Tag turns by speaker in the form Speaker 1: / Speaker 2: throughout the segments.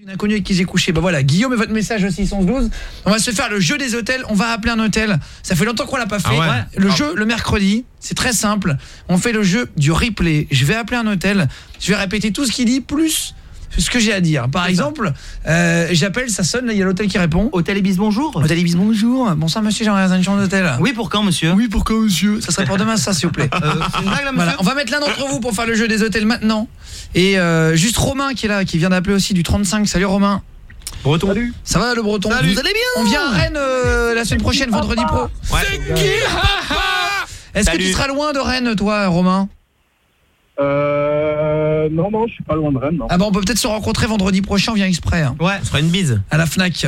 Speaker 1: Une inconnue avec qui j'ai couché. Bah voilà, Guillaume et votre message au 612. On va se faire le jeu des hôtels. On va appeler un hôtel. Ça fait longtemps qu'on l'a pas fait.
Speaker 2: Ah ouais
Speaker 1: Le
Speaker 2: Ah.
Speaker 1: jeu le mercredi, c'est très simple. On fait le jeu du replay. Je vais appeler un hôtel. Je vais répéter tout ce qu'il dit plus ce que j'ai à dire. Par exemple, euh, j'appelle, ça sonne, il y a l'hôtel qui répond.
Speaker 3: Hôtel Ibis, bonjour.
Speaker 1: Hôtel Ibis, bonjour. Bonsoir monsieur, j'aimerais une chambre d'hôtel.
Speaker 3: Oui, pour quand, monsieur?
Speaker 1: Oui, pour quand monsieur? Ça serait pour demain ça s'il vous plaît.
Speaker 3: Euh, c'est une blague, là, monsieur?
Speaker 1: Voilà, on va mettre l'un d'entre vous pour faire le jeu des hôtels maintenant. Et euh, juste Romain qui est là, qui vient d'appeler aussi du 35. Salut Romain.
Speaker 2: Breton.
Speaker 4: Salut.
Speaker 1: Ça va le breton?
Speaker 3: Salut.
Speaker 1: Vous allez bien? On vient à Rennes euh, la semaine prochaine, vendredi pro.
Speaker 2: Ouais.
Speaker 1: Est-ce que tu seras loin de Rennes, toi, Romain?
Speaker 4: Euh, non, non, je suis pas loin de Rennes. Non.
Speaker 1: Ah bah on peut peut-être se rencontrer vendredi prochain, on vient exprès. hein,
Speaker 3: Ouais.
Speaker 2: On se fera une bise.
Speaker 1: à la FNAC.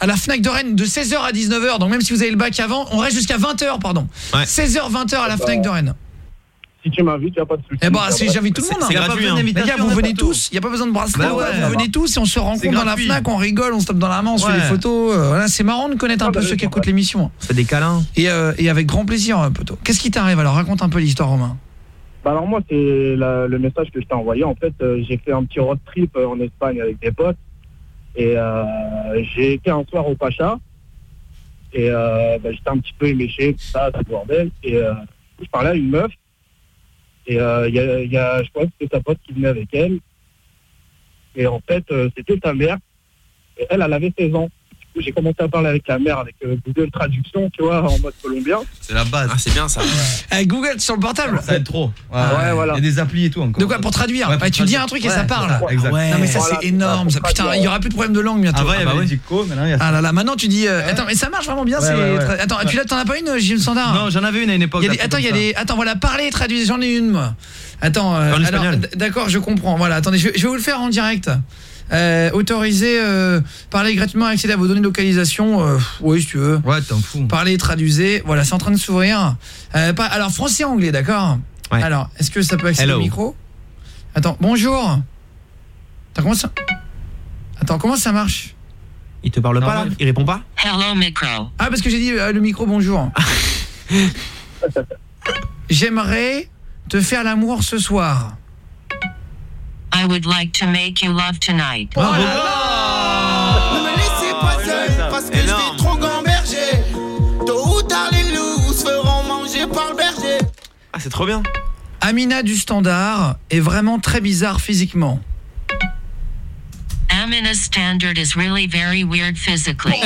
Speaker 4: À
Speaker 1: la FNAC de Rennes, de 16h à 19h. Donc même si vous avez le bac avant, on reste jusqu'à 20h, pardon.
Speaker 2: Ouais.
Speaker 1: 16h, 20h à la FNAC de Rennes.
Speaker 4: Si tu m'invites, y a pas de souci.
Speaker 1: Eh bah,
Speaker 4: Ça
Speaker 1: si j'invite tout le
Speaker 2: C'est-
Speaker 1: monde.
Speaker 2: c'est
Speaker 1: hein.
Speaker 3: pas
Speaker 2: gratuit,
Speaker 3: besoin
Speaker 2: hein.
Speaker 1: Les gars, vous venez tous, il y a pas besoin de bracelet,
Speaker 3: Bah ouais,
Speaker 1: vous venez
Speaker 4: va.
Speaker 1: tous et on se rencontre dans la. FNAC, on rigole, on se tape dans la main, on se fait des photos. euh, voilà, c'est marrant de connaître un
Speaker 4: Ah,
Speaker 1: peu
Speaker 4: bah,
Speaker 1: ceux qui écoutent l'émission.
Speaker 2: Fait des câlins.
Speaker 1: Et, euh, et avec grand plaisir, euh, poteau. Qu'est-ce qui t'arrive alors? Raconte un peu l'histoire, Romain.
Speaker 4: Bah alors moi, c'est le message que je t'ai envoyé. En fait, euh, j'ai fait un petit road trip euh, en Espagne avec des potes. Et euh, j'ai été un soir au Pacha. Et bah, j'étais un petit peu éméché, tout ça, tout bordel. Et je parlais à une meuf. Et il y, a, y a, je crois que c'était sa pote qui venait avec elle. Et en fait, c'était sa mère. Et elle, elle avait 16 ans. J'ai commencé à parler avec la mère, avec euh, Google Traduction, tu vois, en mode colombien.
Speaker 3: C'est la base.
Speaker 2: Ah, c'est bien ça.
Speaker 1: Avec Google sur le portable
Speaker 3: Ça aide trop.
Speaker 4: Ouais, voilà.
Speaker 3: Il y a des applis et tout encore.
Speaker 1: De quoi Pour traduire
Speaker 3: Ouais, pour
Speaker 1: Ouais, Tu dis un truc et ça parle.
Speaker 3: Exact.
Speaker 4: Ouais.
Speaker 1: Non mais ça
Speaker 4: Voilà,
Speaker 1: c'est énorme ça. Putain, il y aura plus de problème de langue bientôt.
Speaker 3: Avant, il y
Speaker 1: Ah bah
Speaker 3: avait
Speaker 1: ouais.
Speaker 3: les dico, maintenant il y a ça.
Speaker 1: Ah là là, maintenant tu dis euh, attends mais ça marche vraiment bien
Speaker 3: Ouais,
Speaker 1: c'est
Speaker 3: ouais, ouais.
Speaker 1: tra- attends, tu l'as t'en as pas une Jim Standard
Speaker 3: Non, j'en avais une à une époque.
Speaker 1: Il y a des-
Speaker 3: là,
Speaker 1: attends, il y a des attends voilà, parler et traduire, j'en ai une moi. Attends euh, d'accord, je comprends. Voilà, attendez, je vais vous le faire en direct. Euh, autoriser euh, parler gratuitement accéder à vos données de localisation euh, oui si tu veux.
Speaker 3: Ouais, t'en fous.
Speaker 1: Parler, traduisez. Voilà, c'est en train de s'ouvrir. Euh, pas- alors français anglais, d'accord
Speaker 2: Ouais.
Speaker 1: Alors, est-ce que ça peut accéder
Speaker 2: Hello.
Speaker 1: au micro Attends, bonjour. Attends, comment ça Attends, comment ça marche
Speaker 2: Il te parle pas là. Il répond pas
Speaker 5: Hello, micro.
Speaker 1: Ah, parce que j'ai dit euh, le micro bonjour. J'aimerais te faire l'amour ce soir.
Speaker 5: I would like to make you love tonight.
Speaker 1: Oh là
Speaker 3: Ah,
Speaker 1: là
Speaker 6: Ne me laissez pas seul parce que je trop gamberger. Tôt ou tard, les loups feront manger par le berger.
Speaker 2: Ah, c'est trop bien.
Speaker 1: Amina du Standard est vraiment très bizarre physiquement.
Speaker 5: Amina Standard is really very weird physically.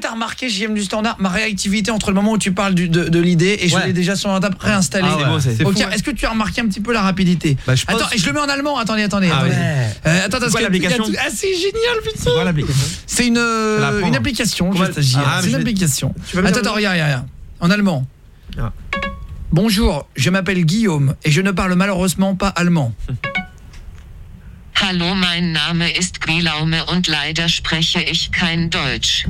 Speaker 6: Je suis pas-
Speaker 1: Est-ce que tu as remarqué, JM du Standard, ma réactivité entre le moment où tu parles du- de, de l'idée et je
Speaker 3: Ouais.
Speaker 1: l'ai déjà sur un table réinstallé
Speaker 3: Ah
Speaker 2: C'est c'est- c'est
Speaker 3: ouais.
Speaker 1: Est-ce que tu as remarqué un petit peu la rapidité
Speaker 3: Bah, je
Speaker 1: Attends, et je le mets en allemand. Attendez, attendez.
Speaker 2: Ah,
Speaker 1: attendez. Euh, attends, parce
Speaker 2: quoi
Speaker 1: que-
Speaker 2: l'application
Speaker 1: Ah, c'est génial, putain.
Speaker 2: C'est quoi l'application
Speaker 1: C'est une, euh, application,
Speaker 2: Ah,
Speaker 1: c'est une
Speaker 2: vais-
Speaker 1: application. Attends, attends, regarde, regarde, regarde. En allemand.
Speaker 2: Ah.
Speaker 1: Bonjour, je m'appelle Guillaume et je ne parle malheureusement pas allemand.
Speaker 5: Hallo, mein Name ist Grilaume und leider spreche ich kein Deutsch.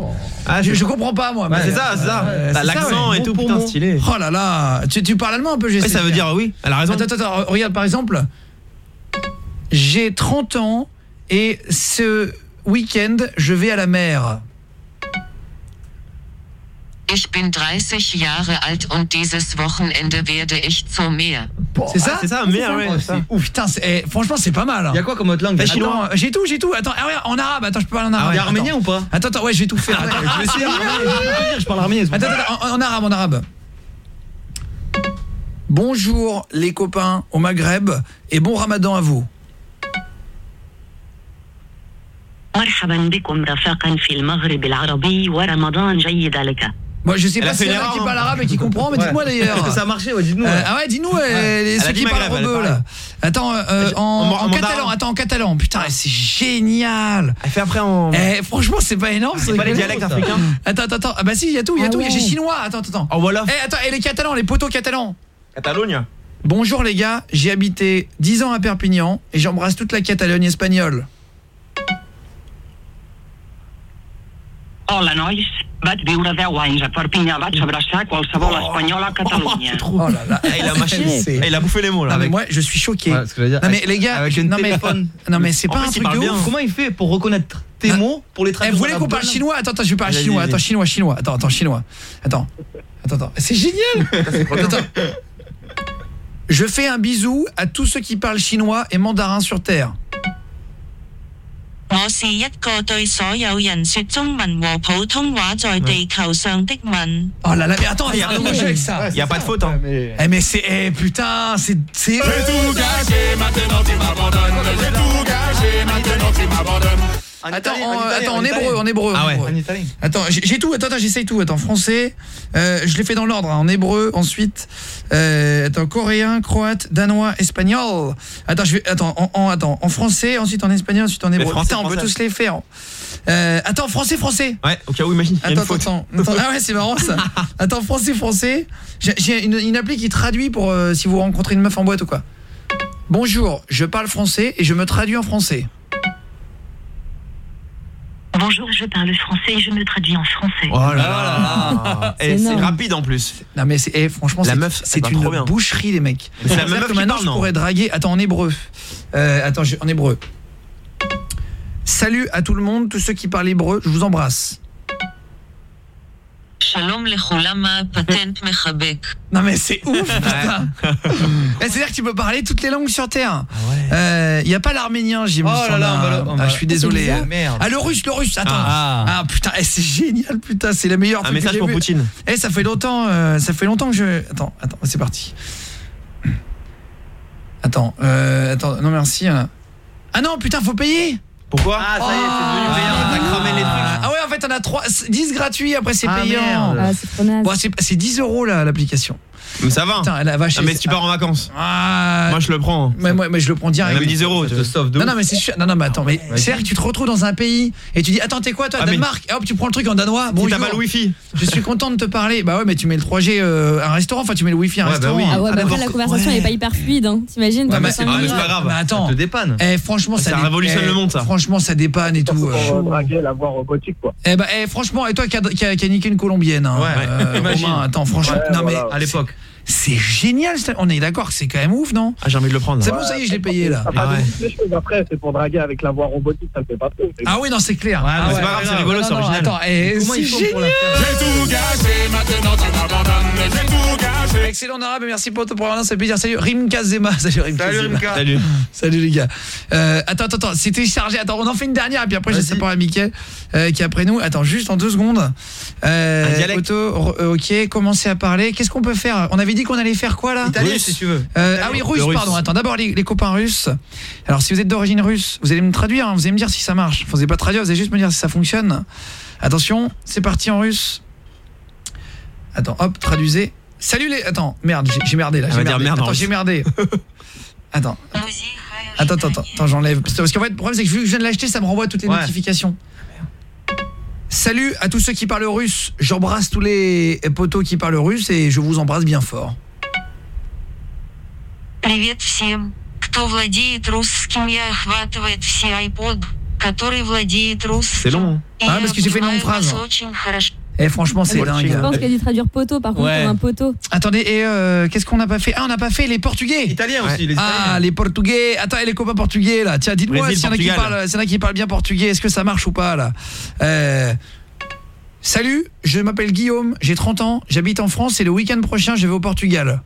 Speaker 2: Ah,
Speaker 1: Je,
Speaker 2: je
Speaker 1: comprends pas, moi.
Speaker 2: Bah,
Speaker 1: mais-
Speaker 2: c'est ça, c'est ça.
Speaker 1: Ouais,
Speaker 2: T'as l'accent
Speaker 1: ouais.
Speaker 2: et tout,
Speaker 3: pour
Speaker 2: putain, stylé.
Speaker 1: Oh là là, tu, tu parles allemand un peu,
Speaker 2: Ouais,
Speaker 1: j'essaie
Speaker 2: ça veut dire oui. Elle a raison.
Speaker 1: Attends, attends, attends, regarde par exemple, j'ai 30 ans et ce week-end, je vais à la mer.
Speaker 5: Ich bin 30 Jahre alt und dieses Wochenende werde ich zum Meer.
Speaker 1: C'est ça
Speaker 2: Ah, C'est ça, merde, ouais.
Speaker 3: Oh,
Speaker 2: c'est ça.
Speaker 3: c'est
Speaker 1: Oh putain, c'est- eh, franchement, c'est pas mal. hein.
Speaker 3: Il y a quoi comme autre langue
Speaker 2: Bah,
Speaker 3: Attends,
Speaker 2: chinois.
Speaker 1: Attends, j'ai tout, j'ai tout. Attends, ah, regarde, en arabe. Attends, je peux parler en arabe.
Speaker 3: Il y a
Speaker 1: Attends.
Speaker 3: arménien ou pas
Speaker 1: Attends, attends, ouais, je vais tout faire. Attends,
Speaker 3: Je vais essayer arménien, je vais te dire, je parle arménien. c'est
Speaker 1: Attends,
Speaker 3: bon.
Speaker 1: attends, en, en arabe, en arabe. Bonjour les copains au Maghreb et bon ramadan à vous.
Speaker 7: مرحبا بكم رفاقا في المغرب العربي ورمضان جيد لك
Speaker 1: moi, je sais
Speaker 2: Elle
Speaker 1: pas si y en a qui
Speaker 2: erreur,
Speaker 1: parle
Speaker 2: hein.
Speaker 1: arabe et qui comprend, mais dites-moi d'ailleurs.
Speaker 3: Est-ce que ça a marché Ouais, dites-nous.
Speaker 1: Euh,
Speaker 3: ouais.
Speaker 1: ah ouais, dis-nous euh, ceux qui parlent rebeu
Speaker 2: parle.
Speaker 1: là. Attends, euh, en,
Speaker 2: En-
Speaker 1: en
Speaker 2: en mandarin.
Speaker 1: catalan, attends en catalan. Putain, c'est génial.
Speaker 2: Elle fait après en.
Speaker 1: Eh, franchement, c'est pas énorme.
Speaker 2: C'est pas les dialectes africains
Speaker 1: Attends, attends, attends. Ah bah si, il y a tout, il y a
Speaker 3: Ah
Speaker 1: tout. Il y a- J'ai chinois. Attends, attends.
Speaker 2: En Wolof.
Speaker 1: Eh, attends, et les catalans, les poteaux catalans?
Speaker 2: Catalogne.
Speaker 1: Bonjour les gars, j'ai habité 10 ans à Perpignan et j'embrasse toute la Catalogne espagnole.
Speaker 7: Hola nois, vaig viure 10 anys a Perpinyà, vaig abraçar qualsevol espanyol a Catalunya.
Speaker 1: Oh là là.
Speaker 2: Ah, il a mâché.
Speaker 1: C'est-
Speaker 2: Ah, Il a bouffé les mots là. Avec-
Speaker 1: moi je suis choqué.
Speaker 3: Ouais, ce que je veux dire.
Speaker 1: Non mais les gars, non mais
Speaker 3: téléphone.
Speaker 1: non mais c'est pas un truc de ouf.
Speaker 3: Comment il fait pour reconnaître tes mots pour les
Speaker 1: Eh,
Speaker 3: traduire
Speaker 1: vous voulez qu'on parle chinois? Attends, attends, je vais parler chinois. Attends, chinois, chinois. Attends, attends, chinois. Attends. Attends, attends. C'est génial. Attends. Je fais un bisou à tous ceux qui parlent chinois et mandarin sur terre.
Speaker 5: 我是一个对所有人说中文和普通话在地球上的吻。
Speaker 1: Oh là là, mais attends,
Speaker 2: Ah, y a
Speaker 1: regarde,
Speaker 2: rien
Speaker 1: moi,
Speaker 2: de
Speaker 1: je suis avec
Speaker 2: mal.
Speaker 1: ça.
Speaker 2: Il y a pas de faute, hein.
Speaker 3: Mais...
Speaker 1: Eh mais c'est eh, putain, c'est c'est
Speaker 6: tout gâché, maintenant tu m'abandonnes. J'ai tout gâché, maintenant tu m'abandonnes.
Speaker 1: Attends, en, attends, en hébreu, en hébreu.
Speaker 2: Ah ouais.
Speaker 1: hébreu.
Speaker 3: En italien.
Speaker 1: Attends, j'ai tout. Attends, attends, j'essaye tout. Attends, français. Euh, je l'ai fait dans l'ordre. hein, en hébreu, ensuite. Euh, attends, coréen, croate, danois, espagnol. Attends, je vais. Attends, en, en- attends, en français, ensuite en espagnol, ensuite en hébreu.
Speaker 2: français,
Speaker 1: Putain, on peut tous les faire. Euh, attends, français, français.
Speaker 2: Ouais, au cas où, imagine,
Speaker 1: Attends, attends, attends. Ah ouais, c'est marrant ça. Attends, français, français. J'ai- J'ai une, une appli qui traduit pour euh, si vous rencontrez une meuf en boîte ou quoi. Bonjour, je parle français et je me traduis en français.
Speaker 7: Bonjour, je parle français et je me traduis en français.
Speaker 2: Oh là là.
Speaker 8: C'est
Speaker 2: Et c'est rapide en plus.
Speaker 1: Non mais c'est eh, franchement
Speaker 2: La
Speaker 1: c'est
Speaker 2: meuf,
Speaker 1: c'est une
Speaker 2: trop bien.
Speaker 1: boucherie les mecs.
Speaker 2: C'est la meuf
Speaker 1: que
Speaker 2: qui
Speaker 1: maintenant
Speaker 2: parle,
Speaker 1: je pourrais draguer attends en hébreu. Euh, attends, je- en hébreu. Salut à tout le monde, tous ceux qui parlent hébreu, je vous embrasse.
Speaker 5: שלום לכולם הפטנט מחבק.
Speaker 1: Non mais c'est ouf putain. Eh, C'est-à-dire que tu peux parler toutes les langues sur terre. Euh, y a pas l'arménien, j'ai
Speaker 3: Oh là là, on va le- on va-
Speaker 1: Ah, je suis désolé.
Speaker 8: bizarre.
Speaker 3: Merde.
Speaker 1: Ah le russe, le russe, attends.
Speaker 3: Ah.
Speaker 1: Ah, putain, eh, c'est génial putain, c'est la meilleure
Speaker 2: Un
Speaker 1: truc que
Speaker 2: message
Speaker 1: j'ai
Speaker 2: pour
Speaker 1: vu.
Speaker 2: Poutine.
Speaker 1: Eh ça fait longtemps euh, ça fait longtemps que je Attends, attends, c'est parti. Attends, euh, attends, non merci. hein. Ah non, putain, faut payer.
Speaker 2: Pourquoi
Speaker 3: Ah, ça y est, c'est devenu payant. T'as cramé les trucs.
Speaker 1: Ah ouais, en fait, on a 3 10 gratuits après c'est
Speaker 3: Ah,
Speaker 1: payant.
Speaker 3: merde.
Speaker 8: Ah, c'est trop naze.
Speaker 1: Bon, c'est c'est 10 euros là l'application.
Speaker 2: Mais ça va.
Speaker 1: Putain, la vache.
Speaker 2: Ah, mais si tu pars en vacances.
Speaker 1: Ah,
Speaker 2: Moi, je le prends. hein.
Speaker 1: mais moi, mais je le prends direct.
Speaker 2: Même 10 euros.
Speaker 3: Ça te sauve de
Speaker 1: Non
Speaker 3: ouf.
Speaker 1: non mais c'est sûr. Non non mais attends, mais c'est vrai que tu te retrouves dans un pays et tu dis attends t'es quoi toi
Speaker 2: Ah,
Speaker 1: Danemark? Et hop tu prends le truc en danois.
Speaker 2: Si
Speaker 1: Bonjour.
Speaker 2: t'as pas le wifi.
Speaker 1: Je suis content de te parler. Bah ouais mais tu mets le 3G euh, un restaurant, enfin tu mets le wifi un
Speaker 3: Ouais, bah
Speaker 1: restaurant.
Speaker 3: oui.
Speaker 8: Ah ouais, bah après la conversation
Speaker 1: Ouais.
Speaker 8: elle est pas hyper fluide, hein. T'imagines
Speaker 1: Ouais, mais
Speaker 8: pas
Speaker 1: c'est-
Speaker 2: pas grave.
Speaker 1: Mais attends.
Speaker 3: Ça te dépanne.
Speaker 1: Eh franchement ça,
Speaker 2: révolutionne
Speaker 1: eh,
Speaker 2: le monde, ça.
Speaker 1: Franchement ça dépanne et tout. Euh.
Speaker 4: euh, draguer la voie robotique, quoi.
Speaker 1: Eh bah eh, franchement et toi qui a, niqué une colombienne hein,
Speaker 3: Ouais,
Speaker 1: attends franchement non mais
Speaker 3: À l'époque.
Speaker 1: C'est génial on est d'accord que c'est quand même ouf non?
Speaker 2: Ah, j'ai envie de le prendre.
Speaker 1: C'est bon ça y est je l'ai payé là
Speaker 2: Ah ouais.
Speaker 4: Après, c'est pour draguer avec la voie robotique, ça le fait pas trop.
Speaker 1: Ah oui non c'est clair
Speaker 3: Ouais,
Speaker 1: Ah
Speaker 2: c'est pas grave, c'est rigolo, c'est original.
Speaker 1: attends eh, c'est génial.
Speaker 6: J'ai tout gâché, maintenant tu m'abandonnes. J'ai tout gâché.
Speaker 1: Excellent arabe, merci pour ton programme, ça fait plaisir. Salut Rimka Zema, salut Rimka.
Speaker 3: Salut. Rimka.
Speaker 2: Salut.
Speaker 1: Salut les gars. Euh, attends, attends, attends, c'était chargé. Attends, on en fait une dernière et puis après je sais pas à Mickey euh, qui est après nous. Attends, juste en deux secondes. Euh,
Speaker 2: Un dialecte.
Speaker 1: Re- euh, ok, commencez à parler. Qu'est-ce qu'on peut faire? On avait dit qu'on allait faire quoi là
Speaker 3: Italien
Speaker 2: Russe.
Speaker 3: si tu veux.
Speaker 1: Euh, ah oui, russe, pardon. Attends, d'abord les, les copains russes. Alors, si vous êtes d'origine russe, vous allez me traduire, hein, vous allez me dire si ça marche. Vous allez pas traduire, vous allez juste me dire si ça fonctionne. Attention, c'est parti en russe. Attends, hop, traduisez. Salut les... Attends, merde, j'ai- merdé là. J'ai merdé.
Speaker 2: merde
Speaker 1: Attends, j'ai merdé. Attends, attends, attends, attends, attends, j'enlève. Parce qu'en fait, le problème, c'est que vu que je viens de l'acheter, ça me renvoie toutes les
Speaker 3: Ouais.
Speaker 1: notifications. Salut à tous ceux qui parlent russe. J'embrasse tous les potos qui parlent russe et je vous embrasse bien fort.
Speaker 5: Привет всем. Кто владеет русским, я охватывает все iPod, который владеет русским.
Speaker 2: C'est long. hein.
Speaker 5: И
Speaker 1: Ah,
Speaker 5: я
Speaker 1: parce que j'ai fait une longue
Speaker 5: понимаю
Speaker 1: phrase.
Speaker 5: вас очень хорошо.
Speaker 1: Eh franchement, c'est
Speaker 2: Ouais,
Speaker 1: dingue.
Speaker 8: Je pense qu'elle dit traduire poteau par contre
Speaker 3: Ouais.
Speaker 8: comme un poteau.
Speaker 1: Attendez, et euh, qu'est-ce qu'on n'a pas fait? Ah, on n'a pas fait les portugais.
Speaker 3: Italien aussi, les
Speaker 1: Ah,
Speaker 3: Italiens.
Speaker 1: les portugais. Attends, et les copains portugais là. Tiens, dites-moi
Speaker 2: Brésil,
Speaker 1: s'il y en a qui
Speaker 2: Portugal.
Speaker 1: parlent, s'il y en a qui parlent bien portugais, est-ce que ça marche ou pas là? Euh, Salut, je m'appelle Guillaume, j'ai 30 ans, j'habite en France et le week-end prochain, je vais au Portugal.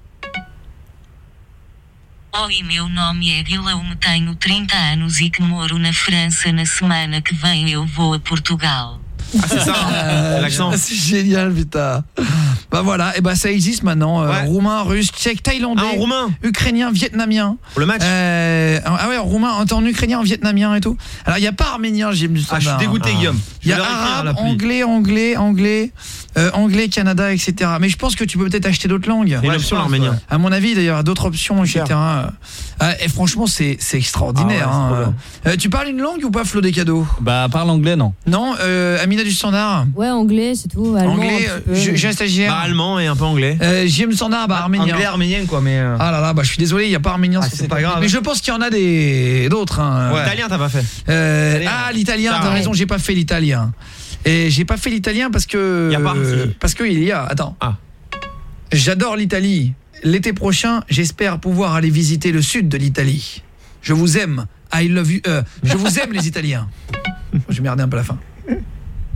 Speaker 5: Oi, meu nome é Guilherme, tenho 30 anos e que moro na França. Na semana que vem eu vou a Portugal.
Speaker 2: Ah, c'est ça.
Speaker 1: Euh,
Speaker 2: L'accent.
Speaker 1: C'est génial, putain. Bah voilà, et bah ça existe maintenant. euh,
Speaker 2: Ouais.
Speaker 1: Roumain, russe, tchèque, thaïlandais,
Speaker 2: Ah, en roumain.
Speaker 1: ukrainien, vietnamien.
Speaker 2: Pour le match.
Speaker 1: Euh, ah ouais, en roumain, en, en ukrainien, en vietnamien et tout. Alors il y a pas arménien, j'ai me
Speaker 3: Ah, je suis dégoûté,
Speaker 2: Ah.
Speaker 3: Guillaume.
Speaker 1: Il y a
Speaker 3: leur écrire à
Speaker 1: arabe, anglais, anglais, anglais, euh, anglais, Canada, etc. Mais je pense que tu peux peut-être acheter d'autres langues.
Speaker 2: Il y a une
Speaker 3: Ouais,
Speaker 2: option
Speaker 3: je pense,
Speaker 2: l'arménien.
Speaker 3: ouais.
Speaker 1: À mon avis, d'ailleurs, d'autres options, etc. Euh, et franchement, c'est c'est extraordinaire.
Speaker 2: Ah ouais,
Speaker 1: hein. Euh, tu parles une langue ou pas, Flo des cadeaux?
Speaker 3: Bah, parle anglais, non.
Speaker 1: Non, euh, Amina du Standard.
Speaker 8: Ouais, anglais, c'est tout. Allemand,
Speaker 1: anglais, j'ai un stagiaire.
Speaker 2: Bah, allemand et un peu anglais.
Speaker 1: Euh, JM Standard, bah arménien.
Speaker 3: Anglais, arménien, quoi, mais. euh,
Speaker 1: Ah là là, bah je suis désolé, il y a pas arménien
Speaker 3: Ah, c'est pas grave.
Speaker 1: Mais je pense qu'il y en a des d'autres. hein.
Speaker 3: Ouais.
Speaker 2: Italien, t'as pas fait.
Speaker 1: Euh, ah l'italien, t'as raison, j'ai pas fait l'italien. Et j'ai pas fait l'italien parce que
Speaker 2: Y a pas,
Speaker 1: euh, parce que il y a. Attends.
Speaker 2: Ah.
Speaker 1: J'adore l'Italie. L'été prochain, j'espère pouvoir aller visiter le sud de l'Italie. Je vous aime. I love you. euh, je vous aime les Italiens. J'ai merdé un peu la fin.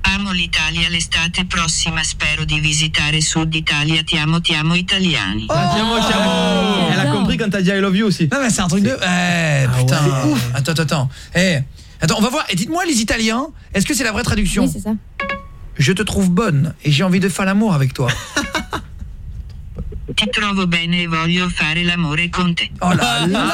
Speaker 5: amo l'Italia l'estate prossima, spero di visitare Sud Italia, ti amo, ti amo italiani.
Speaker 3: Ah, tiens, moi, tiens, moi. Elle a compris quand t'as dit I love you aussi.
Speaker 1: Non mais c'est un truc de eh putain. Attends attends attends. Eh Attends, on va voir. Et dites-moi les Italiens, est-ce que c'est la vraie traduction
Speaker 8: Oui, c'est ça.
Speaker 1: Je te trouve bonne et j'ai envie de faire l'amour avec toi.
Speaker 5: Ti trovo bene e voglio fare l'amore con te.
Speaker 1: Oh là là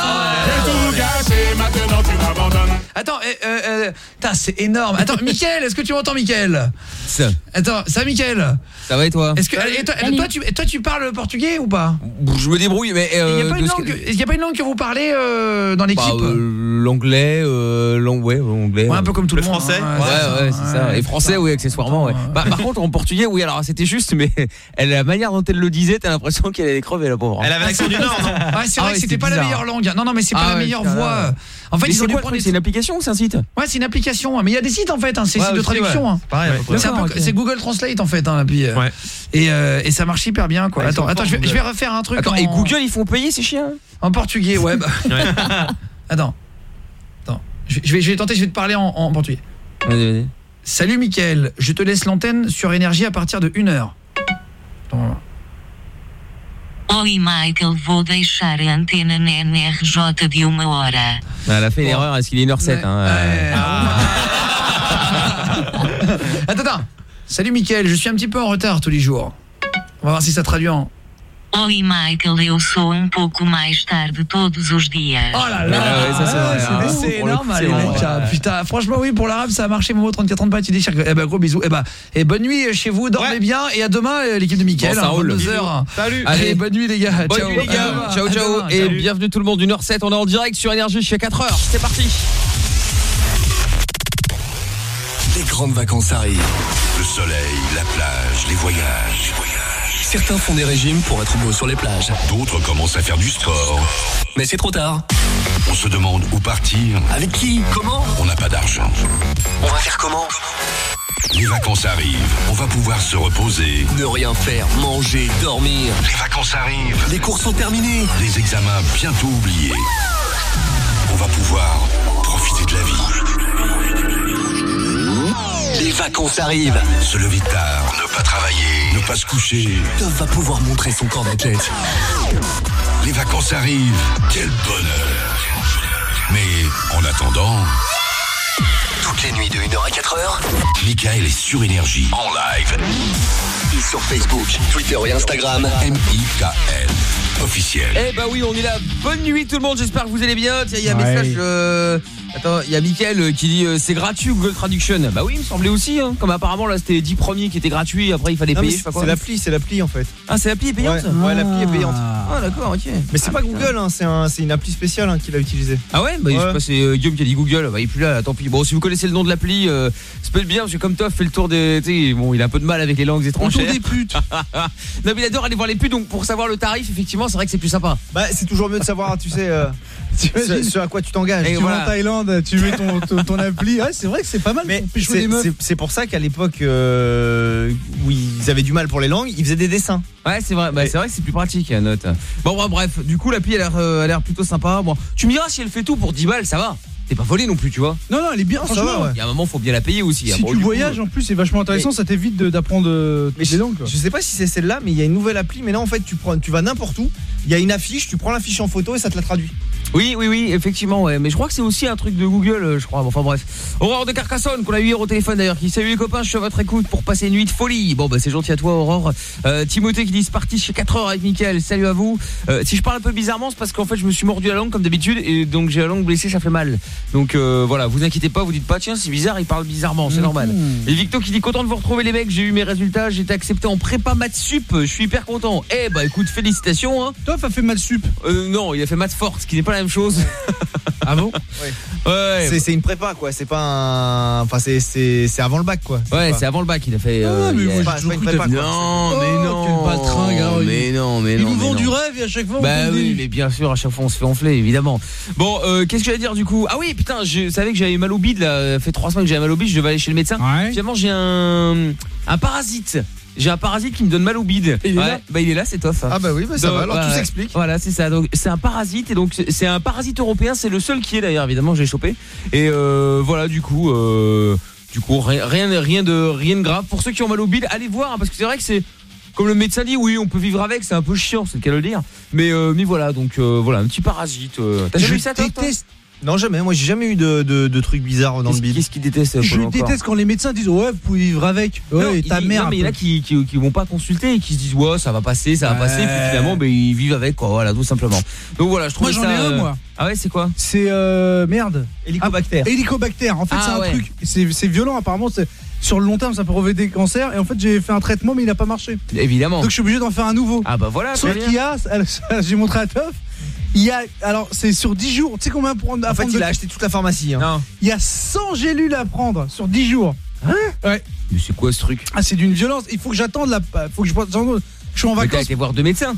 Speaker 1: Attends, eh, euh, euh, putain, c'est énorme. Attends, Mickaël, est-ce que tu m'entends, Mickaël
Speaker 9: Ça,
Speaker 1: Attends, ça, Mickaël
Speaker 9: ça va et toi?
Speaker 1: Est-ce que et toi, toi, tu, toi, tu parles portugais ou pas?
Speaker 9: Je me débrouille, mais
Speaker 1: Il
Speaker 9: euh,
Speaker 1: n'y a, pas une langue
Speaker 9: que-
Speaker 1: que- y a pas une langue que vous parlez euh, dans l'équipe?
Speaker 9: Bah, euh, l'anglais, euh, l'ang- ouais, l'anglais.
Speaker 1: Ouais, un peu comme tout le,
Speaker 3: le
Speaker 1: monde.
Speaker 3: français?
Speaker 1: hein,
Speaker 9: Ouais, ouais, c'est ça. Et français, oui, accessoirement, ouais. Bah, par contre, en portugais, oui, alors c'était juste, mais la manière dont elle le disait, t'as l'impression qu'elle allait crever, la pauvre.
Speaker 3: Elle avait l'accent du Nord, non
Speaker 1: Ouais, c'est
Speaker 9: Ah
Speaker 1: vrai
Speaker 9: ouais,
Speaker 1: que c'était pas la meilleure langue. Non, non, mais c'est pas
Speaker 9: Ah
Speaker 1: la meilleure voix. En fait, ils ont
Speaker 9: c'est une application ou c'est un site?
Speaker 1: Ouais, c'est une application, hein, mais il y a des sites en fait, un c'est site de traduction. hein. C'est Google Translate en fait, hein, euh, et, ça marche hyper bien quoi. Attends, attends, je vais, refaire un truc
Speaker 9: et Google, ils font payer, c'est chiant.
Speaker 1: en portugais, ouais. bah. attends, attends, je vais, je tenter, je vais te parler en, en portugais.
Speaker 9: Vas-y, vas-y.
Speaker 1: Salut Mickaël, je te laisse l'antenne sur énergie à partir de 1h.
Speaker 5: Oi Michael, vou deixar a antena na NRJ de uma hora.
Speaker 9: Ah, Elle a fait une erreur, est-ce qu'il est 1h07
Speaker 1: Ouais.
Speaker 9: hein, euh,
Speaker 1: Ouais. attends, attends. Salut Mickaël, je suis un petit peu en retard tous les jours. On va voir si ça traduit en...
Speaker 5: Oi Michael, eu sou um pouco mais tarde todos os dias.
Speaker 1: Oh là
Speaker 9: ouais, ça, c'est hein.
Speaker 1: c'est énorme,
Speaker 9: coup,
Speaker 1: hein. Putain, franchement, oui, pour l'arabe, ça a marché, Momo 34 ans de tu déchires. Eh ben, gros bisous. Eh ben, et bonne nuit chez vous, dormez
Speaker 3: Ouais.
Speaker 1: bien. Et à demain, euh, l'équipe de Mickaël,
Speaker 9: Bon,
Speaker 1: hein,
Speaker 9: roule.
Speaker 1: 22h.
Speaker 3: Salut
Speaker 1: Allez,
Speaker 9: Allez.
Speaker 1: bonne nuit, les gars.
Speaker 9: Bonne
Speaker 1: ciao.
Speaker 9: nuit les gars,
Speaker 1: demain.
Speaker 9: ciao ciao
Speaker 1: demain.
Speaker 9: et
Speaker 1: Salut.
Speaker 9: bienvenue tout le monde, 1h07, on est en direct sur Énergie jusqu'à 4h, c'est parti
Speaker 10: Les grandes vacances arrivent. Le soleil, la plage, les voyages. Certains font des régimes pour être beaux sur les plages. D'autres commencent à faire du sport. Mais c'est trop tard. On se demande où partir. Avec qui? Comment? On n'a pas d'argent. On va faire comment? Les vacances arrivent. On va pouvoir se reposer. Ne rien faire, manger, dormir. Les vacances arrivent. Les cours sont terminés. Les examens bientôt oubliés. On va pouvoir profiter de la vie. Les vacances arrivent. Se lever tard, ne pas travailler, ne pas se coucher. Dove va pouvoir montrer son corps d'athlète. Les vacances arrivent. Quel bonheur. Mais en attendant... Toutes les nuits de 1h à 4h, Michael est sur Énergie, en live. Et sur Facebook, Twitter et Instagram, M-I-K-L, officiel.
Speaker 9: Eh bah oui, on est là. Bonne nuit tout le monde, j'espère que vous allez bien. Tiens, il y a un
Speaker 3: Ouais.
Speaker 9: message euh, Attends, il y a Mickaël euh, qui dit euh, c'est gratuit Google Traduction. Bah oui, il me semblait aussi hein. Comme apparemment là c'était les 10 premiers qui étaient gratuits, après il fallait
Speaker 3: Non,
Speaker 9: payer.
Speaker 3: C'est l'appli, c'est l'appli en fait.
Speaker 9: Ah, c'est l'appli est payante
Speaker 3: Ouais, ouais, l'appli est payante.
Speaker 9: Ah d'accord, OK.
Speaker 3: Mais c'est
Speaker 9: Ah,
Speaker 3: pas
Speaker 9: putain.
Speaker 3: Google, hein, c'est un, c'est une appli spéciale hein, qu'il a utilisée.
Speaker 9: Ah ouais, bah, je sais pas, c'est euh, Guillaume qui a dit Google, bah il est plus là, tant pis. Bon, si vous connaissez le nom de l'appli, euh, ça peut être bien parce que comme toi fait le tour des tu bon, il a un peu de mal avec les langues étrangères.
Speaker 3: des putes.
Speaker 9: non, mais il adore aller voir les putes donc pour savoir le tarif, effectivement, c'est vrai que c'est plus sympa.
Speaker 3: Bah, c'est toujours mieux de savoir, tu sais, euh, ce, ce à quoi tu t'engages.
Speaker 11: Tu
Speaker 9: voilà.
Speaker 11: vas en Thaïlande, tu mets ton, ton, ton appli. Ouais, c'est vrai que c'est pas mal
Speaker 3: Mais c'est- pour ça qu'à l'époque euh, où ils avaient du mal pour les langues, ils faisaient des dessins.
Speaker 9: Ouais, c'est vrai. Bah, c'est vrai que c'est plus pratique, la note. Bon, bah, bref, du coup, l'appli a l'air euh, a l'air plutôt sympa. Bon, tu me diras si elle fait tout pour 10 balles, ça va. T'es pas volé non plus, tu vois.
Speaker 11: Non, non, elle est bien,
Speaker 3: ça
Speaker 11: franchement.
Speaker 3: ouais.
Speaker 9: Il y a un moment, faut bien la payer aussi. hein.
Speaker 11: Si
Speaker 9: Bon,
Speaker 11: tu
Speaker 9: coup,
Speaker 11: voyages, en plus, c'est vachement intéressant. Ça t'évite d'apprendre euh, des langues. quoi.
Speaker 3: Je sais pas si c'est celle-là, mais il y a une nouvelle appli. Mais là, en fait, tu prends, tu vas n'importe où. Il y a une affiche, tu prends l'affiche en photo et ça te la traduit.
Speaker 9: Oui, oui, oui, effectivement, ouais. Mais je crois que c'est aussi un truc de Google, euh, je crois. Enfin bref. Aurore de Carcassonne, qu'on a eu hier au téléphone d'ailleurs, qui salue les copains, je suis à votre écoute pour passer une nuit de folie. Bon, bah c'est gentil à toi, Aurore. Euh, Timothée qui dit c'est parti chez 4 heures avec Mickaël, salut à vous. Euh, si je parle un peu bizarrement, c'est parce qu'en fait je me suis mordu la langue comme d'habitude et donc j'ai la langue blessée, ça fait mal. Donc euh, voilà, vous inquiétez pas, vous dites pas tiens c'est bizarre, il parle bizarrement, c'est normal. Et Victo qui dit content de vous retrouver les mecs, j'ai eu mes résultats, j'ai été accepté en prépa maths sup, je suis hyper content. Eh bah écoute, félicitations hein.
Speaker 11: Toi, a fait mal sup.
Speaker 9: Non, il a fait maths forte, ce qui n'est pas la même chose.
Speaker 11: Ah bon?
Speaker 9: Ouais.
Speaker 3: C'est c'est une prépa, quoi. C'est pas un. Enfin, c'est- avant le bac, quoi.
Speaker 9: Ouais, c'est avant le bac, il a fait.
Speaker 11: Ah,
Speaker 9: euh,
Speaker 11: mais
Speaker 9: il
Speaker 11: moi,
Speaker 9: a-
Speaker 11: j'ai
Speaker 3: pas-
Speaker 11: toujours
Speaker 3: c'est
Speaker 11: cru
Speaker 3: pas une
Speaker 11: que
Speaker 3: prépa,
Speaker 11: t'avais-
Speaker 9: Non,
Speaker 11: Oh,
Speaker 9: mais non.
Speaker 11: il-
Speaker 9: mais non, mais
Speaker 11: Ils
Speaker 9: non.
Speaker 11: nous
Speaker 9: mais
Speaker 11: vendent
Speaker 9: non.
Speaker 11: du rêve et à chaque fois on
Speaker 9: Bah oui, mais bien sûr, à chaque fois on se fait enfler, évidemment. Bon, euh, qu'est-ce que j'allais dire du coup? Ah oui, putain, je savais que j'avais mal au bide, là. Ça fait trois semaines que j'avais mal au bide, je devais aller chez le médecin.
Speaker 11: Ouais.
Speaker 9: Finalement, j'ai un, un parasite. J'ai un parasite qui me donne mal au bide.
Speaker 11: Il est
Speaker 9: Ouais,
Speaker 11: là
Speaker 9: Bah il est là, c'est tof.
Speaker 3: Ah bah oui, bah ça
Speaker 9: Donc,
Speaker 3: va. Alors tout s'explique.
Speaker 9: Voilà, c'est ça. Donc c'est un parasite et donc c'est- un parasite européen. C'est le seul qui est d'ailleurs, évidemment, j'ai chopé. Et euh, voilà, du coup. Euh, Du coup, rien, rien, de, rien de grave. Pour ceux qui ont mal au bide, allez voir, hein, parce que c'est vrai que c'est comme le médecin dit, oui, on peut vivre avec, c'est un peu chiant, c'est le cas de le dire. Mais, euh, mais voilà, donc euh, voilà, un petit parasite. euh. T'as jamais eu ça, toi.
Speaker 3: Non, jamais. Moi, j'ai jamais eu de, de, de trucs bizarres dans le bide.
Speaker 9: qu'est-ce qu'il déteste
Speaker 11: Je déteste quand les médecins disent ouais vous pouvez vivre avec.
Speaker 9: Non,
Speaker 11: Ouais
Speaker 9: il
Speaker 11: ta mère.
Speaker 9: non, mais il y en a qui, qui, qui vont pas consulter et qui se disent ouais ça va passer, ça va
Speaker 11: Ouais.
Speaker 9: passer, puis finalement ben, ils vivent avec quoi, voilà tout simplement. Donc voilà, je trouve
Speaker 11: Moi j'en ai un
Speaker 9: euh,
Speaker 11: moi.
Speaker 9: Ah ouais, c'est quoi?
Speaker 11: C'est euh, merde.
Speaker 3: Hélicobacter.
Speaker 11: Hélicobacter. En fait
Speaker 9: Ah
Speaker 11: c'est un
Speaker 9: ouais.
Speaker 11: truc. C'est c'est violent apparemment. c'est- Sur le long terme ça peut révéler des cancers et en fait j'ai fait un traitement mais il n'a pas marché.
Speaker 9: Évidemment.
Speaker 11: Donc je suis obligé d'en faire un nouveau.
Speaker 9: Ah bah voilà,
Speaker 11: Sauf qu'il y a, j'ai montré à Toff, il y a, alors c'est sur 10 jours, tu sais combien pour prendre à
Speaker 3: En fait,
Speaker 11: prendre
Speaker 3: il
Speaker 11: de-
Speaker 3: a acheté toute la pharmacie. hein.
Speaker 9: Non.
Speaker 11: Il y a 100 gélules à prendre sur 10 jours. Ouais.
Speaker 9: Mais c'est quoi ce truc?
Speaker 11: Ah c'est d'une violence, il faut que j'attende la faut que je j'en- je suis en
Speaker 9: Mais t'as
Speaker 11: vacances.
Speaker 9: été voir deux médecins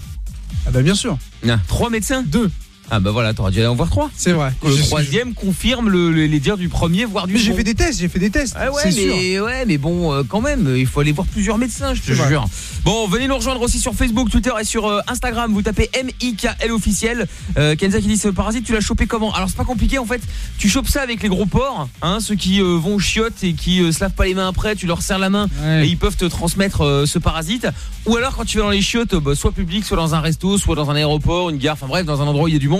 Speaker 11: Ah bah bien sûr.
Speaker 9: Non. Trois médecins?
Speaker 11: Deux.
Speaker 9: Ah bah voilà, t'aurais dû aller en voir trois.
Speaker 11: C'est vrai.
Speaker 9: Le troisième confirme le- le- les dires du premier, voire du
Speaker 11: Mais j'ai fait des tests, j'ai fait des tests.
Speaker 9: Ah ouais,
Speaker 11: c'est sûr.
Speaker 9: mais, ouais, mais bon, euh, quand même, il faut aller voir plusieurs médecins, je te
Speaker 11: vrai.
Speaker 9: jure. Bon, venez nous rejoindre aussi sur Facebook, Twitter et sur euh, Instagram. Vous tapez MIKL officiel. Euh, Kenza qui dit ce parasite, tu l'as chopé comment? Alors c'est pas compliqué en fait. Tu chopes ça avec les gros porcs, hein, ceux qui vont aux chiottes et qui se lavent pas les mains après. Tu leur serres la main et ils peuvent te transmettre ce parasite. Ou alors quand tu vas dans les chiottes, bah, soit public, soit dans un resto, soit dans un aéroport, une gare, enfin bref, dans un endroit où il y a du monde,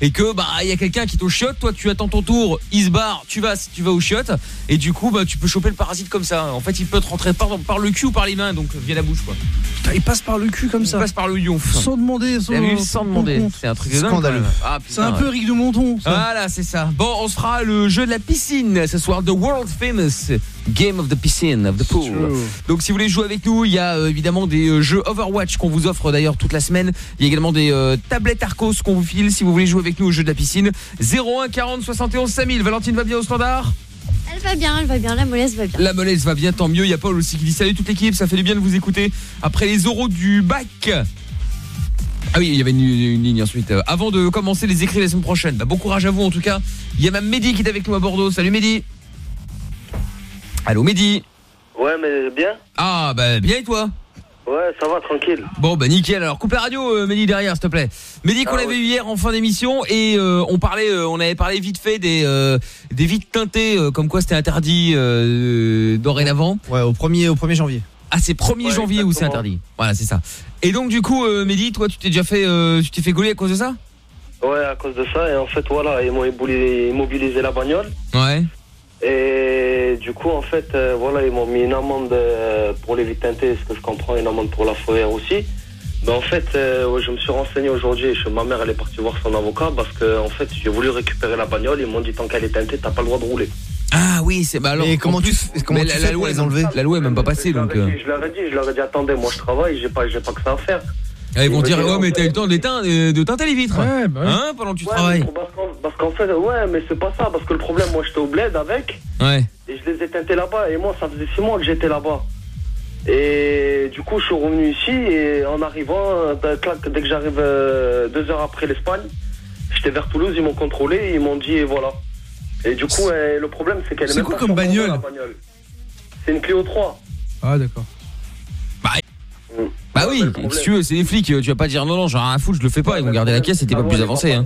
Speaker 9: et que bah il y a quelqu'un qui t'au chiotte, toi tu attends ton tour, il se barre, tu vas, tu vas aux chiottes, et du coup bah tu peux choper le parasite comme ça. En fait, il peut te rentrer par, par le cul ou par les mains, donc via la bouche quoi.
Speaker 11: Putain, il passe par le cul comme
Speaker 9: Il
Speaker 11: ça.
Speaker 9: passe par le yonf.
Speaker 11: Sans demander, sans,
Speaker 9: demander. C'est un truc
Speaker 3: Scandaleux.
Speaker 9: Ah,
Speaker 11: C'est un peu. Rick de Monton. ça.
Speaker 9: Voilà, c'est ça. Bon, on se fera le jeu de la piscine ce soir, the world famous game of the piscine, of the pool. Donc si vous voulez jouer avec nous, il y a euh, évidemment des euh, jeux Overwatch qu'on vous offre d'ailleurs toute la semaine. Il y a également des euh, tablettes Arcos qu'on vous file si vous voulez jouer avec nous au jeu de la piscine. 01 40 71 5000. Valentine va bien au standard?
Speaker 12: Elle va bien, elle va bien, la mollesse va bien.
Speaker 9: La mollesse va bien, tant mieux. Il y a Paul aussi qui dit salut toute l'équipe, ça fait du bien de vous écouter après les oraux du bac. Ah oui, il y avait une, une ligne ensuite. Euh, avant de commencer les écrits la semaine prochaine. Bah, bon courage à vous en tout cas. Il y a même Mehdi qui est avec nous à Bordeaux. Salut Mehdi. Allô Mehdi.
Speaker 13: Ouais, mais bien
Speaker 9: Ah bah bien et toi?
Speaker 13: Ouais, ça va, tranquille.
Speaker 9: Bon bah nickel. Alors coupe la radio euh, Mehdi derrière s'il te plaît. Mehdi qu'on
Speaker 13: Ah,
Speaker 9: avait eu hier en fin d'émission et euh, on parlait euh, on avait parlé vite fait des euh, des vitres teintées euh, comme quoi c'était interdit euh, dorénavant.
Speaker 3: Ouais, au 1er au 1er janvier.
Speaker 9: Ah c'est 1er
Speaker 13: Ouais,
Speaker 9: janvier où c'est interdit. Voilà, c'est ça. Et donc du coup euh, Mehdi, toi tu t'es déjà fait euh, tu t'es fait gauler à cause de ça?
Speaker 13: Ouais, à cause de ça. Et en fait, voilà, ils m'ont immobilisé la bagnole.
Speaker 9: Ouais.
Speaker 13: Et du coup, en fait, euh, voilà, ils m'ont mis une amende euh, pour les vitres teintées, ce que je comprends, une amende pour la fourrière aussi. Mais en fait, euh, je me suis renseigné aujourd'hui. Ma mère, elle est partie voir son avocat parce que, en fait, j'ai voulu récupérer la bagnole. Ils m'ont dit tant qu'elle est teintée, t'as pas le droit de rouler.
Speaker 9: Ah oui, c'est bah alors
Speaker 3: Et
Speaker 9: en
Speaker 3: comment tu
Speaker 9: plus,
Speaker 3: comment
Speaker 9: mais
Speaker 3: tu
Speaker 9: la,
Speaker 3: fais
Speaker 9: la
Speaker 3: pour
Speaker 9: loi
Speaker 3: les
Speaker 9: est-
Speaker 3: enlever
Speaker 9: La loi est même pas passée donc euh,
Speaker 13: je leur ai dit, je leur ai dit, attendez, moi je travaille, j'ai pas, j'ai pas que ça à faire.
Speaker 9: Ah, ils vont
Speaker 13: Ouais,
Speaker 9: dire
Speaker 13: ouais,
Speaker 9: "Ouais, mais t'as eu le temps de l'éteindre de teinter les vitres."
Speaker 11: Ouais, bah ouais.
Speaker 9: Hein pendant que tu
Speaker 13: Ouais,
Speaker 9: travailles.
Speaker 13: Parce qu'en, fait, ouais, mais c'est pas ça, parce que le problème, moi j'étais au bled avec.
Speaker 9: Ouais.
Speaker 13: Et je les ai teintés là-bas. Et moi, ça faisait six mois que j'étais là-bas. Et du coup, je suis revenu ici. Et en arrivant, clac, dès que j'arrive euh, deux heures après l'Espagne, j'étais vers Toulouse. Ils m'ont contrôlé. Et ils m'ont dit, et voilà. Et du coup, euh, le problème, c'est qu'elle est
Speaker 11: C'est
Speaker 13: même
Speaker 11: quoi
Speaker 13: pas
Speaker 11: comme bagnole.
Speaker 13: C'est une Clio 3.
Speaker 11: Ah d'accord.
Speaker 9: Bah oui, si tu veux, c'est les flics, euh, tu vas pas dire non non, j'ai rien à foutre, je le fais pas, ils vont garder la caisse et t'es pas
Speaker 13: Ah
Speaker 9: plus avancé hein.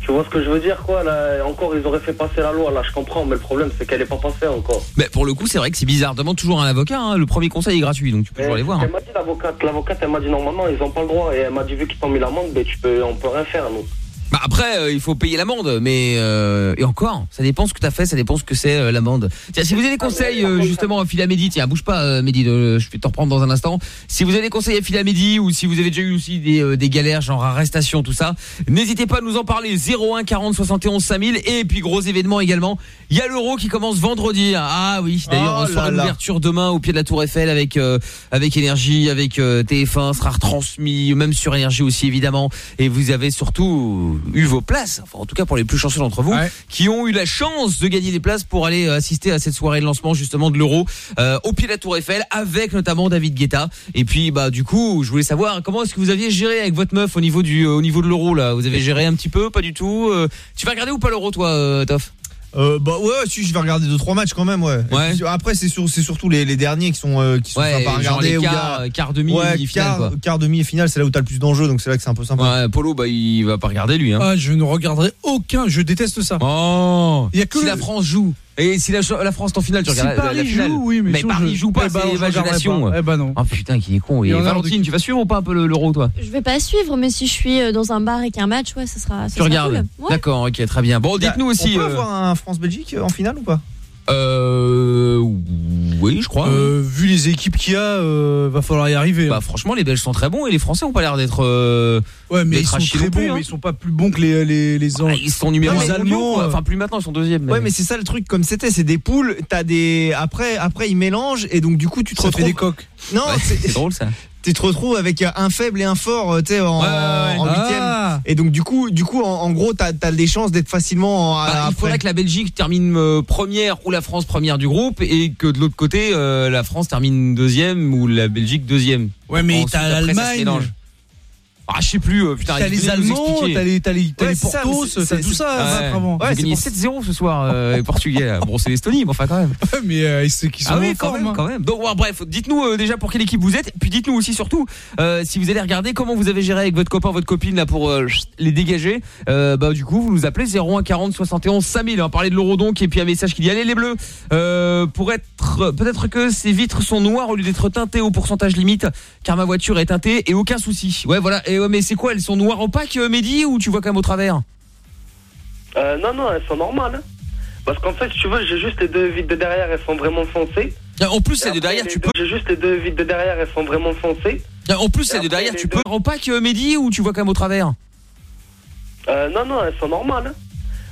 Speaker 13: Tu vois ce que je veux dire, quoi là, Encore, ils auraient fait passer la loi, là, je comprends. Mais le problème, c'est qu'elle est pas passée encore.
Speaker 9: Mais pour le coup, c'est vrai que c'est bizarre, demande toujours un avocat hein. le premier conseil est gratuit donc tu peux toujours aller voir. hein.
Speaker 13: Elle m'a dit l'avocate, l'avocate elle m'a dit normalement ils ont pas le droit et elle m'a dit vu qu'ils t'ont mis l'amende, ben tu peux, on peut rien faire nous.
Speaker 9: Bah après euh, il faut payer l'amende mais euh, et encore, ça dépend ce que t'as fait, ça dépend ce que c'est euh, l'amende. Tiens, si vous avez des conseils euh, justement à filer à Mehdi, tiens, bouge pas euh, Mehdi, je vais te reprendre dans un instant. Si vous avez des conseils à filer à Mehdi ou si vous avez déjà eu aussi des, euh, des galères genre arrestation tout ça, n'hésitez pas à nous en parler 01 40 71 5000 et puis gros événement également, il y a l'Euro qui commence vendredi. Ah oui, d'ailleurs
Speaker 3: Oh
Speaker 9: soirée
Speaker 3: là là.
Speaker 9: d'ouverture demain au pied de la Tour Eiffel avec euh, avec énergie, avec euh, TF1 sera retransmis même sur énergie aussi évidemment et vous avez surtout eu vos places, enfin en tout cas pour les plus chanceux d'entre vous
Speaker 11: Ouais.
Speaker 9: qui ont eu la chance de gagner des places pour aller euh, assister à cette soirée de lancement justement de l'Euro euh, au pied de la Tour Eiffel avec notamment David Guetta. Et puis bah du coup, je voulais savoir comment est-ce que vous aviez géré avec votre meuf au niveau du euh, au niveau de l'Euro là, vous avez géré un petit peu, pas du tout euh, Tu vas regarder ou pas l'Euro toi euh, Toff?
Speaker 3: Euh, bah ouais, si je vais regarder deux trois matchs quand même, ouais. Et
Speaker 9: Ouais.
Speaker 3: puis, après c'est sur, c'est surtout les, les derniers qui sont euh, qui sont
Speaker 9: Ouais,
Speaker 3: sympas à
Speaker 9: genre
Speaker 3: regarder
Speaker 9: les
Speaker 3: y
Speaker 9: quarts,
Speaker 3: a-
Speaker 9: euh, quarts demi,
Speaker 3: ouais,
Speaker 9: finale,
Speaker 3: quart,
Speaker 9: quoi.
Speaker 3: quart, demi et finale, c'est là où t'as le plus d'enjeux, donc c'est là que c'est un peu sympa.
Speaker 9: Ouais, Polo bah il va pas regarder lui hein.
Speaker 11: Ah, je ne regarderai aucun, je déteste ça.
Speaker 9: Oh
Speaker 11: Il y a que
Speaker 9: si
Speaker 11: le-
Speaker 9: la France joue Et si la, la France est en finale, tu
Speaker 11: Si
Speaker 9: regardes la- la,
Speaker 11: Paris
Speaker 9: finale.
Speaker 11: joue, oui, mais sinon,
Speaker 9: Paris joue pas,
Speaker 11: eh ben,
Speaker 9: c'est.
Speaker 11: Eh ben non.
Speaker 9: Oh putain, qu'il est con. Et Valentine, tu vas suivre ou pas un peu le- l'euro, toi?
Speaker 12: Je vais pas suivre, mais si je suis euh, dans un bar et qu'il y a un match, ouais, ça sera. ça
Speaker 9: Tu
Speaker 12: sera
Speaker 9: regardes
Speaker 12: cool. Ouais.
Speaker 9: D'accord, ok, très bien. Bon, dites-nous aussi.
Speaker 3: On peut
Speaker 9: euh,
Speaker 3: avoir un France-Belgique en finale ou pas?
Speaker 9: Euh. Oui, je crois.
Speaker 11: Euh, vu les équipes qu'il y a, euh, va falloir y arriver.
Speaker 9: Bah franchement les Belges sont très bons et les Français ont pas l'air d'être euh,
Speaker 11: ouais mais ils sont très bons,
Speaker 9: hein.
Speaker 11: mais ils sont pas plus bons que les les les
Speaker 9: Ah, ils sont numéro
Speaker 3: mais-
Speaker 11: euh,
Speaker 9: enfin plus maintenant ils sont deuxième
Speaker 3: Ouais, mais c'est ça le truc, comme c'était, c'est des poules, t'as des. Après, après, ils mélangent, et donc du coup, tu te
Speaker 11: ça fait
Speaker 3: retrouves.
Speaker 11: des coques.
Speaker 3: Non,
Speaker 9: Ouais,
Speaker 3: c'est-
Speaker 9: drôle ça.
Speaker 3: tu te retrouves avec un faible et un fort, euh, tu sais, en,
Speaker 9: Ouais, ouais, ouais.
Speaker 3: en huitième.
Speaker 11: Ah.
Speaker 3: Et donc, du coup, du coup en, en gros, t'as as des chances d'être facilement. en-
Speaker 9: Bah, il faudrait que la Belgique termine euh, première ou la France première du groupe et que de l'autre côté euh, la France termine deuxième ou la Belgique deuxième.
Speaker 11: Ouais mais t'as l'Allemagne.
Speaker 9: Ah, je sais plus, euh, putain.
Speaker 11: T'as les Allemands, t'as les, t'as les, t'as
Speaker 3: Ouais,
Speaker 11: les Portos, t'as tout ça
Speaker 9: Ouais.
Speaker 11: avant.
Speaker 3: Ouais,
Speaker 9: gagné
Speaker 3: pour-
Speaker 9: 7-0 ce soir, euh, les Portugais. Bon, c'est l'Estonie, mais enfin quand même.
Speaker 11: Mais euh, c'est qu'ils sont
Speaker 9: Ah oui, quand
Speaker 11: forme.
Speaker 9: même,
Speaker 11: hein.
Speaker 9: quand même. Donc, ouais, bref, dites-nous euh, déjà pour quelle équipe vous êtes, puis dites-nous aussi surtout euh, si vous allez regarder comment vous avez géré avec votre copain, votre copine là pour euh, les dégager. Euh, bah du coup, vous nous appelez 01 40 71 5000. Hein, parler de l'euro donc et puis un message qui dit allez les bleus. Euh, pour être peut-être que ces vitres sont noires au lieu d'être teintées au pourcentage limite, car ma voiture est teintée et aucun souci. Ouais, voilà. Et ouais, mais c'est quoi Elles sont noires opaques, euh, Mehdi, ou tu vois quand même au travers
Speaker 13: Euh, non, non, elles sont normales. hein. Parce qu'en fait, si tu veux, j'ai juste les deux vitres de derrière, elles sont vraiment foncées.
Speaker 9: En plus, c'est de derrière, tu peux.
Speaker 13: J'ai juste les deux vitres de derrière, elles sont vraiment foncées.
Speaker 9: En plus, c'est de derrière, tu peux. Opaque, euh, Mehdi, ou tu vois quand même au travers
Speaker 13: Euh, non, non, elles sont normales. hein.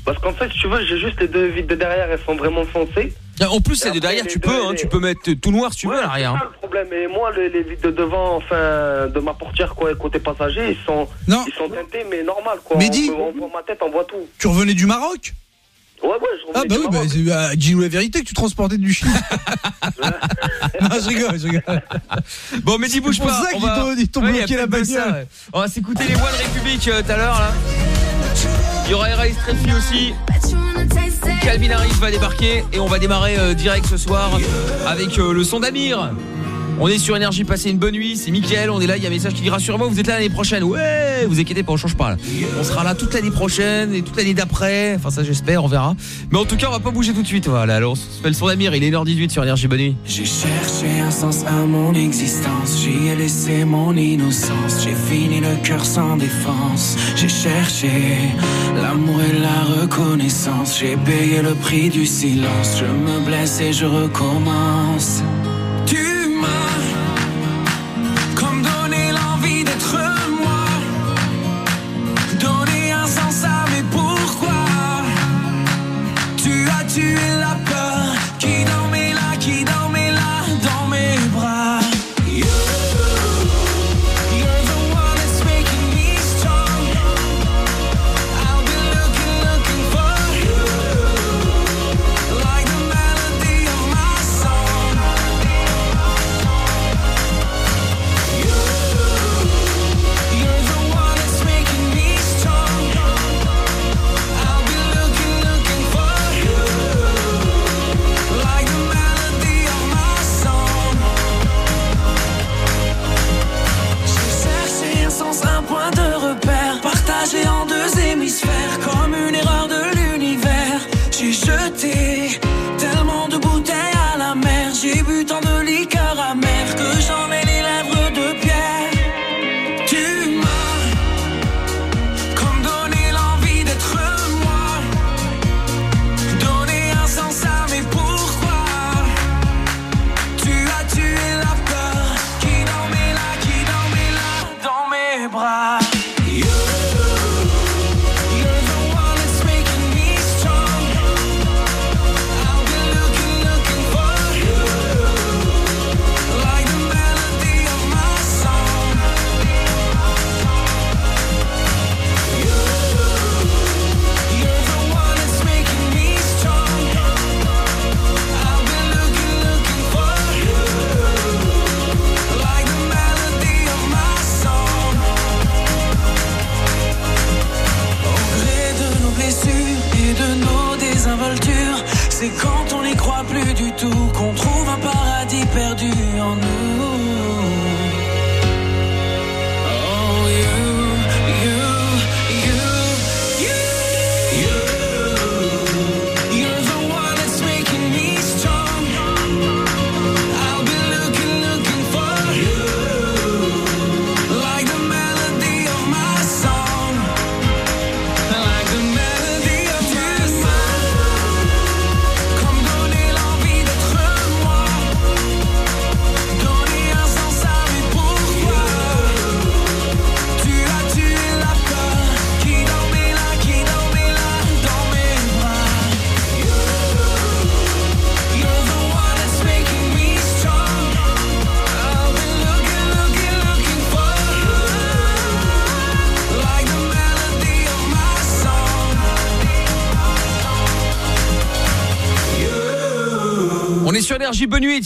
Speaker 13: Parce qu'en fait, si tu veux, j'ai juste les deux vitres de derrière, elles sont vraiment foncées.
Speaker 9: En plus, c'est de derrière,
Speaker 13: les
Speaker 9: tu
Speaker 13: deux,
Speaker 9: peux, hein,
Speaker 13: les-
Speaker 9: tu peux mettre tout noir si tu veux à l'arrière.
Speaker 13: C'est
Speaker 9: hein.
Speaker 13: ça le problème. Et moi, les, les vitres de devant, enfin, de ma portière, quoi, côté passager, ils sont,
Speaker 11: Non.
Speaker 13: ils sont teintés, mais normal, quoi.
Speaker 11: Mais
Speaker 13: On
Speaker 11: dis-
Speaker 13: on voit ma tête, on voit tout.
Speaker 11: Tu revenais du Maroc?
Speaker 13: Ouais, ouais, je
Speaker 11: Ah
Speaker 13: revenais
Speaker 11: bah
Speaker 13: du
Speaker 11: oui, bah,
Speaker 13: Maroc.
Speaker 11: c'est- ah, dis-nous la vérité que tu transportais du Chili. non, je rigole, je rigole.
Speaker 9: Bon, mais dis bouge
Speaker 11: C'est pour
Speaker 9: pas.
Speaker 11: ça
Speaker 9: on
Speaker 11: qu'ils
Speaker 9: va-
Speaker 11: t'ont- bloqué la
Speaker 9: de ça,
Speaker 11: bagnole.
Speaker 9: ouais. On va s'écouter les One République euh, tout à l'heure là. Il y aura Ray Streffy aussi. Calvin Harris va débarquer et on va démarrer euh, direct ce soir avec euh, le son d'Amir. On est sur énergie, passez une bonne nuit, c'est Mickaël, on est là, il y a un message qui dit rassurez-moi, vous êtes là l'année prochaine. Ouais, vous inquiétez pas, on change pas là. On sera là toute l'année prochaine et toute l'année d'après. Enfin ça j'espère, on verra. Mais en tout cas, on va pas bouger tout de suite. Voilà, alors on se fait le son d'Amir, il est 1h18 sur énergie, bonne nuit.
Speaker 14: J'ai cherché un sens à mon existence, j'y ai laissé mon innocence, j'ai fini le cœur sans défense, j'ai cherché l'amour et la reconnaissance, j'ai payé le prix du silence, je me blesse et je recommence. M'as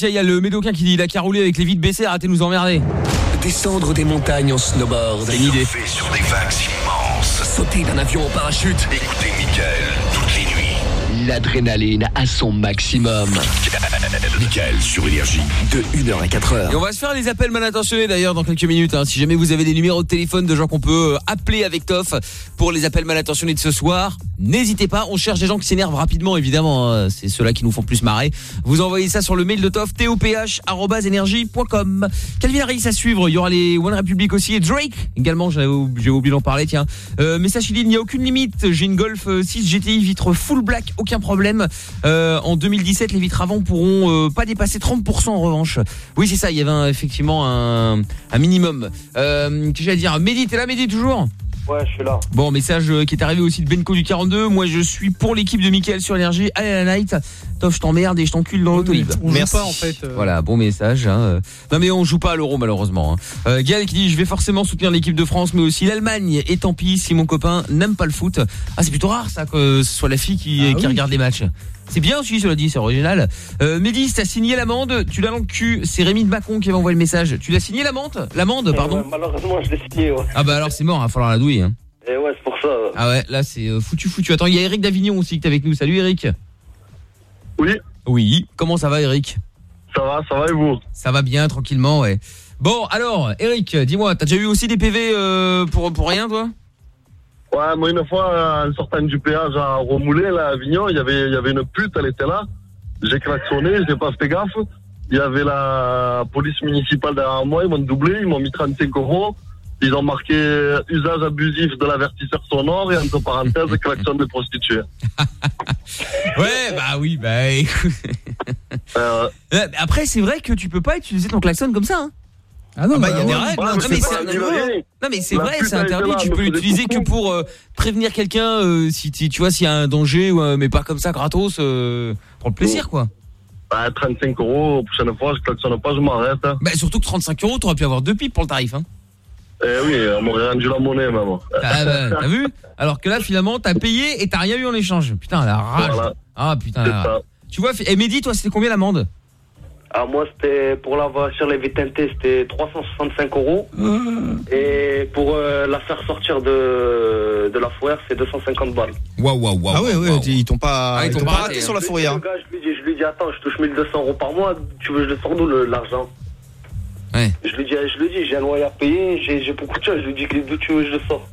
Speaker 9: Tiens, il y a le médocain qui dit il a qu'à rouler avec les vides baissées, arrêtez de nous emmerder.
Speaker 10: Descendre des montagnes en snowboard.
Speaker 9: C'est une idée.
Speaker 10: Sur des vagues immenses. Sauter d'un avion en parachute. Écouter Michael toutes les nuits. L'adrénaline à son maximum. Michael sur Énergie de 1h à 4h.
Speaker 9: Et on va se faire les appels mal intentionnés d'ailleurs dans quelques minutes. hein. Si jamais vous avez des numéros de téléphone de gens qu'on peut euh, appeler avec Toff pour les appels mal intentionnés de ce soir, n'hésitez pas. On cherche des gens qui s'énervent rapidement évidemment. hein. C'est ceux-là qui nous font plus marrer. Vous envoyez ça sur le mail de Toff toph@energie.com. Calvin Harris à suivre. Il y aura les One Republic aussi et Drake également. J'ai oublié d'en parler. Tiens. Euh, message il dit il n'y a aucune limite. J'ai une Golf euh, 6 GTI vitre full black, aucun problème. Euh, en 2017, les vitres avant pourront euh, pas dépasser 30% en revanche. Oui, c'est ça. Il y avait un- effectivement un, minimum. Euh, que j'allais dire? Mehdi, là, Mehdi toujours?
Speaker 13: Ouais, je suis là.
Speaker 9: Bon, message euh, qui est arrivé aussi de Benko du 42. Moi, je suis pour l'équipe de Mickaël sur énergie. Allez à la night. Tof, je t'emmerde et je t'encule dans l'autolib.
Speaker 11: On joue pas en fait. euh.
Speaker 9: Voilà, bon message. hein. Non mais on joue pas à l'euro malheureusement. hein. Euh, Gaël qui dit je vais forcément soutenir l'équipe de France, mais aussi l'Allemagne. Et tant pis si mon copain n'aime pas le foot. Ah c'est plutôt rare ça que ce soit la fille qui,
Speaker 11: Ah
Speaker 9: qui
Speaker 11: oui.
Speaker 9: regarde les matchs. C'est bien aussi, cela dit, c'est original. Euh, Mehdi, t'as signé l'amende, tu l'as dans le cul. C'est Rémi de Macon qui avait envoyé le message. Tu l'as signé l'amende? L'amende, pardon
Speaker 13: Ouais, malheureusement, je l'ai signé, ouais.
Speaker 9: Ah bah alors c'est mort, il va falloir la douiller. hein.
Speaker 13: Et ouais, c'est pour ça.
Speaker 9: Ah ouais, là c'est euh, foutu foutu. Attends, il y a Eric Davignon aussi qui est avec nous. Salut Eric.
Speaker 15: Oui.
Speaker 9: Oui, comment ça va Eric
Speaker 15: Ça va, ça va et vous?
Speaker 9: Ça va bien, tranquillement, ouais. Bon, alors, Eric, dis-moi, t'as déjà eu aussi des PV euh, pour, pour rien, toi?
Speaker 15: Ouais, moi une fois, euh, en sortant du péage à Romoulé, là, à Avignon, il y avait, il y avait une pute, elle était là. J'ai klaxonné, j'ai pas fait gaffe. Il y avait la police municipale derrière moi, ils m'ont doublé, ils m'ont mis 35 euros. Ils ont marqué usage abusif de l'avertisseur sonore et entre parenthèses, klaxon de prostituées.
Speaker 9: Ouais, bah oui, bah écoute.
Speaker 15: Euh,
Speaker 9: mais Après, c'est vrai que tu peux pas utiliser ton klaxon comme ça, hein
Speaker 11: Ah non,
Speaker 9: bah,
Speaker 11: bah,
Speaker 9: il y a des
Speaker 11: ouais.
Speaker 9: règles.
Speaker 15: Ouais,
Speaker 9: hein.
Speaker 15: mais
Speaker 9: Non, mais
Speaker 15: c'est
Speaker 9: non, mais- c'est vrai, c'est interdit. Tu peux l'utiliser que pour euh, prévenir quelqu'un euh, si tu tu vois s'il y a un danger, ou, euh, mais pas comme ça gratos euh, pour le plaisir, quoi.
Speaker 15: bah, 35 euros, prochaine fois, je klaxonne pas, je m'arrête. hein.
Speaker 9: Bah surtout que 35 euros, t'aurais pu avoir deux pipes pour le tarif, hein.
Speaker 15: Eh oui, on m'aurait rendu la monnaie, même.
Speaker 9: Ah bah, t'as vu? Alors que là, finalement, t'as payé et t'as rien eu en échange. Putain, la rage.
Speaker 15: Voilà.
Speaker 9: Ah putain. La-. Tu vois, et Mehdi, toi, c'était combien l'amende?
Speaker 13: Ah, moi, c'était pour la voiture, les vies teintées, c'était 365 euros. Et pour euh, la faire sortir de, de la fourrière, c'est 250 balles.
Speaker 9: Waouh, waouh, waouh.
Speaker 3: Ah ouais, ouais, ils t'ont pas,
Speaker 9: Ah, ils
Speaker 3: ils
Speaker 9: t'ont pas raté,
Speaker 3: raté
Speaker 9: hein.
Speaker 3: sur la
Speaker 13: Le
Speaker 3: fourrière.
Speaker 13: gars, je lui dis, je lui dis, attends, je touche 1200 euros par mois, tu veux que je le sorte d'où le- l'argent?
Speaker 9: Ouais.
Speaker 13: Je lui dis, je lui dis, j'ai un loyer à payer, j'ai beaucoup de choses, je lui dis, d'où tu veux que je le sors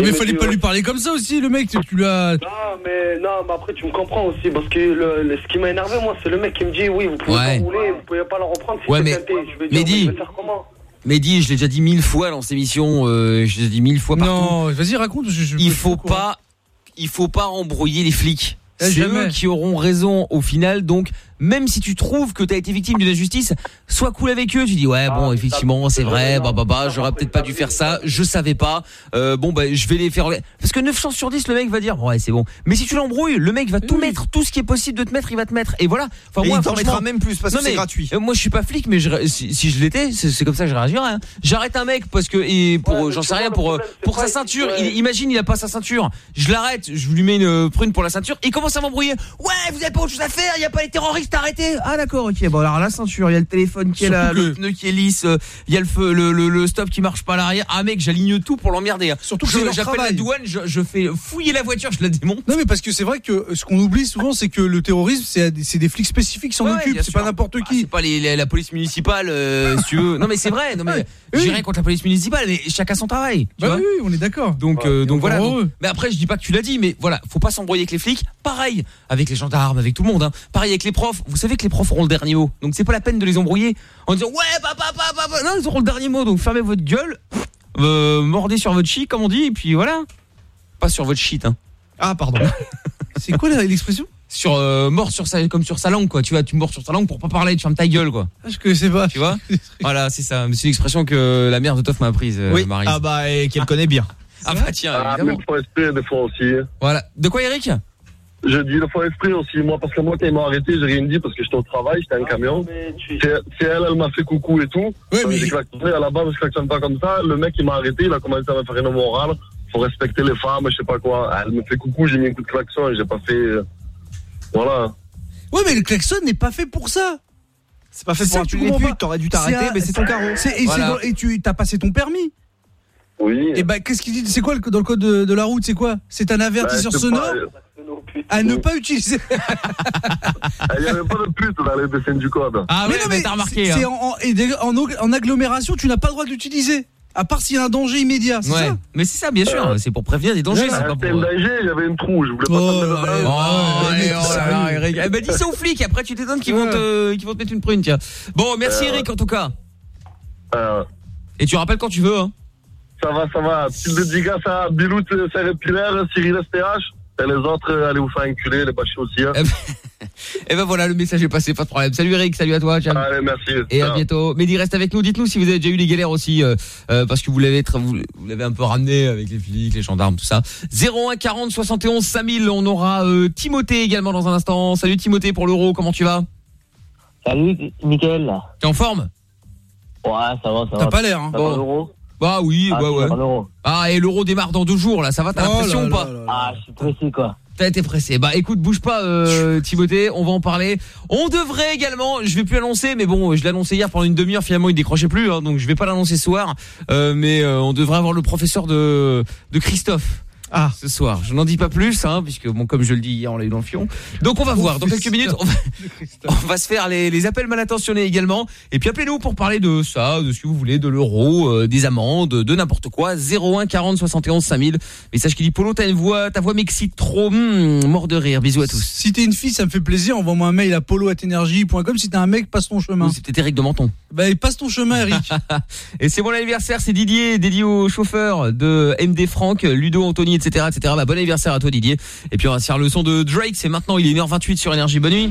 Speaker 11: mais
Speaker 13: Il
Speaker 11: fallait
Speaker 13: dit,
Speaker 11: pas lui parler comme ça aussi, le mec. Tu, tu l'as.
Speaker 13: Non, mais non, mais après tu me comprends aussi parce que le, le- ce qui m'a énervé moi, c'est le mec qui me dit oui, vous pouvez
Speaker 9: Ouais.
Speaker 13: pas rouler, vous pouvez pas le reprendre si
Speaker 9: Ouais,
Speaker 13: c'est
Speaker 9: mais-
Speaker 13: teinté. Je vais dire,
Speaker 9: mais dis-
Speaker 13: mais je vais faire comment
Speaker 9: Mehdi, je l'ai déjà dit mille fois dans cette émission, euh, je l'ai dit mille fois partout.
Speaker 11: Non, vas-y, raconte. je- je-
Speaker 9: il
Speaker 11: je-
Speaker 9: faut pas, il faut pas embrouiller les flics.
Speaker 11: Eh,
Speaker 9: C'est eux qui auront raison au final. Donc, même si tu trouves que tu as été victime d'une injustice, sois cool avec eux. Tu dis ouais, bon,
Speaker 13: mais
Speaker 9: effectivement, c'est vrai. Bah bah bah, j'aurais peut-être pas dû faire ça. Je savais pas. Euh, bon bah, je vais les faire. Parce que 9 chances sur 10, le mec va dire ouais, c'est bon. Mais si tu l'embrouilles, le mec va tout
Speaker 11: Oui.
Speaker 9: mettre, tout ce qui est possible de te mettre, il va te mettre. Et voilà. Enfin
Speaker 3: Et
Speaker 9: moi,
Speaker 3: il t'en mettra même plus parce que c'est gratuit.
Speaker 9: euh, moi, je suis pas flic, mais je- si, si je l'étais, c'est comme ça que je réagirais. hein. J'arrête un mec parce que et pour,
Speaker 13: Ouais,
Speaker 9: j'en sais rien pour
Speaker 13: problème,
Speaker 9: pour sa ceinture. Il- imagine, il a pas sa ceinture. Je l'arrête, je lui mets une euh, prune pour la ceinture. Il commence à m'embrouiller. Ouais, vous avez pas autre chose à faire. Il y a pas les terroristes arrêtés. Ah d'accord, ok. Bon alors la ceinture, il y a le téléphone qui est là, le pneu qui est lisse, euh, il y a le feu, le, le, le stop qui marche pas à l'arrière. Ah mec, j'aligne tout pour l'emmerder. hein.
Speaker 11: Surtout que
Speaker 9: j'appelle la douane, je, je fais fouiller la voiture, je la démonte.
Speaker 11: Non mais parce que c'est vrai que ce qu'on oublie souvent c'est que le terrorisme c'est des flics spécifiques qui s'en
Speaker 9: Ouais,
Speaker 11: occupent, c'est pas n'importe
Speaker 9: Bah,
Speaker 11: qui.
Speaker 9: c'est pas les, les- la police municipale, euh, si tu veux. Non mais c'est vrai. Non mais j'ai rien contre la police municipale, mais chacun son travail. Tu
Speaker 11: Bah
Speaker 9: vois
Speaker 11: oui, oui, on est d'accord.
Speaker 9: donc, euh, donc voilà. donc- mais après, je dis pas que tu l'as dit, mais voilà, faut pas s'embrouiller avec les flics. Pareil avec les gendarmes, avec tout le monde. Hein. Pareil avec les profs. Vous savez que les profs auront le dernier mot. Donc c'est pas la peine de les embrouiller en disant ouais, bah, bah, bah, bah, bah. non, ils auront le dernier mot. Donc fermez votre gueule, euh, mordez sur votre chic, comme on dit, et puis voilà. Pas sur votre shit, hein.
Speaker 3: Ah pardon.
Speaker 11: C'est quoi l'expression?
Speaker 9: Sur euh, mort sur sa, comme sur sa langue, quoi. Tu vois, tu mords sur sa langue pour pas parler, tu fermes ta gueule, quoi.
Speaker 11: ah, Je connaissais pas.
Speaker 9: Tu vois? Voilà, c'est ça. C'est une expression que la mère de Toff m'a apprise, euh,
Speaker 3: Oui.
Speaker 9: Maryse.
Speaker 3: Ah bah et qu'elle connaît bien.
Speaker 9: Ah bah tiens,
Speaker 15: Ah, fois esprit, des fois aussi.
Speaker 9: Voilà. De quoi, Eric?
Speaker 15: Je dis le fois esprit aussi, moi, parce que moi, quand ils m'ont arrêté, j'ai rien dit parce que j'étais au travail, j'étais
Speaker 9: Ah,
Speaker 15: en camion.
Speaker 13: Tu-
Speaker 15: C'est elle, elle m'a fait coucou et tout. Euh,
Speaker 11: mais-
Speaker 15: J'ai klaxonné à la base, je klaxonne pas comme ça. Le mec, il m'a arrêté, il a commencé à me faire une morale. Faut respecter les femmes, je sais pas quoi. Elle me fait coucou, j'ai mis un coup de klaxon et j'ai pas fait. euh, Voilà.
Speaker 11: Ouais, mais le klaxon n'est pas fait pour ça.
Speaker 3: C'est pas fait pour
Speaker 11: ça tu
Speaker 3: les
Speaker 11: comprends
Speaker 3: putes,
Speaker 11: pas.
Speaker 3: t'aurais dû t'arrêter, mais c'est ton carreau.
Speaker 11: Et,
Speaker 3: Voilà.
Speaker 11: c'est dans- et tu as passé ton permis.
Speaker 15: Oui.
Speaker 11: Et bah, qu'est-ce qu'il dit? C'est quoi le, dans le code de, de la route C'est quoi? C'est un avertisseur
Speaker 15: Bah,
Speaker 11: sonore?
Speaker 15: pas-
Speaker 11: à ne pas utiliser.
Speaker 15: Ah, Il n'y avait pas de pute dans les dessins du code.
Speaker 9: Ah
Speaker 11: Mais non, mais c'est- c'est
Speaker 9: hein.
Speaker 11: en, en- agglomération, tu n'as pas le droit de l'utiliser. À part s'il y a un danger immédiat, c'est
Speaker 9: Ouais,
Speaker 11: ça?
Speaker 9: Mais c'est ça, bien sûr. C'est pour prévenir des dangers.
Speaker 11: Ouais,
Speaker 15: C'était
Speaker 9: pour.
Speaker 15: un danger, il y avait un trou, je voulais pas dedans.
Speaker 9: Oh, allez, oh là là, Eric. Eh ben, dis ça aux flics, après tu t'étonnes qu'ils vont, te, qu'ils vont te mettre une prune, tiens. Bon, merci
Speaker 15: Euh,
Speaker 9: Eric en tout cas.
Speaker 15: Euh,
Speaker 9: Et tu rappelles quand tu veux, hein.
Speaker 15: Ça va, ça va. Petite dédicace à Bilout, Serre Pilaire, Cyril STH. Et les autres, euh, allez vous faire enculer, les bâchés aussi. Hein.
Speaker 9: Et ben voilà, le message est passé, pas de problème. Salut Eric, salut à toi, ciao.
Speaker 15: Allez, merci.
Speaker 9: Et à bientôt. Mehdi reste avec nous. Dites-nous si vous avez déjà eu des galères aussi, euh, euh, parce que vous l'avez vous, vous l'avez un peu ramené avec les flics, les gendarmes, tout ça. 01 40 71 5000. On aura euh, Timothée également dans un instant. Salut Timothée pour l'euro. Comment tu vas?
Speaker 16: Salut, nickel.
Speaker 9: T'es en forme?
Speaker 16: Ouais, ça va, ça va.
Speaker 11: T'as pas l'air, hein.
Speaker 16: Ça va,
Speaker 9: Bon. Bah oui,
Speaker 16: Ah,
Speaker 9: ouais. Ah, et l'euro démarre dans deux jours, là. Ça va, t'as
Speaker 11: Oh
Speaker 9: la pression
Speaker 11: là
Speaker 9: ou pas
Speaker 11: là là là.
Speaker 16: Ah, je suis pressé, quoi.
Speaker 9: T'as été pressé. Bah écoute, bouge pas, euh, Timothée. On va en parler. On devrait également. Je vais plus annoncer, mais bon, je l'ai annoncé hier pendant une demi-heure. Finalement, il décrochait plus, hein, donc je vais pas l'annoncer ce soir. Euh, mais euh, on devrait avoir le professeur de de Christophe.
Speaker 11: Ah.
Speaker 9: ce soir. Je n'en dis pas plus, hein, puisque bon, comme je le dis hier, on l'a eu dans le fion. Donc on va voir. Dans quelques minutes, on va, on va se faire les, les appels mal intentionnés également. Et puis appelez-nous pour parler de ça, de ce que vous voulez, de l'euro, euh, des amendes, de n'importe quoi. 01 40 71 5000. Message qui dit Polo, t'as une voix, ta voix m'excite trop. Hmm, mort de rire. Bisous à tous.
Speaker 11: Si t'es une fille, ça me fait plaisir. Envoie-moi un mail à polo.energie.com. Si t'es un mec, passe ton chemin.
Speaker 9: C'est peut-être Eric de Menton.
Speaker 11: Bah, passe ton chemin, Eric.
Speaker 9: Et c'est mon anniversaire, c'est Didier, dédié au chauffeur de MD Franck, Ludo, Anthony, etc. etc. Bah, bon anniversaire à toi Didier. Et puis on va se faire le son de Drake, c'est maintenant, il est 1h28 sur Énergie. Bonne nuit.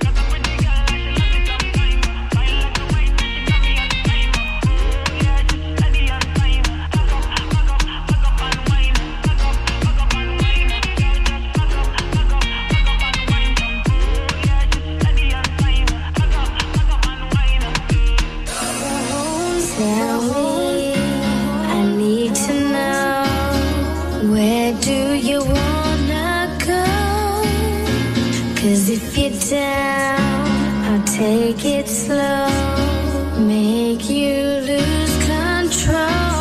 Speaker 17: Take it slow, make you lose control.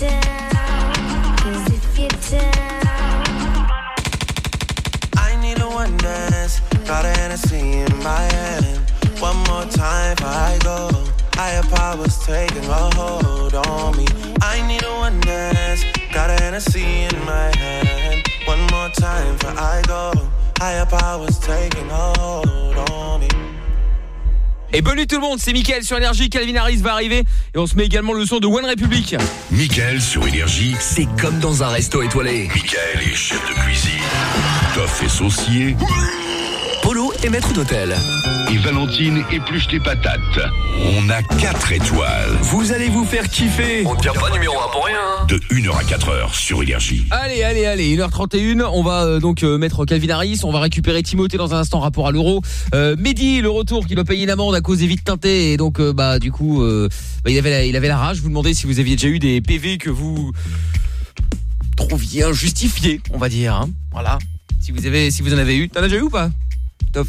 Speaker 17: Down, down, down.
Speaker 6: I need a one dance. Got a Hennessy in my hand. One more time before I go. Higher powers taking a hold on me. I need a one dance. Got a Hennessy in my hand. One more time before I go. Higher powers taking a hold on me.
Speaker 9: Et bonne nuit tout le monde, c'est Mickaël sur Énergie, Calvin Harris va arriver et on se met également le son de One Republic.
Speaker 10: Michael sur Énergie, c'est comme dans un resto étoilé. Michael est chef de cuisine. Toff est saucier. Et maître d'hôtel.
Speaker 18: Et Valentine épluche les patates. On a 4 étoiles.
Speaker 10: Vous allez vous faire kiffer. On ne tient pas numéro 1 pour rien. hein.
Speaker 18: De 1h à 4h sur Énergie.
Speaker 9: Allez, allez, allez, 1h31, on va euh, donc euh, mettre Calvin Harris, on va récupérer Timothée dans un instant rapport à l'euro. Euh, Mehdi, le retour, qui doit payer une amende à cause des vides teintées et donc euh, bah du coup euh, bah, il avait la, il avait la rage. Je vous demandais si vous aviez déjà eu des PV que vous trouviez injustifiés, on va dire. hein. Voilà. Si vous avez, si vous en avez eu, t'en as déjà eu ou pas? Top.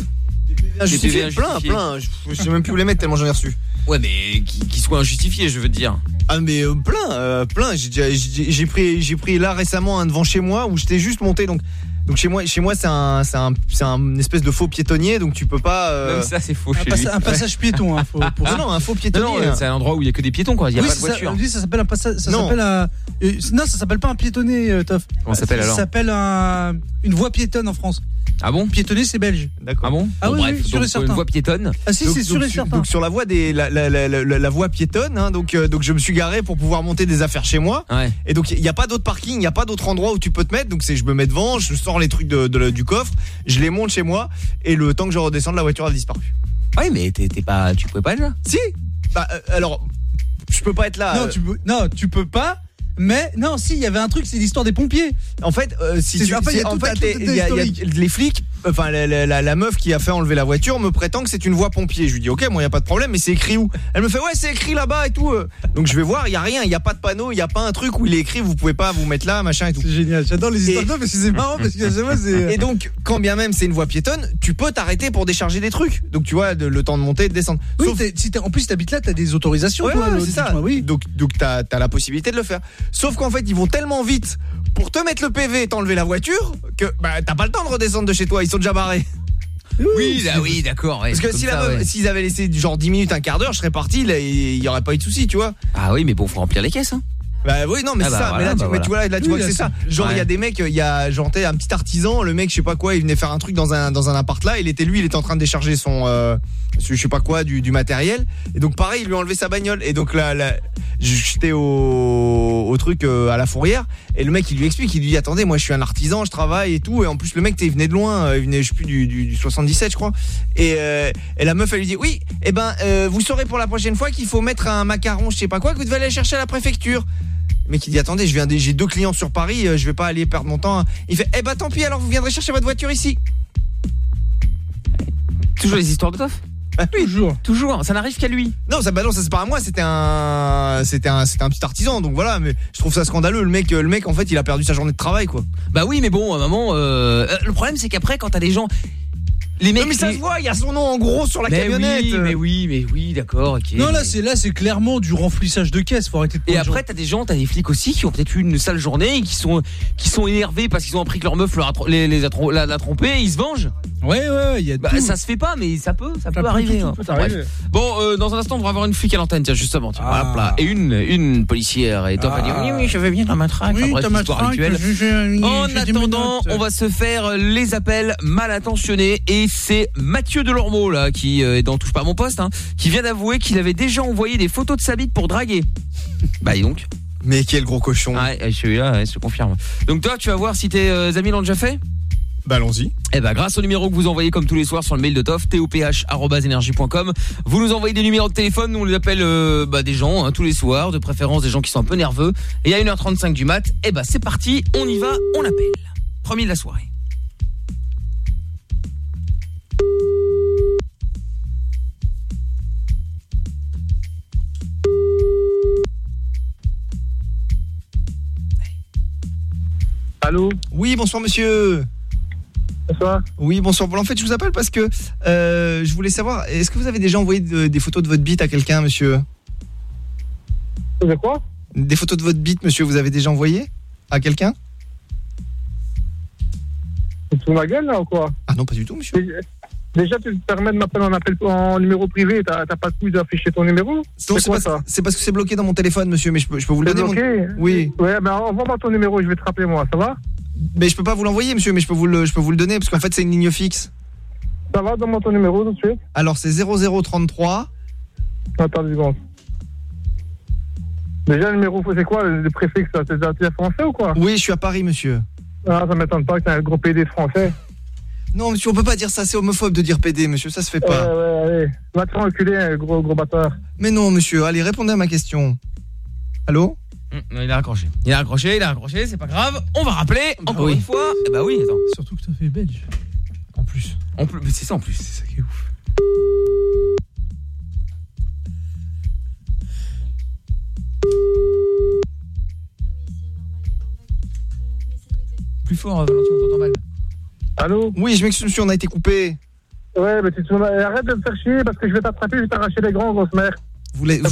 Speaker 3: Injustifié,
Speaker 9: Des PV
Speaker 3: plein, plein. Je, je sais même plus où les mettre tellement j'en ai reçu.
Speaker 9: Ouais, mais qui, soient injustifiés, je veux te dire.
Speaker 3: Ah mais euh, plein, euh, plein. J'ai pris, j'ai pris là récemment un devant chez moi où j'étais juste monté donc. Donc chez moi, chez moi c'est un, c'est un, c'est un espèce de faux piétonnier donc tu peux pas. euh,
Speaker 9: Même ça, c'est faux
Speaker 11: Un,
Speaker 9: chez
Speaker 11: passa-
Speaker 9: lui.
Speaker 11: un passage piéton. Hein, pour-
Speaker 3: Non, non, un faux piétonnier.
Speaker 9: non, c'est un endroit où il y a que des piétons, quoi. Il y a
Speaker 11: oui,
Speaker 9: pas de
Speaker 11: ça-
Speaker 9: voiture.
Speaker 11: oui, ça s'appelle un passage. Ça
Speaker 3: Non.
Speaker 11: s'appelle un. euh, Non, ça s'appelle pas un piétonnier, euh, Toff.
Speaker 9: Comment ça s'appelle, alors
Speaker 11: Ça s'appelle un... une voie piétonne en France.
Speaker 9: Ah bon
Speaker 11: Piétonnier, c'est belge.
Speaker 3: D'accord.
Speaker 9: Ah bon
Speaker 11: Ah
Speaker 9: Bon,
Speaker 11: oui,
Speaker 9: bref,
Speaker 11: oui, sûr
Speaker 9: donc,
Speaker 11: et certain.
Speaker 9: une voie piétonne.
Speaker 11: Ah si,
Speaker 3: Donc-
Speaker 11: c'est sûr et
Speaker 3: sur-
Speaker 11: certain.
Speaker 3: Donc sur la voie des la, la, la, la- la voie piétonne, hein, donc euh, donc je me suis garé pour pouvoir monter des affaires chez moi.
Speaker 9: Ouais.
Speaker 3: Et donc il y a pas d'autre parking, il y a pas d'autre endroit où tu peux te mettre. Donc c'est je me mets devant, je sors les trucs de, de- du coffre, je les monte chez moi et le temps que je redescende, la voiture a disparu.
Speaker 9: Ouais, mais t'es t'es pas, tu pouvais pas être là?
Speaker 3: Si. Bah euh, alors je peux pas être là.
Speaker 11: Non,
Speaker 3: euh,
Speaker 11: tu peux, non, tu peux pas. Mais non, si, il y avait un truc, c'est l'histoire des pompiers.
Speaker 3: En fait, euh, si tu,
Speaker 11: en y a
Speaker 3: fait, il y a- y a- les flics, enfin la, la- la- la meuf qui a fait enlever la voiture me prétend que c'est une voie pompier. Je lui dis ok, moi il y a pas de problème, mais c'est écrit où? Elle me fait ouais, c'est écrit là-bas et tout. euh. Donc je vais voir, il y a rien, il y a pas de panneau, il y a pas un truc où il est écrit vous pouvez pas vous mettre là, machin et tout.
Speaker 11: C'est génial. J'adore les histoires
Speaker 3: Et-
Speaker 11: de parce que c'est marrant parce que fois, c'est.
Speaker 3: Et donc, quand bien même c'est une voie piétonne, tu peux t'arrêter pour décharger des trucs. Donc tu vois, le temps de monter et de descendre.
Speaker 11: Oui,
Speaker 3: Sauf-
Speaker 11: si en plus t'habites là, t'as des autorisations.
Speaker 3: Ouais,
Speaker 11: toi,
Speaker 3: ouais,
Speaker 11: le-
Speaker 3: ça.
Speaker 11: Oui.
Speaker 3: Donc, donc t'as as la possibilité de le faire. Sauf qu'en fait, ils vont tellement vite pour te mettre le PV et t'enlever la voiture que bah t'as pas le temps de redescendre de chez toi. Ils sont déjà barrés.
Speaker 9: Oui, là, oui, d'accord. ouais,
Speaker 3: Parce que
Speaker 9: comme
Speaker 3: si
Speaker 9: ouais.
Speaker 3: s'ils avaient laissé genre 10 minutes, un quart d'heure, je serais parti, là, il y aurait pas eu de souci, tu vois.
Speaker 9: Ah oui, mais bon, faut remplir les caisses. Hein.
Speaker 3: Bah oui, non, mais
Speaker 9: Ah
Speaker 3: c'est
Speaker 9: bah
Speaker 3: ça.
Speaker 9: voilà,
Speaker 3: mais là, tu, mais tu vois, là, tu
Speaker 11: Oui,
Speaker 3: vois que c'est ça. Genre, il y a des mecs, il y a, genre, t'es un petit artisan, le mec, je sais pas quoi, il venait faire un truc dans un, dans un appart là, il était lui, il était en train de décharger son, euh, je sais pas quoi, du, du matériel. Et donc, pareil, il lui a enlevé sa bagnole. Et donc, là, là j'étais au, au truc, euh, à la fourrière, et le mec, il lui explique, il lui dit, attendez, moi, je suis un artisan, je travaille et tout. Et en plus, le mec, t'es- il venait de loin, euh, il venait, je sais plus, du, du, du 77, je crois. Et, euh, et la meuf, elle lui dit, oui, eh ben, euh, vous saurez pour la prochaine fois qu'il faut mettre un macaron, je sais pas quoi, que vous devez aller chercher à la préfecture. Le mec il dit attendez, je viens j'ai deux clients sur Paris, euh, je vais pas aller perdre mon temps. Il fait eh bah tant pis alors vous viendrez chercher votre voiture ici.
Speaker 9: Toujours les histoires de Toff
Speaker 3: Bah oui,
Speaker 11: Toujours.
Speaker 9: Toujours, ça n'arrive qu'à lui.
Speaker 3: Non, ça bah non, ça c'est pas à moi, c'était un c'était un c'était un petit artisan donc voilà, mais je trouve ça scandaleux le mec euh, le mec en fait, il a perdu sa journée de travail quoi.
Speaker 9: Bah oui, mais bon, à un moment, euh, le problème c'est qu'après, quand t'as des gens, les mecs,
Speaker 3: Non, mais ça
Speaker 9: les-
Speaker 3: se voit, il y a son nom en gros sur la
Speaker 9: mais
Speaker 3: camionnette.
Speaker 9: oui, mais oui, mais oui, d'accord, ok.
Speaker 11: Non, là,
Speaker 9: mais-
Speaker 11: c'est là, c'est clairement du remplissage de caisse. Faut arrêter de
Speaker 9: Et après, t'as des gens, t'as des flics aussi qui ont peut-être eu une sale journée et qui sont, qui sont énervés parce qu'ils ont appris que leur meuf leur a les, les a tro- l'a, l'a trompé et ils se vengent.
Speaker 11: Ouais, ouais, il y a
Speaker 9: Bah,
Speaker 11: tout.
Speaker 9: ça se fait pas, mais ça peut, ça,
Speaker 11: Ça
Speaker 9: peut
Speaker 11: peut,
Speaker 9: arriver.
Speaker 11: tout,
Speaker 9: hein.
Speaker 11: tout peut arriver.
Speaker 9: Bon, euh, dans un instant, on va avoir une flic à l'antenne, tiens, justement. Tiens,
Speaker 11: Ah.
Speaker 9: hop là. Et une, une policière. Et Top va dire, oui, oui, je vais bien dans ma traque.
Speaker 11: Oui,
Speaker 9: Enfin, bref,
Speaker 11: t'as ma
Speaker 9: histoire
Speaker 11: traque,
Speaker 9: rituelle.
Speaker 11: je- je-
Speaker 9: En attendant, on va se faire les appels mal intentionnés et c'est Mathieu Delormeau là qui euh, est dans touche pas à mon poste hein, qui vient d'avouer qu'il avait déjà envoyé des photos de sa bite pour draguer. Bah dis donc.
Speaker 3: Mais quel gros cochon.
Speaker 9: Ouais, ouais, celui-là, ouais, je confirme. Donc toi, tu vas voir si tes euh, amis l'ont déjà fait?
Speaker 3: Bah allons-y.
Speaker 9: eh ben, grâce au numéro que vous envoyez comme tous les soirs sur le mail de Toff, toph@energie.com, vous nous envoyez des numéros de téléphone, nous on les appelle euh, bah, des gens hein, tous les soirs, de préférence des gens qui sont un peu nerveux. Et à 1h35 du mat, eh ben c'est parti, on y va, on appelle. Premier de la soirée.
Speaker 4: Allô
Speaker 3: Oui, bonsoir monsieur.
Speaker 4: Bonsoir.
Speaker 3: Oui, bonsoir. Bon, en fait, je vous appelle parce que euh, je voulais savoir est-ce que vous avez déjà envoyé de- des photos de votre bite à quelqu'un monsieur
Speaker 4: De quoi
Speaker 3: Des photos de votre bite monsieur, vous avez déjà envoyé à quelqu'un
Speaker 4: fous de ma gueule là ou quoi
Speaker 3: Ah non, pas du tout monsieur.
Speaker 4: Déjà, tu te permets de m'appeler en appel en numéro privé, t'as t'as pas de couilles d'afficher ton numéro? C'est quoi
Speaker 3: parce,
Speaker 4: ça?
Speaker 3: c'est parce que c'est bloqué dans mon téléphone, monsieur, mais je peux, je peux vous le donner. mon-
Speaker 4: bloqué?
Speaker 3: Oui.
Speaker 4: Ouais, ben envoie-moi ton numéro, je vais te rappeler moi, ça va?
Speaker 3: Mais je peux pas vous l'envoyer, monsieur, mais je peux vous le, je peux vous le donner parce qu'en fait c'est une ligne fixe.
Speaker 4: Ça va, donne-moi ton numéro tout de suite.
Speaker 3: Alors c'est 0033.
Speaker 4: Attends deux secondes. Déjà, le numéro, c'est quoi le préfixe C'est t'es français ou quoi?
Speaker 3: Oui, je suis à Paris, monsieur.
Speaker 4: Ah, ça m'étonne pas que t'es un gros PD français.
Speaker 3: Non, monsieur, on peut pas dire ça, c'est homophobe de dire PD, monsieur, ça se fait pas.
Speaker 4: Ouais, ouais, allez. Va te faire enculer, un gros, gros bâtard.
Speaker 3: Mais non, monsieur, allez, répondez à ma question. Allô
Speaker 9: Hum, Il a raccroché. Il a raccroché, il a raccroché, c'est pas grave. On va rappeler encore
Speaker 11: oui.
Speaker 9: une fois. Eh bah oui, attends.
Speaker 11: Surtout que t'as fait belge. En plus.
Speaker 9: En plus, mais c'est ça en plus.
Speaker 11: C'est ça qui est ouf.
Speaker 9: Plus fort, euh, Valentin, on t'entend mal.
Speaker 4: Allô
Speaker 3: Oui, je m'excuse, monsieur, on a été coupé.
Speaker 4: Ouais, mais tu te... arrête de me faire chier parce que je vais t'attraper, je vais t'arracher les grands, grosse mère.
Speaker 3: Vous voulez, vous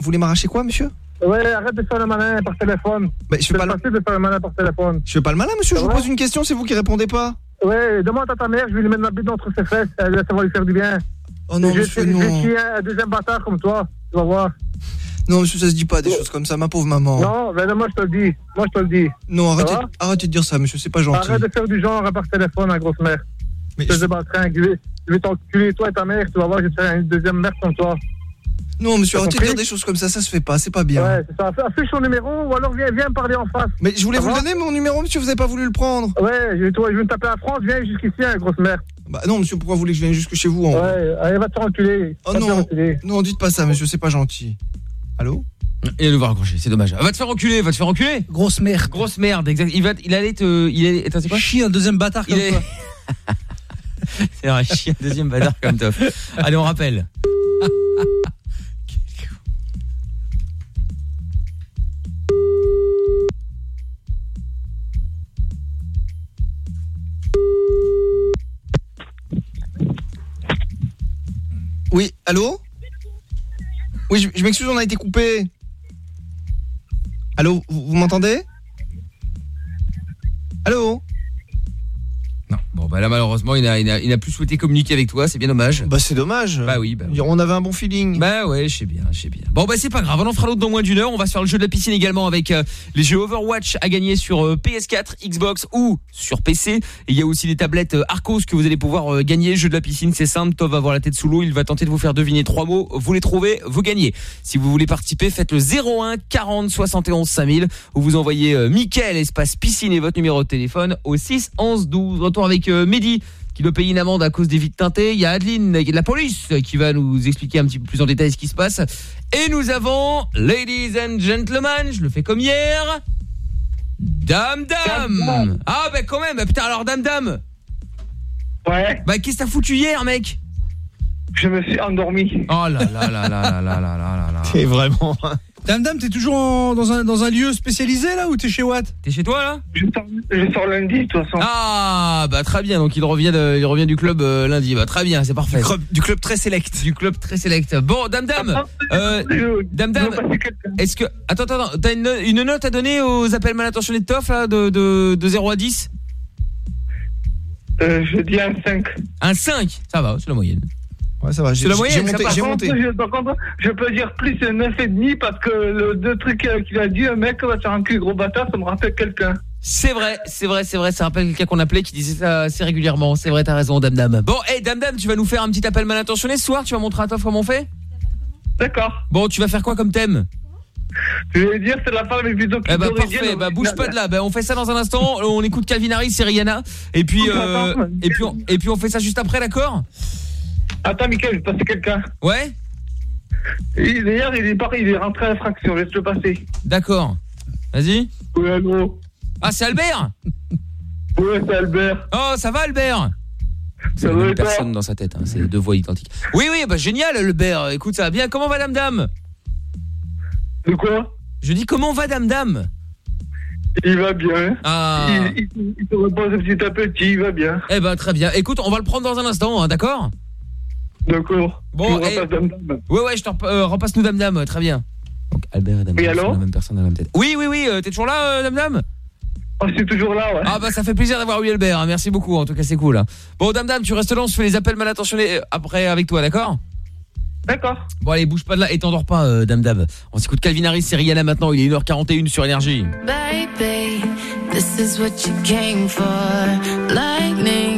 Speaker 3: voulez m'arracher quoi, monsieur?
Speaker 4: Ouais, arrête de faire le malin par téléphone.
Speaker 3: Bah, je fais pas le-
Speaker 4: de faire le malin par téléphone.
Speaker 3: Je fais pas le malin, monsieur, je vous pose une question, c'est vous qui répondez pas.
Speaker 4: Ouais, demande à ta mère, je vais lui mettre la bite entre ses fesses, elle, ça va lui faire du bien.
Speaker 3: Oh non,
Speaker 4: je
Speaker 3: monsieur,
Speaker 4: je vais un deuxième bâtard comme toi, tu vas voir.
Speaker 3: Non, monsieur, ça se dit pas des choses comme ça, ma pauvre maman.
Speaker 4: Non, mais moi je te le dis, moi je te le dis.
Speaker 3: Non, arrêtez, arrêtez de dire ça, monsieur, c'est pas gentil.
Speaker 4: Arrête de faire du genre par téléphone, hein, grosse mère.
Speaker 3: Mais
Speaker 4: je te baltringue, je vais, je vais t'enculer toi et ta mère, tu vas voir, je vais te faire une deuxième mère comme toi.
Speaker 3: Non, monsieur, arrêtez de dire des choses comme ça, ça se fait pas, c'est pas bien.
Speaker 4: Ouais, c'est ça. Affiche ton numéro ou alors viens, viens me parler en face.
Speaker 3: Mais je voulais
Speaker 4: Ça
Speaker 3: vous le donner, mon numéro, monsieur, vous avez pas voulu le prendre.
Speaker 4: Ouais, je, toi, je vais me taper à France, viens jusqu'ici, hein, grosse mère.
Speaker 3: Bah non, monsieur, pourquoi vous voulez que je vienne jusque chez vous en
Speaker 4: Ouais, allez, va te enculer.
Speaker 3: Oh non, non, dites pas ça, monsieur, c'est pas gentil. Allô
Speaker 9: Et elle nous va raccrocher, c'est dommage. Va te faire enculer, va te faire enculer.
Speaker 11: Grosse merde.
Speaker 9: Grosse merde, exact. Il va, il allait te, il allait, attends, c'est quoi
Speaker 11: Chie un deuxième bâtard comme toi.
Speaker 9: C'est un chien deuxième bâtard comme toi. Allez, on rappelle.
Speaker 3: Oui, allô Oui, je, m'excuse, on a été coupé. Allô, vous, vous m'entendez? Allô?
Speaker 9: Non, bon bah là malheureusement il n'a il a, il a plus souhaité communiquer avec toi, c'est bien dommage.
Speaker 3: Bah c'est dommage.
Speaker 9: Bah oui, bah oui.
Speaker 3: On avait un bon feeling.
Speaker 9: Bah ouais, je sais bien, je sais bien. Bon bah c'est pas grave, on en fera l'autre dans moins d'une heure. On va se faire le jeu de la piscine également avec euh, les jeux Overwatch à gagner sur euh, PS4, Xbox ou sur PC. Et il y a aussi les tablettes euh, Arcos que vous allez pouvoir gagner. Jeu de la piscine, c'est simple. Tov va avoir la tête sous l'eau, il va tenter de vous faire deviner trois mots. Vous les trouvez, vous gagnez. Si vous voulez participer, faites le 01 40 71 5000 ou vous envoyez Mickaël espace piscine et votre numéro de téléphone au 6 11 12. Retour avec euh, Mehdi qui doit payer une amende à cause des vides teintées. Il y a Adeline qui est de la police qui va nous expliquer un petit peu plus en détail ce qui se passe. Et nous avons, ladies and gentlemen, je le fais comme hier, Dame Dame. Ah bah quand même, bah, putain alors Dame Dame.
Speaker 4: Ouais.
Speaker 9: Bah qu'est-ce que t'as foutu hier mec?
Speaker 4: Je me suis endormi.
Speaker 9: Oh là là là là là là là là là là.
Speaker 3: T'es vraiment...
Speaker 11: Dame Dame, t'es toujours en- dans, un, dans un lieu spécialisé là ou t'es chez Watt
Speaker 9: T'es chez toi là
Speaker 4: Je sors, je sors lundi, de toute façon.
Speaker 9: Ah bah très bien, donc il revient de- il revient du club euh, lundi. Bah très bien, c'est parfait.
Speaker 3: Du club, du club très select.
Speaker 9: Du club très select. Bon, Dame Dame. Euh, Dame Dame. Est-ce que attends attends, attends, t'as une, une note à donner aux appels mal intentionnés de Toff là de, de, de 0 à 10
Speaker 4: Euh, je dis un 5.
Speaker 9: Un 5 Ça va, c'est la moyenne.
Speaker 3: Ouais, ça va, j'ai monté, j'ai monté.
Speaker 4: Je, par contre, je peux dire plus 9,5 parce que le deux trucs euh, qu'il a dit, un mec va faire un cul gros bâtard, ça me rappelle quelqu'un.
Speaker 9: C'est vrai, c'est vrai, c'est vrai, ça rappelle quelqu'un qu'on appelait qui disait ça assez régulièrement. C'est vrai, t'as raison, Dame Dame. Bon, hey Dame Dame, tu vas nous faire un petit appel mal intentionné ce soir, tu vas montrer à Toff comment on fait?
Speaker 4: D'accord.
Speaker 9: Bon, tu vas faire quoi comme thème?
Speaker 4: Je vais dire, c'est la femme avec plutôt
Speaker 9: Eh bah parfait, bah bouge pas de là. Bah on fait ça dans un instant. On écoute Calvin Harris et Rihanna et puis euh, et puis on, et puis on fait ça juste après, d'accord?
Speaker 4: Attends, Mickaël, je vais passer quelqu'un.
Speaker 9: Ouais
Speaker 4: Il- D'ailleurs, il est parti, il est rentré à l'infraction, laisse le passer.
Speaker 9: D'accord. Vas-y.
Speaker 4: Oui, allô
Speaker 9: Ah, c'est Albert
Speaker 4: Ouais, c'est Albert.
Speaker 9: Oh, ça va Albert? C'est
Speaker 4: Ça
Speaker 9: la
Speaker 4: va
Speaker 9: personne dans sa tête, hein. c'est deux voix identiques. Oui, oui, bah génial Albert. Écoute, ça va bien. Comment va Dame Dame
Speaker 4: De quoi?
Speaker 9: Je dis comment va Dame Dame
Speaker 4: Il va bien.
Speaker 9: Ah.
Speaker 4: Il, il- il se repose petit à petit, il va bien.
Speaker 9: Eh ben très bien. Écoute, on va le prendre dans un instant, hein, d'accord?
Speaker 4: D'accord.
Speaker 9: Bon, et-
Speaker 4: repasses Dame Dame.
Speaker 9: Ouais, ouais, je te rep- euh, repasse-nous Dame Dame, très bien. Donc Albert et Dame
Speaker 4: Oui,
Speaker 9: Dame sont la même personne dans la même tête. Oui, oui, oui, euh, t'es toujours là, euh, Dame Dame?
Speaker 4: Oh, c'est toujours là, ouais.
Speaker 9: Ah bah ça fait plaisir d'avoir eu Albert, hein. merci beaucoup, en tout cas c'est cool. hein. Bon Dame Dame, tu restes là, on se fait les appels mal intentionnés après avec toi, d'accord?
Speaker 4: D'accord.
Speaker 9: Bon allez, bouge pas de là et t'endors pas, euh, Dame Dame. On s'écoute Calvin Harris et Rihanna maintenant, il est 1h41 sur Énergie.
Speaker 19: Baby, this is what you came for. Lightning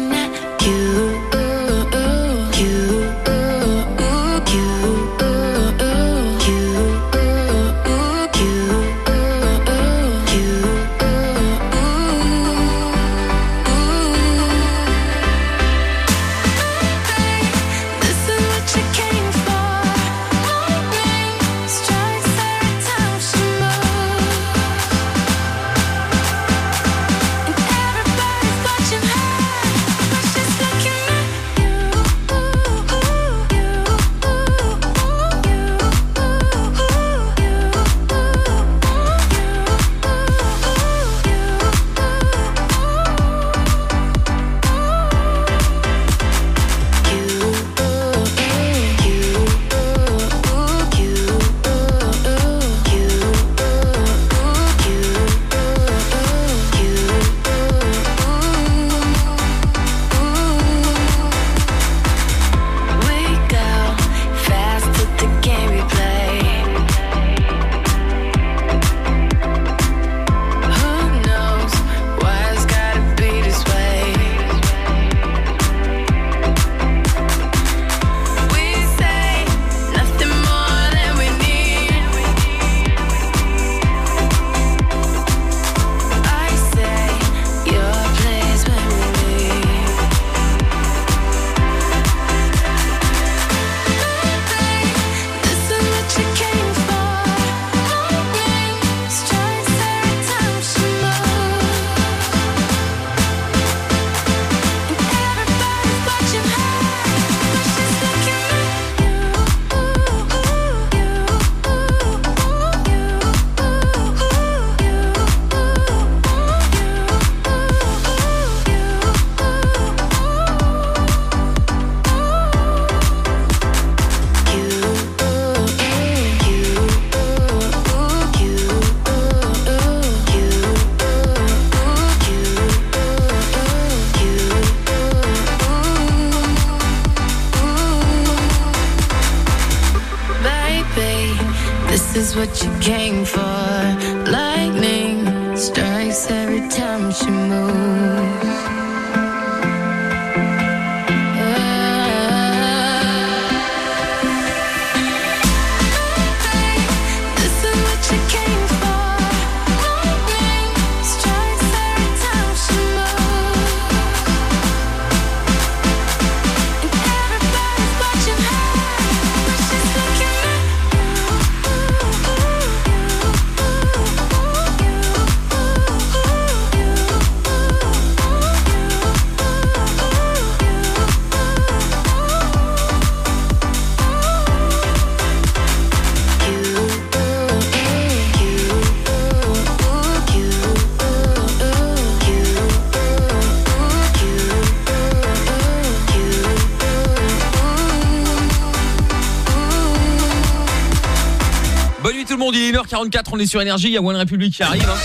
Speaker 9: on est sur énergie, il y a One République qui arrive. Hein.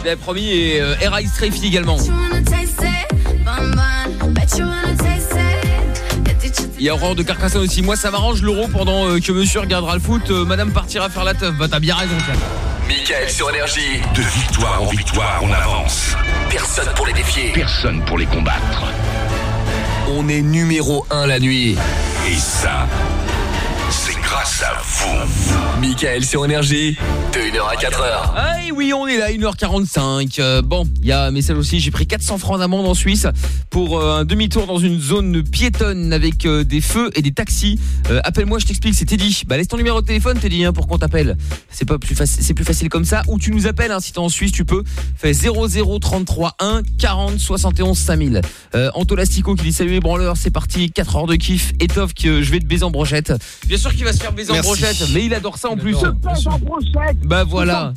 Speaker 9: Je l'avais promis et euh, Era également. Il y a Aurore de Carcassonne aussi. Moi, ça m'arrange l'euro pendant euh, que monsieur regardera le foot. Euh, madame partira faire la teuf. Bah, t'as bien raison, toi.
Speaker 10: Michael sur Énergie.
Speaker 18: De victoire en victoire, on avance.
Speaker 10: Personne pour les défier.
Speaker 18: Personne pour les combattre.
Speaker 10: On est numéro 1 la nuit.
Speaker 18: Et ça, à vous.
Speaker 10: Michael sur énergie. De 1h à 4h.
Speaker 9: Ah et oui, on est là, 1h45. Euh, bon, il y a un message aussi, j'ai pris 400 francs d'amende en Suisse pour euh, un demi-tour dans une zone piétonne avec euh, des feux et des taxis. Euh, Appelle-moi, je t'explique, c'est Teddy. Bah laisse ton numéro de téléphone Teddy hein, pour qu'on t'appelle. C'est pas plus facile, c'est plus facile comme ça ou tu nous appelles hein, si t'es en Suisse, tu peux. Fais 0033 1 40 71 5000. Euh, Antolastico qui dit salut les branleurs, c'est parti, 4 heures de kiff. Étoffe que je vais te baiser en brochette. Bien sûr qu'il va se faire baiser
Speaker 3: Merci.
Speaker 9: en brochette, mais il adore ça en plus.
Speaker 20: en brochette.
Speaker 9: Bah voilà.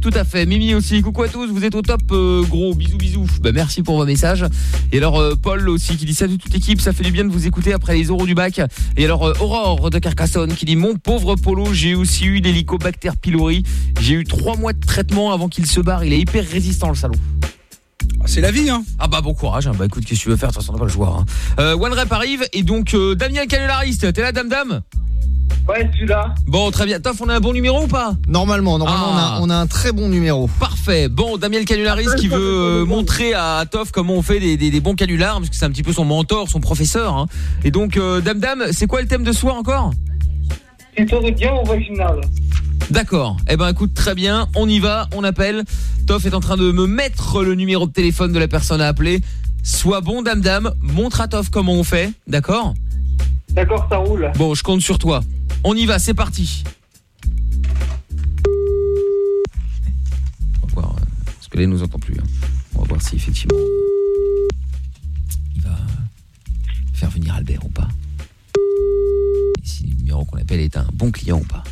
Speaker 9: Tout à fait. Mimi aussi. Coucou à tous. Vous êtes au top, euh, gros. Bisous, bisous. Bah merci pour vos messages. Et alors euh, Paul aussi qui dit salut toute l'équipe. Ça fait du bien de vous écouter après les oraux du bac. Et alors euh, Aurore de Carcassonne qui dit mon pauvre Polo, j'ai aussi eu l'hélicobacter pylori. J'ai eu trois mois de traitement avant qu'il se barre. Il est hyper résistant le salaud.
Speaker 11: C'est la vie, hein.
Speaker 9: Ah bah bon courage. hein. Bah écoute, qu'est-ce que tu veux faire? De toute façon, on va le joueur. Hein. Euh, One Rep arrive et donc euh, Damien Canulariste. T'es là, Dame Dame?
Speaker 4: Ouais, je suis là.
Speaker 9: Bon, très bien. Toff, on a un bon numéro ou pas?
Speaker 3: Normalement, normalement
Speaker 9: Ah.
Speaker 3: on, a, on a un très bon numéro.
Speaker 9: Parfait. Bon, Damien le Canularis qui veut euh, montrer à Toff comment on fait des, des- des bons canulars, parce que c'est un petit peu son mentor, son professeur. hein. Et donc, euh, Dame Dame, c'est quoi le thème de ce soir encore? D'accord. Eh ben écoute, très bien, on y va, on appelle. Toff est en train de me mettre le numéro de téléphone de la personne à appeler. Sois bon, Dame Dame, montre à Toff comment on fait, d'accord?
Speaker 4: D'accord, ça roule.
Speaker 9: Bon, je compte sur toi. On y va, c'est parti. On va voir, euh, parce que là, il nous entend plus. hein. On va voir si effectivement il va faire venir Albert ou pas. Et si le numéro qu'on appelle est un bon client ou pas.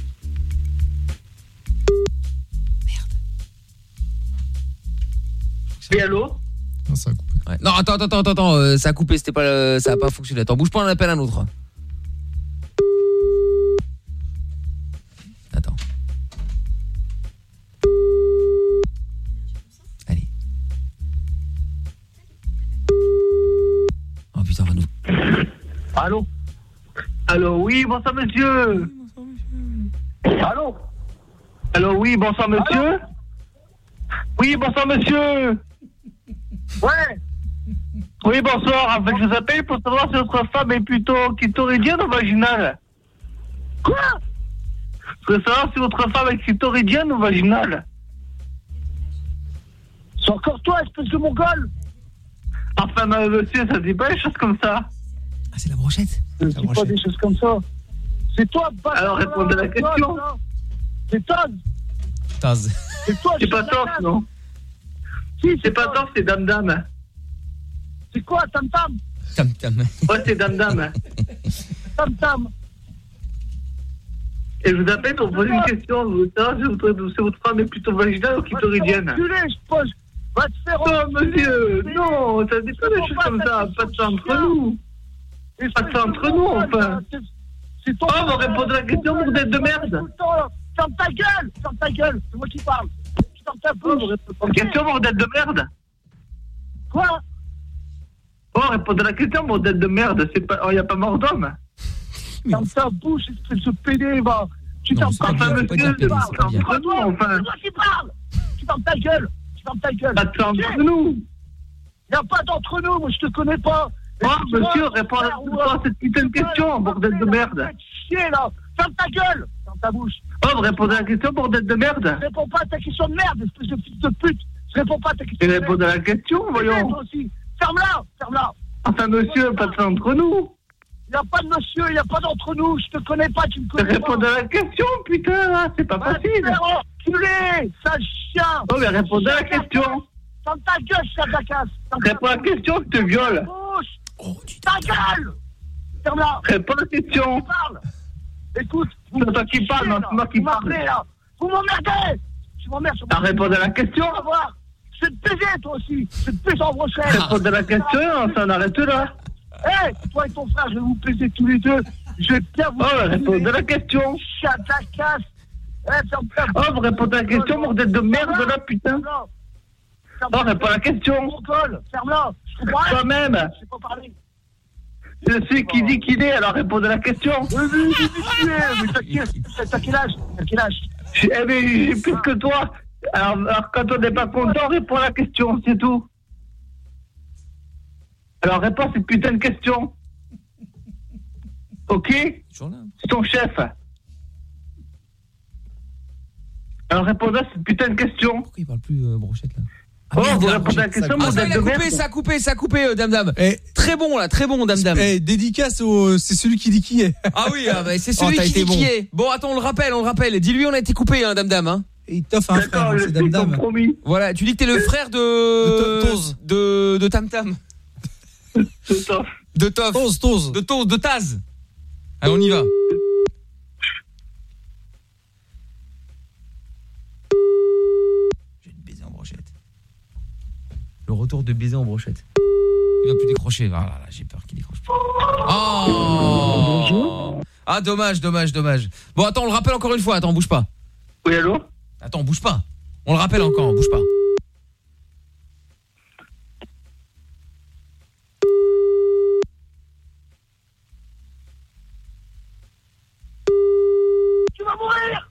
Speaker 4: Oui, allô?
Speaker 9: Ouais. Non, attends, attends, attends, attends, euh, ça a coupé, c'était pas, le- ça a pas fonctionné. Attends, bouge pas, on en appelle un autre. Putain.
Speaker 4: Allô Allô, oui, bonsoir monsieur. Allô Allô, oui, bonsoir monsieur. Oui, bonsoir monsieur. Ouais. Oui, bonsoir. En fait, je vous appelle pour savoir si votre femme est plutôt clitoridienne ou vaginale. Quoi Je voudrais savoir si votre femme est clitoridienne ou vaginale. C'est encore toi, espèce de mongol Enfin, euh, monsieur, ça dit pas des choses comme ça.
Speaker 9: Ah, c'est la brochette
Speaker 20: Je dis pas des choses comme ça. C'est toi.
Speaker 4: Alors, répondez à la question.
Speaker 20: C'est Taz.
Speaker 9: Taz.
Speaker 20: C'est toi,
Speaker 4: C'est pas Toff, non
Speaker 20: Si,
Speaker 4: C'est pas Toff, c'est Dame Dame.
Speaker 20: C'est quoi, Tam Tam
Speaker 9: Tam Tam.
Speaker 4: Ouais, c'est Dame Dame.
Speaker 20: Tam Tam.
Speaker 4: Et je vous appelle pour poser une question. Je savoir si votre, femme est plutôt vaginale ou clitoridienne.
Speaker 20: Enculé, je pose. Va te faire
Speaker 4: Non, monsieur, non, ça dit pas des choses comme ça. Pas de ça entre nous. Pas de ça entre nous, enfin.
Speaker 20: C'est toi.
Speaker 4: Oh, on va répondre à la question, bordel de merde.
Speaker 20: Ferme ta gueule Ferme ta gueule C'est moi qui parle Ferme ta bouche
Speaker 4: Question, bordel de merde.
Speaker 20: Quoi?
Speaker 4: Oh, répondre à la question, bordel de merde. C'est pas, oh, y a pas mort d'homme.
Speaker 20: Ferme ta bouche, espèce de pédé, va. Tu
Speaker 9: Non,
Speaker 20: fermes
Speaker 9: c'est pas
Speaker 20: ta gueule.
Speaker 9: dire pédé, c'est.
Speaker 20: Entre toi, c'est toi qui parle. Tu fermes ta gueule. Ta gueule.
Speaker 4: Pas de ferme entre nous.
Speaker 20: Il n'y a pas d'entre nous, moi je te connais pas.
Speaker 4: Oh, monsieur, réponds à cette putain de question, bordel de merde.
Speaker 20: Chier là. Ferme ta gueule. Ferme ta bouche.
Speaker 4: Oh, répondez à la question, bordel de merde.
Speaker 20: Réponds pas à ta question de merde, espèce de fils de pute. Je réponds pas à ta question
Speaker 4: Et
Speaker 20: de merde.
Speaker 4: répondez à la question, voyons.
Speaker 20: Ferme-la. Ferme-la.
Speaker 4: Enfin, monsieur, pas de ça entre nous.
Speaker 20: Il n'y a pas de monsieur, il n'y a pas d'entre nous. Je te connais pas, tu me connais
Speaker 4: Répondez
Speaker 20: pas.
Speaker 4: à la question, putain, c'est pas
Speaker 20: te
Speaker 4: facile.
Speaker 20: faire enculer, sale chien.
Speaker 4: Oh, mais répondez à la
Speaker 20: de
Speaker 4: question.
Speaker 20: Ferme ta gueule, de la casse. Ferme ta
Speaker 4: Réponds à la question, je te viole.
Speaker 20: bouche. Ta gueule. Ferme-la.
Speaker 4: Réponds à la question.
Speaker 20: Parle Écoute, vous
Speaker 4: C'est toi qui parle, non,
Speaker 20: là.
Speaker 4: c'est moi qui parle.
Speaker 20: là. Vous m'emmerdez. Tu m'emmerdes. sur mon-
Speaker 4: réponds à la question.
Speaker 20: Vais te baiser, toi aussi. Je vais te baiser en brochette.
Speaker 4: Réponds à la question, on s'en arrête là.
Speaker 20: Hé, toi et ton frère, je vais vous baiser tous les deux. Je vais bien vous.
Speaker 4: Oh, réponds à la question.
Speaker 20: Chat casse. Eh, ferme ta
Speaker 4: Oh, vous répondez à la question, bordel de merde, là, putain. Oh, réponds à la question.
Speaker 20: Ferme-la.
Speaker 4: Toi-même.
Speaker 20: Je sais pas parler.
Speaker 4: Je sais qui dit qu'il est, alors réponds à la question.
Speaker 20: Oui, oui, oui, oui, mais t'as quel- t'as quel âge? T'as quel âge?
Speaker 4: Eh mais j'ai plus que toi. Alors, alors quand on n'est pas content, réponds à la question, c'est tout. Alors réponds à cette putain de question. Ok C'est ton chef. Alors réponds à cette putain de question.
Speaker 9: Pourquoi il parle plus euh, brochette là
Speaker 4: Oh,
Speaker 9: merde,
Speaker 4: vous répondez à la question, mon
Speaker 9: Ah, ça, il
Speaker 4: dame
Speaker 9: a coupé, ça a coupé, ça a coupé, euh, Dame Dame. Très bon là, très bon, Dame Dame.
Speaker 11: Eh, dédicace au. C'est celui qui dit qui est.
Speaker 9: Ah oui, ah bah, c'est
Speaker 11: Oh,
Speaker 9: celui qui
Speaker 11: été
Speaker 9: dit
Speaker 11: bon.
Speaker 9: qui est. Bon, attends, on le rappelle, on le rappelle. Dis-lui, on a été coupé, hein, Dame Dame. Hein.
Speaker 11: Et il t'offre un frère, hein, c'est Dame Dame.
Speaker 9: Voilà, tu dis que t'es le frère de...
Speaker 11: De Toz.
Speaker 9: De, de Tam Tam. De Tof.
Speaker 11: Toz, Toz.
Speaker 9: De Toz, de Taz. Allez, on y va. Je vais te baiser en brochette. Le retour de baiser en brochette. Il va plus décrocher. Ah là là, j'ai peur qu'il décroche plus. Oh Ah, dommage, dommage, dommage. Bon, attends, on le rappelle encore une fois. Attends, bouge pas.
Speaker 4: Oui, allô?
Speaker 9: Attends, bouge pas. On le rappelle encore, bouge pas.
Speaker 20: Tu vas mourir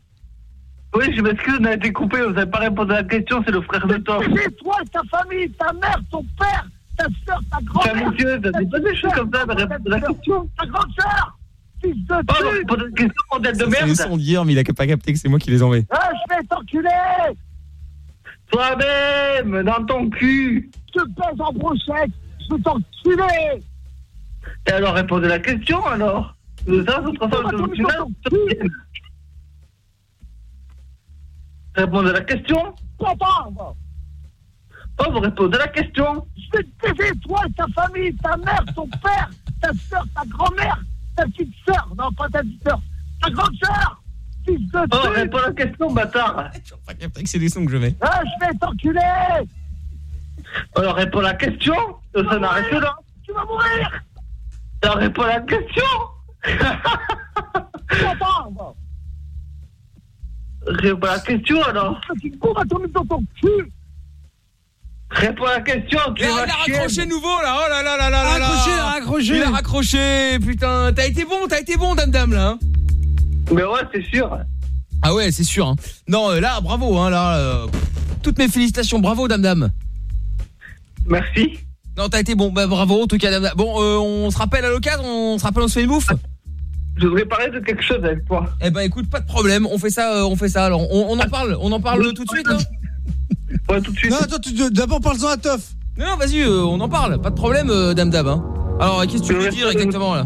Speaker 4: Oui, je m'excuse, on a été coupé, vous n'avez pas répondu à la question, c'est le frère de Tom.
Speaker 20: C'est toi ta famille, ta mère, ton père, ta soeur, ta grand-mère.
Speaker 4: Monsieur, t'as pas des choses comme ça, mais réponds à la question.
Speaker 20: Ta grande soeur Fils de
Speaker 4: Oh,
Speaker 20: pute
Speaker 4: à la question, bordel de merde.
Speaker 21: C'est son dire, mais il a pas capté que c'est moi qui les envoie.
Speaker 20: Ah, je vais t'enculer
Speaker 4: Toi-même, dans ton cul.
Speaker 20: Je te baise en brochette Je vais t'enculer
Speaker 4: Et alors, répondez à la question, alors. De ça, ça Répondez à la question.
Speaker 20: Attends
Speaker 4: Oh, vous répondez à la question.
Speaker 20: Je vais te baiser, toi ta famille, ta mère, ton père, ta soeur, ta grand-mère, ta petite soeur, non pas ta petite soeur, ta grande soeur, fils de
Speaker 4: Oh,
Speaker 20: pute
Speaker 4: réponds à la question, bâtard.
Speaker 21: Pas capté que c'est des sons que je mets.
Speaker 20: Ah, je vais t'enculer
Speaker 4: Alors, réponds à la question. Ça n'arrête que là.
Speaker 20: Tu vas mourir
Speaker 4: Alors, réponds à la question.
Speaker 20: Attends
Speaker 4: Réponds à la question, alors.
Speaker 20: Tu cours à ton dans ton cul
Speaker 4: Réponds à la question, tu
Speaker 9: Il a,
Speaker 4: vas
Speaker 9: il a
Speaker 4: chier.
Speaker 9: raccroché nouveau là, oh là là là là là là.
Speaker 11: Raccroché, raccroché.
Speaker 9: Il a raccroché, putain. T'as été bon, t'as été bon, Dame Dame là. hein.
Speaker 4: Mais ouais, c'est sûr.
Speaker 9: Ah ouais, c'est sûr. Hein. Non, euh, là, bravo, hein, là. euh, toutes mes félicitations, bravo, Dame Dame.
Speaker 4: Merci.
Speaker 9: Non, t'as été bon, bah bravo en tout cas, Dame Dame. Bon, euh, on se rappelle à l'occasion, on se rappelle, on se fait une bouffe.
Speaker 4: Je voudrais parler de quelque chose avec toi.
Speaker 9: Eh ben écoute, pas de problème, on fait ça, euh, on fait ça. Alors, on, on en parle, on en parle tout de suite. Hein
Speaker 4: Ouais, tout de suite.
Speaker 11: Non, attends, tu- d'abord parle-en à Toff.
Speaker 9: non, non, vas-y, euh, on en parle, pas de problème, euh, Dame Dame. Hein. Alors, qu'est-ce que tu veux dire exactement là?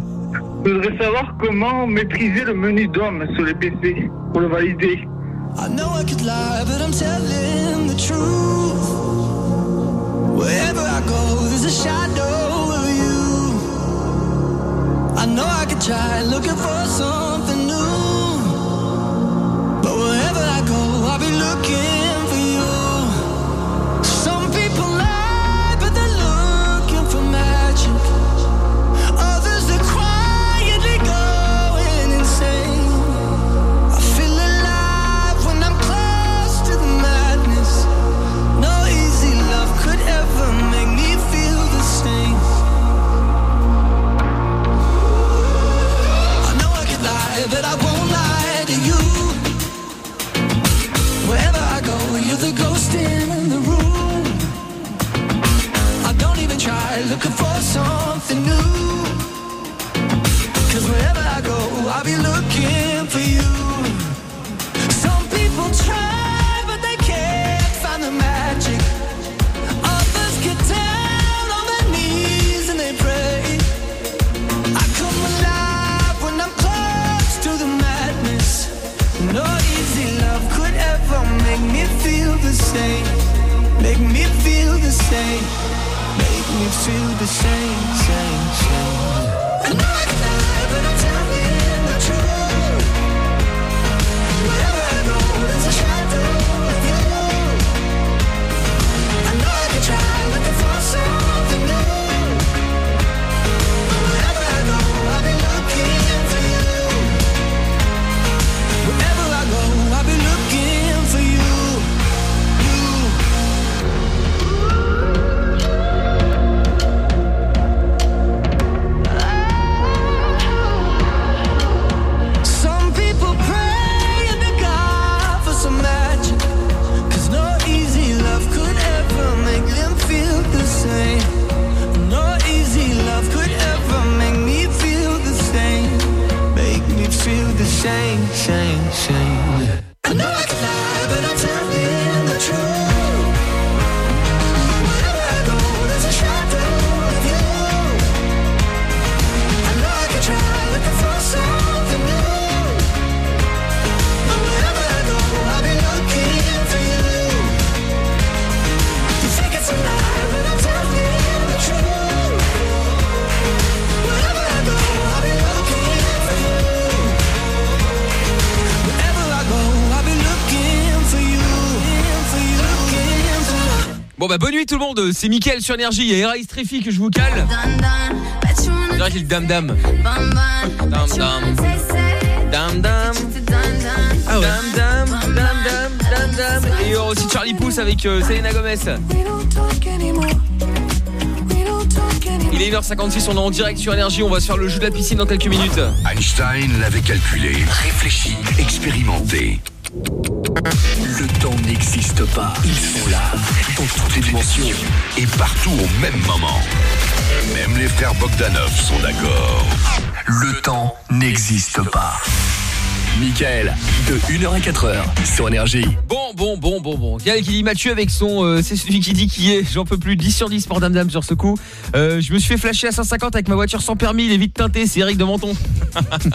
Speaker 4: Je voudrais savoir comment maîtriser le menu d'homme sur les PC pour le valider.
Speaker 22: I know I could lie, but I'm telling the truth. Wherever I go, there's a shadow. I know I could try looking for something new. But wherever I go, I'll be looking same. Make me feel the same. Make me feel the same, same, same. shame, shame, shame.
Speaker 9: Bon bah bonne nuit tout le monde, c'est Mickaël sur énergie, il y a Eraïs Treffi que je vous cale. On dirait qu'il dam dam. Dam dam. Dam dam.
Speaker 1: Ah ouais.
Speaker 9: Dam dam, dam dam, dam dam. Et il y aura aussi Charlie Pouce avec euh, Selena Gomez. Il est 1h56, on est en direct sur énergie, on va se faire le jeu de la piscine dans quelques minutes.
Speaker 18: Einstein l'avait calculé, réfléchi, expérimenté. Le temps n'existe pas. Ils sont là, dans toutes les dimensions. Et partout au même moment. Même les frères Bogdanov sont d'accord. Le temps n'existe pas.
Speaker 10: Michael, de 1h à 4h sur Énergie.
Speaker 9: Bon, bon, bon, bon, bon. Il y a Mathieu avec son... euh, c'est celui qui dit qui est. J'en peux plus. 10 sur 10 pour Dame Dame sur ce coup. Euh, je me suis fait flasher à 150 avec ma voiture sans permis. Il est vite teinté. C'est Eric de Menton.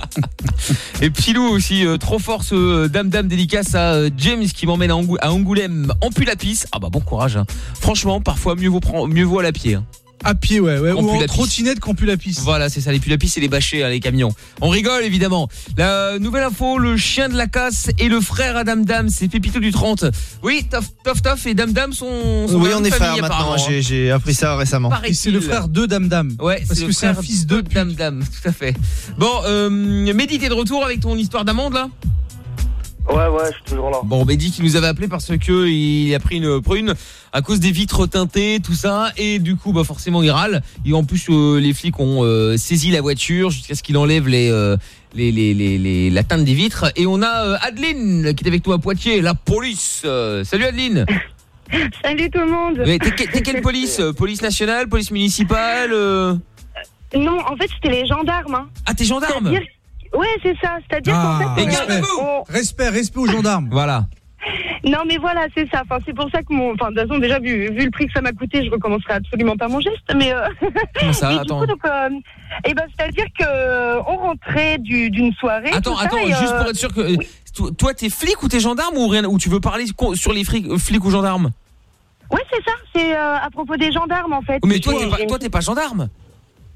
Speaker 9: Et Pilou aussi. euh, trop fort ce Dame Dame dédicace à James qui m'emmène à, Angou- à Angoulême en Pulapis. Ah bah bon courage. hein. Franchement, parfois mieux vaut, mieux vaut à la pied. hein.
Speaker 11: À pied, ouais, ouais. Ou
Speaker 9: pue
Speaker 11: en
Speaker 9: la piste.
Speaker 11: trottinette qu'on pue la piste.
Speaker 9: Voilà, c'est ça, les pulapis et les bâchés, hein, les camions. On rigole évidemment. La nouvelle info, le chien de la casse et le frère à Dame Dame, c'est Pépito du 30. Oui, Tof Tof Tof et Dame Dame sont, sont
Speaker 3: Oui, on
Speaker 9: la
Speaker 3: est frères maintenant. J'ai
Speaker 9: hein.
Speaker 3: appris ça récemment.
Speaker 11: Et c'est le frère de Dame Dame.
Speaker 9: Ouais,
Speaker 11: Parce que c'est un fils de
Speaker 9: Dame Dame, tout à fait. Bon, euh, Mehdi, t'es de retour avec ton histoire d'amende là?
Speaker 13: Ouais, ouais, je suis toujours là.
Speaker 9: Bon, Mehdi qui nous avait appelé parce que il a pris une prune à cause des vitres teintées, tout ça, et du coup, bah forcément, il râle. Et en plus, euh, les flics ont euh, saisi la voiture jusqu'à ce qu'il enlève les, euh, les, les, les, les- la teinte des vitres. Et on a euh, Adeline qui est avec nous à Poitiers, la police. Euh, salut Adeline.
Speaker 23: Salut tout le monde.
Speaker 9: Mais T'es que- t'es quelle police Police nationale, police municipale euh?
Speaker 23: Non, en fait, c'était les gendarmes. hein.
Speaker 9: Ah, t'es gendarme?
Speaker 23: Ouais, c'est ça. C'est-à-dire
Speaker 11: Ah,
Speaker 23: qu'en fait.
Speaker 11: respect.
Speaker 23: on-
Speaker 11: Respect, respect aux gendarmes.
Speaker 9: Voilà.
Speaker 23: Non, mais voilà, c'est ça. Enfin, c'est pour ça que mon. Enfin, de toute façon, déjà, vu, vu le prix que ça m'a coûté, je recommencerai absolument pas mon geste. Mais. euh,
Speaker 9: Comment ça
Speaker 23: mais du
Speaker 9: Attends.
Speaker 23: coup, donc, euh, eh ben, c'est-à-dire que euh, on rentrait du- d'une soirée.
Speaker 9: Attends,
Speaker 23: ça,
Speaker 9: attends, juste
Speaker 23: euh,
Speaker 9: pour être sûr que toi- t'es flic ou t'es gendarme ou rien ou tu veux parler sur les flics, flics ou gendarmes?
Speaker 23: Ouais, c'est ça. C'est à propos des gendarmes, en fait.
Speaker 9: Mais toi
Speaker 23: J'ai-
Speaker 9: t'es pas
Speaker 23: j'ai-
Speaker 9: toi t'es pas gendarme.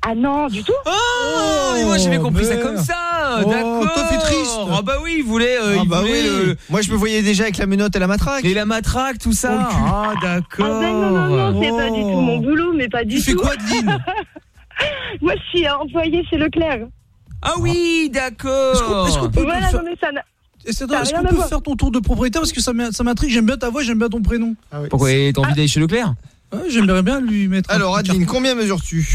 Speaker 23: Ah non, du tout.
Speaker 9: Ah, mais moi j'avais compris ça
Speaker 11: merde.
Speaker 9: comme ça.
Speaker 11: Oh,
Speaker 9: D'accord.
Speaker 11: toi, t'es triste.
Speaker 9: Ah bah oui, il voulait euh,
Speaker 3: Ah
Speaker 9: il
Speaker 3: bah
Speaker 9: voulait
Speaker 3: oui.
Speaker 9: le-
Speaker 3: Moi je me voyais déjà avec la menotte et la matraque.
Speaker 9: et la matraque tout ça.
Speaker 11: Oh.
Speaker 9: Ah d'accord.
Speaker 23: Ah ben non, non, non, c'est pas du tout mon boulot, mais pas du
Speaker 11: Tu fais
Speaker 23: tout.
Speaker 11: quoi, Adeline
Speaker 23: Moi, je suis employée chez Leclerc.
Speaker 9: Ah oui, d'accord.
Speaker 11: Est-ce qu'on est-ce qu'on peut
Speaker 23: Voilà,
Speaker 11: faire-
Speaker 23: non, mais ça
Speaker 11: est-ce
Speaker 23: Ça
Speaker 11: qu'on peut ton tour de propriétaire parce que ça m'in- ça m'intrigue, j'aime bien ta voix, j'aime bien ton prénom.
Speaker 9: Pourquoi t'as envie d'aller chez Leclerc?
Speaker 11: Ouais, J'aimerais bien lui mettre
Speaker 3: Alors Adeline, combien mesures-tu?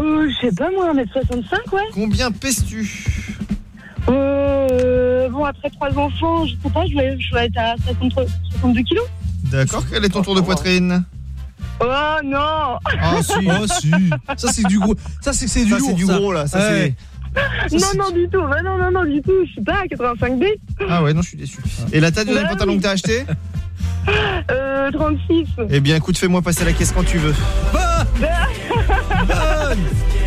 Speaker 23: Euh, je sais pas, moi, 1m65, ouais.
Speaker 3: Combien pèses-tu
Speaker 23: Euh, bon, après trois enfants, je sais pas, je vais, je vais être à 63 62 kilos.
Speaker 3: D'accord, quel est ton tour de poitrine
Speaker 23: Oh non
Speaker 3: Ah si.
Speaker 11: Oh si, ça c'est du gros, ça c'est c'est du
Speaker 3: Ça
Speaker 11: lourd.
Speaker 3: gros là, ça
Speaker 11: Ouais.
Speaker 3: c'est
Speaker 23: Non, non, du tout. Bah, non, non, non, du tout. Je suis pas à 85B.
Speaker 3: Ah ouais, non, je suis déçu. Et la taille de
Speaker 23: Bah oui.
Speaker 3: que t'as acheté
Speaker 23: Euh, 36.
Speaker 3: Eh bien, écoute, fais-moi passer la caisse quand tu veux.
Speaker 11: Bonne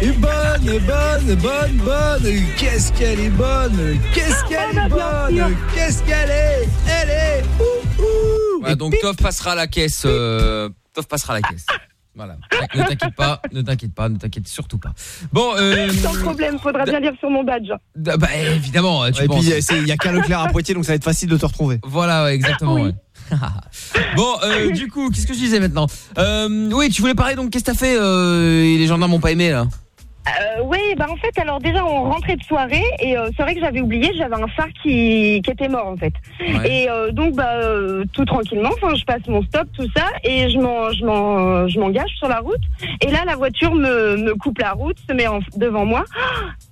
Speaker 11: Et bonne, et bonne, et bonne, bonne Qu'est-ce qu'elle est bonne Qu'est-ce qu'elle est bonne Qu'est-ce qu'elle est Elle est ouh, ouh.
Speaker 9: Voilà, donc Toff passera la caisse. Euh, Toff passera la caisse. Voilà. Ne t'inquiète pas, ne t'inquiète pas, ne t'inquiète surtout pas. Bon, euh,
Speaker 23: Sans problème, faudra bien lire sur mon badge.
Speaker 9: bah évidemment, tu
Speaker 3: Et
Speaker 9: penses.
Speaker 3: puis, c'est- il y a qu'un Leclerc à Poitiers, donc ça va être facile de te retrouver.
Speaker 9: Voilà, ouais, exactement. ouais. bon, euh, du coup, qu'est-ce que je disais maintenant? Euh, Oui, tu voulais parler donc, qu'est-ce que t'as fait euh, Les gendarmes m'ont pas aimé là?
Speaker 23: Euh, oui, bah en fait, alors déjà, on rentrait de soirée et euh, c'est vrai que j'avais oublié, j'avais un phare qui, qui était mort en fait.
Speaker 9: Ouais.
Speaker 23: Et euh, donc, bah, euh, tout tranquillement, enfin, je passe mon stop, tout ça, et je m'en, je m'en, je m'engage sur la route. Et là, la voiture me, me coupe la route, se met en- devant moi.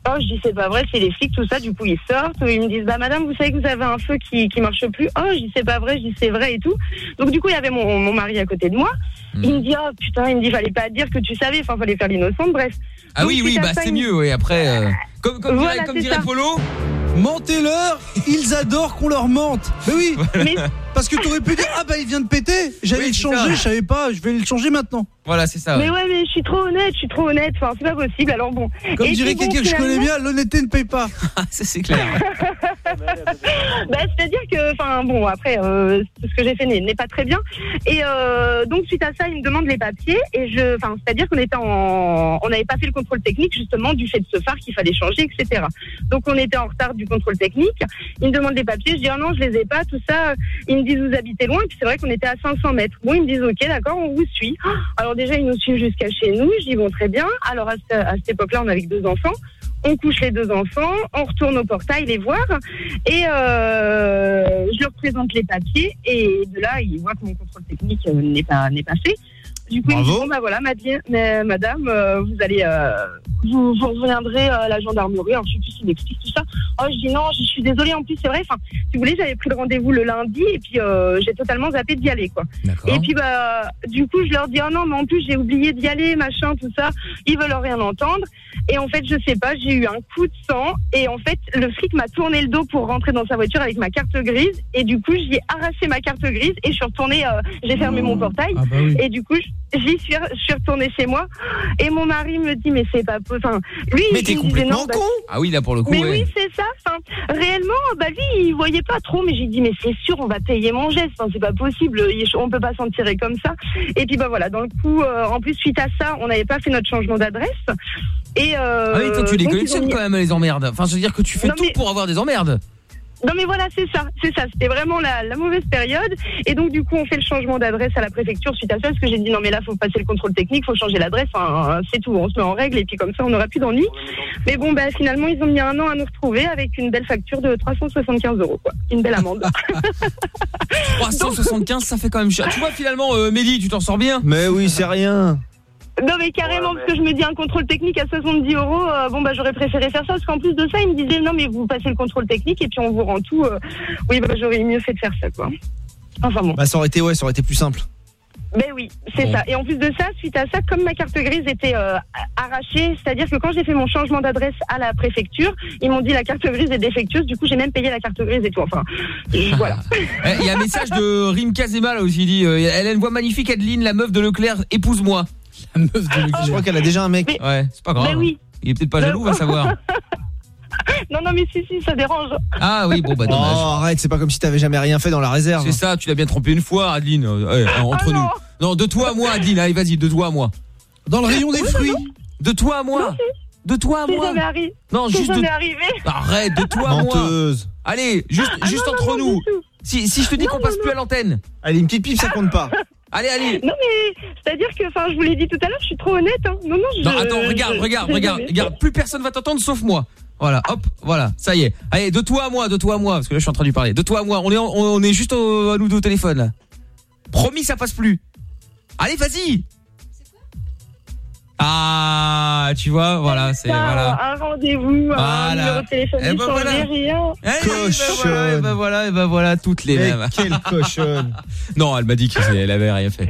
Speaker 23: Oh, je dis c'est pas vrai, c'est les flics, tout ça. Du coup, ils sortent, ils me disent bah madame, vous savez que vous avez un feu qui, qui marche plus. Oh, je dis c'est pas vrai, je dis c'est vrai et tout. Donc du coup, il y avait mon, mon mari à côté de moi.
Speaker 9: Hmm.
Speaker 23: Il me dit oh putain, il me dit fallait pas dire que tu savais, enfin fallait faire l'innocente, bref.
Speaker 9: Ah
Speaker 23: Donc,
Speaker 9: oui, oui, bah c'est mieux, oui, après... euh, comme comme
Speaker 23: Voilà,
Speaker 9: dirait, comme. Polo
Speaker 11: Mentez-leur, ils adorent qu'on leur mente. Mais oui,
Speaker 23: Mais-
Speaker 11: parce que t'aurais pu dire ah bah il vient de péter, j'allais
Speaker 9: Oui,
Speaker 11: le changer, je savais pas, je vais le changer maintenant.
Speaker 9: Voilà, c'est ça.
Speaker 23: Mais ouais, mais je suis trop honnête, je suis trop honnête. Enfin, c'est pas possible. Alors bon.
Speaker 11: Comme
Speaker 23: Et
Speaker 11: dirait
Speaker 23: bon,
Speaker 11: quelqu'un que je connais bien, l'honnêteté ne paye pas.
Speaker 9: Ah, ça c'est clair.
Speaker 23: Bah, c'est-à-dire que, enfin, bon, après, euh, ce que j'ai fait n'est n'est pas très bien. Et euh, donc, suite à ça, il me demande les papiers. Et je, enfin, c'est-à-dire qu'on était en, on n'avait pas fait le contrôle technique justement du fait de ce phare qu'il fallait changer, etc. Donc, on était en retard du contrôle technique. Il me demande les papiers. Je dis ah non, je les ai pas, tout ça. Ils me disent vous habitez loin. Et puis c'est vrai qu'on était à 500 mètres. Bon, ils me disent ok, d'accord, on vous suit. Alors déjà, ils nous suivent jusqu'à chez nous. Je dis bon, très bien. Alors à cette époque-là, on avait que deux enfants. On couche les deux enfants, on retourne au portail les voir et euh, je leur présente les papiers et de là ils voient que mon contrôle technique euh, n'est pas n'est pas fait. Du coup bon bah voilà Madeleine, mais, madame euh, vous allez euh, vous, vous reviendrez à la gendarmerie. Alors je sais plus s'il m'explique tout ça. Oh je dis non je suis désolée en plus c'est vrai. Enfin si vous voulez j'avais pris le rendez-vous le lundi et puis euh, j'ai totalement zappé d'y aller quoi. Et puis bah du coup je leur dis oh non mais en plus j'ai oublié d'y aller machin tout ça. Ils veulent rien entendre et en fait je sais pas j'ai eu un coup de sang et en fait le flic m'a tourné le dos pour rentrer dans sa voiture avec ma carte grise et du coup j'y ai arraché ma carte grise et je suis retournée euh, j'ai fermé mon portail
Speaker 11: Ah bah oui.
Speaker 23: et du coup je- j'y suis je suis retournée chez moi et mon mari me dit mais c'est pas possible enfin lui
Speaker 9: Mais
Speaker 23: il
Speaker 9: t'es
Speaker 23: me disait
Speaker 9: complètement
Speaker 23: non, bah,
Speaker 9: con Ah oui, là pour le coup,
Speaker 23: mais
Speaker 9: ouais.
Speaker 23: oui, c'est ça. Enfin, réellement, bah lui, il voyait pas trop, mais j'ai dit, mais c'est sûr, on va payer mon geste. Enfin, c'est pas possible. On peut pas s'en tirer comme ça. Et puis bah voilà. Dans le coup, euh, en plus suite à ça, on n'avait pas fait notre changement d'adresse. Et euh,
Speaker 9: Ah oui, toi tu les
Speaker 23: donc, ils ont
Speaker 9: collectionnes
Speaker 23: mis-
Speaker 9: quand même les emmerdes. Enfin, je veux dire que tu fais
Speaker 23: Non,
Speaker 9: tout
Speaker 23: mais-
Speaker 9: pour avoir des emmerdes.
Speaker 23: Non mais voilà, c'est ça, c'est ça. C'était vraiment la, la mauvaise période. Et donc du coup, on fait le changement d'adresse à la préfecture suite à ça, parce que j'ai dit non mais là, faut passer le contrôle technique, faut changer l'adresse. Enfin, c'est tout. On se met en règle et puis comme ça, on n'aura plus d'ennuis. Mais bon, bah finalement, ils ont mis un an à nous retrouver avec une belle facture de 375 euros, quoi. Une belle amende.
Speaker 9: 375, ça fait quand même cher. Tu vois finalement, euh, Mehdi, tu t'en sors bien
Speaker 3: Mais oui, c'est rien.
Speaker 23: Non mais carrément parce que je me dis un contrôle technique à 70 euros, euh, bon bah j'aurais préféré faire ça parce qu'en plus de ça ils me disaient non mais vous passez le contrôle technique et puis on vous rend tout. euh, oui bah j'aurais mieux fait de faire ça quoi. Enfin bon.
Speaker 3: Bah ça aurait été ouais, ça aurait été plus simple.
Speaker 23: Ben oui, c'est
Speaker 3: Bon.
Speaker 23: ça. Et en plus de ça, suite à ça, comme ma carte grise était euh, arrachée, c'est-à-dire que quand j'ai fait mon changement d'adresse à la préfecture, ils m'ont dit la carte grise est défectueuse, du coup j'ai même payé la carte grise et tout. Enfin, et voilà.
Speaker 9: Eh, Il y a un message de Rim Kazema là aussi, il dit euh, Elle a une voix magnifique, Adeline, la meuf de Leclerc, épouse-moi.
Speaker 11: La meuf de Leclerc.
Speaker 3: Je crois qu'elle a déjà un mec.
Speaker 9: Ouais, c'est pas grave.
Speaker 23: Mais oui.
Speaker 9: Il est peut-être pas jaloux, on va savoir.
Speaker 23: non, non, mais si, si, ça dérange.
Speaker 9: Ah oui, bon bah
Speaker 3: Oh,
Speaker 9: dommage.
Speaker 3: arrête, c'est pas comme si t'avais jamais rien fait dans la réserve.
Speaker 9: C'est ça, tu l'as bien trompé une fois, Adeline. euh, ouais, entre nous. Non, de toi à moi, Adeline. Allez, vas-y, de toi à moi.
Speaker 11: Dans le rayon des fruits.
Speaker 9: De toi à moi. De toi à moi. Non, juste de...
Speaker 23: jamais arrivé.
Speaker 9: Arrête, de toi à moi.
Speaker 3: Menteuse.
Speaker 9: Allez, juste,
Speaker 23: Ah,
Speaker 9: juste
Speaker 23: non, non,
Speaker 9: entre
Speaker 23: non,
Speaker 9: nous. Si, si je te dis qu'on passe plus à l'antenne.
Speaker 3: Allez, une petite pipe, ça compte pas.
Speaker 9: Allez, allez.
Speaker 23: Non mais c'est-à-dire que, enfin, je vous l'ai dit tout à l'heure, je suis trop honnête. Hein. Non, non, je.
Speaker 9: Non, attends, regarde,
Speaker 23: je-
Speaker 9: regarde, regarde, regarde. Plus personne va t'entendre sauf moi. Voilà, hop, voilà, ça y est. Allez, de toi à moi, de toi à moi, parce que là je suis en train de lui parler. De toi à moi, on est, en- on est juste au- à nous deux au téléphone là. Promis, ça passe plus. Allez, vas-y. Ah, tu vois, voilà, c'est voilà.
Speaker 23: Un rendez-vous, un
Speaker 9: Voilà.
Speaker 23: numéro de téléphone,
Speaker 9: Eh
Speaker 23: du
Speaker 9: ben voilà.
Speaker 23: rien.
Speaker 9: Eh, ben voilà, et ben voilà, et ben voilà, toutes les mêmes.
Speaker 3: quelle cochonne.
Speaker 9: Non, elle m'a dit qu'elle avait rien fait.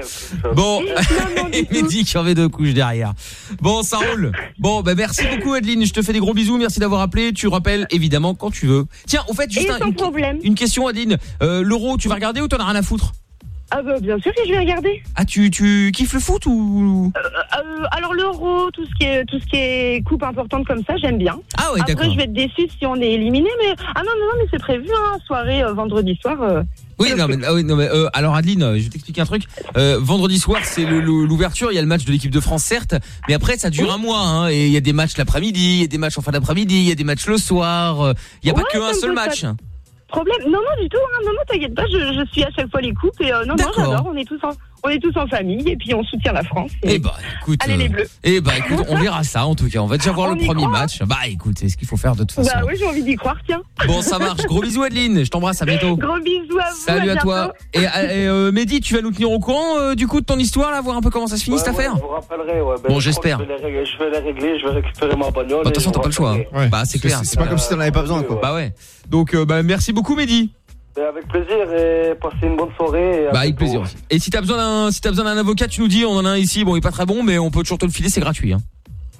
Speaker 9: Bon, il m'a dit qu'il y avait deux couches derrière. Bon, ça roule. Bon, bah merci beaucoup Adeline, je te fais des gros bisous, merci d'avoir appelé. Tu rappelles évidemment quand tu veux. Tiens, au fait, juste
Speaker 23: Et
Speaker 9: un- une question Adeline, Euh, l'euro, tu vas regarder ou t'en as rien à foutre?
Speaker 23: Ah bah bien sûr que je vais regarder.
Speaker 9: Ah, tu tu kiffes le foot ou?
Speaker 23: Euh, alors l'euro, tout ce qui est tout ce qui est coupe importante comme ça, j'aime bien.
Speaker 9: Ah ouais,
Speaker 23: Après,
Speaker 9: d'accord.
Speaker 23: je vais être déçue si on est éliminé, mais ah non non non, mais c'est prévu, hein, soirée euh, vendredi soir. euh.
Speaker 9: Oui, non, mais, ah oui, non, mais euh, alors Adeline, euh, je vais t'expliquer un truc. Euh, vendredi soir, c'est l'ouverture. Il y a le match de l'équipe de France, certes, mais après ça dure un mois. Hein, et il y a des matchs l'après-midi, il y a des matchs en fin d'après-midi, il y a des matchs le soir. euh, Il y a
Speaker 23: Ouais,
Speaker 9: pas que
Speaker 23: ça
Speaker 9: un
Speaker 23: me
Speaker 9: seul match.
Speaker 23: Problème. Non non du tout, hein, non non t'inquiète pas, je, je suis à chaque fois les coupes et euh, non non j'adore, on est tous en on est tous en famille et puis on soutient la France. et-
Speaker 9: Eh bah écoute,
Speaker 23: Allez les
Speaker 9: euh,
Speaker 23: bleus.
Speaker 9: eh bah écoute, on verra ça en tout cas. On va déjà voir
Speaker 23: On
Speaker 9: le premier
Speaker 23: croit.
Speaker 9: match. Bah écoute, c'est ce qu'il faut faire de toute façon.
Speaker 23: Bah oui, j'ai envie d'y croire, tiens.
Speaker 9: Bon, ça marche. Gros bisous Adeline. Je t'embrasse. À bientôt.
Speaker 23: Gros bisous à vous.
Speaker 9: Salut à, toi. Et, et, euh, Mehdi, tu vas nous tenir au courant euh, du coup de ton histoire là, voir un peu comment ça se finit
Speaker 13: Ouais,
Speaker 9: cette
Speaker 13: ouais,
Speaker 9: affaire.
Speaker 13: Je vous rappellerai, ouais. Ben,
Speaker 9: Bon, j'espère.
Speaker 13: que Je vais, les régler, je vais les régler, je vais récupérer ma bagnole.
Speaker 9: Bah, De toute
Speaker 13: et
Speaker 9: façon, t'as pas le choix.
Speaker 3: Ouais.
Speaker 9: Bah c'est clair.
Speaker 3: C'est pas comme si t'en avais pas besoin, quoi.
Speaker 9: Bah ouais. Donc euh, bah merci beaucoup Mehdi.
Speaker 13: Ben, avec plaisir et passez une bonne soirée. et
Speaker 9: Bah avec plaisir aussi. Et si t'as besoin d'un si t'as besoin d'un avocat, tu nous dis, on en a un ici. Bon, il est pas très bon, mais on peut toujours te le filer, c'est gratuit. Hein.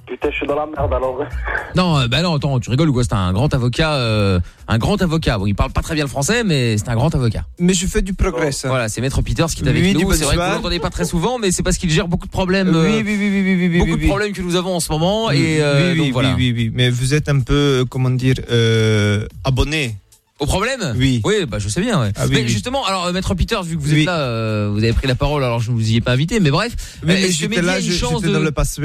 Speaker 13: Putain, je suis dans la merde alors.
Speaker 9: Non, euh, bah non, attends, tu rigoles ou quoi? C'est un grand avocat, euh, un grand avocat. Bon, il parle pas très bien le français, mais c'est un grand avocat.
Speaker 3: Mais je fais du progrès. ça.
Speaker 9: Voilà, c'est Maître Peters qui est avec
Speaker 3: Oui, du
Speaker 9: nous. C'est vrai que vous
Speaker 3: bonsoir.
Speaker 9: l'entendez pas très souvent, mais c'est parce qu'il gère beaucoup de problèmes.
Speaker 3: Oui,
Speaker 9: euh,
Speaker 3: oui, oui, oui, oui, oui, oui,
Speaker 9: beaucoup
Speaker 3: oui,
Speaker 9: de
Speaker 3: oui.
Speaker 9: problèmes que nous avons en ce moment. Et
Speaker 3: oui,
Speaker 9: euh,
Speaker 3: oui,
Speaker 9: donc
Speaker 3: oui,
Speaker 9: voilà.
Speaker 3: oui, oui, oui. Mais vous êtes un peu, euh, comment dire, euh, abonné.
Speaker 9: Au problème
Speaker 3: Oui.
Speaker 9: Oui, bah je sais bien. Ouais.
Speaker 3: Ah oui,
Speaker 9: mais
Speaker 3: oui.
Speaker 9: justement, alors euh, Maître Peters, vu que vous
Speaker 3: Oui.
Speaker 9: êtes là, euh, vous avez pris la parole, alors je ne vous y ai pas invité, mais bref.
Speaker 3: Mais
Speaker 9: est-ce que
Speaker 3: j'étais
Speaker 9: Mehdi a
Speaker 3: là,
Speaker 9: une
Speaker 3: je-
Speaker 9: chance
Speaker 3: j'étais
Speaker 9: de
Speaker 3: dans le passé,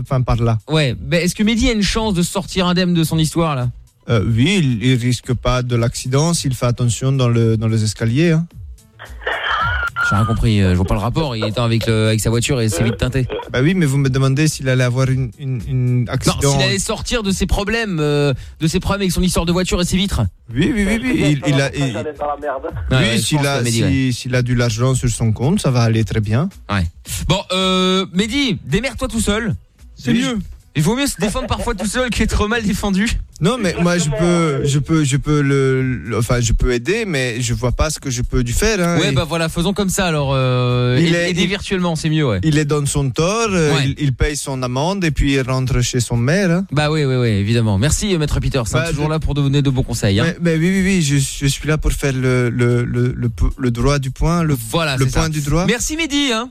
Speaker 3: enfin par là.
Speaker 9: Ouais, est-ce que Mehdi a une chance de sortir indemne de son histoire là?
Speaker 3: Euh, oui, il, il risque pas de l'accident s'il fait attention dans, le, dans les escaliers. hein.
Speaker 9: J'ai rien compris, euh, je vois pas le rapport. Il était avec, le, avec sa voiture et c'est vite teinté.
Speaker 3: Bah oui, mais vous me demandez s'il allait avoir une, une, une
Speaker 9: Non,
Speaker 3: accident.
Speaker 9: s'il allait sortir de ses problèmes, euh, de ses problèmes avec son histoire de voiture et ses vitres.
Speaker 3: Oui, oui, oui, oui. Il, il a, il-
Speaker 13: J'allais dans la merde.
Speaker 9: Ouais,
Speaker 3: oui, s'il a, si- s'il a de l'argent sur son compte, ça va aller très bien.
Speaker 9: Ouais. Bon, euh, Mehdi, démerde-toi tout seul.
Speaker 3: C'est mieux.
Speaker 9: Il vaut mieux se défendre parfois tout seul qu'être mal défendu.
Speaker 3: Non, mais moi je peux, je peux, je peux le, le- enfin, je peux aider, mais je vois pas ce que je peux lui faire. hein.
Speaker 9: Ouais, bah voilà, faisons comme ça alors. Euh,
Speaker 3: Il
Speaker 9: aid-
Speaker 3: est-
Speaker 9: aider
Speaker 3: il-
Speaker 9: virtuellement, c'est mieux, ouais.
Speaker 3: il est dans son tort, euh,
Speaker 9: Ouais.
Speaker 3: il, il paye son amende et puis il rentre chez son maire. hein.
Speaker 9: Bah oui, oui, oui, évidemment. Merci, euh, Maître Peter. C'est
Speaker 3: Bah,
Speaker 9: toujours là pour donner de bons conseils. Hein.
Speaker 3: Mais, mais oui, oui, oui, je, je suis là pour faire le, le, le, droit du point, le,
Speaker 9: Voilà,
Speaker 3: le point
Speaker 9: ça.
Speaker 3: du droit.
Speaker 9: Merci, Mehdi. Hein.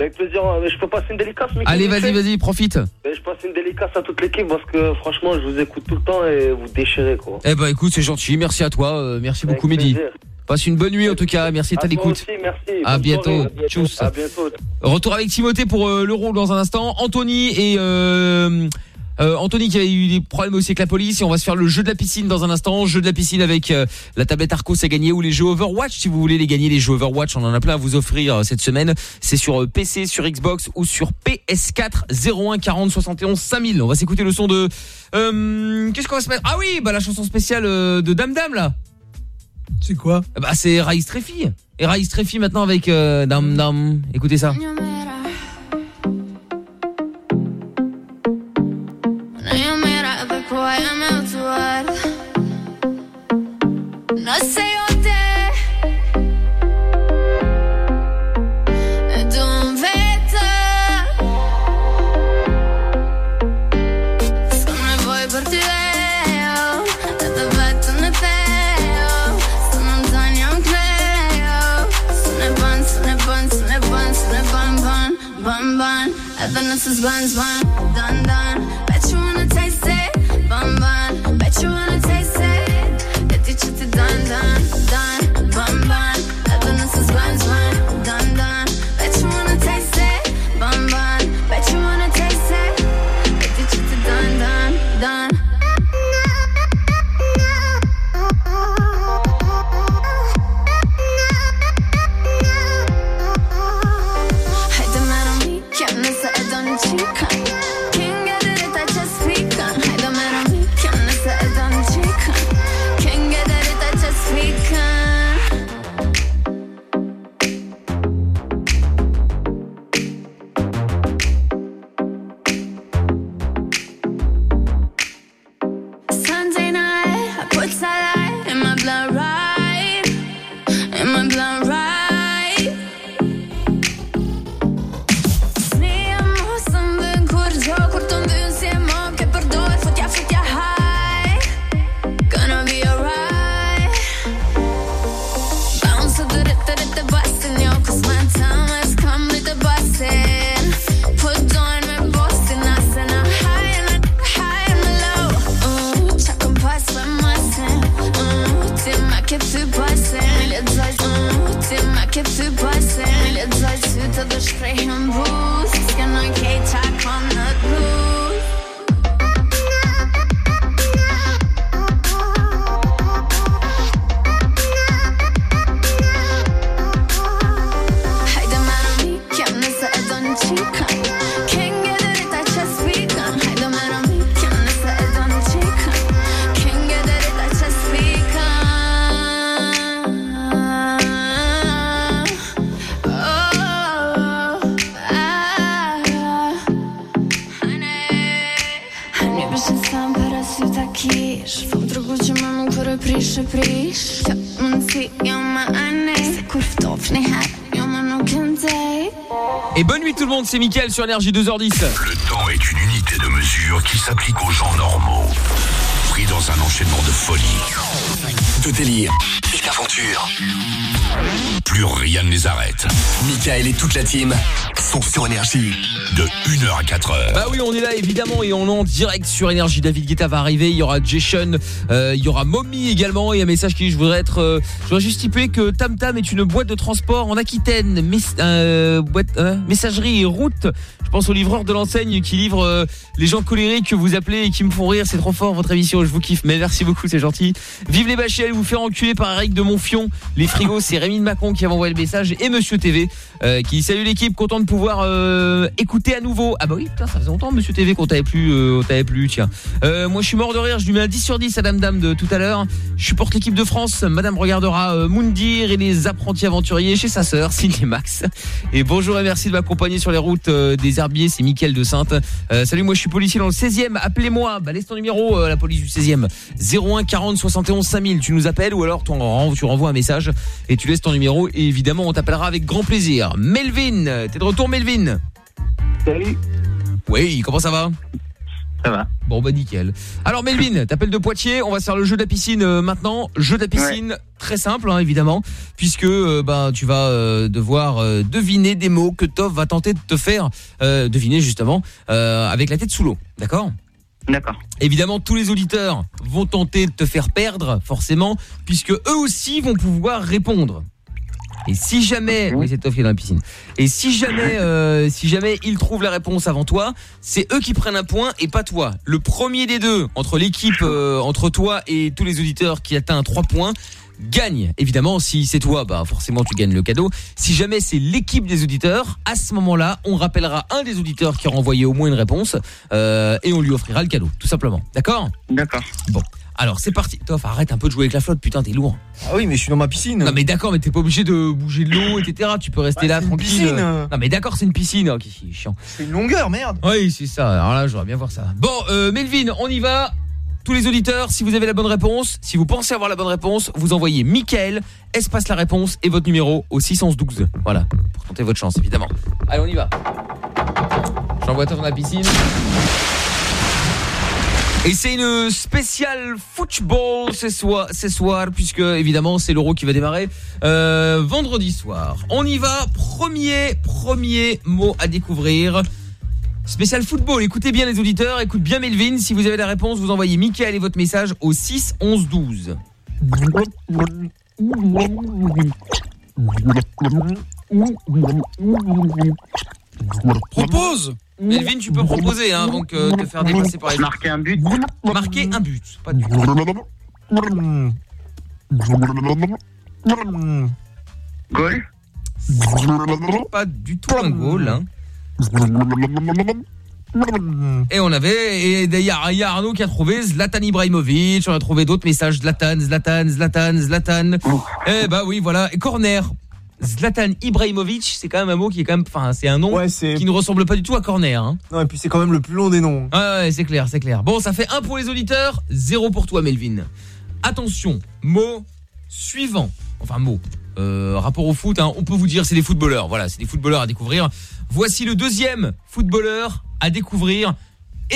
Speaker 13: Avec plaisir, euh, je peux passer une dédicace, Mickey,
Speaker 9: Allez, vas-y, vas-y, profite.
Speaker 13: Ben, je passe une dédicace à toute l'équipe parce que franchement, je vous écoute tout le temps et vous déchirez quoi.
Speaker 9: Eh bah écoute, c'est gentil. Merci à toi. euh, merci
Speaker 13: Avec
Speaker 9: beaucoup, Mehdi.
Speaker 13: plaisir.
Speaker 9: Passe une bonne nuit en tout cas. Merci
Speaker 13: À toi
Speaker 9: écoute.
Speaker 13: aussi, merci.
Speaker 9: À bientôt. Tchuss.
Speaker 13: À bientôt.
Speaker 9: Retour avec Timothée pour euh, l'euro dans un instant. Anthony et euh, euh, Anthony qui a eu des problèmes aussi avec la police et on va se faire le jeu de la piscine dans un instant. Jeu de la piscine avec euh, la tablette Arcos à gagner ou les jeux Overwatch si vous voulez les gagner. Les jeux Overwatch, on en a plein à vous offrir euh, cette semaine. C'est sur euh, PC, sur Xbox ou sur PS4 01 40 71 5000. On va s'écouter le son de euh, qu'est-ce qu'on va se mettre? Ah oui, bah la chanson spéciale euh, de Dame Dame là.
Speaker 11: C'est quoi?
Speaker 9: Bah c'est Raïs Treffi. Et Raïs Treffi maintenant avec euh, Dame Dame. Écoutez ça.
Speaker 19: Ban, ban, done, done Bet you wanna taste it, bun bun. Bet you wanna taste it.
Speaker 9: C'est Mickaël sur Énergie 2h10.
Speaker 18: Le temps est une unité de mesure qui s'applique aux gens normaux. Pris dans un enchaînement de folie, de délire et d'aventure. Plus rien ne les arrête. Michael et toute la team sur Énergie de 1h à 4h.
Speaker 9: Bah oui, on est là évidemment et on est en direct sur Énergie. David Guetta va arriver, il y aura Jason, euh, il y aura Mommy également et un message qui je voudrais être euh, je voudrais juste stipuler que Tam Tam est une boîte de transport en Aquitaine, euh, euh, messagerie et route. Pense aux livreurs de l'enseigne qui livrent euh, les gens colériques que vous appelez et qui me font rire, c'est trop fort votre émission, je vous kiffe. Mais merci beaucoup, c'est gentil. Vive les bâchés, allez vous faire enculer par Eric de Monfion. Les frigos, c'est Rémi de Macon qui avait envoyé le message et Monsieur TV euh, qui dit, salut l'équipe, content de pouvoir euh, écouter à nouveau. Ah bah oui, putain, ça faisait longtemps Monsieur TV qu'on t'avait plus euh, t'avait plus, tiens. Moi je suis mort de rire, je lui mets un 10 sur 10 à Dame Dame de tout à l'heure. Je supporte l'équipe de France, madame regardera Moundir et les apprentis aventuriers chez sa sœur, Cindy Max. Et bonjour et merci de m'accompagner sur les routes des C'est Mickaël de Sainte. Euh, salut, moi je suis policier dans le 16e, appelez-moi, bah laisse ton numéro euh, la police du 16e. 01 40 71 5000, tu nous appelles ou alors tu renvoies un message et tu laisses ton numéro et évidemment on t'appellera avec grand plaisir. Melvin, t'es de retour Melvin?
Speaker 16: Salut.
Speaker 9: Oui, comment ça va?
Speaker 16: Ça va.
Speaker 9: Bon bah nickel. Alors Melvin, t'appelles de Poitiers, on va faire le jeu de la piscine euh, maintenant. Jeu de la piscine très simple hein, évidemment, puisque euh, bah, tu vas euh, devoir deviner des mots que Tov va tenter de te faire euh, deviner justement euh, avec la tête sous l'eau. D'accord?
Speaker 16: D'accord.
Speaker 9: Évidemment, tous les auditeurs vont tenter de te faire perdre, forcément, puisque eux aussi vont pouvoir répondre. Et si jamais, oui, c'est Tov qui est dans la piscine. Et si jamais, euh, si jamais ils trouvent la réponse avant toi, c'est eux qui prennent un point et pas toi. Le premier des deux entre l'équipe, euh, entre toi et tous les auditeurs qui atteint 3 points gagne. Évidemment, si c'est toi, bah forcément tu gagnes le cadeau. Si jamais c'est l'équipe des auditeurs, à ce moment-là, on rappellera un des auditeurs qui aura envoyé au moins une réponse euh, et on lui offrira le cadeau, tout simplement. D'accord?
Speaker 16: D'accord.
Speaker 9: Bon. Alors c'est parti. Toff, arrête un peu de jouer avec la flotte, putain, t'es lourd.
Speaker 3: Ah oui, mais je suis dans ma piscine.
Speaker 9: Non mais d'accord, mais t'es pas obligé de bouger de l'eau, etc. Tu peux rester là tranquille.
Speaker 3: piscine.
Speaker 9: Non mais d'accord, c'est une piscine. Ok, c'est chiant.
Speaker 3: C'est une longueur, merde.
Speaker 9: Oui, c'est ça. Alors là, j'aurais bien voir ça. Bon, euh, Melvin, on y va. Tous les auditeurs, si vous avez la bonne réponse, si vous pensez avoir la bonne réponse, vous envoyez Michael, espace la réponse et votre numéro au 612. Voilà, pour tenter votre chance, évidemment. Allez, on y va. J'envoie toi dans la piscine. Et c'est une spéciale football ce soir, ce soir puisque évidemment c'est l'Euro qui va démarrer euh, vendredi soir. On y va, premier premier mot à découvrir. Spécial football, écoutez bien les auditeurs, écoute bien Melvin, si vous avez la réponse, vous envoyez Michael et votre message au 6 11 12.
Speaker 1: Propose
Speaker 9: Melvin, tu peux proposer hein, que te faire dépasser par les
Speaker 16: Marquer un but.
Speaker 9: Marquer un but, pas
Speaker 16: Goal
Speaker 9: Pas du tout un goal. Hein. Et on avait, et d'ailleurs, il y a Arnaud qui a trouvé Zlatan Ibrahimovic, on a trouvé d'autres messages, Zlatan, Zlatan, Zlatan, Zlatan. Eh bah oui, voilà, et corner. Zlatan Ibrahimovic, c'est quand même un mot qui est quand même, enfin, c'est un nom qui ne ressemble pas du tout à corner. Hein.
Speaker 3: Non, et puis c'est quand même le plus long des noms.
Speaker 9: Ouais, ouais, c'est clair, c'est clair. Bon, ça fait un pour les auditeurs, zéro pour toi, Melvin. Attention, mot suivant. Enfin, mot. Euh, rapport au foot, hein, on peut vous dire c'est des footballeurs. Voilà, c'est des footballeurs à découvrir. Voici le deuxième footballeur à découvrir.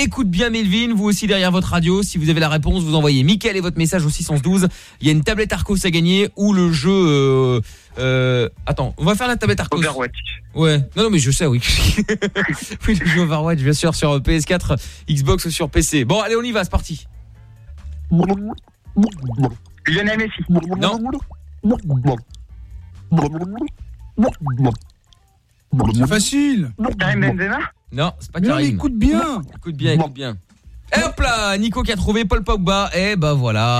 Speaker 9: Écoute bien Melvin, vous aussi derrière votre radio. Si vous avez la réponse, vous envoyez Mickaël et votre message au 612. Il y a une tablette Arcos à gagner ou le jeu... Euh, euh, attends, on va faire la tablette Arcos.
Speaker 24: Overwatch.
Speaker 9: Ouais, non, non, mais je sais, oui. oui, le jeu Overwatch, bien sûr, sur PS4, Xbox ou sur PC. Bon, allez, on y va, c'est parti.
Speaker 24: Lionel Messi.
Speaker 9: Non.
Speaker 11: C'est facile.
Speaker 24: Karim Benzema?
Speaker 9: Non, c'est pas
Speaker 11: Mais non, mais
Speaker 9: Karim.
Speaker 11: écoute bien.
Speaker 9: Écoute bien, écoute bien. Et hop là, Nico qui a trouvé Paul Pogba. Eh bah voilà.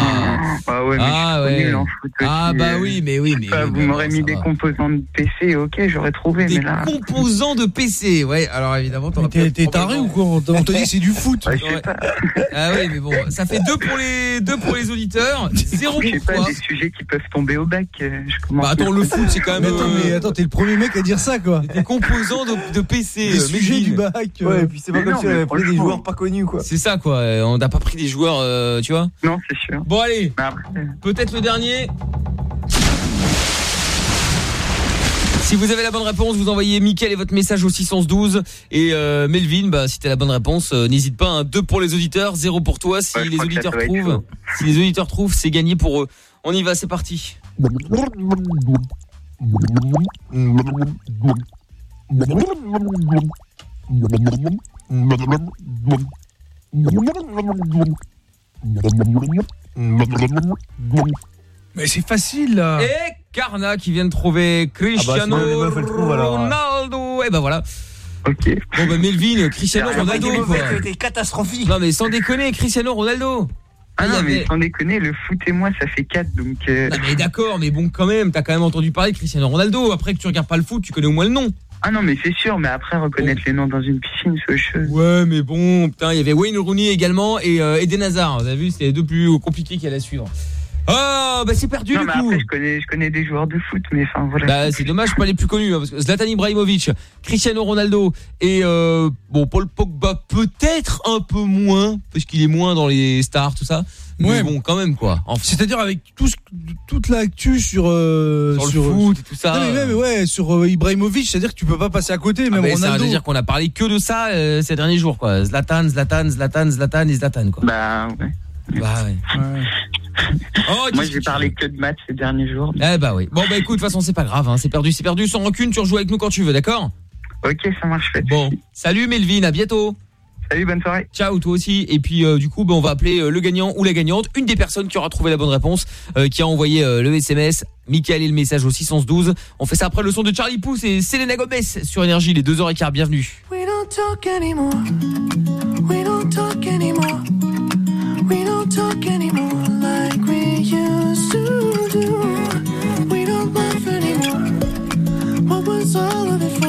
Speaker 24: Ah ouais, mais
Speaker 9: Ah
Speaker 24: je suis
Speaker 9: ouais.
Speaker 24: nul en foot aussi,
Speaker 9: Ah bah oui, mais oui, mais.
Speaker 24: Bah,
Speaker 9: oui,
Speaker 24: vous m'aurez mis des
Speaker 9: va.
Speaker 24: composants de PC, ok, j'aurais trouvé,
Speaker 9: Des
Speaker 24: mais là.
Speaker 9: composants de PC, ouais. Alors évidemment,
Speaker 11: T'es
Speaker 9: pas-
Speaker 11: t'es taré ou quoi On te dit c'est du foot.
Speaker 24: Ouais, je sais pas.
Speaker 9: Ah oui, mais bon, ça fait deux pour les deux pour les auditeurs, zéro
Speaker 24: Je sais
Speaker 9: pour
Speaker 24: pas,
Speaker 9: toi.
Speaker 24: des sujets qui peuvent tomber au bac. euh, Je commence
Speaker 9: Bah attends, le foot c'est quand
Speaker 11: Mais
Speaker 9: même
Speaker 11: attends, mais
Speaker 9: euh,
Speaker 11: attends, t'es le premier mec à dire ça quoi.
Speaker 9: des composants de, de PC.
Speaker 11: Des
Speaker 9: euh,
Speaker 11: sujets du bac.
Speaker 3: Ouais, et puis c'est pas comme si on avait pris des joueurs pas connus, quoi.
Speaker 9: C'est ça quoi. euh, On n'a pas pris des joueurs, euh, tu vois.
Speaker 24: Non, c'est sûr.
Speaker 9: Bon allez,
Speaker 24: après,
Speaker 9: peut-être le dernier. Si vous avez la bonne réponse, vous envoyez Mickaël et votre message au 612 et euh, Melvin, bah si t'as la bonne réponse, euh, n'hésite pas. Hein, deux pour les auditeurs, zéro pour toi. Si
Speaker 24: Ouais,
Speaker 9: les auditeurs trouvent, si les auditeurs trouvent, c'est gagné pour eux. On y va, c'est parti.
Speaker 11: Mais c'est facile là.
Speaker 9: Et Karna qui vient de trouver Cristiano
Speaker 3: Ah bah, sinon, les meufs, elles trouvent, alors.
Speaker 9: Ronaldo. Et bah voilà.
Speaker 24: ok.
Speaker 9: Bon bah Melvin, Cristiano
Speaker 24: Ah,
Speaker 9: Ronaldo quoi.
Speaker 3: C'était catastrophique.
Speaker 9: Non mais sans déconner, Cristiano Ronaldo.
Speaker 24: Ah non, mais
Speaker 9: avait-
Speaker 24: sans déconner, le foot et moi, ça fait 4, donc. euh,
Speaker 9: Non mais d'accord, mais bon quand même, t'as quand même entendu parler de Cristiano Ronaldo. Après que tu regardes pas le foot, tu connais au moins le nom.
Speaker 24: Ah non, mais c'est sûr, mais après, reconnaître les noms dans une piscine, c'est autre.
Speaker 9: Ouais, mais bon, putain, il y avait Wayne Rooney également et euh, Eden Hazard. Vous avez vu, c'est les deux plus compliqués qu'il y a à suivre. Ah, bah c'est perdu
Speaker 24: non,
Speaker 9: du
Speaker 24: mais
Speaker 9: coup.
Speaker 24: après, je connais, je connais des joueurs de foot, mais enfin, voilà.
Speaker 9: Bah c'est dommage, pas les plus connus, hein, parce que Zlatan Ibrahimovic, Cristiano Ronaldo et euh, bon Paul Pogba peut-être un peu moins, parce qu'il est moins dans les stars, tout ça. Mais
Speaker 11: Ouais.
Speaker 9: bon, quand même quoi. Enfin,
Speaker 11: C'est-à-dire avec tout ce- toute l'actu sur euh,
Speaker 9: sur, le foot et tout ça.
Speaker 11: Non, mais même ouais sur euh, Ibrahimovic, c'est-à-dire que tu peux pas passer à côté
Speaker 9: Ah,
Speaker 11: même
Speaker 9: mais ça
Speaker 11: Ronaldo.
Speaker 9: veut dire qu'on a parlé que de ça euh, ces derniers jours quoi. Zlatan, Zlatan, Zlatan, Zlatan et Zlatan quoi.
Speaker 24: Bah, ouais.
Speaker 9: Bah ouais.
Speaker 11: Ouais.
Speaker 9: Oh,
Speaker 24: Moi, j'ai parlé que de maths ces derniers jours.
Speaker 9: Eh bah oui. Bon bah écoute, de toute façon c'est pas grave, hein. c'est perdu, c'est perdu. Sans rancune, tu rejoues avec nous quand tu veux, d'accord?
Speaker 24: Ok, ça marche, fait.
Speaker 9: Bon. Salut Melvin, à bientôt.
Speaker 24: Salut, bonne soirée.
Speaker 9: Ciao toi aussi. Et puis euh, du coup, bah, on va appeler euh, le gagnant ou la gagnante, une des personnes qui aura trouvé la bonne réponse, euh, qui a envoyé euh, le SMS. Michael et le message au 612. On fait ça après le son de Charlie Pouce et Selena Gomez sur Énergie, les 2h15. Bienvenue.
Speaker 22: We don't talk anymore. We don't talk anymore. We don't talk anymore Was all of it for?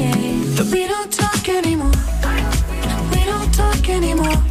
Speaker 22: we don't talk anymore. We don't talk anymore.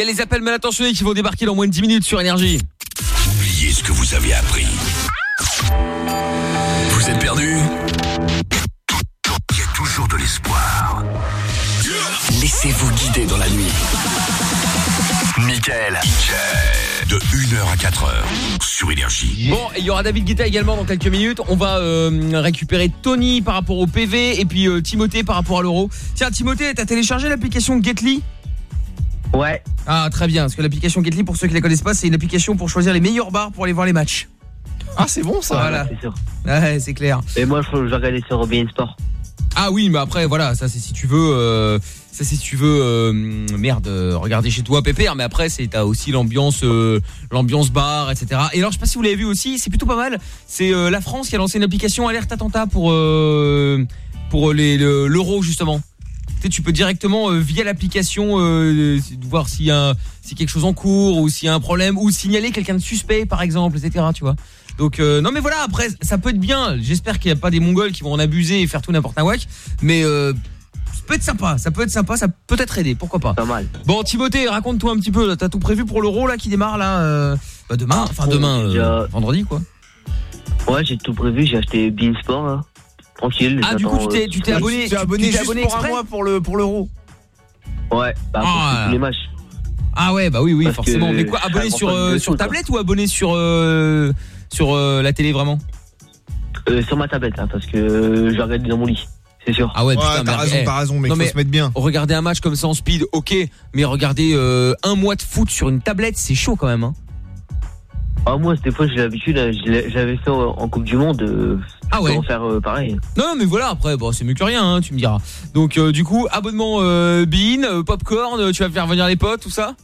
Speaker 9: y a les appels mal intentionnés qui vont débarquer dans moins de 10 minutes sur Énergie.
Speaker 18: Oubliez ce que vous avez appris. Vous êtes perdu Il y a toujours de l'espoir. Laissez-vous guider dans la nuit. Michael. De 1h à 4h sur Énergie.
Speaker 9: Bon, et il y aura David Guetta également dans quelques minutes. On va euh, récupérer Tony par rapport au PV et puis euh, Timothée par rapport à l'euro. Tiens, Timothée, t'as téléchargé l'application Getly?
Speaker 25: Ouais.
Speaker 9: Ah, très bien. Parce que l'application Getly, pour ceux qui la connaissent pas, c'est une application pour choisir les meilleurs bars pour aller voir les matchs.
Speaker 3: Ah, c'est bon ça.
Speaker 9: Voilà.
Speaker 25: C'est sûr.
Speaker 9: Ouais, c'est clair.
Speaker 25: Et moi, je vais regarder sur Bein Sport.
Speaker 9: Ah oui, mais après voilà, ça c'est si tu veux euh, ça c'est si tu veux euh, merde, euh, regarder chez toi pépère, mais après c'est t'as aussi l'ambiance euh, l'ambiance bar, etc. Et alors je sais pas si vous l'avez vu aussi, c'est plutôt pas mal. C'est euh, la France qui a lancé une application alerte attentat pour euh, pour les le- l'euro justement. Tu sais, tu peux directement euh, via l'application euh, voir s'il y a si quelque chose en cours ou s'il y a un problème ou signaler quelqu'un de suspect par exemple, etc. Tu vois. Donc euh, non mais voilà après ça peut être bien. J'espère qu'il n'y a pas des Mongols qui vont en abuser et faire tout n'importe quoi. Mais euh, ça peut être sympa, ça peut être sympa, ça peut être aider, pourquoi pas?
Speaker 25: Pas mal.
Speaker 9: Bon Timothée, raconte-toi un petit peu. T'as tout prévu pour l'Euro là qui démarre là euh, bah, demain, enfin demain, euh, vendredi quoi.
Speaker 25: Ouais, j'ai tout prévu. J'ai acheté Bein Sport. là. Tranquille.
Speaker 9: Ah, du coup,
Speaker 25: j'attends,
Speaker 9: tu t'es-
Speaker 25: euh,
Speaker 9: tu t'es abonné-
Speaker 3: Tu t'es abonné
Speaker 9: tu t'es
Speaker 3: juste
Speaker 9: abonné
Speaker 3: pour un mois pour le pour l'euro.
Speaker 25: Ouais, bah, pour
Speaker 9: Ah.
Speaker 25: tous les matchs.
Speaker 9: Ah ouais bah oui oui
Speaker 25: Parce
Speaker 9: forcément.
Speaker 25: que
Speaker 9: Mais quoi
Speaker 25: je
Speaker 9: abonné sur euh, sur
Speaker 25: foot,
Speaker 9: tablette ou abonné sur euh, sur euh, la télé vraiment?
Speaker 25: Euh, sur ma tablette, là, parce que euh, je vais regarder dans mon lit. C'est sûr.
Speaker 9: Ah ouais,
Speaker 3: Ouais,
Speaker 9: putain,
Speaker 3: t'as
Speaker 9: mais-
Speaker 3: raison,
Speaker 9: eh,
Speaker 3: t'as raison, mec,
Speaker 9: non,
Speaker 3: faut
Speaker 9: mais
Speaker 3: se mettre bien.
Speaker 9: Regarder un match comme ça en speed, ok, mais regarder euh, un mois de foot sur une tablette, c'est chaud quand même. Hein.
Speaker 25: Ah, moi, des fois, j'ai l'habitude, euh, j'avais fait en Coupe du Monde. Euh,
Speaker 9: Ah ouais.
Speaker 25: Faire euh, pareil
Speaker 9: Non, non, mais voilà, après, bon, c'est mieux que rien, hein, tu me diras. Donc, euh, du coup, abonnement euh, Bean, euh, popcorn, tu vas faire venir les potes, tout ça?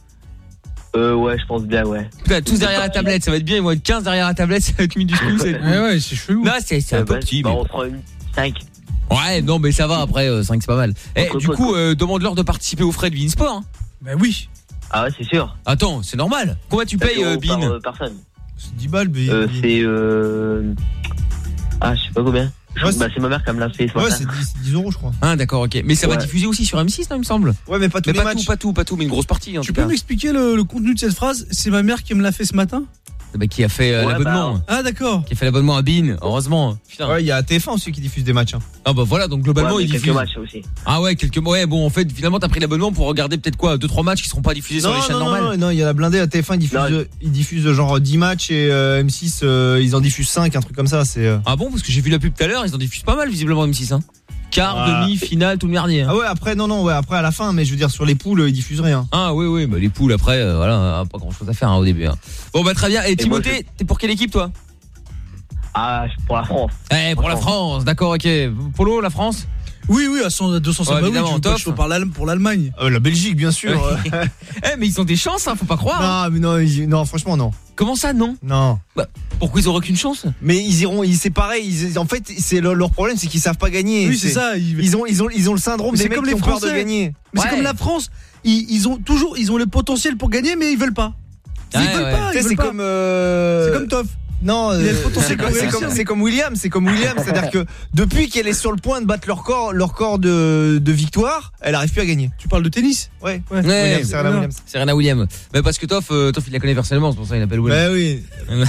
Speaker 25: Euh, ouais, je pense bien, ouais.
Speaker 9: Putain, tous derrière la tablette, ça va être bien, ils vont être 15 derrière la tablette, ça va être va être cool.
Speaker 11: Ouais, ouais, c'est chelou.
Speaker 9: Là, c'est c'est un
Speaker 25: Euh,
Speaker 9: peu
Speaker 25: bah,
Speaker 9: petit,
Speaker 25: bah,
Speaker 9: mais...
Speaker 25: on prend une 5.
Speaker 9: Ouais, non, mais ça va, après, 5 c'est pas mal. Eh, du coup, euh, demande-leur de participer aux frais de Bean Sport. Hein.
Speaker 11: Bah oui.
Speaker 25: Ah ouais, c'est sûr.
Speaker 9: Attends, c'est normal. Combien tu payes, euh,
Speaker 25: par,
Speaker 9: Bean?
Speaker 25: euh, personne.
Speaker 3: C'est 10 balles, mais.
Speaker 25: Euh, c'est euh... Ah, je sais pas combien. Je-
Speaker 3: Ouais, c'est-
Speaker 25: bah, c'est ma mère qui me l'a fait ce
Speaker 3: Ouais, c'est 10, 10 euros, je crois.
Speaker 9: Ah, d'accord, ok. Mais ça va diffuser aussi sur M6, non, il me semble
Speaker 3: Ouais, mais pas tous
Speaker 9: Mais
Speaker 3: les
Speaker 9: pas
Speaker 3: matchs.
Speaker 9: tout, pas tout, pas tout, mais une grosse partie, en
Speaker 11: Tu
Speaker 9: tout
Speaker 11: peux m'expliquer le, le contenu de cette phrase? C'est ma mère qui me l'a fait ce matin?
Speaker 9: Bah, qui a fait euh,
Speaker 25: Ouais,
Speaker 9: l'abonnement.
Speaker 25: bah,
Speaker 11: Ah d'accord.
Speaker 9: Qui a fait l'abonnement à Bean, heureusement. Putain.
Speaker 3: Ouais, il y a TF1 aussi qui diffuse des matchs. hein.
Speaker 9: Ah bah voilà, donc globalement
Speaker 25: Ouais,
Speaker 9: il
Speaker 25: quelques matchs aussi.
Speaker 9: Ah ouais, quelques ouais, bon en fait, finalement t'as pris l'abonnement pour regarder peut-être quoi, deux trois matchs qui seront pas diffusés sur
Speaker 3: Non,
Speaker 9: les chaînes
Speaker 3: non,
Speaker 9: normales.
Speaker 3: non, non, il y a la blindée à TF1, ils diffusent,
Speaker 25: Non.
Speaker 3: ils diffusent genre 10 matchs et euh, M6, euh, ils en diffusent 5, un truc comme ça. C'est. euh.
Speaker 9: Ah bon parce que j'ai vu la pub tout à l'heure, ils en diffusent pas mal visiblement M6 hein. Quart,
Speaker 3: Ah.
Speaker 9: demi, finale, tout le merdier. hein.
Speaker 3: Ah ouais, après, non, non, ouais, après à la fin, mais je veux dire, sur les poules, ils diffusent rien.
Speaker 9: Ah oui oui, bah les poules après euh, voilà, pas grand-chose à faire hein, au début. hein. Bon bah très bien. Et, Timothée, t'es pour quelle équipe toi?
Speaker 25: Ah, pour la France.
Speaker 9: Eh pour la France, d'accord, OK. Polo, la France?
Speaker 11: Oui, oui, à 100, à 250.
Speaker 9: Ouais,
Speaker 11: bah oui,
Speaker 9: top.
Speaker 11: pour l'Allemagne.
Speaker 3: Euh, la Belgique, bien sûr.
Speaker 9: Eh, mais ils ont des chances, hein, faut pas croire. hein.
Speaker 3: non, mais non, ils- non, franchement, non.
Speaker 9: Comment ça, non?
Speaker 3: Non.
Speaker 9: Bah, pourquoi ils auraient aucune chance?
Speaker 3: Mais ils iront, ils- c'est pareil. ils- en fait, c'est leur, leur problème, c'est qu'ils savent pas gagner.
Speaker 11: Oui, c'est ça. Ils,
Speaker 3: Ils ont, ils ont, ils ont le syndrome
Speaker 11: Mais
Speaker 3: des
Speaker 11: c'est
Speaker 3: mecs
Speaker 11: comme
Speaker 3: qui
Speaker 11: les
Speaker 3: ont peur de
Speaker 11: Français.
Speaker 3: gagner.
Speaker 11: Mais c'est comme la France. Ils, ils ont toujours, ils ont le potentiel pour gagner, mais ils veulent pas. Ils
Speaker 9: Ouais,
Speaker 11: veulent
Speaker 9: ouais.
Speaker 11: pas.
Speaker 3: C'est
Speaker 11: pas.
Speaker 3: comme. euh,
Speaker 11: C'est comme Toff.
Speaker 3: Non, euh, c'est comme,
Speaker 11: pour
Speaker 3: William, c'est comme William, c'est-à-dire que depuis qu'elle est sur le point de battre leur corps, leur corps de, de victoire, elle arrive plus à gagner.
Speaker 11: Tu parles de tennis
Speaker 3: Ouais.
Speaker 11: Ouais.
Speaker 9: Ouais,
Speaker 3: Williams, Serena. Williams.
Speaker 9: Serena Williams. Mais parce que Toff, euh, Toff il la connaît personnellement, c'est pour ça qu'il l'appelle Williams.
Speaker 3: Bah oui.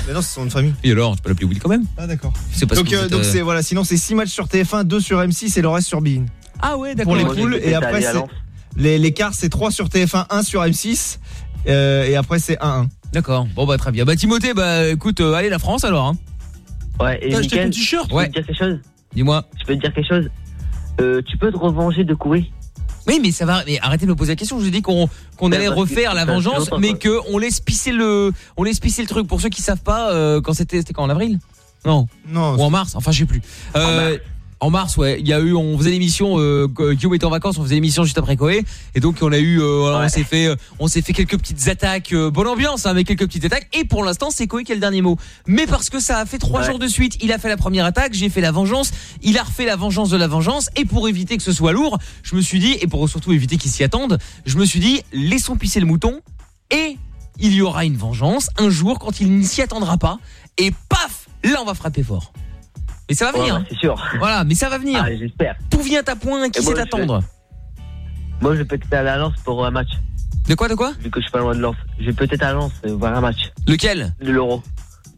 Speaker 3: Mais non, c'est son nom de famille.
Speaker 9: Et alors, tu peux l'appeler Willy quand même
Speaker 3: Ah d'accord.
Speaker 9: C'est parce
Speaker 3: Donc, euh, donc
Speaker 9: euh,
Speaker 3: c'est voilà, sinon c'est 6 matchs sur TF1, 2 sur M6 et le reste sur Bein.
Speaker 9: Ah ouais,
Speaker 3: Pour
Speaker 9: d'accord.
Speaker 3: les
Speaker 13: Moi, j'ai
Speaker 3: poules et après c'est les l'écart c'est 3 sur TF1, 1 sur M6 euh, et après c'est 1-1.
Speaker 9: D'accord. Bon bah très bien. Bah Timothée, bah écoute, euh, allez la France alors. Hein.
Speaker 13: Ouais, et
Speaker 11: T'as acheté ton
Speaker 13: Mickaël,
Speaker 11: t-shirt
Speaker 13: je peux
Speaker 9: Ouais.
Speaker 13: te dire quelque chose?
Speaker 9: Dis-moi.
Speaker 13: Je peux te dire quelque chose? Euh, Tu peux te revenger de Coué
Speaker 9: Oui, mais ça va. Mais arrêtez de me poser la question. Je vous ai dit qu'on qu'on
Speaker 13: Ouais,
Speaker 9: allait
Speaker 13: parce que
Speaker 9: refaire la
Speaker 13: ça fait
Speaker 9: vengeance,
Speaker 13: longtemps,
Speaker 9: mais
Speaker 13: quoi.
Speaker 9: que on laisse pisser le, on laisse pisser le truc. Pour ceux qui savent pas, euh, quand c'était, c'était quand? En avril? Non.
Speaker 3: Non.
Speaker 9: Ou en mars? Enfin, je sais plus. Euh, en mars, ouais. Il y a eu, on faisait l'émission. Euh, Guillaume était en vacances, on faisait l'émission juste après Koé, et donc on a eu, euh, on s'est fait, euh, on s'est fait quelques petites attaques, euh, bonne ambiance, hein, mais quelques petites attaques. Et pour l'instant, c'est Koé qui a le dernier mot. Mais parce que ça a fait trois
Speaker 13: Ouais.
Speaker 9: jours de suite, il a fait la première attaque, j'ai fait la vengeance, il a refait la vengeance de la vengeance, et pour éviter que ce soit lourd, je me suis dit, et pour surtout éviter qu'ils s'y attendent, je me suis dit, laissons pisser le mouton, et il y aura une vengeance un jour quand il n'y s'y attendra pas, et paf, là on va frapper fort. Et ça va venir.
Speaker 13: ouais, c'est sûr.
Speaker 9: Voilà, mais ça va venir.
Speaker 13: Ah, j'espère.
Speaker 9: Tout vient à point, qui sait attendre
Speaker 13: Moi, je vais peut-être aller à Lens pour un match.
Speaker 9: De quoi, de quoi
Speaker 13: Vu que je suis pas loin de Lens. Je vais peut-être à Lens euh, voir un match.
Speaker 9: Lequel
Speaker 13: De l'Euro.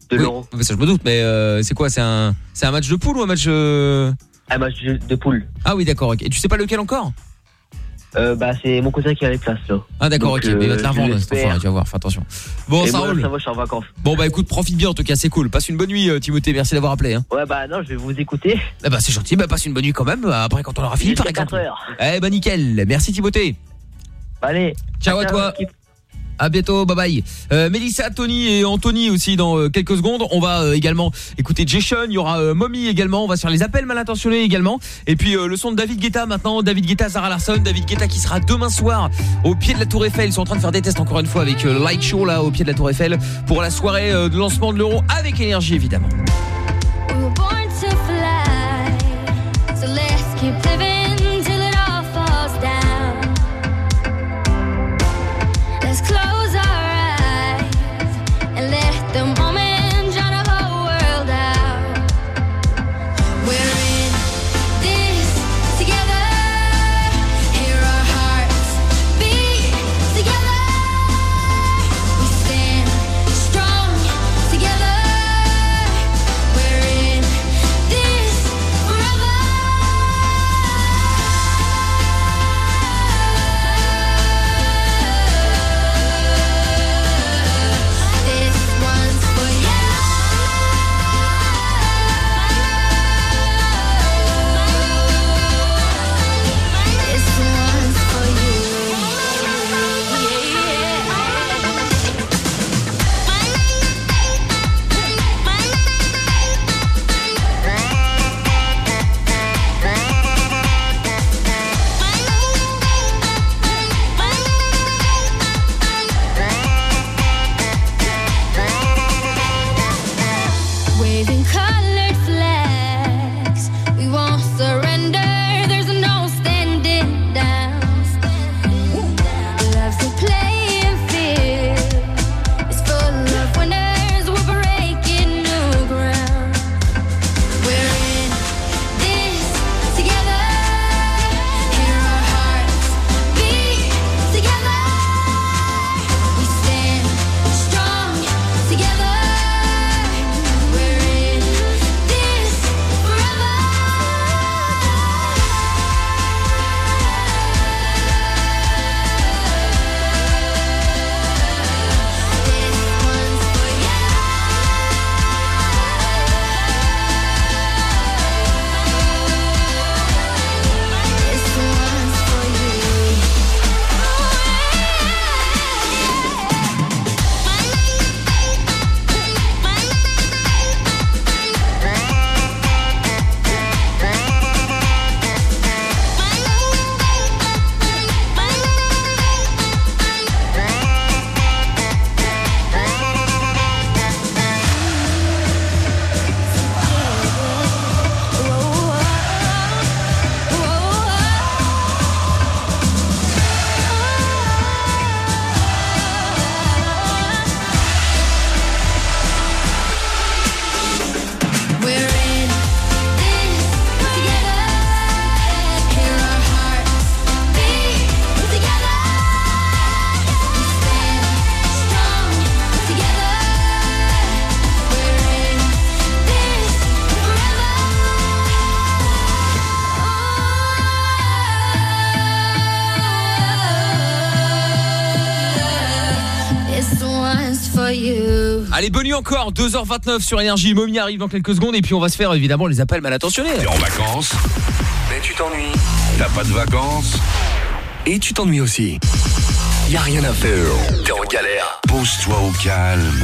Speaker 13: De
Speaker 9: Oui,
Speaker 13: l'Euro.
Speaker 9: mais Ça je me doute, mais euh, c'est quoi C'est un, un match de poule ou un match euh,
Speaker 13: Un match de, poule.
Speaker 9: Ah oui, d'accord. Et tu sais pas lequel encore
Speaker 13: Euh, bah, c'est mon cousin qui a les places, là.
Speaker 9: Ah d'accord, ok. mais il va te la
Speaker 13: euh,
Speaker 9: revendre, tu vas voir. Fais attention. Bon,
Speaker 13: Et
Speaker 9: ça
Speaker 13: moi,
Speaker 9: roule.
Speaker 13: ça va, je suis en vacances.
Speaker 9: Bon bah écoute, profite bien en tout cas, c'est cool. Passe une bonne nuit, euh, Timothée. Merci d'avoir appelé. Hein.
Speaker 13: Ouais, bah, non, je vais vous écouter.
Speaker 9: Ah bah c'est gentil. Bah passe une bonne nuit quand même. euh, Après quand on aura fini, par exemple.
Speaker 13: 4 heures.
Speaker 9: Eh bah nickel. Merci Timothée.
Speaker 13: Allez.
Speaker 9: Ciao à toi. À bientôt, bye bye. Euh, Mélissa, Tony et Anthony aussi dans euh, quelques secondes. On va euh, également écouter Jason, il y aura euh, Mommy également, on va faire les appels mal intentionnés également. Et puis le son de David Guetta maintenant, David Guetta, Zara Larson, David Guetta qui sera demain soir au pied de la Tour Eiffel. Ils sont en train de faire des tests encore une fois avec Light Show là au pied de la Tour Eiffel pour la soirée de lancement de l'euro avec énergie évidemment. Allez, bonne nuit encore, 2h29 sur Énergie. Mommy arrive dans quelques secondes et puis on va se faire évidemment les appels mal intentionnés.
Speaker 18: T'es en vacances, mais tu t'ennuies. T'as pas de vacances et tu t'ennuies aussi. Y a rien à faire. T'es en galère. Pose-toi au calme.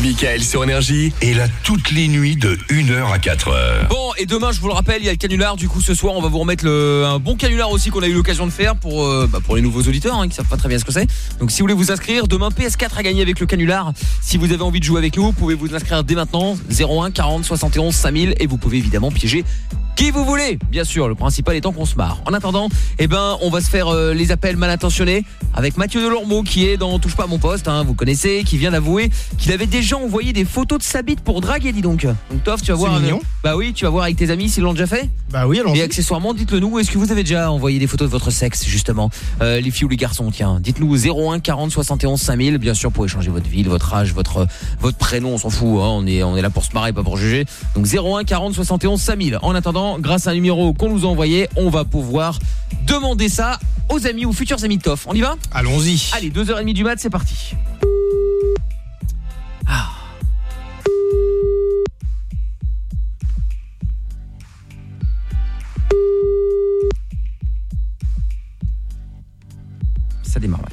Speaker 18: Michael sur Énergie est là toutes les nuits de 1h à 4h.
Speaker 9: Bon, et demain, je vous le rappelle, il y a le canular. Du coup, ce soir, on va vous remettre le, un bon canular aussi qu'on a eu l'occasion de faire pour, euh, bah, pour les nouveaux auditeurs hein, qui savent pas très bien ce que c'est. Donc, si vous voulez vous inscrire, demain, PS4 à gagner avec le canular. Si vous avez envie de jouer avec nous, vous pouvez vous inscrire dès maintenant. 01 40 71 5000 et vous pouvez évidemment piéger qui vous voulez. Bien sûr, le principal étant qu'on se marre. En attendant, eh ben, on va se faire euh, les appels mal intentionnés avec Mathieu Delormeau qui est dans Touche pas à mon poste, hein, vous connaissez, qui vient d'avouer qu'il avait déjà envoyé des photos de sa bite pour draguer, dis donc. Donc Toff, tu vas voir.
Speaker 3: mignon.
Speaker 9: Bah oui, tu vas voir avec tes amis s'ils l'ont déjà fait.
Speaker 3: Bah oui, allons-y.
Speaker 9: Et accessoirement, dites-le nous, est-ce que vous avez déjà envoyé des photos de votre sexe, justement? Euh, Les filles ou les garçons, tiens. Dites-nous 01 40 71 5000, bien sûr, pour échanger votre ville, votre âge, votre votre prénom, on s'en fout, hein, on, est, on est là pour se marrer, pas pour juger. Donc 01 40 71 5000. En attendant, grâce à un numéro qu'on nous a envoyé, on va pouvoir demander ça aux amis ou futurs amis de Toff. On y va
Speaker 3: Allons-y.
Speaker 9: Allez, 2h30 du mat, c'est parti. Ah. Ça démarre mal.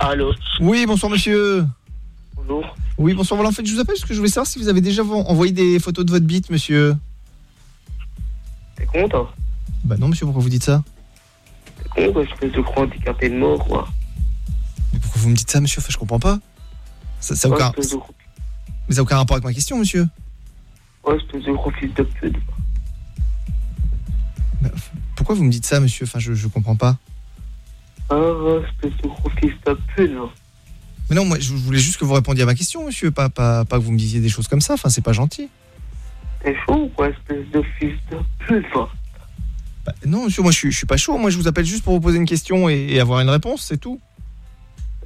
Speaker 3: Allô Oui, bonsoir monsieur.
Speaker 16: Bonjour.
Speaker 3: Oui, bonsoir. Voilà, en fait, je vous appelle parce que je voulais savoir si vous avez déjà envoyé des photos de votre bite, monsieur.
Speaker 16: Toi
Speaker 3: Bah non, monsieur, pourquoi vous dites ça
Speaker 16: T'es con, quoi, espèce de gros handicapé de mort, quoi.
Speaker 3: Mais pourquoi vous me dites ça, monsieur? Enfin, je comprends pas. Ça, ça a
Speaker 16: Ouais,
Speaker 3: aucun...
Speaker 16: de
Speaker 3: Mais ça a aucun rapport avec ma question, monsieur.
Speaker 16: Ouais, espèce de gros fils de pute.
Speaker 3: Pourquoi vous me dites ça, monsieur? Enfin, je, je comprends pas.
Speaker 16: Ah, espèce de gros fils de pute, là.
Speaker 3: Mais non, moi, je voulais juste que vous répondiez à ma question, monsieur. Pas, pas, pas que vous me disiez des choses comme ça. Enfin, c'est pas gentil.
Speaker 16: T'es chaud ou quoi, espèce de fils de pute,
Speaker 3: Bah, non, monsieur, moi, je suis, je suis pas chaud. Moi, je vous appelle juste pour vous poser une question et, et avoir une réponse, c'est tout.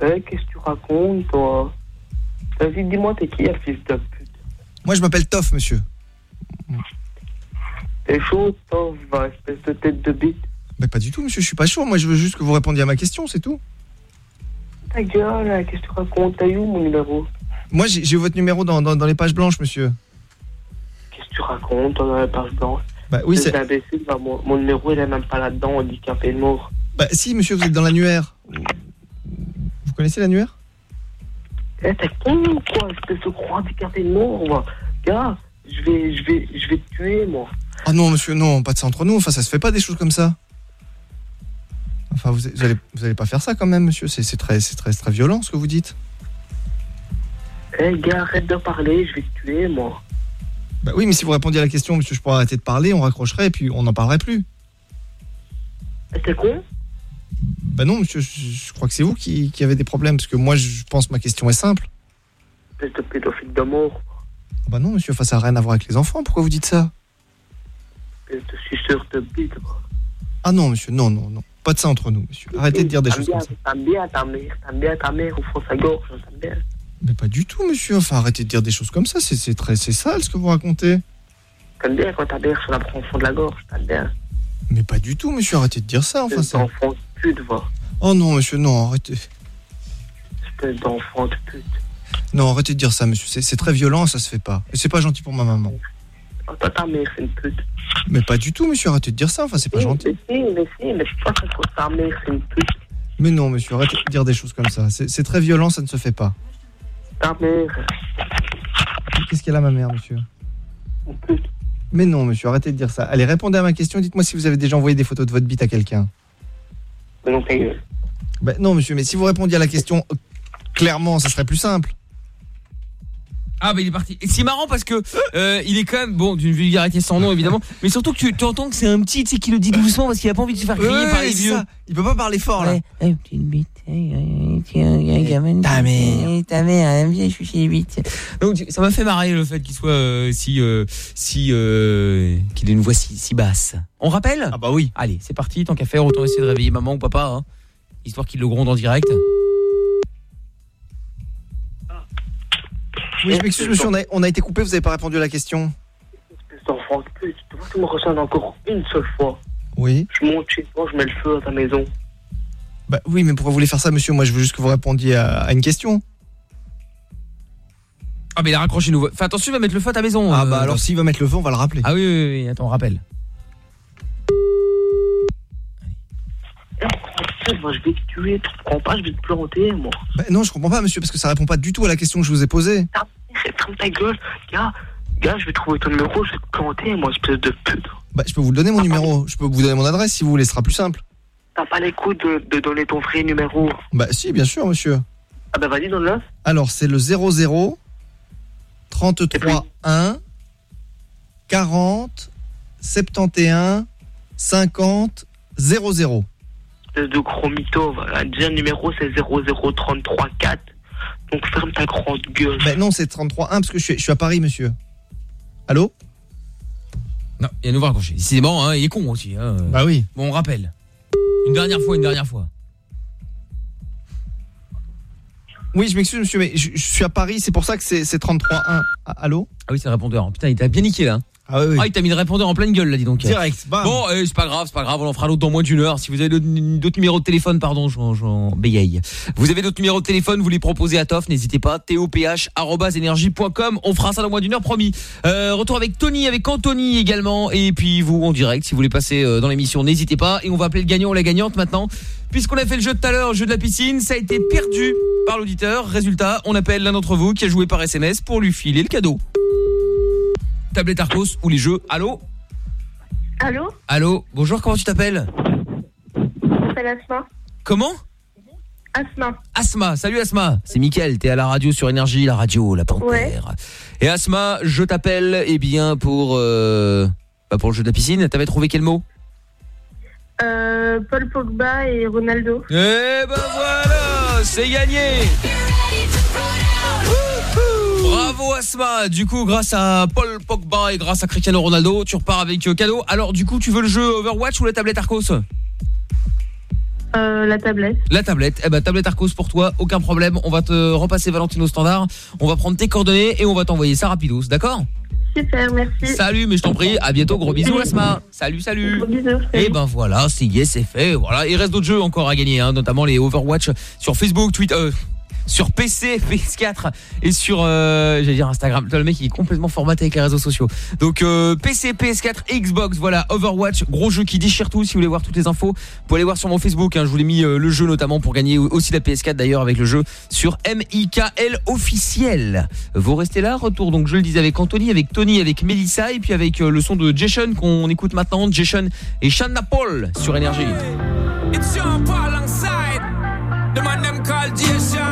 Speaker 16: Eh, qu'est-ce que tu racontes, toi? Vas-y, dis-moi, t'es qui, fils de pute?
Speaker 3: Moi, je m'appelle Toff, monsieur.
Speaker 16: T'es chaud, va, espèce de tête de bite
Speaker 3: Mais pas du tout, monsieur. Je suis pas chaud. Moi, je veux juste que vous répondiez à ma question, c'est tout.
Speaker 16: Ta gueule, qu'est-ce que tu racontes? T'as eu où, mon numéro?
Speaker 3: Moi, j'ai j'ai votre numéro dans, dans, dans les pages blanches, monsieur.
Speaker 16: Que tu racontes, dans la page blanche
Speaker 3: Bah oui, c'est.
Speaker 16: imbécile, va, mon, mon numéro, il est même pas là-dedans, handicapé de mort.
Speaker 3: Bah si, monsieur, vous êtes dans l'annuaire. Vous connaissez l'annuaire?
Speaker 16: Eh, t'es con ou quoi, espèce de gros handicapé de mort, moi? Gars, je vais, je vais, je vais te tuer, moi.
Speaker 3: Ah non, monsieur, non, pas de ça entre nous. Enfin, ça se fait pas des choses comme ça. Enfin, vous, vous allez, vous allez pas faire ça quand même, monsieur. C'est très, très, c'est très violent ce que vous dites.
Speaker 16: Eh, gars, arrête de parler, je vais te tuer, moi.
Speaker 3: Bah oui, mais si vous répondiez à la question, monsieur, je pourrais arrêter de parler, on raccrocherait et puis on n'en parlerait plus.
Speaker 16: T'es con
Speaker 3: Bah non, monsieur, je, je crois que c'est vous qui, qui avez des problèmes parce que moi, je pense que ma question est simple.
Speaker 16: Espèce de pédophile de mort,
Speaker 3: Bah non, monsieur, enfin, ça n'a rien à voir avec les enfants. Pourquoi vous dites ça?
Speaker 16: Espèce de suceur de bite.
Speaker 3: Ah non, monsieur, non, non, non. Pas de ça entre nous, monsieur. Arrêtez de dire des choses
Speaker 16: bien,
Speaker 3: comme ça.
Speaker 16: T'aimes bien ta mère, t'aimes bien ta mère au fond sa gorge, t'aimes bien.
Speaker 3: Mais pas du tout, monsieur. Enfin, arrêtez de dire des choses comme ça. C'est c'est très, c'est sale ce que vous racontez.
Speaker 16: T'aimes bien quand ta mère se la prend au fond de la gorge, t'aimes bien.
Speaker 3: Mais pas du tout, monsieur. Arrêtez de dire ça. Enfin, ça.
Speaker 16: d'enfant de pute, va.
Speaker 3: Oh non, monsieur, non, arrêtez.
Speaker 16: Espèce d'enfant de pute.
Speaker 3: Non, arrêtez de dire ça, monsieur. C'est très violent, ça se fait pas. Et c'est pas gentil pour ma maman.
Speaker 16: Oh, ta mère, c'est une pute.
Speaker 3: Mais pas du tout, monsieur. Arrêtez de dire ça. Enfin, c'est pas gentil.
Speaker 16: Mais si, mais si, mais c'est pas que ta mère, c'est une pute.
Speaker 3: Mais non, monsieur. Arrêtez de dire des choses comme ça. C'est très violent, ça ne se fait pas.
Speaker 16: Ta mère,
Speaker 3: Qu'est-ce qu'elle a, ma mère, monsieur Mais non, monsieur. Arrêtez de dire ça. Allez, répondez à ma question. Dites-moi si vous avez déjà envoyé des photos de votre bite à quelqu'un.
Speaker 16: mais non.
Speaker 3: Ben non, monsieur. Mais si vous répondiez à la question euh, clairement, ça serait plus simple.
Speaker 9: Ah bah il est parti. Et c'est marrant parce que euh, il est quand même bon d'une vulgarité sans nom évidemment, mais surtout que tu, tu entends que c'est un petit, tu sais qui le dit doucement parce qu'il a pas envie de se faire crier
Speaker 3: Ouais,
Speaker 9: par les vieux.
Speaker 3: ça. Il peut pas parler fort là.
Speaker 9: Petite bite, ta mère, ta mère, elle aime bien chucher les bites. Donc ça m'a fait marrer le fait qu'il soit euh, si euh, si euh, qu'il ait une voix si, si basse. On rappelle
Speaker 3: Ah bah oui.
Speaker 9: Allez, c'est parti, tant qu'à faire, autant essayer de réveiller maman ou papa hein, histoire qu'ils le gronde en direct.
Speaker 3: Oui, je m'excuse, monsieur. On a, on a été coupé. Vous avez pas répondu à la question.
Speaker 16: Espèce d'enfant de pute. Tu me encore une seule fois.
Speaker 3: Oui.
Speaker 16: Je monte chez toi, je mets le feu à ta maison.
Speaker 3: Bah oui, mais pourquoi vous voulez faire ça, monsieur? Moi, je veux juste que vous répondiez à, à une question.
Speaker 9: Ah mais il a raccroché nouveau. Fais attention, il va mettre le feu à ta maison.
Speaker 3: Ah
Speaker 9: euh,
Speaker 3: bah alors s'il va mettre le feu, on va le rappeler.
Speaker 9: Ah oui, oui, oui, attends, rappelle.
Speaker 26: Moi, je vais te tuer, tu comprends pas, je vais te planter, moi.
Speaker 3: Bah non, je comprends pas, monsieur, parce que ça répond pas du tout à la question que je vous ai posée.
Speaker 26: Ferme ta gueule, gars. Gars, je vais trouver ton numéro, je vais te planter, moi, espèce de pute.
Speaker 3: Bah, je peux vous le donner, mon numéro. Je peux vous donner mon adresse si vous voulez, ce sera plus simple.
Speaker 26: T'as pas les coups de, de donner ton vrai numéro.
Speaker 3: Bah, si, bien sûr, monsieur.
Speaker 26: Ah bah vas-y, donne-le.
Speaker 3: Alors, c'est le 00 33 1 40 71 50 00.
Speaker 26: Espèce de gros mytho, voilà. Déjà, le numéro, c'est 00334. Donc ferme ta grande gueule.
Speaker 3: Bah, non, c'est 33 1 parce que je suis, je suis à Paris, monsieur. Allô?
Speaker 9: Non, il a nouveau raccroché. Décidément, hein, il est con aussi. Hein.
Speaker 3: Bah oui.
Speaker 9: Bon, on rappelle. Une dernière fois, une dernière fois.
Speaker 3: Oui, je m'excuse, monsieur, mais je, je suis à Paris, c'est pour ça que c'est c'est 33 1. Ah, allô?
Speaker 9: Ah oui, c'est le répondeur. Putain, il t'a bien niqué là.
Speaker 3: Ah oui.
Speaker 9: Ah, il t'a mis le répondeur en pleine gueule là, dis donc.
Speaker 3: Direct, bam.
Speaker 9: Bon, eh, c'est pas grave, c'est pas grave, on en fera l'autre dans moins d'une heure. Si vous avez d'autres numéros de téléphone, pardon, j'en bégaye. Vous avez d'autres numéros de téléphone, vous les proposez à Toff, n'hésitez pas, toph@energie.com. On fera ça dans moins d'une heure, promis. Euh, retour avec Tony, avec Anthony également, et puis vous en direct. Si vous voulez passer euh, dans l'émission, n'hésitez pas. Et on va appeler le gagnant ou la gagnante maintenant, puisqu'on a fait le jeu de tout à l'heure, jeu de la piscine, ça a été perdu par l'auditeur. Résultat, on appelle l'un d'entre vous qui a joué par SMS pour lui filer le cadeau. Tablette Arcos ou les jeux. Allô
Speaker 27: Allô
Speaker 9: Allô Bonjour, comment tu t'appelles
Speaker 27: C'est Asma.
Speaker 9: Comment
Speaker 27: Asma.
Speaker 9: Asma, salut Asma, c'est Mickaël, t'es à la radio sur Énergie, la radio, la panthère.
Speaker 27: Ouais.
Speaker 9: Et Asma, je t'appelle, eh bien, pour, euh, bah, pour le jeu de la piscine, t'avais trouvé quel mot
Speaker 27: Euh, Paul Pogba et Ronaldo.
Speaker 9: Eh ben voilà, c'est gagné Bravo Asma, du coup grâce à Paul Pogba et grâce à Cristiano Ronaldo, tu repars avec euh, cadeau. Alors du coup, tu veux le jeu Overwatch ou la tablette Arcos?
Speaker 27: Euh, la tablette.
Speaker 9: La tablette, eh ben tablette Arcos pour toi, aucun problème. On va te repasser Valentino standard. On va prendre tes coordonnées et on va t'envoyer ça rapidos, d'accord?
Speaker 27: Super, merci.
Speaker 9: Salut, mais je t'en prie, à bientôt, gros bisous Asma. Salut, salut.
Speaker 27: Gros bisous.
Speaker 9: Et ben voilà, c'est yes, c'est fait. Voilà, il reste d'autres jeux encore à gagner, hein, notamment les Overwatch sur Facebook, Twitter. euh, sur PC, PS4 et sur euh, j'allais dire Instagram. Le mec il est complètement formaté avec les réseaux sociaux. Donc euh, PC, PS4, Xbox, voilà, Overwatch, gros jeu qui déchire tout si vous voulez voir toutes les infos. Vous pouvez aller voir sur mon Facebook, hein, je vous l'ai mis euh, le jeu notamment pour gagner aussi la PS4 d'ailleurs avec le jeu sur MIKL officiel. Vous restez là, retour donc je le disais avec Anthony, avec Tony, avec Melissa et puis avec le son de Jason qu'on écoute maintenant, Jason et Shanna Paul sur énergie.
Speaker 28: It's Sean Paul alongside the man them called Jason.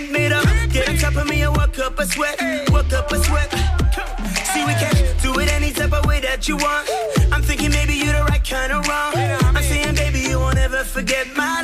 Speaker 16: Broke made up. Get on top of me and work up a sweat, work up a sweat. See we can do it any type of way that you want. I'm thinking maybe you're the right kind of wrong. I'm saying baby you won't ever forget my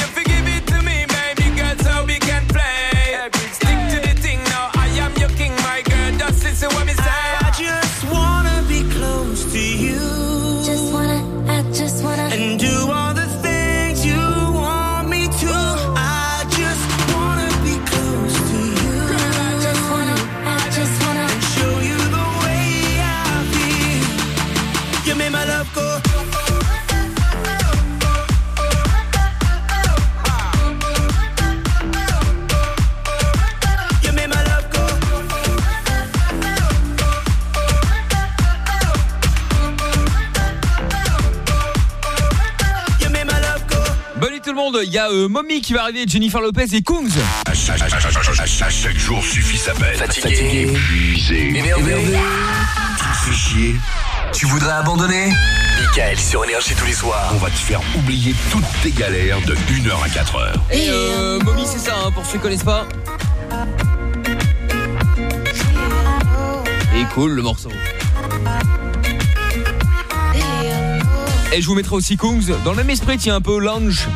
Speaker 9: le monde, il y a euh, Mommy qui va arriver, Jennifer Lopez et Kungs.
Speaker 18: À chaque, à chaque- à chaque- à chaque- à chaque jour suffit sa peine. Fatigué, épuisé,
Speaker 10: Énervé.
Speaker 18: Tu te fais chier.
Speaker 10: Tu voudrais abandonner? Michael sur Énergie tous les soirs.
Speaker 18: On va te faire oublier toutes tes galères de 1h à 4h.
Speaker 9: Et euh, Mommy c'est ça, hein, pour ceux qui connaissent pas. Et cool le morceau. Et je vous mettrai aussi Kungs dans le même esprit, tiens un peu lounge.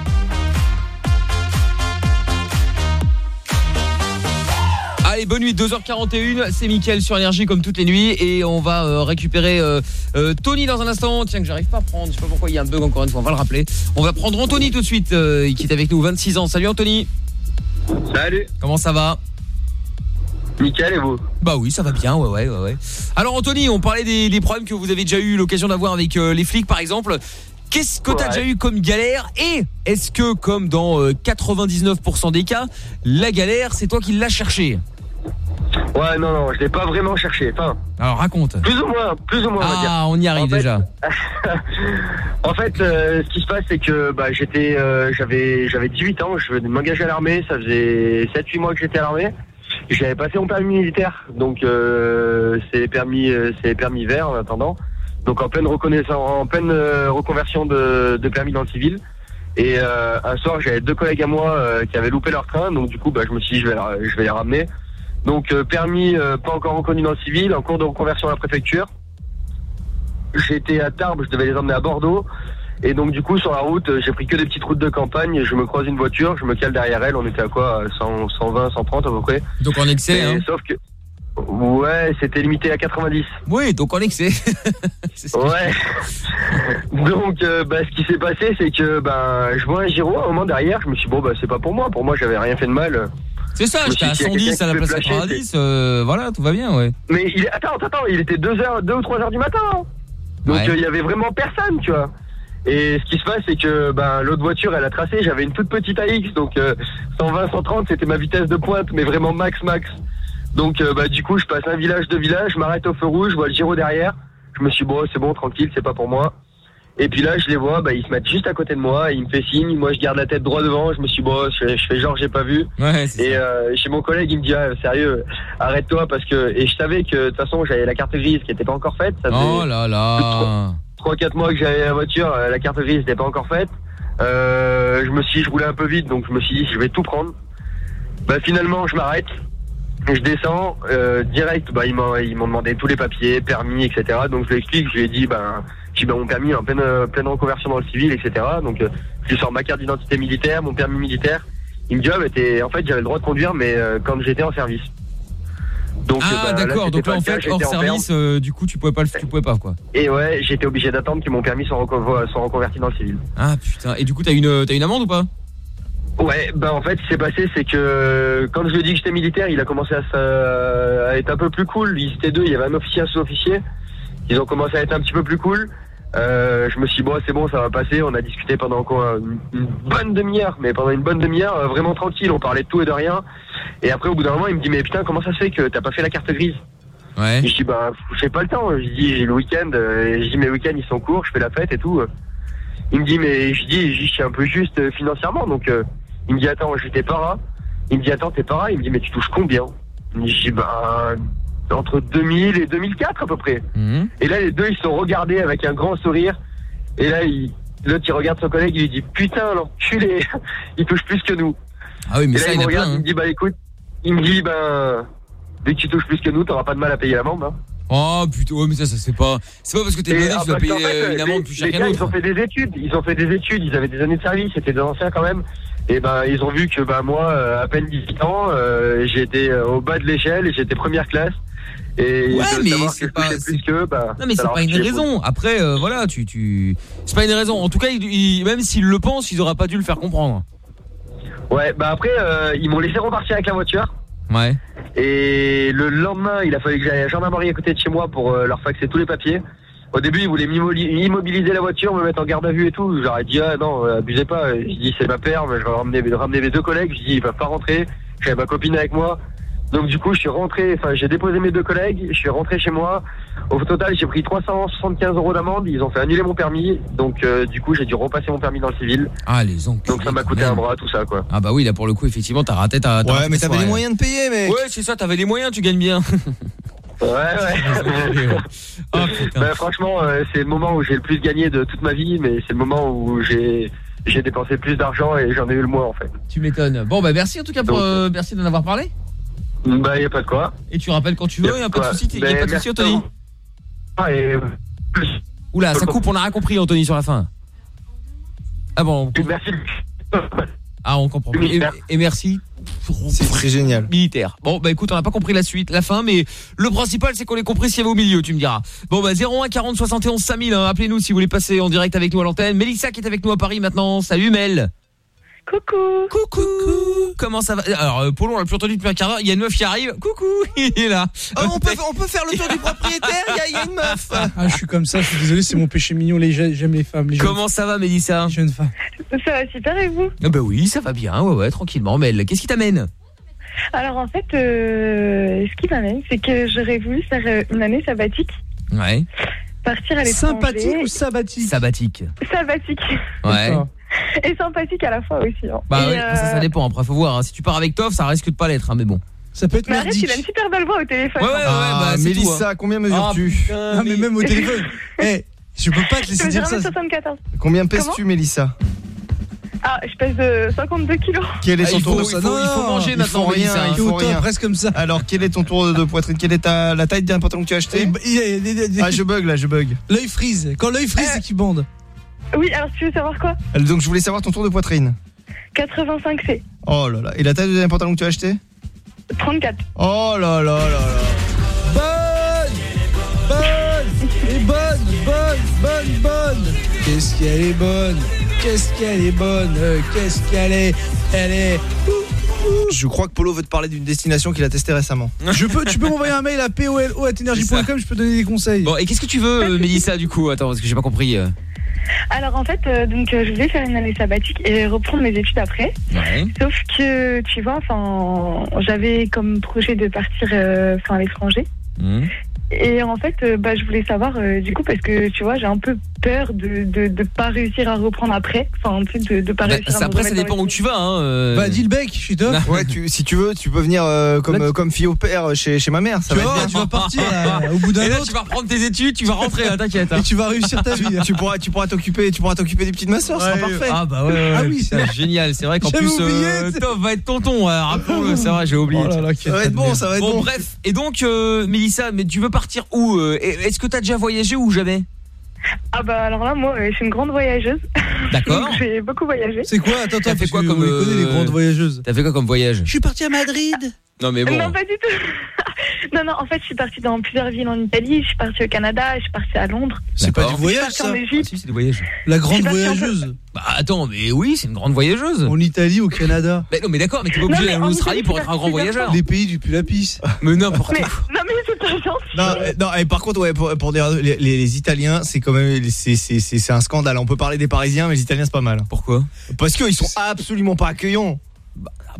Speaker 9: Allez, bonne nuit, 2h41, c'est Mickaël sur Énergie comme toutes les nuits et on va euh, récupérer euh, euh, Tony dans un instant, tiens que j'arrive pas à prendre, je sais pas pourquoi il y a un bug encore une fois, on va le rappeler. On va prendre Anthony tout de suite, qui est avec nous, 26 ans. Salut Anthony
Speaker 29: Salut
Speaker 9: Comment ça va?
Speaker 29: Nickel et vous?
Speaker 9: Bah oui, ça va bien, ouais, ouais, ouais, ouais. Alors Anthony, on parlait des, des problèmes que vous avez déjà eu l'occasion d'avoir avec les flics par exemple. Qu'est-ce que t'as déjà eu comme galère? Et est-ce que, comme dans euh, 99% des cas, la galère, c'est toi qui l'as cherché
Speaker 29: Ouais, non, non, je l'ai pas vraiment cherché. Enfin,
Speaker 9: Alors raconte.
Speaker 29: plus ou moins, plus ou moins, on va dire.
Speaker 9: Ah, on y arrive
Speaker 29: En fait-
Speaker 9: déjà.
Speaker 29: En fait, euh, ce qui se passe, c'est que bah, j'étais, euh, j'avais, j'avais 18 ans, je venais de m'engager à l'armée, ça faisait 7-8 mois que j'étais à l'armée. J'avais passé mon permis militaire, donc euh, c'est les permis, euh, c'est les permis verts en attendant. Donc en pleine reconnaissance, en pleine euh, reconversion de, de permis dans le civil. Et euh, un soir, j'avais deux collègues à moi euh, qui avaient loupé leur train, donc du coup, bah, je me suis dit, je vais, je vais les ramener. Donc euh, permis euh, pas encore reconnu dans le civil, en cours de reconversion à la préfecture. J'étais à Tarbes, je devais les emmener à Bordeaux. Et donc du coup sur la route, euh, j'ai pris que des petites routes de campagne. Je me croise une voiture, je me cale derrière elle. On était à quoi à 100, 120, 130 à peu près.
Speaker 9: Donc en excès, hein
Speaker 29: Sauf que ouais, c'était limité à 90.
Speaker 9: Oui, donc en excès.
Speaker 29: Ouais. Donc, euh, bah, ce qui s'est passé, c'est que ben, je vois un gyro à un moment derrière. Je me suis dit, bon, bah, c'est pas pour moi. Pour moi, j'avais rien fait de mal.
Speaker 9: C'est ça, j'étais à
Speaker 29: dit, s'il y a
Speaker 9: 110 à la place
Speaker 29: flasher,
Speaker 9: 90, euh, voilà, tout va bien, ouais.
Speaker 29: Mais il est... attends, attends, il était 2 heures, 2 ou 3 heures du matin. hein. Donc,
Speaker 9: Ouais.
Speaker 29: euh, il y avait vraiment personne, tu vois. Et ce qui se passe, c'est que ben, l'autre voiture, elle a tracé. J'avais une toute petite AX, donc euh, 120, 130, c'était ma vitesse de pointe, mais vraiment max, max. Donc, euh, bah, du coup, je passe un village, deux villages, je m'arrête au feu rouge, je vois le gyro derrière. Je me suis dit, bon, c'est bon, tranquille, c'est pas pour moi. Et puis là, je les vois, bah, ils se mettent juste à côté de moi, ils me fait signe. Moi, je garde la tête droit devant. Je me suis bon, je, fais- je fais genre, j'ai pas vu.
Speaker 9: Ouais,
Speaker 29: Et euh, chez mon collègue, il me dit, ah, sérieux, arrête-toi parce que. Et je savais que de toute façon, j'avais la carte grise qui était pas encore faite. Ça faisait
Speaker 9: Oh là là.
Speaker 29: 3-4 mois que j'avais la voiture, euh, la carte grise n'était pas encore faite. Euh, je me suis, je roulais un peu vite, donc je me suis dit, je vais tout prendre. Bah finalement, je m'arrête. Je descends euh, direct. Bah ils m'ont, ils m'ont demandé tous les papiers, permis, etc. Donc je lui explique, je lui ai dit, ben, j'ai ben, mon permis en pleine, euh, pleine reconversion dans le civil, etc. Donc euh, je sors ma carte d'identité militaire, mon permis militaire. Il me dit, ah, bah, t'es- en fait, j'avais le droit de conduire, mais euh, quand j'étais en service. Donc,
Speaker 9: Ah
Speaker 29: bah,
Speaker 9: d'accord, donc là en fait hors service, euh, du coup tu pouvais pas le, tu pouvais pas quoi.
Speaker 29: Et ouais, j'étais obligé d'attendre que mon permis soit, reco- soit reconverti dans le civil.
Speaker 9: Ah putain, et du coup t'as une, t'as une amende ou pas?
Speaker 29: Ouais, bah en fait, ce qui s'est passé, c'est que quand je lui ai dit que j'étais militaire, il a commencé à, à être un peu plus cool. Ils étaient deux, il y avait un officier, un sous-officier. Ils ont commencé à être un petit peu plus cool. Euh, je me suis dit, bon, c'est bon, ça va passer. On a discuté pendant quoi Une, bonne demi-heure, mais pendant une bonne demi-heure, euh, vraiment tranquille. On parlait de tout et de rien. Et après, au bout d'un moment, il me dit, mais putain, comment ça se fait que t'as pas fait la carte grise
Speaker 9: Ouais.
Speaker 29: Et je dis, bah, j'ai pas le temps. Je dis, j'ai le week-end. euh, je dis, mes week-ends, ils sont courts, je fais la fête et tout. Il me dit, mais je dis, je suis un peu juste financièrement. Donc, euh, Il me dit attends, j'étais para. Il me dit attends, t'es para. Il me dit mais tu touches combien? Je dis bah entre 2000 et 2004 à peu près.
Speaker 9: Mhm.
Speaker 29: Et là les deux ils se sont regardés avec un grand sourire. Et là l'autre il regarde son collègue, il lui dit putain l'enculé, il touche plus que nous.
Speaker 9: Ah oui, mais
Speaker 29: et
Speaker 9: ça,
Speaker 29: là,
Speaker 9: il en
Speaker 29: me regarde,
Speaker 9: plein,
Speaker 29: il
Speaker 9: hein.
Speaker 29: me dit bah écoute, il me dit ben dès que tu touches plus que nous, t'auras pas de mal à payer l'amende. Hein.
Speaker 9: Oh putain, ouais, mais ça, ça c'est pas. C'est pas parce que t'es
Speaker 29: ah,
Speaker 9: que tu dois payer
Speaker 29: qu'en fait,
Speaker 9: euh, une amende plus cher qu'un.
Speaker 29: Ils ont fait des études, ils ont fait des études, ils avaient des années de service, c'était des anciens quand même. Et ben ils ont vu que ben moi, euh, à peine 18 ans, euh, j'étais au bas de l'échelle et j'étais première classe. Et
Speaker 9: Ouais, mais c'est
Speaker 29: que qu'eux, ben,
Speaker 9: Non mais c'est pas une raison. Après euh, voilà, tu tu c'est pas une raison. En tout cas, il- il- même s'ils le pensent, ils auraient pas dû le faire comprendre.
Speaker 29: Ouais, bah après euh, ils m'ont laissé repartir avec la voiture.
Speaker 9: Ouais.
Speaker 29: Et le lendemain, il a fallu que j'aille à la gendarmerie à côté de chez moi pour euh, leur faxer tous les papiers. Au début, ils voulaient immobiliser la voiture, me mettre en garde à vue et tout. J'aurais dit, ah non, euh, abusez pas. Je dis, c'est ma père, mais je vais ramener, ramener mes deux collègues. Je dis, ils peuvent pas rentrer. J'avais ma copine avec moi. Donc du coup, je suis rentré, enfin, j'ai déposé mes deux collègues, je suis rentré chez moi. Au total, j'ai pris 375 euros d'amende. Ils ont fait annuler mon permis. Donc euh, du coup, j'ai dû repasser mon permis dans le civil.
Speaker 9: Ah les ondes.
Speaker 29: Donc ça m'a coûté un bras, tout ça, quoi.
Speaker 9: Ah bah oui, là pour le coup, effectivement, t'as raté ta. t'as
Speaker 3: Ouais,
Speaker 9: raté
Speaker 3: mais
Speaker 9: ta
Speaker 3: t'avais les moyens de payer, mec.
Speaker 9: Ouais, c'est ça, t'avais les moyens, tu gagnes bien.
Speaker 29: Ouais, ouais. Ben, franchement, euh, c'est le moment où j'ai le plus gagné de toute ma vie, mais c'est le moment où j'ai j'ai dépensé le plus d'argent et j'en ai eu le moins en fait.
Speaker 9: Tu m'étonnes. Bon bah merci en tout cas pour euh, merci d'en avoir parlé.
Speaker 29: Bah y a pas de quoi.
Speaker 9: Et tu rappelles quand tu veux, y a pas de
Speaker 29: quoi.
Speaker 9: souci, y a pas de souci
Speaker 29: merci
Speaker 9: Anthony.
Speaker 29: Ah, et...
Speaker 9: Oula, ça coupe, on a rien compris Anthony sur la fin. Ah bon.
Speaker 29: Merci.
Speaker 9: Ah, on comprend. Et, et merci.
Speaker 3: C'est très génial.
Speaker 9: Militaire. Bon, bah écoute, on n'a pas compris la suite, la fin, mais le principal, c'est qu'on ait compris s'il y avait au milieu, tu me diras. Bon, bah 01 40 71 5000, hein, appelez-nous si vous voulez passer en direct avec nous à l'antenne. Mélissa qui est avec nous à Paris maintenant. Salut Mel.
Speaker 23: Coucou.
Speaker 9: Coucou. Comment ça va Alors, euh, Polo, on l'a plus entendu depuis un quart d'heure. Il y a une meuf qui arrive. Coucou. Il est là.
Speaker 3: Oh, on, peut, on peut faire le tour du propriétaire, il y a- il y, a une meuf.
Speaker 11: Ah, je suis comme ça, je suis désolé, c'est mon péché mignon. Les jeunes- J'aime les femmes. Les jeunes
Speaker 9: Comment ça va, Mélissa
Speaker 11: Jeune femme.
Speaker 23: Ça va super et vous?
Speaker 9: Ah bah oui, ça va bien. Ouais, ouais, tranquillement. Mel, qu'est-ce qui t'amène?
Speaker 23: Alors en fait, euh, ce qui m'amène, c'est que j'aurais voulu faire euh, une année sabbatique,
Speaker 9: Ouais.
Speaker 23: partir à l'étranger.
Speaker 11: Sympathique ou sabbatique?
Speaker 9: Sabbatique.
Speaker 23: Sabbatique.
Speaker 9: Ouais.
Speaker 23: Et sympathique à la fois aussi. hein.
Speaker 9: Bah
Speaker 23: Et,
Speaker 9: ouais, ça, ça
Speaker 23: euh,
Speaker 9: dépend. Après, faut voir. hein. Si tu pars avec Toff, ça risque de pas l'être, hein, mais bon.
Speaker 11: Ça peut être
Speaker 23: Mais arrête, il a une super belle voix au téléphone.
Speaker 9: Ouais, ouais, ouais,
Speaker 3: Ah,
Speaker 9: bah,
Speaker 3: Mélissa,
Speaker 9: tout, hein.
Speaker 3: combien mesures-tu
Speaker 11: Ah, mais même au téléphone. Eh, je peux pas te laisser dire ça.
Speaker 23: 1m74.
Speaker 3: Combien pèses-tu, Mélissa
Speaker 23: Ah, je pèse euh, 52 kilos.
Speaker 3: Quel est
Speaker 9: Ah,
Speaker 3: ton
Speaker 9: il
Speaker 3: tour de
Speaker 9: il faut- il faut manger
Speaker 3: il
Speaker 9: maintenant,
Speaker 3: faut rien, il faut
Speaker 11: Au top,
Speaker 3: rien.
Speaker 11: presque comme ça.
Speaker 3: Alors, quel est ton tour de poitrine Quelle est ta, la taille d'un pantalon que tu as acheté Ah, je bug là, je bug.
Speaker 11: L'œil frise. Quand l'œil frise, c'est qu'il bande.
Speaker 23: Oui, alors tu veux savoir quoi
Speaker 3: Donc, je voulais savoir ton tour de poitrine.
Speaker 23: 85C.
Speaker 3: Oh là là. Et la taille d'un pantalon que tu as acheté
Speaker 23: 34.
Speaker 3: Oh là là là là.
Speaker 11: Bonne Bonne Et bonne Bonne Bonne Bonne Qu'est-ce qu'elle est bonne Qu'est-ce qu'elle est bonne euh, Qu'est-ce qu'elle est Elle est...
Speaker 3: Je crois que Polo veut te parler d'une destination qu'il a testée récemment.
Speaker 11: Je peux, tu peux m'envoyer un mail à polo@energie.com, je peux donner des conseils.
Speaker 9: Bon, et qu'est-ce que tu veux, euh, Mélissa, du coup? Attends, parce que j'ai pas compris. euh.
Speaker 23: Alors en fait, euh, donc euh, je voulais faire une année sabbatique et reprendre mes études après.
Speaker 9: Ouais.
Speaker 23: Sauf que tu vois, enfin, j'avais comme projet de partir, euh, enfin, à l'étranger.
Speaker 9: Hmm.
Speaker 23: Et en fait, euh, bah, je voulais savoir euh, du coup parce que tu vois, j'ai un peu peur de de, de pas réussir à reprendre après. Enfin, tu sais, de, de pas
Speaker 9: Bah,
Speaker 23: réussir à
Speaker 9: ça-
Speaker 23: me
Speaker 9: après, ça
Speaker 23: remettre dans
Speaker 9: dépend où tu vas. Hein, euh.
Speaker 11: Bah, dis le bec, je suis top.
Speaker 3: Ouais, tu, si tu veux, tu peux venir euh, comme, euh, comme fille au père chez, chez ma mère. Ça
Speaker 11: Tu
Speaker 3: va
Speaker 11: vas
Speaker 3: être
Speaker 11: voir,
Speaker 3: bien.
Speaker 11: tu vas partir là, au bout d'un
Speaker 9: Et là, tu vas reprendre tes études, tu vas rentrer, hein, t'inquiète. hein.
Speaker 11: Et tu vas réussir ta vie.
Speaker 3: tu pourras tu pourras t'occuper tu pourras t'occuper des petites masseurs, ce sera
Speaker 11: Ouais,
Speaker 3: parfait.
Speaker 9: Ah bah ouais, ouais,
Speaker 11: Ah
Speaker 9: ouais,
Speaker 11: oui,
Speaker 9: putain,
Speaker 11: c'est-
Speaker 9: génial. C'est vrai qu'en
Speaker 11: J'avais
Speaker 9: plus,
Speaker 11: oublié,
Speaker 9: euh,
Speaker 11: c'est-
Speaker 9: va être tonton. euh, Rappelons-le, c'est vrai, j'ai oublié.
Speaker 11: Oh là là,
Speaker 3: Ça va être bon, ça va être
Speaker 9: Bon,
Speaker 3: bon.
Speaker 9: bref. Et donc, euh, Mélissa, mais tu veux partir où euh, Est-ce que t'as déjà voyagé ou jamais?
Speaker 23: Ah bah alors là, moi, euh, je suis une grande voyageuse.
Speaker 9: D'accord.
Speaker 23: J'ai beaucoup voyagé.
Speaker 11: C'est quoi? Attends, attends,
Speaker 9: T'as fait quoi comme,
Speaker 11: on les
Speaker 9: euh,
Speaker 11: grandes voyageuses?
Speaker 9: T'as fait quoi comme voyage?
Speaker 11: Je suis parti à Madrid.
Speaker 9: Non mais bon.
Speaker 23: Non, pas du tout. non, non, en fait, je suis partie dans plusieurs villes en Italie. Je suis partie au Canada. Je suis partie à Londres.
Speaker 11: C'est pas du voyage ça
Speaker 23: en Égypte.
Speaker 9: Si, c'est des voyages.
Speaker 11: La grande voyageuse.
Speaker 9: Bah attends, mais oui, c'est une grande voyageuse.
Speaker 11: En Italie, au Canada.
Speaker 9: Mais non, mais d'accord, mais t'es pas obligé d'aller en Australie pour être un grand voyageur.
Speaker 11: Les pays du Pulapis.
Speaker 9: Mais n'importe quoi.
Speaker 23: non, mais c'est pas gentil.
Speaker 3: Non, euh, non et par contre, ouais, pour, pour dire, les, les- les Italiens, c'est quand même, c'est- c'est c'est- c'est un scandale. On peut parler des Parisiens, mais les Italiens, c'est pas mal.
Speaker 9: Pourquoi?
Speaker 3: Parce qu'ils sont absolument pas accueillants.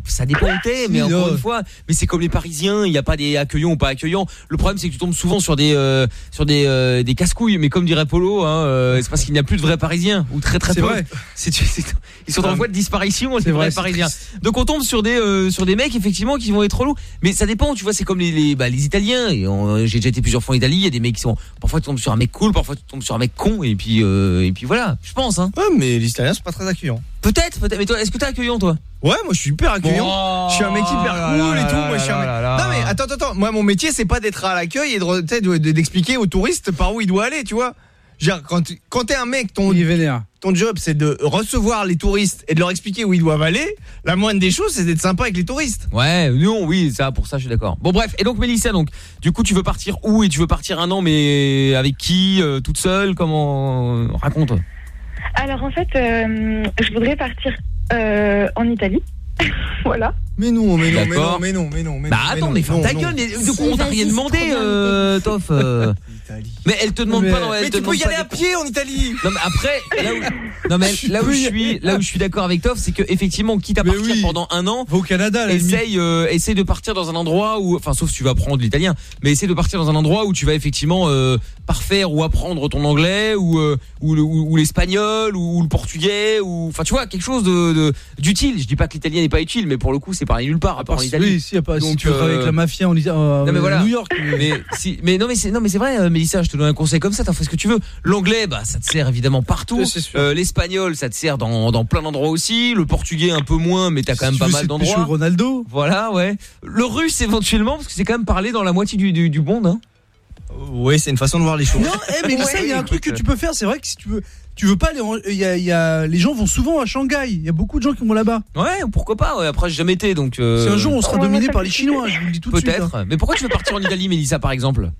Speaker 9: Ça dépend où t'es, mais
Speaker 11: Si,
Speaker 9: encore une fois, mais c'est comme les Parisiens, il n'y a pas des accueillants ou pas accueillants. Le problème, c'est que tu tombes souvent sur des euh, sur des euh, des casse-couilles, mais comme dirait Polo, hein, euh, c'est parce qu'il n'y a plus de vrais Parisiens ou très très peu.
Speaker 11: vrai.
Speaker 9: Ils sont en voie de disparition, les vrais Parisiens. Donc on tombe sur des euh, sur des mecs effectivement qui vont être relous, mais ça dépend. Tu vois, c'est comme les les, bah, les Italiens. J'ai déjà été plusieurs fois en Italie. Il y a des mecs qui sont parfois tu tombes sur un mec cool, parfois tu tombes sur un mec con, et puis et puis voilà. Je pense. Hein.
Speaker 3: Ouais, mais les Italiens sont pas très accueillants.
Speaker 9: Peut-être, peut-être. Mais toi, est-ce que t'es accueillant toi?
Speaker 3: Ouais, moi je suis hyper accueillant. Je suis un mec hyper
Speaker 9: Oh là
Speaker 3: cool
Speaker 9: là
Speaker 3: et tout.
Speaker 9: là
Speaker 3: Moi, je suis un
Speaker 9: là
Speaker 3: mec-
Speaker 9: là là.
Speaker 3: Non mais attends, attends, attends. Moi mon métier c'est pas d'être à l'accueil et de d'expliquer aux touristes par où il doit aller, tu vois. Genre quand tu- quand t'es un mec, ton ton job c'est de recevoir les touristes et de leur expliquer où ils doivent aller. La moindre des choses c'est d'être sympa avec les touristes.
Speaker 9: Ouais, non, oui, ça, pour ça, je suis d'accord. Bon, bref, et donc Mélissa, donc, du coup, tu veux partir où et tu veux partir un an, mais avec qui, euh, toute seule, comment raconte
Speaker 23: Alors en fait, euh, je voudrais partir euh, en Italie. voilà.
Speaker 3: Mais non, mais non, mais non, mais non, mais non, mais
Speaker 9: Bah
Speaker 3: non,
Speaker 9: attends,
Speaker 3: non,
Speaker 9: mais ferme
Speaker 3: non,
Speaker 9: ta
Speaker 3: non.
Speaker 9: gueule, mais de quoi on t'a rien demandé, euh, Toff euh. Mais elle te demande
Speaker 3: Mais-
Speaker 9: pas dans elle
Speaker 3: mais
Speaker 9: te
Speaker 3: tu peux y aller à pied en Italie.
Speaker 9: Non mais après là où, non mais là où je suis là où je suis d'accord avec Toff c'est que effectivement quitte à partir pendant un an
Speaker 11: au Canada à
Speaker 9: essaye euh, essaye de partir dans un endroit où enfin sauf si tu vas apprendre l'italien mais essaye de partir dans un endroit où tu vas effectivement euh, parfaire ou apprendre ton anglais ou euh, ou, le- ou- ou l'espagnol ou, le portugais ou enfin tu vois quelque chose de d'utile je dis pas que l'italien n'est pas utile mais pour le coup c'est parlé nulle part à part en Italie
Speaker 11: Oui, si, y a pas, si
Speaker 9: Donc,
Speaker 11: tu
Speaker 9: euh,
Speaker 11: avec la mafia en euh,
Speaker 9: non mais voilà.
Speaker 11: à New York.
Speaker 9: Mais si, mais non mais c'est non mais c'est vrai, euh, Mélissa, je te donne un conseil comme ça, t'en fais ce que tu veux. L'anglais, bah ça te sert évidemment partout. Euh, L'espagnol, ça te sert dans dans plein d'endroits aussi. Le portugais un peu moins, mais t'as quand même pas
Speaker 11: veux,
Speaker 9: mal d'endroits.
Speaker 11: Ronaldo.
Speaker 9: Voilà, ouais. Le russe éventuellement, parce que c'est quand même parlé dans la moitié du du, du monde. Hein.
Speaker 3: Oui, c'est une façon de voir les choses.
Speaker 11: Non, eh, mais ça, il y a un truc que tu peux faire. C'est vrai que si tu veux, tu veux pas aller. en- y a, il y a- les gens vont souvent à Shanghai. Il y a beaucoup de gens qui vont là-bas.
Speaker 9: Ouais, pourquoi pas. Ouais. Après, j'ai jamais été, donc. euh,
Speaker 11: Si un jour on sera dominé par les Chinois, je vous le dis tout de suite.
Speaker 9: Peut-être.
Speaker 11: hein.
Speaker 9: Mais pourquoi tu veux partir en Italie, Mélissa, par exemple?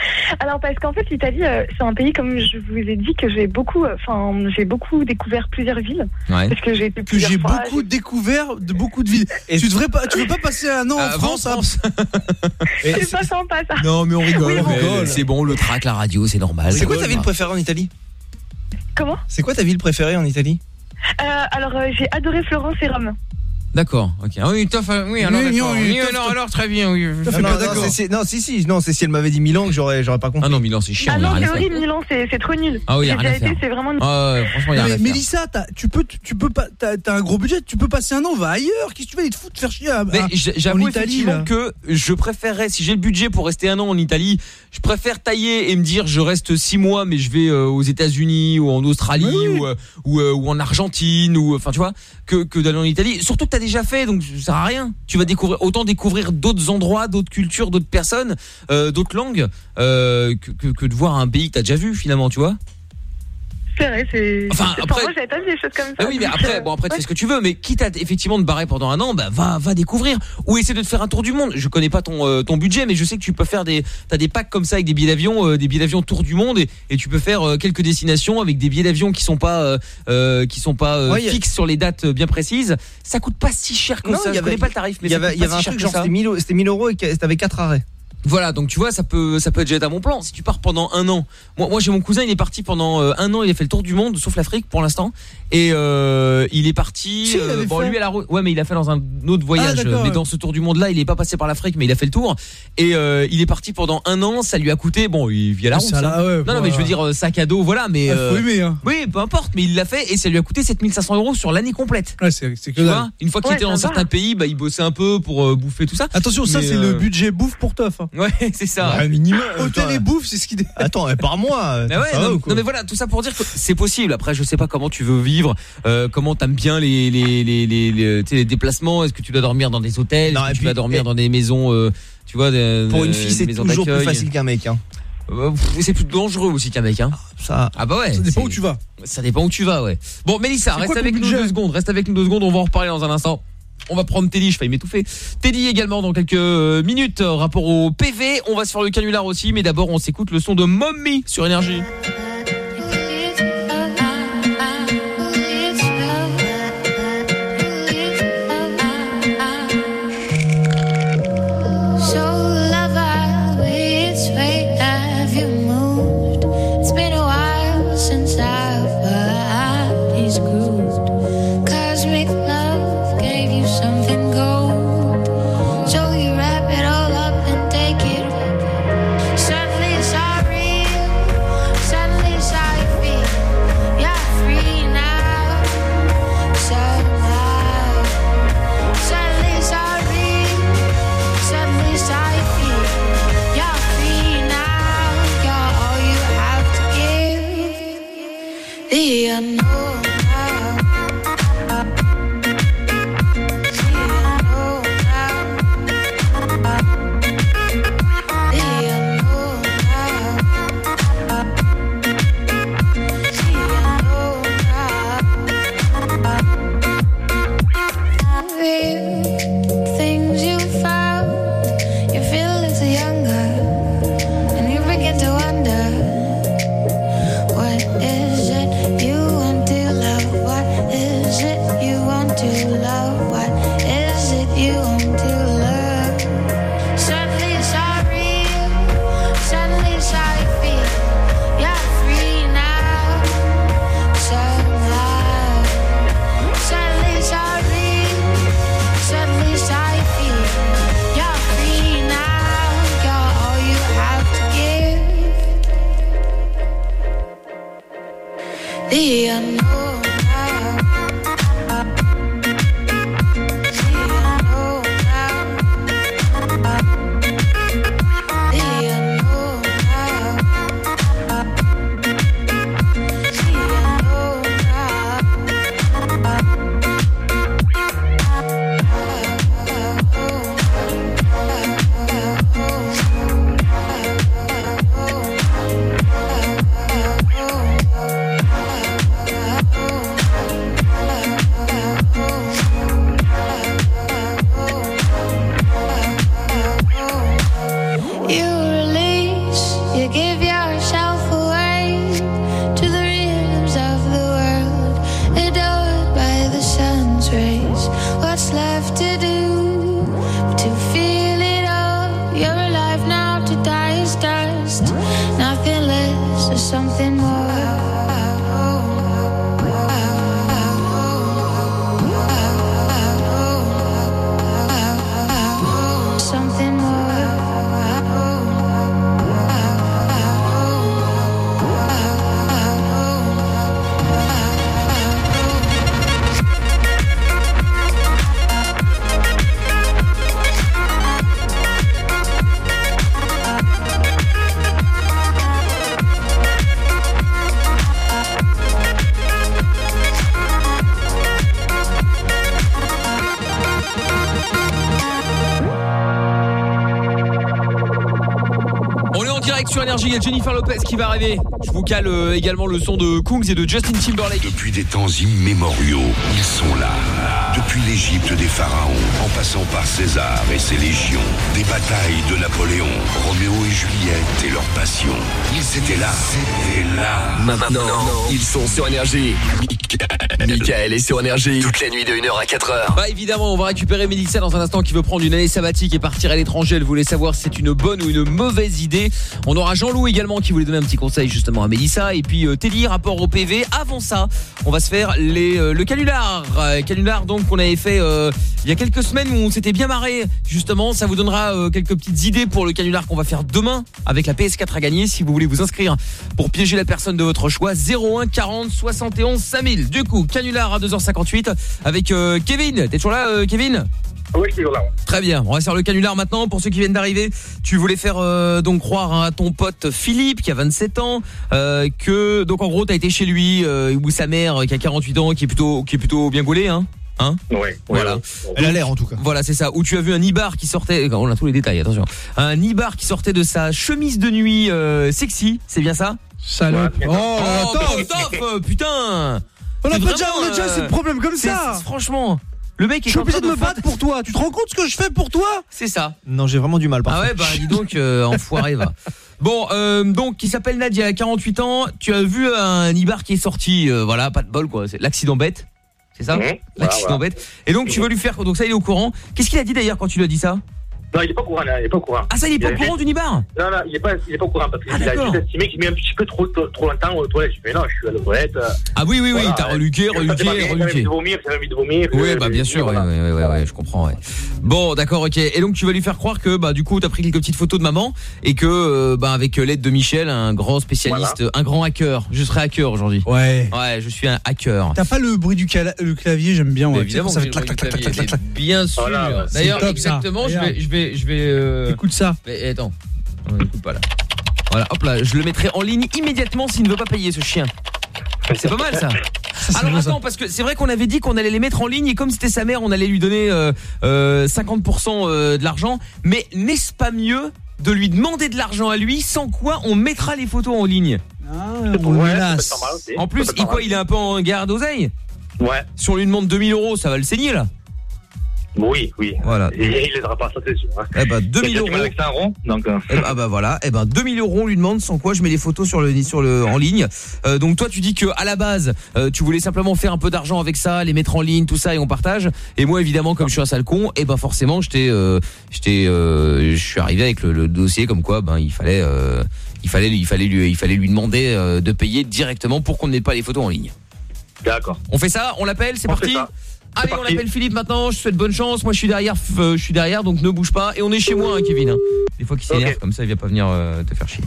Speaker 23: Alors parce qu'en fait l'Italie euh, c'est un pays comme je vous ai dit que j'ai beaucoup euh, enfin j'ai beaucoup découvert plusieurs villes
Speaker 9: Ouais.
Speaker 23: parce que j'ai été
Speaker 11: Que
Speaker 23: plusieurs
Speaker 11: j'ai
Speaker 23: fois,
Speaker 11: beaucoup découvert de beaucoup de villes. tu devrais pas, tu veux pas passer un an en
Speaker 9: Ah, en
Speaker 11: France, hein
Speaker 23: C'est pas sympa ça.
Speaker 9: Non, mais on rigole.
Speaker 23: Oui, bon.
Speaker 9: mais C'est bon, le track, la radio, c'est normal.
Speaker 3: C'est quoi ta
Speaker 9: Rigole,
Speaker 3: ville
Speaker 9: hein.
Speaker 3: préférée en Italie?
Speaker 23: Comment?
Speaker 3: C'est quoi ta ville préférée en Italie?
Speaker 23: Euh, alors euh, j'ai adoré Florence et Rome.
Speaker 9: D'accord, ok. Ah oui, Toff, euh, oui, alors
Speaker 3: Oui,
Speaker 9: d'accord.
Speaker 3: oui,
Speaker 9: alors, alors, très bien, oui.
Speaker 3: non, non, non, si, si, non, c'est si elle m'avait dit Milan que j'aurais, j'aurais pas compris.
Speaker 9: Ah non, Milan, c'est chiant.
Speaker 23: Ah non
Speaker 9: rien
Speaker 23: c'est horrible Milan c'est c'est trop nul.
Speaker 9: Ah oui, y a rien à faire.
Speaker 23: c'est vraiment.
Speaker 9: Ah ouais, franchement, il y a rien
Speaker 11: mais
Speaker 9: à faire.
Speaker 11: Mélissa, tu peux, tu peux pas, t'as un gros budget, tu peux passer un an, va ailleurs. Qu'est-ce que tu veux aller te foutre, faire chier à,
Speaker 9: Mais j'avoue effectivement
Speaker 11: là
Speaker 9: que je préférerais, si j'ai le budget pour rester un an en Italie, je préfère tailler et me dire je reste six mois, mais je vais euh, aux États-Unis ou en Australie ou, euh, ou, en Argentine ou enfin tu vois que, que d'aller en Italie. Surtout que déjà fait, donc ça sert à rien. Tu vas découvrir autant découvrir d'autres endroits, d'autres cultures, d'autres personnes, euh, d'autres langues euh, que, que, que de voir un pays que t'as déjà vu finalement, tu vois.
Speaker 23: C'est vrai c'est.
Speaker 9: Enfin, après-
Speaker 23: Pour moi j'avais pas vu des choses comme ça.
Speaker 9: Ah oui, mais après,
Speaker 23: euh,
Speaker 9: bon, après, tu fais ce que tu veux, mais quitte à effectivement te barrer pendant un an, bah, va, va découvrir. Ou essaie de te faire un tour du monde. Je connais pas ton, euh, ton budget, mais je sais que tu peux faire des, t'as des packs comme ça avec des billets d'avion, euh, des billets d'avion tour du monde, et, et tu peux faire euh, quelques destinations avec des billets d'avion qui sont pas, qui sont pas euh,
Speaker 3: Ouais, y a-
Speaker 9: fixes sur les dates bien précises. Ça coûte pas si cher que
Speaker 3: Non,
Speaker 9: ça.
Speaker 3: il y
Speaker 9: Je
Speaker 3: avait-
Speaker 9: connais pas le tarif, mais
Speaker 3: il y avait, y un truc genre c'était 1000 euros- c'était 1000 euros et que- t'avais 4 arrêts.
Speaker 9: Voilà, donc tu vois, ça peut, ça peut déjà être à mon plan. Si tu pars pendant un an, moi, moi j'ai mon cousin, il est parti pendant euh, un an, il a fait le tour du monde, sauf l'Afrique pour l'instant, et euh, il est parti.
Speaker 11: Si,
Speaker 9: euh, bon,
Speaker 11: fait.
Speaker 9: lui à la route, ouais, mais il a fait dans un autre voyage.
Speaker 11: Ah,
Speaker 9: mais
Speaker 11: ouais.
Speaker 9: dans ce tour du monde-là, il est pas passé par l'Afrique, mais il a fait le tour, et euh, il est parti pendant un an. Ça lui a coûté, bon, il vit à la route.
Speaker 11: Ça,
Speaker 9: ça.
Speaker 11: là, ouais,
Speaker 9: non, non, mais je veux dire euh, sac à dos, voilà, mais
Speaker 11: Ah, faut
Speaker 9: euh,
Speaker 11: aimer, hein.
Speaker 9: oui, peu importe, mais il l'a fait et ça lui a coûté 7500 euros sur l'année complète.
Speaker 11: Ouais, c'est c'est que
Speaker 9: Tu
Speaker 11: dalle.
Speaker 9: vois, une fois qu'il
Speaker 23: Ouais,
Speaker 9: était dans certains pays, bah il bossait un peu pour euh, bouffer tout ça.
Speaker 11: Attention, ça c'est
Speaker 9: euh,
Speaker 11: le budget bouffe pour Toff. hein.
Speaker 9: Ouais, c'est ça.
Speaker 3: Ouais, minimum.
Speaker 11: Hôtel
Speaker 3: Attends,
Speaker 11: et bouffe, c'est ce qui.
Speaker 3: Attends, eh, par mois.
Speaker 9: Mais ouais, non, mais voilà, tout ça pour dire que c'est possible. Après, je sais pas comment tu veux vivre, euh, comment t'aimes bien les les les les, les, les déplacements. Est-ce que tu dois dormir dans des hôtels?
Speaker 3: Non,
Speaker 9: que tu vas dormir
Speaker 3: et-
Speaker 9: dans des maisons, euh, tu vois, des-
Speaker 3: Pour une fille, c'est toujours plus facile qu'un mec. Hein.
Speaker 9: Euh, C'est plus dangereux aussi qu'un mec, hein.
Speaker 3: Ça.
Speaker 9: Ah bah ouais.
Speaker 11: Ça dépend où tu vas.
Speaker 9: Ça dépend où tu vas, ouais. Bon, Mélissa, reste avec nous deux secondes. Reste avec nous deux secondes. On va en reparler dans un instant. On va prendre Teddy, je failli m'étouffer. Teddy également dans quelques euh, minutes. euh, Rapport au PV, on va se faire le canular aussi, mais d'abord on s'écoute le son de Mommy sur énergie. Jennifer Lopez qui va arriver. Je vous cale euh, également le son de Kungs et de Justin Timberlake.
Speaker 18: Depuis des temps immémoriaux, ils sont là. Depuis l'Égypte des pharaons, en passant par César et ses légions, des batailles de Napoléon, Roméo et Juliette et leur passion. Ils étaient là. C'était là.
Speaker 10: Maintenant, ils sont sur Énergie. Michael est sur Énergie. Toute la nuit de 1h à 4h.
Speaker 9: Bah évidemment, on va récupérer Mélissa dans un instant qui veut prendre une année sabbatique et partir à l'étranger. Elle voulait savoir si c'est une bonne ou une mauvaise idée. On aura Jean-Loup également qui voulait donner un petit conseil justement à Mélissa. Et puis euh, Teddy, rapport au PV. Avant ça, on va se faire euh, le. Euh, canular donc qu'on avait fait il y a quelques semaines où on s'était bien marré. Justement, ça vous donnera euh, quelques petites idées pour le canular qu'on va faire demain avec la PS4 à gagner. Si vous voulez vous inscrire pour piéger la personne de votre choix, 01 40 71 5000. Du coup, canular à 2h58 avec euh, Kevin. T'es toujours là, euh, Kevin?
Speaker 30: Oui, je suis toujours là.
Speaker 9: Très bien, on va faire le canular maintenant pour ceux qui viennent d'arriver. Tu voulais faire euh, donc croire à ton pote Philippe qui a 27 ans euh, que donc en gros tu as été chez lui euh, ou sa mère qui a 48 ans qui est plutôt qui est plutôt bien gaulée hein Hein
Speaker 30: Ouais.
Speaker 9: Voilà.
Speaker 3: Elle a l'air en tout cas.
Speaker 9: Voilà, c'est ça. Où tu as vu un Ibar qui sortait, on a tous les détails, attention. Un Ibar qui sortait de sa chemise de nuit euh, sexy, c'est bien ça
Speaker 11: Salope. Oh,
Speaker 9: Oh, mais stop, euh, putain
Speaker 11: On a déjà, on a déjà
Speaker 9: euh,
Speaker 11: assez de problèmes comme ça.
Speaker 9: Franchement, le mec est
Speaker 11: Je suis obligé de me battre pour toi. Tu te rends compte ce que je fais pour toi
Speaker 9: C'est ça.
Speaker 3: Non, j'ai vraiment du mal
Speaker 9: Ah ouais, bah dis donc, euh, enfoiré va. Bon, euh, donc qui s'appelle Nadia, 48 ans. Tu as vu un Ibar qui est sorti, euh, voilà, pas de bol quoi. C'est l'accident bête, c'est ça
Speaker 30: Mhm.
Speaker 9: L'accident
Speaker 30: Voilà, voilà.
Speaker 9: bête. Et donc tu veux lui faire, donc ça il est au courant. Qu'est-ce qu'il a dit d'ailleurs quand tu lui as dit ça?
Speaker 30: Non, il est pas au courant, là, il est pas au courant.
Speaker 9: Ah ça il est pas au courant du Nibar?
Speaker 30: Non, non, il est pas, il est pas au courant parce qu'il
Speaker 9: Ah,
Speaker 30: a
Speaker 9: d'accord.
Speaker 30: juste estimé qu'il met un petit peu trop, trop, longtemps aux toilettes. Je fais non, je suis à la toilette. euh,
Speaker 9: Ah oui oui oui, t'as reluqué, reluqué,
Speaker 30: bien, J'avais envie
Speaker 9: reluqué.
Speaker 30: de vomir, j'avais envie de vomir.
Speaker 9: Oui,
Speaker 30: euh,
Speaker 9: bah bien sûr, ouais,
Speaker 30: voilà.
Speaker 9: ouais, ouais, ouais, je comprends. Ouais. Bon, d'accord, ok. Et donc tu vas lui faire croire que bah du coup t'as pris quelques petites photos de maman et que euh, bah avec l'aide de Michel, un grand spécialiste, un grand hacker. Je serai hacker aujourd'hui.
Speaker 11: Ouais.
Speaker 9: Ouais, je suis un hacker.
Speaker 11: T'as pas le bruit du clavier, j'aime bien.
Speaker 9: Évidemment,
Speaker 11: ça fait clac clac clac clac
Speaker 9: Bien sûr. D'ailleurs, exactement, je vais, vais, je vais. euh,
Speaker 11: Écoute ça.
Speaker 9: mais attends, on écoute pas là. Voilà, hop là, je le mettrai en ligne immédiatement s'il ne veut pas payer ce chien. C'est pas mal ça. Alors attends, parce que c'est vrai qu'on avait dit qu'on allait les mettre en ligne et comme c'était sa mère, on allait lui donner euh, euh, 50% euh, de l'argent. Mais n'est-ce pas mieux de lui demander de l'argent à lui, sans quoi on mettra les photos en ligne? En plus, il, quoi, il est un peu en garde d'oseille
Speaker 30: Ouais.
Speaker 9: Si on lui demande 2000 euros, ça va le saigner là.
Speaker 30: Oui, oui.
Speaker 9: Voilà.
Speaker 30: Et il les aura pas, ça c'est sûr. hein.
Speaker 9: Eh ben, 2000
Speaker 30: Il y a quelqu'un
Speaker 9: euros.
Speaker 30: avec ça, un rond, donc. euh,
Speaker 9: Eh ben, ah bah voilà, eh ben 2000 euros on lui demande sans quoi je mets les photos sur le sur le en ligne. Euh, donc toi tu dis que à la base euh, tu voulais simplement faire un peu d'argent avec ça, les mettre en ligne, tout ça et on partage. Et moi évidemment comme je suis un sale con, et ben forcément j'étais euh, j'étais je suis arrivé avec le, le dossier comme quoi ben il fallait il fallait il fallait lui il fallait lui demander de payer directement pour qu'on mette pas les photos en ligne.
Speaker 30: D'accord.
Speaker 9: On fait ça, on l'appelle, c'est
Speaker 30: On fait
Speaker 9: parti.
Speaker 30: ça.
Speaker 9: Allez, on appelle Philippe maintenant. Je te souhaite bonne chance. Moi, je suis derrière, euh, je suis derrière, donc ne bouge pas. Et on est chez moi, hein, Kevin. hein. Des fois qu'il s'énerve comme ça, il vient pas venir euh, te faire chier.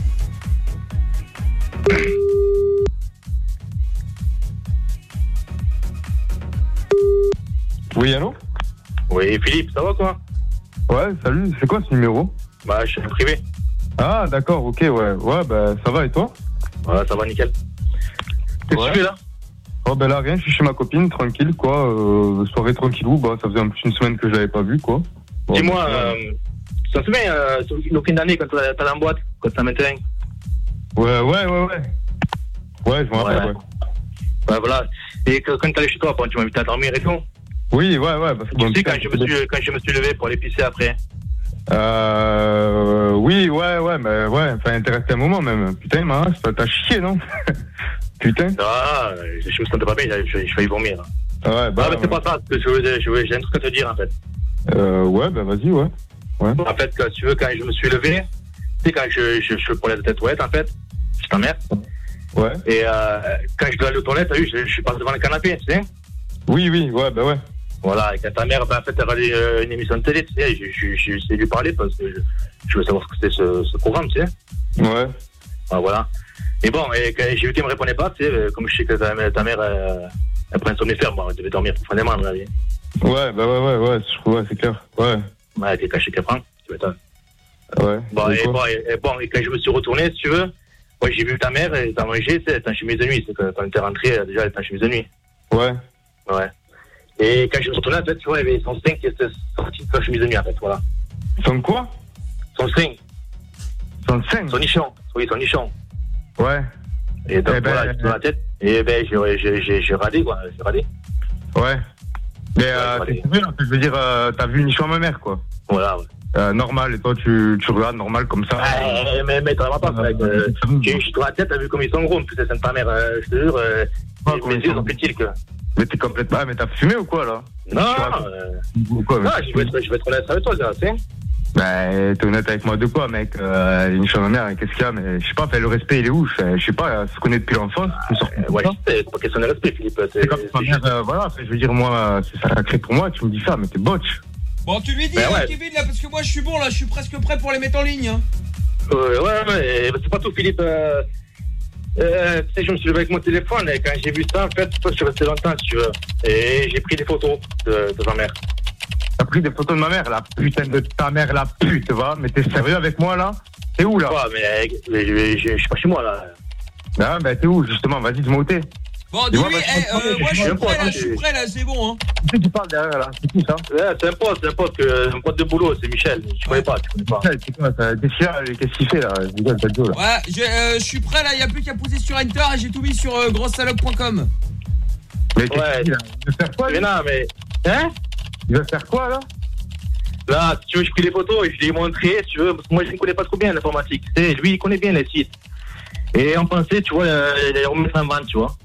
Speaker 31: Oui, allô?
Speaker 30: Oui, Philippe, ça va quoi?
Speaker 31: Ouais, salut, c'est quoi ce numéro?
Speaker 30: Bah, je suis privé.
Speaker 31: Ah, d'accord, ok, ouais. Ouais, bah, ça va et toi?
Speaker 30: Ouais, ça va nickel. Tu fais là?
Speaker 31: Oh, ben là, rien, je suis chez ma copine, tranquille, quoi. Euh, soirée tranquillou, bah, ça faisait un peu une semaine que je l'avais pas vu, quoi. Bon,
Speaker 30: Dis-moi,
Speaker 31: bah,
Speaker 30: euh, ça se souvient, euh, le fin d'année, quand t'as t'as en boîte, quand t'as maintenant
Speaker 31: Ouais, ouais, ouais, ouais. Ouais, je me rappelle, ouais.
Speaker 30: Ouais, voilà. Et que, quand t'allais chez toi, bon, tu m'invitais à dormir et tout.
Speaker 31: Oui, ouais, ouais. Parce que
Speaker 30: Tu sais, quand je, me suis, quand je me suis levé pour aller pisser après.
Speaker 31: Euh, oui, ouais, ouais, mais ouais, enfin, t'es resté un moment même. Putain, t'as chié, non? Putain.
Speaker 30: Ah, je, je me sentais pas bien, j'ai j'ai- j'ai failli vomir.
Speaker 31: Ouais, bah.
Speaker 30: ah, mais c'est pas ça, parce que je veux- je veux- j'ai un truc à te dire en fait.
Speaker 31: Euh, ouais, bah, vas-y, ouais. Ouais.
Speaker 30: En fait, quand tu veux, quand je me suis levé, tu sais, quand je, je, je prenais la tête en fait, je t'emmerde.
Speaker 31: Ouais.
Speaker 30: Et euh, quand je dois aller aux toilettes, t'as vu, je, je suis passé devant le canapé, tu sais.
Speaker 31: Oui, oui, ouais, bah ouais.
Speaker 30: Voilà, et quand ta mère, ben, en fait, elle regardait euh, une émission de télé, tu sais, je, essayé de lui parler parce que je, je veux savoir ce que c'était ce, ce programme, tu sais.
Speaker 31: Ouais.
Speaker 30: Ah, voilà. Et bon, et quand j'ai vu qu'elle me répondait pas, tu sais, euh, comme je sais que ta, ta mère, euh, elle prend un somnifère, bon, elle devait dormir profondément, à mon avis.
Speaker 31: Ouais, bah ouais, ouais, ouais, je trouve, ouais, c'est clair. Ouais.
Speaker 30: Ouais, elle était cachée qu'elle prend, tu m'étonnes.
Speaker 31: Ouais.
Speaker 30: Bon
Speaker 31: Et
Speaker 30: bon, et, et bon, et quand je me suis retourné, si tu veux, moi j'ai vu ta mère, elle tu sais, elle était en chemise de nuit. C'est quand elle était rentrée, déjà, elle était en chemise de nuit.
Speaker 31: Ouais.
Speaker 30: Ouais. Et quand je me suis retourné, en fait, tu vois, il y avait son string qui était sorti de sa chemise de nuit, en fait, voilà.
Speaker 31: Son quoi?
Speaker 30: Son string.
Speaker 31: Son string?
Speaker 30: Son nichon. Oui, son nichon.
Speaker 31: Ouais.
Speaker 30: Et donc,
Speaker 31: Eh ben,
Speaker 30: voilà, dans la tête. Et ben, j'ai- radé, quoi. J'ai radé.
Speaker 31: Ouais. Mais euh,
Speaker 30: allez.
Speaker 31: c'est vrai, je veux dire, euh, t'as vu nichon à ma mère, quoi.
Speaker 30: Voilà, ouais.
Speaker 31: Euh, normal, et toi, tu, tu regardes normal comme ça.
Speaker 30: Eh, mais, mais t'en vas pas. Euh, j'ai dans la tête, t'as vu comme ils sont gros. En plus, c'est ta mère, euh, je te jure. Euh, mes yeux sont petits, que.
Speaker 31: Mais t'es complètement. Ah, mais t'as fumé ou quoi, là?
Speaker 30: Non, euh, non,
Speaker 31: mais-
Speaker 30: je vais, être, je vais être honnête avec toi, sais.
Speaker 31: Bah, t'es honnête avec moi de quoi, mec euh, Une à ma mère, qu'est-ce qu'il y a Mais je sais pas, fait, le respect, il est où Je sais pas, euh, se connaît depuis l'enfance. comme
Speaker 30: Ouais, c'est pas question de respect, Philippe. C'est
Speaker 31: comme ma mère, euh, voilà, je veux dire, moi, c'est sacré pour moi, tu me dis ça, mais t'es botch.
Speaker 9: Bon, tu lui dis,
Speaker 30: Ben ouais.
Speaker 9: hein, Kevin, là, parce que moi, je suis bon, là, je suis presque prêt pour les mettre en ligne. hein.
Speaker 30: Euh, ouais, ouais, mais c'est pas tout, Philippe. Euh, euh, tu sais, je me suis levé avec mon téléphone et quand j'ai vu ça, en fait, je suis resté longtemps, si tu veux. Et j'ai pris des photos de, de ta mère.
Speaker 31: T'as pris des photos de ma mère, la putain de ta mère, la pute, va Mais t'es sérieux avec moi, là? T'es où, là?
Speaker 30: Ouais, mais, mais je, je, je suis pas chez moi, là.
Speaker 31: Ah, bah, t'es où, justement? Vas-y, dis-moi où t'es.
Speaker 9: Bon, dis-lui,
Speaker 31: bah,
Speaker 9: eh,
Speaker 31: je
Speaker 9: euh, moi, je suis prêt, là,
Speaker 30: attends,
Speaker 9: je suis prêt, là, c'est bon, hein.
Speaker 31: Qui tu parles derrière, là C'est qui, ça
Speaker 30: Ouais, c'est un pote, c'est un pote, que, un pote de boulot, c'est Michel. Tu connais pas, tu connais pas.
Speaker 31: Michel, c'est quoi ça Qu'est-ce qu'il y a Qu'est-ce qu'il fait, là? Je rigole, t'as deux, là.
Speaker 9: Ouais, je euh, je suis prêt, là, il a plus qu'à poser sur Enter et j'ai tout mis sur euh, grossaloc.com.
Speaker 31: Mais qu'est-ce
Speaker 30: Ouais.
Speaker 31: qu'il a Il veut faire quoi,
Speaker 30: Mais non, mais. Hein?
Speaker 31: Il veut faire quoi, là?
Speaker 30: Là, si tu veux, je pris les photos et je lui ai montré, si tu veux, parce que moi, je ne connais pas trop bien l'informatique. Tu sais, lui, il connaît bien les sites. Et on pensait, tu vois, euh, les remettre en vente, tu vois.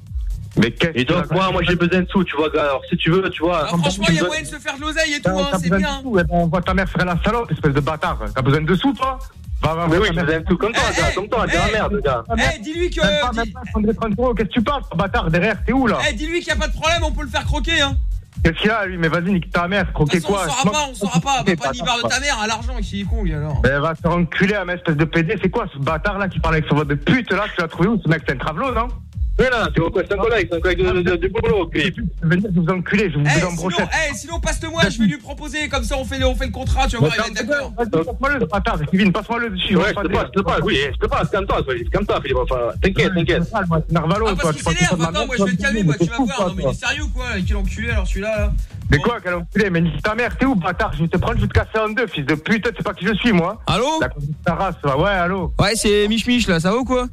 Speaker 31: Mais qu'est-ce
Speaker 30: Et donc, moi, moi j'ai besoin de sous, tu vois, gars. Alors, si tu veux, tu vois.
Speaker 9: Ah, franchement, il y a moyen de se faire de l'oseille et tout, hein,
Speaker 31: T'as
Speaker 9: c'est bien.
Speaker 31: de sous, eh ben, on voit ta mère faire la salope, espèce de bâtard. T'as besoin de sous, toi? Va, va,
Speaker 30: Mais
Speaker 31: va,
Speaker 30: oui, besoin de sous comme toi, gars, comme toi, t'es la merde, gars.
Speaker 9: Eh, dis-lui que.
Speaker 31: Même pas, même pas 130 euros, qu'est-ce que tu parles, bâtard, derrière, t'es où, là?
Speaker 9: Eh, dis-lui qu'il n'y a pas de problème, on peut le faire croquer, hein.
Speaker 31: Qu'est-ce qu'il a, lui Mais vas-y, nique ta mère,
Speaker 9: façon,
Speaker 31: quoi
Speaker 9: on saura pas, on saura pas. Bah, pas ni barre de ta mère à l'argent, qui est con, lui, alors.
Speaker 31: Ben, va te faire enculer, un espèce de PD. C'est quoi ce bâtard là qui parle avec son voix de pute là Tu l'as trouvé où Ce mec, c'est un travelo, non?
Speaker 30: Mais là, tu vois quoi, c'est un collègue, c'est un collègue de, boulot,
Speaker 31: Clip. Venez vous enculer, je vous
Speaker 9: eh,
Speaker 31: en.
Speaker 9: Eh, sinon, passe-moi, je vais lui proposer, comme ça on fait, on fait le contrat, tu vas voir, bah, il va d'accord.
Speaker 31: Passe-moi le, attends, Kevin, passe-moi le dessus.
Speaker 30: Ouais, je te passe, je te passe, oui, eh, je te passe, calme-toi, calme-toi, Philippe, t'inquiète, t'inquiète.
Speaker 9: Ah, parce qu'il s'énerve
Speaker 31: maintenant,
Speaker 9: moi je vais le calmer, moi, tu vas voir, non mais il est sérieux quoi, quel enculé alors celui-là.
Speaker 31: Mais quoi, quel enculé Mais ta mère, t'es où, bâtard Je vais te prendre, je vais te casser en deux, fils de pute, c'est pas qui je suis, moi.
Speaker 9: Allô
Speaker 31: La race, ouais, allô
Speaker 9: Ouais, c'est Mich Mich, là, ça va ou quoi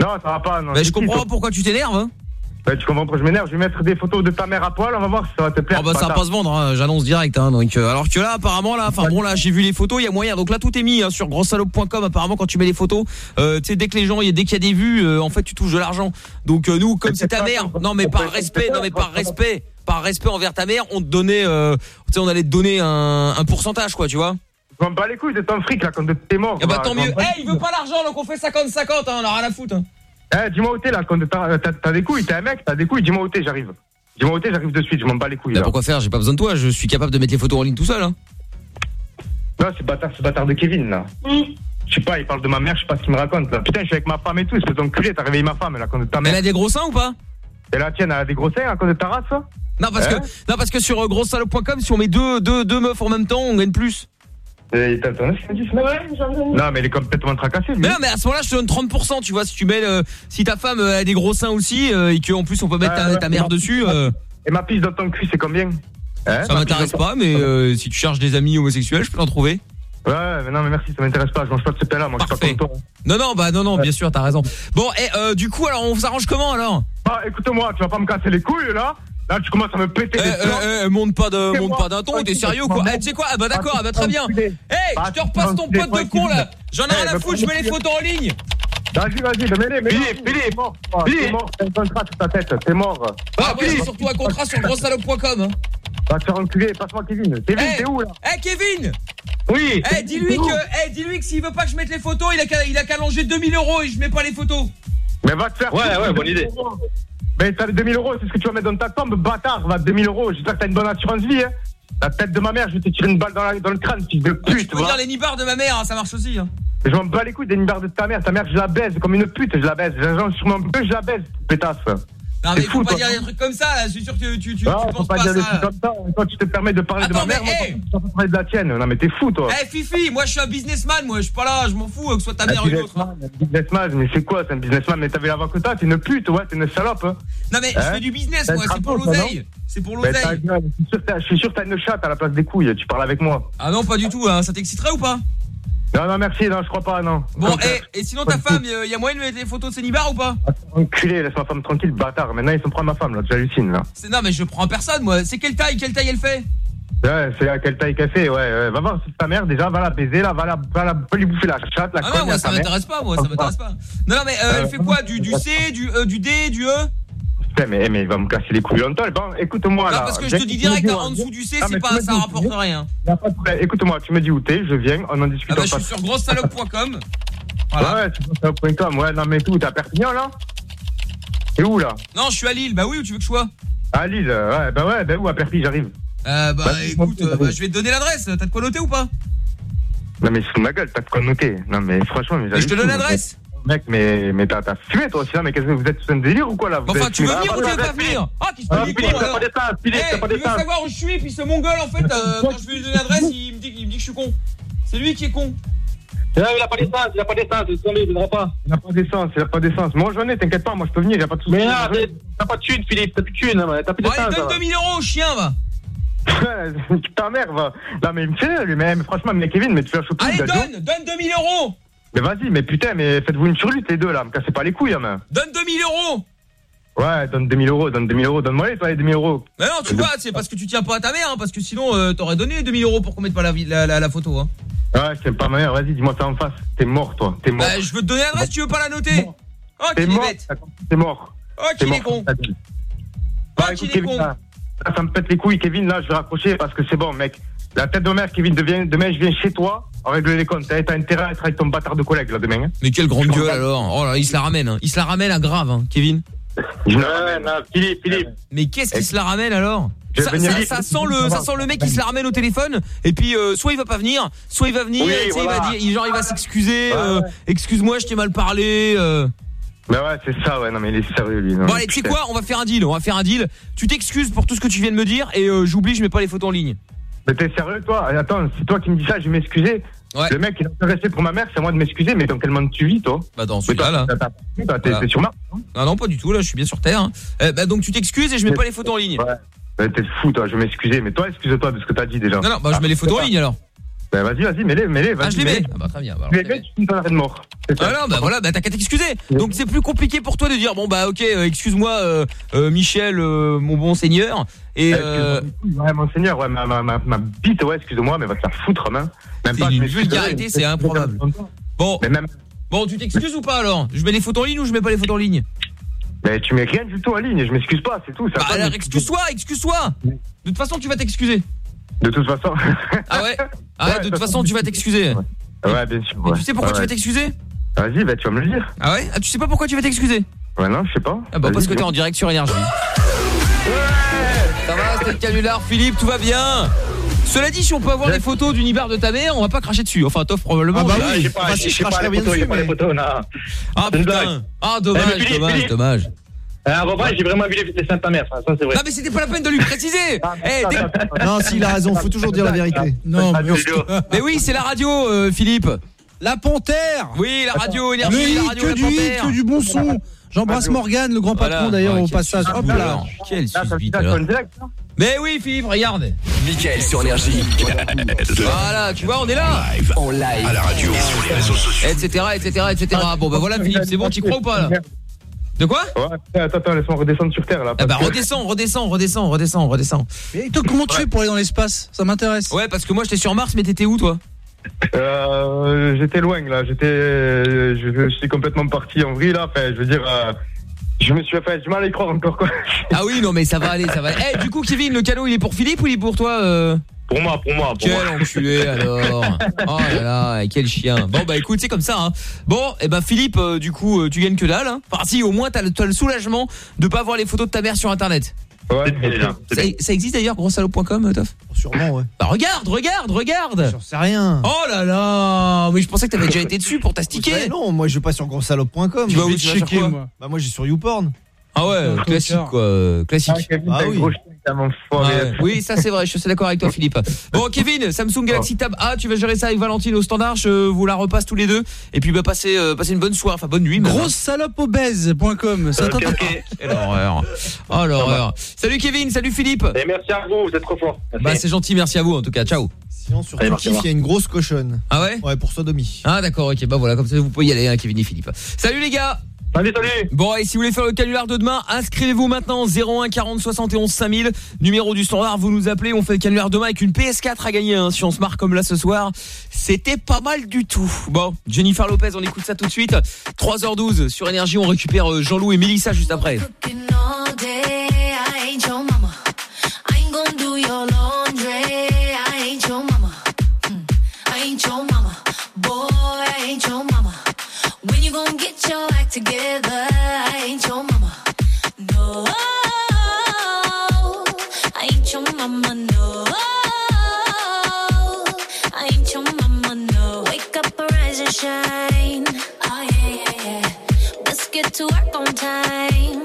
Speaker 31: non, ça va pas. Non.
Speaker 9: Mais je comprends
Speaker 31: pas
Speaker 9: pourquoi tu t'énerves. Hein.
Speaker 31: Tu comprends pourquoi je m'énerve. Je vais mettre des photos de ta mère à poil, on va voir si ça va te plaire.
Speaker 9: Ah bah ça va pas se vendre, hein, j'annonce direct. Hein, donc, euh, alors que là, apparemment, là, enfin bon, là, j'ai vu les photos, il y a moyen. Donc là, tout est mis hein, sur grossalope.com. Apparemment, quand tu mets les photos, euh, tu sais, dès que les gens, y dès qu'il y a des vues, euh, en fait, tu touches de l'argent. Donc nous, comme c'est ta mère, non mais par respect, non mais par respect, par respect envers ta mère, on te donnait, tu sais, on allait te donner un, un pourcentage, quoi, tu vois.
Speaker 31: Je m'en bats les couilles de ton fric là quand t'es mort.
Speaker 9: Eh ben,
Speaker 31: bah
Speaker 9: tant mieux. Eh, il veut pas l'argent donc on fait 50-50, hein, on aura la foutre. Hein.
Speaker 31: Eh, dis-moi où t'es là quand euh, t'as des couilles, t'es un mec, t'as des couilles, dis-moi où t'es, j'arrive. Dis-moi où t'es, j'arrive de suite, je m'en bats les couilles.
Speaker 9: Bah,
Speaker 31: là.
Speaker 9: pourquoi faire J'ai pas besoin de toi, je suis capable de mettre les photos en ligne tout seul. Hein.
Speaker 31: Non, c'est bâtard, ce bâtard de Kevin là. Je sais pas, il parle de ma mère, je sais pas ce qu'il me raconte là. Putain, je suis avec ma femme et tout, espèce d'enculé, t'as réveillé ma femme là quand ta mère.
Speaker 9: Elle a des gros seins ou pas?
Speaker 31: Et la tienne, elle a des gros seins à cause de ta race ça
Speaker 9: non parce,
Speaker 31: hein que,
Speaker 9: non, parce que sur euh, grosssalope.com, si on met deux meufs en même temps, on gagne plus.
Speaker 31: T'as. Non, mais il est complètement tracassé.
Speaker 9: Mais non, mais à ce moment-là, je te donne 30%, tu vois, si tu mets si ta femme euh, a des gros seins aussi euh, et qu'en plus on peut mettre ta,
Speaker 31: euh,
Speaker 9: mère dessus, euh,
Speaker 31: Et ma pisse dans ton cul, c'est combien hein
Speaker 9: ça m'intéresse pas, mais si tu cherches des amis homosexuels, je peux t'en trouver.
Speaker 31: Ouais, mais non, mais merci, ça m'intéresse pas. Je mange pas de ce pain-là, moi, je suis pas content.
Speaker 9: Non, non, bah non, non, bien sûr, t'as raison. Bon, et euh, du coup, alors on s'arrange comment alors?
Speaker 31: Bah, écoute-moi, tu vas pas me casser les couilles, là. Là, tu commences à me péter.
Speaker 9: Eh, eh, eh, monte pas monte pas d'un ton, t'es sérieux ou quoi? Eh, tu sais quoi? Ah bah d'accord, ah bah très bien. Eh, je te repasse ton pote de con là. J'en ai
Speaker 31: eh,
Speaker 9: rien à foutre, je mets les photos en ligne.
Speaker 31: Vas-y, vas-y, mets-les, mets-les.
Speaker 30: Billy, Billy,
Speaker 31: mort. Billy, mort, t'as un contrat sur ta tête, t'es mort.
Speaker 9: Ah, ouais, c'est surtout un contrat sur grossalope.com. Hein.
Speaker 31: Va te faire enculer, passe-moi Kevin. Kevin,
Speaker 9: eh,
Speaker 31: t'es où là?
Speaker 9: Eh, Kevin
Speaker 30: Oui
Speaker 9: Eh, dis-lui que, dis-lui que s'il veut pas que je mette les photos, il a qu'à, il a 2000 euros et je mets pas les photos.
Speaker 31: Mais va te faire.
Speaker 30: Ouais, ouais, bonne idée.
Speaker 31: Mais ça, les 2000 euros, c'est ce que tu vas mettre dans ta tombe, bâtard. Va, 2000 euros, j'espère que t'as une bonne assurance vie. Hein. La tête de ma mère, je vais te tirer une balle dans, le crâne, fils de
Speaker 9: ah,
Speaker 31: pute.
Speaker 9: Peux dire les nibards de ma mère, hein, ça marche aussi. Hein.
Speaker 31: Je m'en bats les couilles des nibards de ta mère. Ta mère, je la baise comme une pute, je la baise. J'en sur mon peu, je la baise, pétasse.
Speaker 9: Non mais faut pas dire des trucs comme ça là, je suis sûr que tu, tu,
Speaker 31: non,
Speaker 9: tu penses
Speaker 31: pas,
Speaker 9: pas
Speaker 31: dire
Speaker 9: ça. Des
Speaker 31: comme ça. Quand tu te permets de parler de ma mère,
Speaker 9: hey.
Speaker 31: moi, tu parler de la tienne. Non mais t'es fou toi.
Speaker 9: Eh Fifi, moi je suis un businessman, moi je suis pas là, je m'en fous que ce soit ta mère ou une autre. Hein.
Speaker 31: Un businessman, mais c'est quoi c'est un businessman? Mais t'avais la voix que t'as, t'es une pute, ouais, t'es une salope. Hein.
Speaker 9: Non mais
Speaker 31: hein?
Speaker 9: je fais du business moi, c'est pour l'oseille. C'est pour
Speaker 31: ben,
Speaker 9: l'oseille.
Speaker 31: Je suis sûr que t'as une chatte à la place des couilles, tu parles avec moi.
Speaker 9: Ah non, pas du tout, hein. ça t'exciterait ou pas?
Speaker 31: Non, non, merci, non, je crois pas, non.
Speaker 9: Bon,
Speaker 31: et, eh,
Speaker 9: et sinon ta femme, il euh, y a moyen de mettre les photos de Cénibar ou pas?
Speaker 31: Ah, enculé, laisse ma femme tranquille, bâtard. Maintenant, ils sont prendre ma femme, là, j'hallucine, là.
Speaker 9: Non, mais je prends personne, moi. C'est quelle taille, quelle taille elle fait?
Speaker 31: Ouais, c'est à quelle taille qu'elle fait, ouais, ouais. Va voir si ta mère, déjà, va la baiser, là, va la, va la, lui bouffer la chatte, la
Speaker 9: Ah non, moi, ça m'intéresse pas, moi, ça ah, m'intéresse ah. pas. Non, non, mais euh, elle
Speaker 31: euh,
Speaker 9: fait quoi Du, C, du, euh, du D, du E?
Speaker 31: Mais, eh, mais il va me casser les couilles longtemps. Bon, écoute-moi là.
Speaker 9: parce que je te dis direct, en dessous du C, c'est pas, ça rapporte rien.
Speaker 31: Écoute-moi, tu me dis où t'es, je viens, on en ah discute.
Speaker 9: Ah bah, je suis sur grossalope.com.
Speaker 31: Voilà. Ouais, grossalope.com. Ouais, non, mais tout, t'as Perpignan là? T'es où là?
Speaker 9: Non, je suis à Lille. Bah oui, où tu veux que je sois?
Speaker 31: À Lille, ouais, bah ouais, bah où à Perpignan, j'arrive.
Speaker 9: Euh, bah, écoute, euh, bah, je vais te donner l'adresse. T'as de quoi noter ou pas?
Speaker 31: Non, mais sous ma gueule, t'as de quoi noter. Non, mais franchement, mais
Speaker 9: Je te donne l'adresse
Speaker 31: Mec, mais, mais t'as fumé toi aussi mais qu'est-ce que vous êtes sous un délire ou quoi là?
Speaker 9: Enfin, tu veux venir ou tu veux pas venir Ah, qui se
Speaker 31: ah,
Speaker 9: dit quoi
Speaker 31: Philippe, t'as pas Il
Speaker 9: eh,
Speaker 31: veut
Speaker 9: savoir où je suis, puis ce mongol en fait, euh, quand je lui donne l'adresse, il me dit, que je suis con. C'est lui qui est con.
Speaker 30: Eh, il a pas d'essence, il a pas d'essence, il ne viendra pas.
Speaker 31: Il a pas d'essence, il a pas d'essence. Moi, j'en ai, t'inquiète pas, moi je peux venir, il a pas de soucis.
Speaker 30: Mais là, t'as pas de thune, Philippe, t'as plus de thune, hein, t'as plus d'essence.
Speaker 9: Ouais,
Speaker 30: donne hein.
Speaker 9: 2000 euros au chien, va.
Speaker 31: Ta mère, va. Non, mais il me tient lui-même, franchement, mais Kevin, mais tu fais un.
Speaker 9: Allez, donne, donne 2000 euros
Speaker 31: mais vas-y, mais putain, mais faites-vous une surlute les deux là, me cassez pas les couilles, hein.
Speaker 9: Donne 2000 euros
Speaker 31: Ouais, donne 2000 euros, donne 2000 euros, donne-moi les, toi, les 2000 euros.
Speaker 9: Mais non, tu vois, c'est parce que tu tiens pas à ta mère, hein, parce que sinon, euh, t'aurais donné les 2000 euros pour qu'on mette pas la, la, la, la photo, hein.
Speaker 31: Ouais, je t'aime pas ma mère, vas-y, dis-moi ça en face. T'es mort, toi, t'es mort.
Speaker 9: Bah, je veux te donner l'adresse, tu veux pas la noter mort. Oh,
Speaker 31: t'es mort. T'es mort.
Speaker 9: Oh, qu'il est. Oh,
Speaker 31: bah,
Speaker 9: oh.
Speaker 31: Là, ça me pète les couilles, Kevin, là, je vais raccrocher parce que c'est bon, mec. La tête de mère, Kevin, demain, je viens chez toi régler les comptes. T'as intérêt à être avec ton bâtard de collègue là demain. Hein.
Speaker 9: Mais quel grand gueule alors Oh là, il se la ramène. Hein. Il se la ramène à grave, hein, Kevin.
Speaker 30: Je non, ramène. non, Philippe, Philippe.
Speaker 9: Mais qu'est-ce qu'il se la ramène alors? Ça, sent le, ça sent le mec qui se la ramène au téléphone et puis euh, soit il va pas venir, soit il va venir,
Speaker 31: oui,
Speaker 9: voilà. il va dire, genre il va s'excuser, euh, excuse-moi, je t'ai mal parlé. Euh.
Speaker 31: Mais ouais, c'est ça, ouais, non mais il est sérieux lui. Non,
Speaker 9: bon allez, tu sais quoi, on va faire un deal, on va faire un deal. Tu t'excuses pour tout ce que tu viens de me dire et euh, j'oublie, je mets pas les photos en ligne.
Speaker 31: Mais t'es sérieux, toi Attends, c'est toi qui me dis ça, je vais m'excuser. Le mec, il est intéressé pour ma mère, c'est à moi de m'excuser, mais dans quel monde tu vis, toi
Speaker 9: Bah, dans celui-là, là.
Speaker 31: T'es
Speaker 9: Voilà.
Speaker 31: sur Mars
Speaker 9: Ah non, pas du tout, là, je suis bien sur Terre. hein. Euh, bah, donc tu t'excuses et je mets pas les photos en ligne.
Speaker 31: Ouais. Ouais, T'es fou, toi, je vais m'excuser. Mais toi, excuse-toi de ce que t'as dit déjà.
Speaker 9: Non, non, bah, je mets les photos en ligne alors.
Speaker 31: Bah, vas-y, vas-y, mets-les, mets-les.
Speaker 9: Ah, je les mets. Ah, bah, très bien. bah, alors,
Speaker 31: les mets, tu finis ton arrêt de mort.
Speaker 9: Ah non, bah voilà, bah t'as qu'à t'excuser. Donc c'est plus compliqué pour toi de dire bon bah ok, euh, excuse-moi euh, euh, Michel, mon bon seigneur. Et euh,
Speaker 31: Ouais, monseigneur, ouais, ma, ma, ma, ma bite, ouais, excuse-moi, mais va te faire foutre, même. Même
Speaker 9: C'est
Speaker 31: pas, je
Speaker 9: une vulgarité, c'est improbable. Bon,
Speaker 31: Mais même,
Speaker 9: bon, tu t'excuses ou pas alors? Je mets les photos en ligne ou je mets pas les photos en ligne?
Speaker 31: Mais tu mets rien du tout en ligne, je m'excuse pas, c'est tout. ça
Speaker 9: Bah alors excuse-toi, excuse-toi. De toute façon, tu vas t'excuser.
Speaker 31: De toute façon.
Speaker 9: Ah ouais? Ah ouais, de toute façon, tu vas t'excuser.
Speaker 31: Ouais, bien sûr. Ouais.
Speaker 9: tu sais pourquoi
Speaker 31: Ouais,
Speaker 9: tu vas t'excuser?
Speaker 31: Vas-y, bah, tu vas me le dire.
Speaker 9: Ah ouais? Ah tu sais pas pourquoi tu vas t'excuser?
Speaker 31: Ouais, non, je sais pas.
Speaker 9: Ah bah parce que t'es en direct sur énergie. Ça va, c'était le canular, Philippe, tout va bien cela dit, si on peut avoir les photos du nibar de ta mère, on va pas cracher dessus. Enfin, t'offres probablement.
Speaker 11: Ah bah
Speaker 9: mais-
Speaker 11: oui,
Speaker 30: pas,
Speaker 11: Enfin, si, je
Speaker 30: pas
Speaker 11: cracherais
Speaker 30: les
Speaker 11: bien
Speaker 30: photos,
Speaker 11: dessus,
Speaker 30: pas les
Speaker 11: mais-
Speaker 30: photos, non.
Speaker 9: Ah putain Ah dommage,
Speaker 30: Eh, mais Philippe,
Speaker 9: dommage,
Speaker 30: Philippe.
Speaker 9: dommage.
Speaker 30: Ah, bon, j'ai vraiment vu les photos de ta mère, ça, ça, c'est vrai.
Speaker 9: Non mais c'était pas la peine de lui préciser Eh, dès-
Speaker 11: Non, s'il a raison, faut toujours dire la vérité. Non, mais,
Speaker 9: Mais oui, c'est la radio, euh, Philippe
Speaker 11: La panthère
Speaker 9: Oui, la radio, énergie, la
Speaker 11: hit,
Speaker 9: radio,
Speaker 11: que
Speaker 9: la
Speaker 11: du hit,
Speaker 9: panthère.
Speaker 11: que du bon son. J'embrasse Morgane, le grand patron
Speaker 9: Voilà.
Speaker 11: d'ailleurs
Speaker 9: Ouais,
Speaker 11: au passage. Hop là.
Speaker 9: Quel
Speaker 31: Là, hein
Speaker 9: Mais oui, Philippe, regarde
Speaker 10: Mickaël sur Énergie.
Speaker 9: Voilà, tu vois, on est là
Speaker 10: En live. À la radio. Et sur les réseaux sociaux.
Speaker 9: Etc, etc, etc. Bon bah voilà Philippe, c'est bon, tu crois ou pas là De quoi
Speaker 31: Ouais, attends, attends, laisse-moi redescendre sur Terre, là.
Speaker 9: Ah bah
Speaker 31: que-
Speaker 9: redescends, redescends, redescends, redescends, redescends.
Speaker 11: Et toi, comment tu fais pour aller dans l'espace? Ça m'intéresse.
Speaker 9: Ouais, parce que moi j'étais sur Mars, mais t'étais où toi?
Speaker 31: Euh, j'étais loin là, j'étais, je, je suis complètement parti en vrille là. Enfin, je veux dire, euh, je me suis fait du mal à y croire encore quoi.
Speaker 9: Ah oui, non mais ça va aller, ça va aller. Eh, du coup Kevin, le cadeau il est pour Philippe ou il est pour toi euh
Speaker 30: Pour moi, pour moi, pour
Speaker 9: Quel
Speaker 30: moi.
Speaker 9: enculé alors Oh là là, quel chien Bon bah écoute, c'est comme ça hein. Bon, et ben Philippe, euh, du coup, euh, tu gagnes que dalle hein. Enfin si, au moins t'as le, t'as le soulagement de pas voir les photos de ta mère sur internet
Speaker 31: Ouais,
Speaker 9: ça, ça existe d'ailleurs, grossalo.com, euh, Toff
Speaker 11: Sûrement, ouais.
Speaker 9: Bah regarde, regarde, regarde
Speaker 11: J'en sais rien.
Speaker 9: Oh là là Mais je pensais que t'avais déjà été dessus pour t'astiquer
Speaker 11: non, moi je vais pas sur grossalope.com.
Speaker 9: Tu vas
Speaker 11: Je
Speaker 9: où,
Speaker 11: checker, moi. Bah moi j'ai sur YouPorn.
Speaker 9: Ah ouais,
Speaker 11: Un
Speaker 9: classique quoi, euh, classique
Speaker 31: Ah,
Speaker 11: Ah
Speaker 31: un
Speaker 11: oui.
Speaker 9: Oui, ça c'est vrai, je suis d'accord avec toi Philippe. Bon Kevin, Samsung Galaxy Tab A, tu vas gérer ça avec Valentine au standard, je vous la repasse tous les deux et puis bah passez euh, passez une bonne soirée, enfin bonne nuit. même, hein.
Speaker 11: Grossesalopeobèse.com. Ça
Speaker 30: Ok,
Speaker 11: t'entend
Speaker 30: ok.
Speaker 9: Quelle horreur. Oh l'horreur. Salut Kevin, salut Philippe.
Speaker 30: Et merci à vous, vous êtes trop. Merci.
Speaker 9: Bah c'est gentil, merci à vous en tout cas. Ciao.
Speaker 11: Sinon sur
Speaker 30: Allez,
Speaker 11: il y a une grosse cochonne.
Speaker 9: Ah ouais?
Speaker 11: Ouais, pour sodomie.
Speaker 9: Ah d'accord, OK, bah voilà, comme ça vous pouvez y aller hein, Kevin et Philippe. Salut les gars.
Speaker 30: Salut, salut.
Speaker 9: Bon, et si vous voulez faire le canular de demain, inscrivez-vous maintenant 01 40 71 5000, numéro du standard, vous nous appelez, on fait le canular demain avec une PS4 à gagner hein, si on se marre comme là ce soir. C'était pas mal du tout. Bon, Jennifer Lopez, on écoute ça tout de suite. 3h12 sur énergie, on récupère euh, Jean-Loup et Mélissa juste après.
Speaker 17: Together? I ain't your mama. No, I ain't your mama. No, I ain't your mama. No, wake up, arise and shine. Oh yeah, yeah, yeah. Let's get to work on time.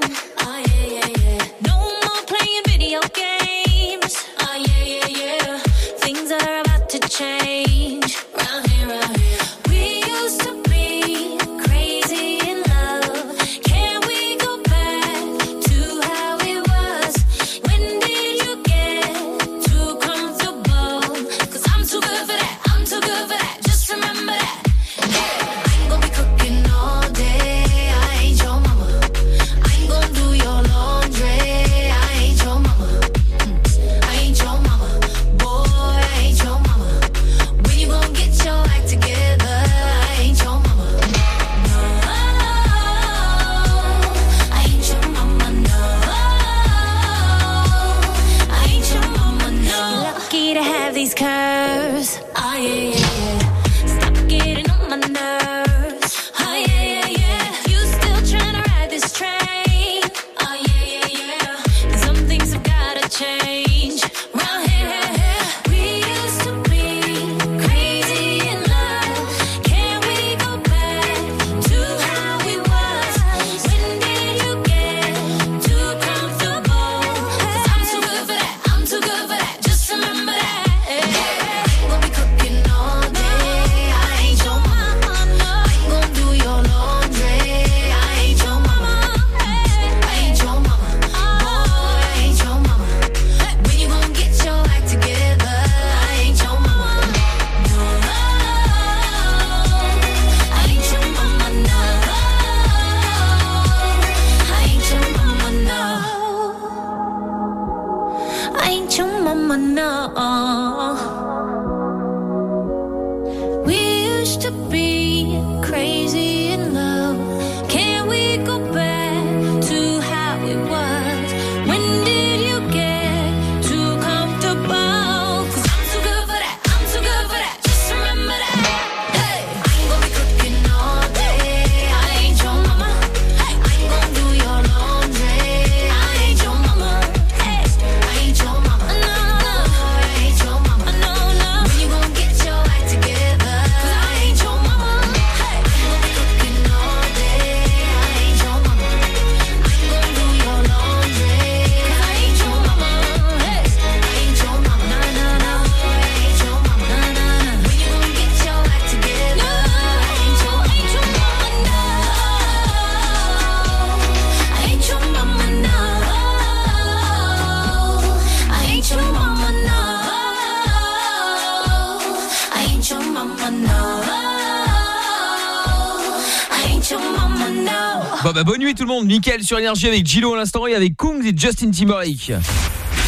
Speaker 9: Tout le monde, Mickaël sur énergie avec Gilo à l'instant et avec Kungs et Justin Timberlake.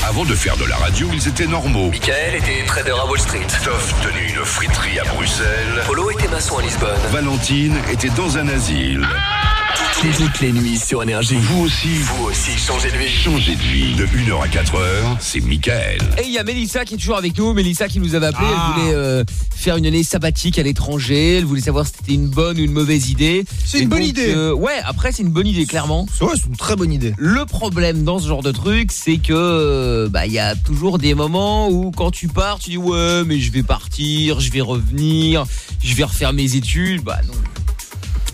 Speaker 18: Avant de faire de la radio, ils étaient normaux.
Speaker 10: Michael était trader à Wall Street.
Speaker 18: Toff tenait une friterie à Bruxelles.
Speaker 10: Polo était maçon à Lisbonne.
Speaker 18: Valentine était dans un asile.
Speaker 10: Toutes, toutes les nuits sur énergie.
Speaker 18: Vous aussi,
Speaker 10: Vous aussi, changez de vie.
Speaker 18: changez de vie. De 1h à 4h, c'est Michael.
Speaker 9: Et il y a Mélissa qui est toujours avec nous, Mélissa qui nous avait appelé,
Speaker 11: Ah.
Speaker 9: elle voulait euh, faire une année sabbatique à l'étranger, elle voulait savoir si c'était une bonne ou une mauvaise idée.
Speaker 11: C'est une bonne
Speaker 9: donc,
Speaker 11: idée.
Speaker 9: euh, ouais, après c'est une bonne idée clairement.
Speaker 3: Ouais, c'est une très bonne idée.
Speaker 9: Le problème dans ce genre de truc, c'est que euh, bah il y a toujours des moments où quand tu pars, tu dis ouais, mais je vais partir, je vais revenir, je vais refaire mes études, bah non.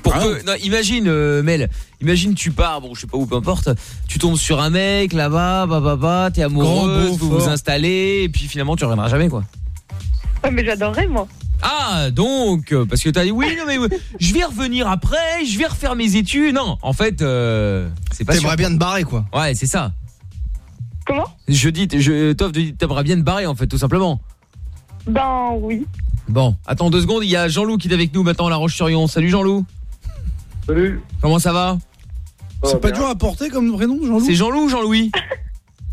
Speaker 9: Pour
Speaker 11: Ah
Speaker 9: non, imagine euh, Mel, imagine tu pars, bon je sais pas où peu importe, tu tombes sur un mec là-bas, bah bah bah, t'es amoureuse,
Speaker 11: beau,
Speaker 9: vous vous installez et puis finalement tu reviendras jamais quoi.
Speaker 32: Ouais, mais j'adorerais, moi.
Speaker 9: Ah donc euh, parce que t'as dit oui non mais euh, je vais revenir après, je vais refaire mes études. Non, en fait euh, c'est pas sûr.
Speaker 3: T'aimerais bien te barrer, quoi.
Speaker 9: Ouais, c'est ça.
Speaker 32: Comment?
Speaker 9: Je dis je t'offre de t'aimerais bien te barrer en fait tout simplement.
Speaker 32: Ben oui.
Speaker 9: Bon, attends deux secondes, il y a Jean-Loup qui est avec nous maintenant à La Roche-sur-Yon. Salut Jean-Loup.
Speaker 33: Salut.
Speaker 9: Comment ça va
Speaker 11: C'est pas dur à porter comme prénom, Jean-Loup
Speaker 9: C'est Jean-Loup ou Jean-Louis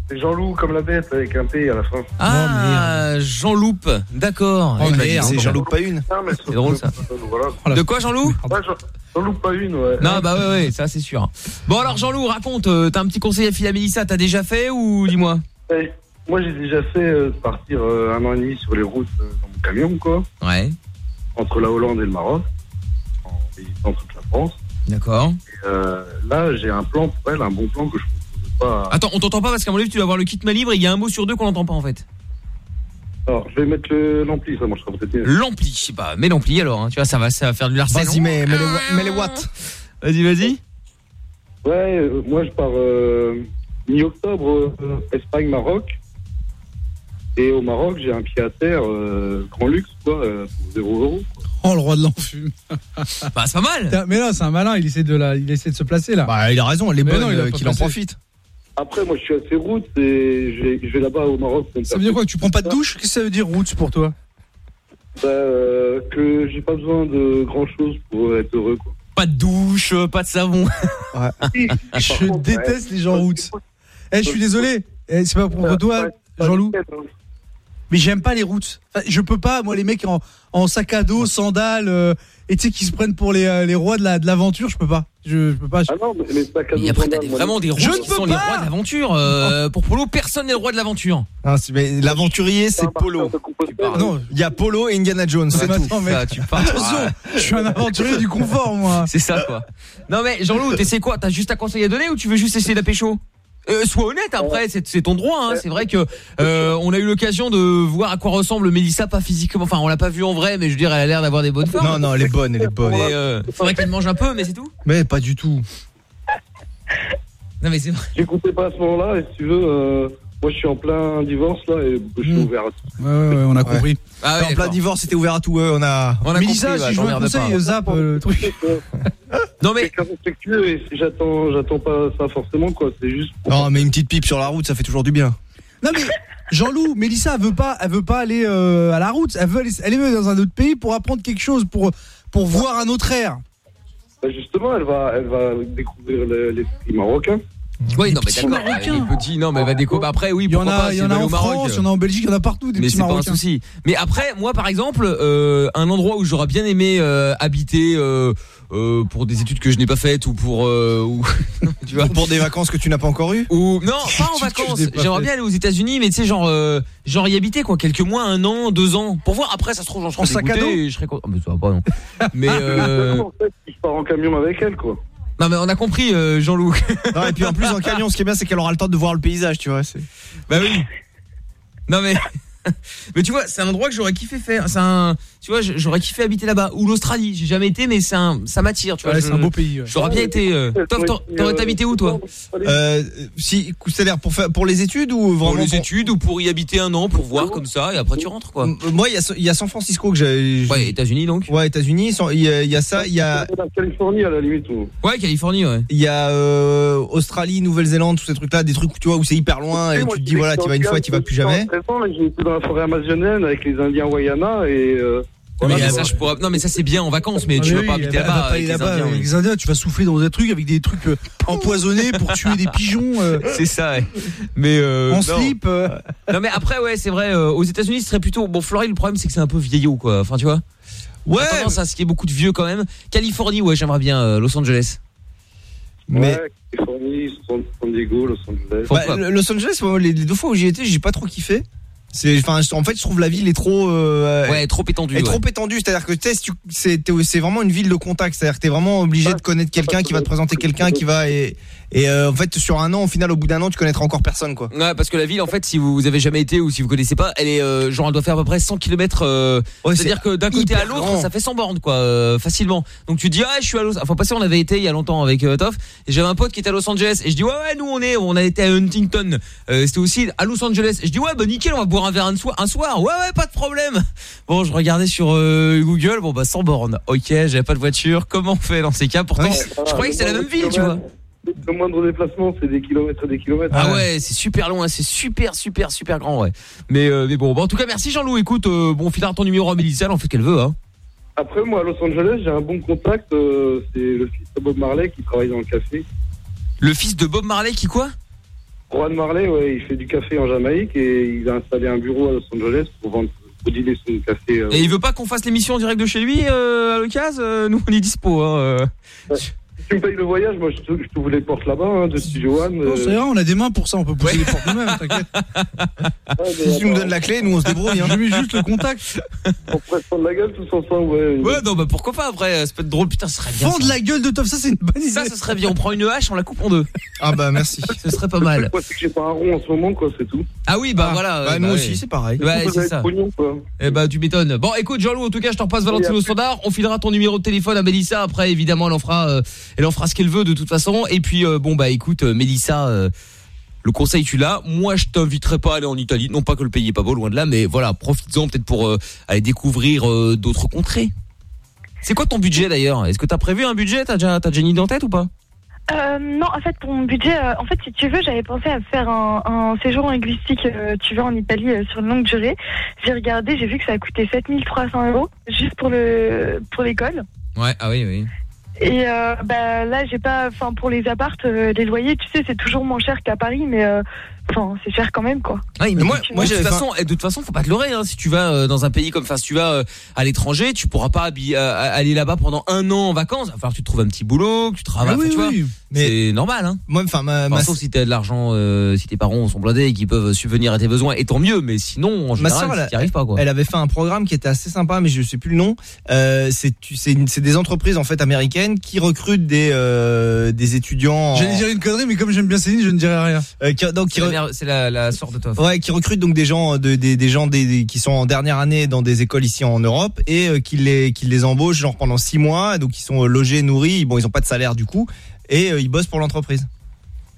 Speaker 33: C'est Jean-Loup comme la bête avec un P à la fin.
Speaker 9: Ah, Jean-Loup. D'accord.
Speaker 11: Oh,
Speaker 9: Eh ben.
Speaker 3: C'est Jean-Loup pas une.
Speaker 33: Ah,
Speaker 9: C'est drôle ça.
Speaker 33: Voilà.
Speaker 9: De quoi Jean-Loup
Speaker 33: Ouais, Jean- Jean-Loup pas une, ouais.
Speaker 9: Non, bah ouais ouais, ça c'est sûr. Bon alors Jean-Loup, raconte, euh, t'as un petit conseil à filer à Mélissa, t'as déjà fait ou dis-moi
Speaker 33: Ouais. Moi, j'ai déjà fait euh, partir euh, un an et demi sur les routes euh, dans mon camion, quoi,
Speaker 9: Ouais.
Speaker 33: entre la Hollande et le Maroc, en visitant toute la France.
Speaker 9: D'accord.
Speaker 33: Et, euh, là, j'ai un plan pour elle, un bon plan que je ne propose pas.
Speaker 9: Attends, on t'entend pas parce qu'à mon avis tu dois avoir le kit main libre et il y a un mot sur deux qu'on n'entend pas en fait.
Speaker 33: Alors, je vais mettre le- l'ampli, ça marchera peut-être mieux.
Speaker 9: L'ampli, je sais pas, mets l'ampli alors, hein. tu vois, ça va, ça va faire du harcèlement.
Speaker 3: Vas-y, mets, mets les, wa- mets les watts.
Speaker 9: Vas-y, vas-y.
Speaker 33: Ouais, euh, moi, je pars euh, mi-octobre, euh, Espagne, Maroc. Et au Maroc, j'ai un pied à terre, euh, grand luxe, quoi, euh, pour 0 euros.
Speaker 11: Oh, le roi de l'enfume.
Speaker 9: Bah, c'est pas mal.
Speaker 11: Mais là, c'est un malin, il essaie de, la, il essaie de se placer là.
Speaker 3: Bah, il a raison, elle est
Speaker 11: Mais
Speaker 3: bonne,
Speaker 11: non, il a
Speaker 3: euh,
Speaker 11: pas
Speaker 3: qu'il en profite.
Speaker 33: Après, moi, je suis assez route et je vais, je vais là-bas au Maroc. pour me
Speaker 11: Ça
Speaker 33: faire
Speaker 11: veut dire quoi que Tu prends pas de douche? Qu'est-ce que ça veut dire roots pour toi?
Speaker 33: Bah, euh, que j'ai pas besoin de grand chose pour être heureux quoi.
Speaker 9: Pas de douche, euh, pas de savon.
Speaker 11: Je déteste les gens roots. Eh, je suis désolé. Eh, c'est pas pour toi, Jean-Loup. Mais j'aime pas les routes. Enfin, je peux pas, moi, les mecs en, en sac à dos, sandales, euh, et tu sais, qui se prennent pour les, euh, les rois de la- de l'aventure, je peux pas. Je, je peux pas.
Speaker 33: Ah non, mais les sacs à
Speaker 9: Et après, t'as des- vraiment des rois
Speaker 11: Je ne
Speaker 9: qui
Speaker 11: peux
Speaker 9: sont les
Speaker 11: pas
Speaker 9: rois de l'aventure. Euh, pour Polo, personne n'est le roi de l'aventure.
Speaker 3: Ah, c'est- mais L'aventurier, c'est Polo.
Speaker 11: Non.
Speaker 3: Il y a Polo et Indiana Jones, c'est
Speaker 11: mais
Speaker 3: tout.
Speaker 11: attends.
Speaker 9: Ça, tu pars.
Speaker 11: Attention, je suis un aventurier du confort, moi.
Speaker 9: C'est ça, quoi. Non, mais Jean-Loup, t'essaies quoi? T'as juste un conseil à donner ou tu veux juste essayer de la pécho euh, sois honnête après, c'est c'est ton droit. Hein. C'est vrai que euh, on a eu l'occasion de voir à quoi ressemble Mélissa, pas physiquement. Enfin, on l'a pas vue en vrai, mais je veux dire, elle a l'air d'avoir des bonnes formes.
Speaker 3: Non, non, elle est bonne, elle est bonne.
Speaker 9: Euh, faudrait qu'elle mange un peu, mais c'est tout.
Speaker 3: Mais pas du tout.
Speaker 9: Non, mais c'est vrai.
Speaker 33: J'écoutais pas à ce moment-là et si tu veux, euh, moi je suis en plein divorce là et je suis
Speaker 11: Hmm.
Speaker 33: ouvert à tout.
Speaker 11: Ouais, ouais, ouais, on a compris.
Speaker 9: Ah
Speaker 3: en plein divorce, c'était ouvert à tout. ouais, on a.
Speaker 9: On a
Speaker 11: Mélissa,
Speaker 9: compris,
Speaker 11: si je veux un conseil,
Speaker 9: pas.
Speaker 11: zap euh, le truc.
Speaker 9: Non mais
Speaker 33: respectueux et j'attends, j'attends pas ça forcément quoi. C'est juste.
Speaker 3: Non, mais une petite pipe sur la route, ça fait toujours du bien.
Speaker 11: Non mais Jean-Loup, Mélissa, elle veut pas, elle veut pas aller euh, à la route. Elle veut aller, elle veut dans un autre pays pour apprendre quelque chose, pour pour voir un autre air.
Speaker 33: Bah, justement, elle va, elle va découvrir le- l'esprit marocain.
Speaker 9: Oui, non, mais
Speaker 11: petits
Speaker 9: d'accord.
Speaker 11: Marocains.
Speaker 9: Les petits, non, mais va déco. bah, Après, oui,
Speaker 11: Il y en
Speaker 9: pourquoi
Speaker 11: a,
Speaker 9: pas,
Speaker 11: il y en a en
Speaker 9: au Maroc.
Speaker 11: France, il y en a en Belgique, il y en a partout des
Speaker 9: mais
Speaker 11: petits
Speaker 9: c'est pas un
Speaker 11: Marocains.
Speaker 9: souci. Mais après, moi, par exemple, euh, un endroit où j'aurais bien aimé euh, habiter euh, euh, pour des études que je n'ai pas faites ou pour euh, ou tu vois
Speaker 3: Pour des vacances que tu n'as pas encore eues
Speaker 9: ou non pas en vacances j'aimerais bien aller aux États-Unis mais tu sais genre euh, genre y habiter quoi quelques mois un an deux ans pour voir après ça se trouve j'en serai
Speaker 11: En sac à
Speaker 9: dégoûté
Speaker 11: dos
Speaker 9: et je serais content mais ça va pas non mais euh...
Speaker 33: En fait, je pars en camion avec elle, quoi.
Speaker 9: Non mais on a compris euh, Jean-Loup
Speaker 3: Non, et puis en plus en camion, ce qui est bien, c'est qu'elle aura le temps de voir le paysage, tu vois. c'est-
Speaker 9: bah oui non mais mais tu vois c'est un endroit que j'aurais kiffé faire c'est un tu vois j'aurais kiffé habiter là-bas ou l'Australie j'ai jamais été mais c'est un ça m'attire tu vois
Speaker 11: Ouais, c'est un beau pays. ouais.
Speaker 9: j'aurais bien été euh... T'aurais- habité où toi?
Speaker 3: Euh, si, c'est-à-dire pour faire pour les études ou
Speaker 9: pour
Speaker 3: vraiment
Speaker 9: les études ou pour y habiter un an pour voir comme ça et après tu rentres quoi
Speaker 3: Moi, il y a, il y a San Francisco que j'ai.
Speaker 9: ouais États-Unis donc
Speaker 3: Ouais, États-Unis. Il y, a- il y a ça. Il y a,
Speaker 33: La Californie, à la limite. ou-
Speaker 9: ouais Californie ouais
Speaker 3: il y a euh, Australie, Nouvelle-Zélande, tous ces trucs-là, des trucs tu vois où c'est hyper loin et
Speaker 33: Moi,
Speaker 3: tu te dis voilà, tu vas une fois, tu vas plus jamais.
Speaker 33: 13 ans, là, J'ai été dans la forêt amazonienne avec les Indiens Wayana et. euh,
Speaker 9: mais
Speaker 33: voilà,
Speaker 9: ça,
Speaker 33: quoi.
Speaker 9: je pourrais... Non mais ça c'est bien en vacances mais
Speaker 11: Ah,
Speaker 9: tu
Speaker 11: mais
Speaker 9: vas
Speaker 11: oui,
Speaker 9: pas habiter là-bas
Speaker 11: aller
Speaker 9: les Indiens,
Speaker 11: avec
Speaker 9: oui.
Speaker 11: les Indiens, tu vas souffler dans des trucs avec des trucs euh, empoisonnés pour tuer des pigeons euh,
Speaker 9: C'est ça ouais. Mais euh,
Speaker 11: en
Speaker 9: non.
Speaker 11: slip. euh.
Speaker 9: Non mais après ouais c'est vrai euh, aux États-Unis ce serait plutôt bon Floride le problème c'est que c'est un peu vieillot quoi enfin tu vois?
Speaker 3: Ouais.
Speaker 9: On a tendance à ce qu'il y ait beaucoup de vieux quand même Californie ouais j'aimerais bien euh, Los Angeles
Speaker 3: Mais
Speaker 33: Ouais, Californie, San Diego, Los Angeles.
Speaker 3: bah, Los Angeles, les deux fois où j'y étais, j'ai pas trop kiffé. C'est, enfin, en fait, je trouve la ville est trop. euh,
Speaker 9: ouais trop étendu
Speaker 3: est
Speaker 9: ouais.
Speaker 3: trop étendue, c'est-à-dire que tu sais, si tu- c'est c'est vraiment une ville de contact, c'est-à-dire que t'es vraiment obligé de connaître quelqu'un qui va te présenter quelqu'un qui va et, et euh, en fait sur un an, au final, au bout d'un an, tu connaîtras encore personne quoi.
Speaker 9: Ouais, parce que la ville, en fait, si vous avez jamais été ou si vous connaissez pas, elle est euh, genre elle doit faire à peu près 100 km.
Speaker 3: Ouais,
Speaker 9: C'est-à-dire que d'un côté à l'autre, ça fait 100 bornes, quoi, euh, facilement. Donc tu dis ah, je suis à Los. Enfin, passé, on avait été il y a longtemps avec euh, Toff, et j'avais un pote qui était à Los Angeles, et je dis ouais, ouais, nous on est, on a été à Huntington. Euh, C'était aussi à Los Angeles. Et je dis ouais, bah nickel, on va boire un verre un soir, un soir. Ouais, ouais, pas de problème. Bon, je regardais sur euh, Google, bon bah 100 bornes. Ok, j'avais pas de voiture. Comment on fait dans ces cas? Pourtant,
Speaker 3: Ouais,
Speaker 9: je croyais que c'était la même ville, tu vois.
Speaker 33: Le moindre déplacement, c'est des kilomètres et des kilomètres.
Speaker 9: Ah ouais, c'est super loin, c'est super super super grand ouais. Mais euh, mais bon, bon, en tout cas merci Jean-Loup. Écoute, euh, bon, on filera ton numéro à Mélissa, elle en fait ce qu'elle veut hein.
Speaker 33: Après, moi, à Los Angeles, j'ai un bon contact. euh, c'est le fils de Bob Marley qui travaille dans le café.
Speaker 9: Le fils de Bob Marley qui quoi?
Speaker 33: Juan Marley, ouais, il fait du café en Jamaïque et il a installé un bureau à Los Angeles pour vendre, pour dealer son café. euh,
Speaker 9: Et il veut pas qu'on fasse l'émission en direct de chez lui euh, à l'occasion? Euh, Nous on est dispo hein. euh.
Speaker 33: Si tu me payes le voyage, moi, je te, je te vous les porte là-bas, hein, de.
Speaker 11: Non, c'est vrai, on a des mains pour ça, on peut pousser les portes nous-mêmes, t'inquiète.
Speaker 3: Si tu nous donnes la clé, nous on se débrouille. Hein.
Speaker 11: Je mets juste le contact.
Speaker 33: On pourrait se prendre la gueule tous ensemble, ouais.
Speaker 9: Ouais, non bah pourquoi pas après, ça peut être drôle, putain, ce serait bien.
Speaker 11: Vendre la gueule de Toff, ça c'est une bonne idée.
Speaker 9: Ça, ce serait bien. On prend une hache, on la coupe en deux.
Speaker 3: Ah bah merci.
Speaker 9: Ce serait pas mal.
Speaker 33: C'est que j'ai pas un rond en ce moment, quoi, c'est tout.
Speaker 9: Ah oui, bah
Speaker 3: Ah,
Speaker 9: voilà.
Speaker 3: bah,
Speaker 9: euh,
Speaker 3: nous
Speaker 9: ouais.
Speaker 3: aussi, c'est pareil.
Speaker 9: Ouais,
Speaker 33: Vous
Speaker 9: c'est ça.
Speaker 33: pognon, quoi.
Speaker 9: Eh bah tu m'étonnes. Bon écoute Jean-Loup, en tout cas je te repasse Valentino Standard, on filera ton numéro de téléphone à Mélissa, après évidemment elle en fera euh, elle en fera ce qu'elle veut de toute façon et puis euh, bon bah écoute euh, Mélissa euh, le conseil tu l'as, moi je t'inviterai pas à aller en Italie, non pas que le pays est pas beau loin de là mais voilà, profites-en peut-être pour euh, aller découvrir euh, d'autres contrées. C'est quoi ton budget d'ailleurs? Est-ce que t'as prévu un budget? T'as déjà, t'as déjà une idée en tête ou pas?
Speaker 32: Euh, non, en fait, ton budget, euh, en fait, si tu veux, j'avais pensé à faire un, un séjour linguistique, euh, tu vois, en Italie sur une longue durée. J'ai regardé, j'ai vu que ça a coûté 7300 euros juste pour le pour l'école.
Speaker 9: Ouais, ah oui, oui.
Speaker 32: Et euh, bah là, j'ai pas, enfin, pour les appartes, euh, les loyers, tu sais, c'est toujours moins cher qu'à Paris, mais euh, enfin, c'est cher quand même, quoi.
Speaker 9: Mais
Speaker 3: Mais moi-
Speaker 9: de,
Speaker 3: moi,
Speaker 9: de toute façon, de toute façon, faut pas te leurrer. Hein, si tu vas euh, dans un pays comme, enfin, si tu vas euh, à l'étranger, tu pourras pas euh, aller là-bas pendant un an en vacances. Enfin, tu trouves un petit boulot, que tu travailles.
Speaker 11: Ah oui,
Speaker 9: vois.
Speaker 3: Mais-
Speaker 9: c'est normal. Hein.
Speaker 3: Moi, enfin, ma,
Speaker 9: Enfin,
Speaker 3: ma,
Speaker 9: sauf si t'as de l'argent, euh, si tes parents sont blindés et qu'ils peuvent subvenir à tes besoins, et tant mieux. Mais sinon, en
Speaker 3: Ma
Speaker 9: général,
Speaker 3: sœur, elle a-
Speaker 9: t'y arrives pas quoi.
Speaker 3: elle avait fait un programme qui était assez sympa, mais je sais plus le nom. Euh, c'est des entreprises en fait américaines qui recrutent des euh, des étudiants. en-
Speaker 11: J'allais dire une connerie, mais comme j'aime bien Céline, je ne dirai rien.
Speaker 3: euh, qui, donc, qui
Speaker 9: C'est la, la, de Toff.
Speaker 3: Ouais, qui recrutent donc des gens, de, des, des gens des, des- qui sont en dernière année dans des écoles ici en Europe et euh, qui les qui les embauchent genre pendant six mois, donc ils sont euh, logés, nourris. Bon, ils ont pas de salaire du coup et euh, ils bossent pour l'entreprise.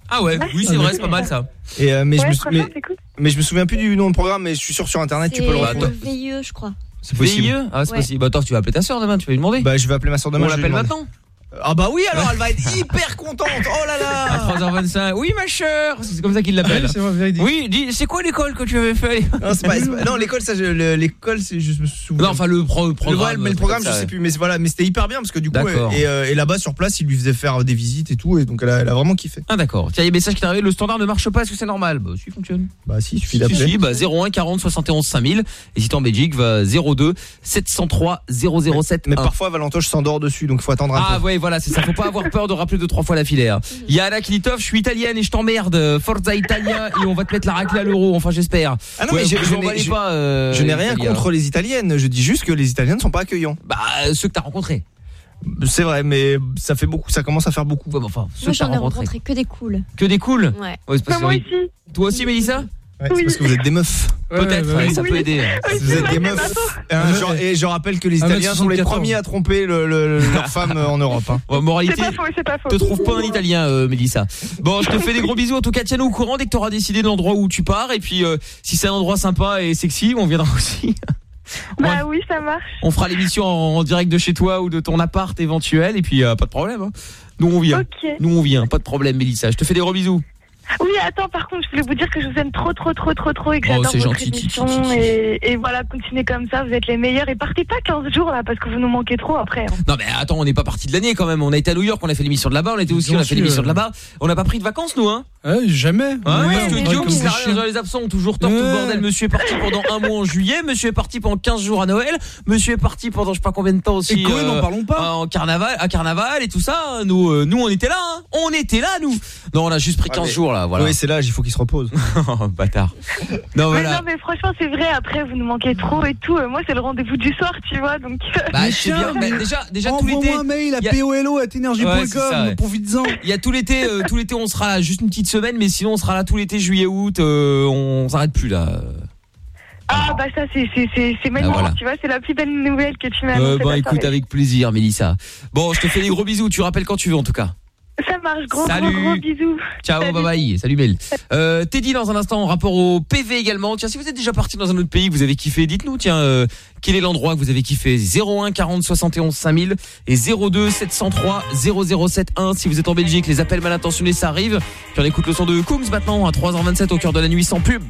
Speaker 9: Ah ouais, oui, c'est vrai, c'est pas mal ça.
Speaker 3: Et euh, mais je me mais,
Speaker 32: c'est cool.
Speaker 3: mais je me souviens plus du nom du programme, mais je suis sûr sur internet tu peux le
Speaker 34: C'est
Speaker 3: retrouver.
Speaker 34: VIE, je crois.
Speaker 3: C'est possible.
Speaker 9: VIE Ah, c'est
Speaker 34: Ouais.
Speaker 9: possible. Bah, attends, tu vas appeler ta soeur demain, tu vas lui demander.
Speaker 3: Bah je vais appeler ma soeur demain.
Speaker 9: On l'appelle maintenant
Speaker 3: Ah bah oui, alors elle va être hyper contente. Oh là là.
Speaker 9: À 3h25. Oui, ma chère. C'est comme ça qu'il l'appelle. Oui, dis, c'est quoi l'école que tu avais fait?
Speaker 3: Non, c'est pas- non, l'école, ça, le- l'école, c'est je me souviens.
Speaker 9: Non, enfin le pro-
Speaker 3: Le,
Speaker 9: programme.
Speaker 3: ouais, mais le programme, je sais plus, mais voilà, mais c'était hyper bien parce que du coup, et, euh, et là-bas sur place, il lui faisait faire des visites et tout, et donc elle a, elle a vraiment kiffé.
Speaker 9: Ah d'accord. Tiens, il y a un message qui est arrivé, le standard ne marche pas, est-ce que c'est normal? Bah si, fonctionne.
Speaker 3: Bah si, il suffit
Speaker 9: Si,
Speaker 3: d'appeler.
Speaker 9: si, bah 01 40 71 5000 et si t'es en Belgique, va 02 703 007
Speaker 3: Mais parfois, Valentoche s'endort dessus, donc il faut attendre un
Speaker 9: Ah
Speaker 3: peu.
Speaker 9: ouais voilà c'est ça faut pas avoir peur de rappeler deux trois fois la filaire. Il y a Anna qui dit Toff, je suis italienne et je t'emmerde Forza Italia et on va te mettre la raclée à l'euro enfin j'espère.
Speaker 3: Ah non,
Speaker 9: Ouais,
Speaker 3: mais je, je
Speaker 9: emballez
Speaker 3: n'ai je-
Speaker 9: pas euh,
Speaker 3: je n'ai rien
Speaker 9: Italia.
Speaker 3: contre les Italiennes, je dis juste que les Italiennes ne sont pas accueillants.
Speaker 9: Bah ceux que t'as rencontrés.
Speaker 3: C'est vrai, mais ça fait beaucoup, ça commence à faire beaucoup.
Speaker 9: enfin,
Speaker 32: Moi, j'en ai rencontré que des cools.
Speaker 9: Que des cools
Speaker 32: Ouais.
Speaker 9: c'est parce
Speaker 32: Moi
Speaker 9: que- Toi aussi Mélissa?
Speaker 3: Ouais, c'est parce que vous êtes des meufs.
Speaker 9: Peut-être, ouais, ça peut aider.
Speaker 3: Vous êtes des meufs. Et, un genre- et je rappelle que les Italiens sont les
Speaker 9: 74.
Speaker 3: premiers à tromper le- le- le- leurs femmes en Europe. hein.
Speaker 9: Bon, moralité,
Speaker 23: C'est pas faux, c'est pas faux.
Speaker 9: te trouve pas un italien euh, Mélissa. Bon, je te fais des gros bisous en tout cas, tiens-nous au courant dès que tu auras décidé de l'endroit où tu pars et puis euh, si c'est un endroit sympa et sexy, on viendra aussi.
Speaker 23: Bah oui, ça marche.
Speaker 9: On fera l'émission en, en direct de chez toi ou de ton appart éventuel et puis euh, pas de problème. hein. Nous on vient.
Speaker 23: Ok.
Speaker 9: Nous on vient, pas de problème Mélissa. Je te fais des gros bisous.
Speaker 23: Oui, attends, par contre, je voulais vous dire que je vous aime trop, trop, trop, trop, trop et que
Speaker 9: Oh,
Speaker 23: j'adore votre émission. Et, et voilà, continuez comme ça, vous êtes les meilleurs. Et partez pas 15 jours là, parce que vous nous manquez trop après. hein.
Speaker 9: Non mais attends, on n'est pas parti de l'année quand même. On a été à New York, on a fait l'émission de là-bas, on a été aussi, on a fait l'émission de là-bas. On n'a pas pris de vacances nous hein.
Speaker 11: Jamais.
Speaker 9: Hein,
Speaker 11: Ouais,
Speaker 9: parce que Guillaume, rien dans les absents, ont toujours tort tout le bordel. Monsieur est parti pendant un mois en juillet, monsieur est parti pendant 15 jours à Noël, monsieur est parti pendant je sais pas combien de temps aussi.
Speaker 11: Et Cohen, n'en parlons pas.
Speaker 9: En carnaval, à carnaval et tout ça. Nous, euh, nous on était là, hein. on était là nous. Non, on a juste pris 15
Speaker 3: mais-
Speaker 9: jours là, voilà.
Speaker 3: Oui, c'est l'âge, il faut qu'il se repose.
Speaker 9: Oh, bâtard. Non
Speaker 23: Mais
Speaker 9: voilà.
Speaker 23: non, mais franchement, c'est vrai, après, vous nous manquez trop et tout. Euh, Moi, c'est le rendez-vous du soir, tu vois, donc.
Speaker 9: Bah, je sais bien, mais déjà, déjà tout l'été.
Speaker 11: Un mail à
Speaker 9: y a-
Speaker 11: polo at energy.com,
Speaker 9: Ouais, c'est ça, ouais.
Speaker 11: profites-en.
Speaker 9: Il y a tout l'été, euh, tout l'été on sera là, juste une petite semaine, mais sinon on sera là tout l'été, juillet, août, euh, on s'arrête plus là.
Speaker 23: Ah, bah ça, c'est c'est magnifique,
Speaker 9: Ah, voilà.
Speaker 23: tu vois, c'est la plus belle nouvelle que tu m'as
Speaker 9: Euh, bah écoute avec plaisir Mélissa. Bon, je te fais des gros bisous, tu rappelles quand tu veux en tout cas.
Speaker 23: Ça marche, gros,
Speaker 9: Salut.
Speaker 23: gros, gros bisous.
Speaker 9: Ciao, bye bye, salut Mel. Euh, Teddy dans un instant en rapport au PV également. Tiens, si vous êtes déjà parti dans un autre pays que vous avez kiffé, dites-nous tiens euh, quel est l'endroit que vous avez kiffé? 01 40 71 5000 et 02 703 0071 si vous êtes en Belgique, les appels mal intentionnés ça arrive. Puis on écoute le son de Coombs maintenant à 3h27 au cœur de la nuit sans pub.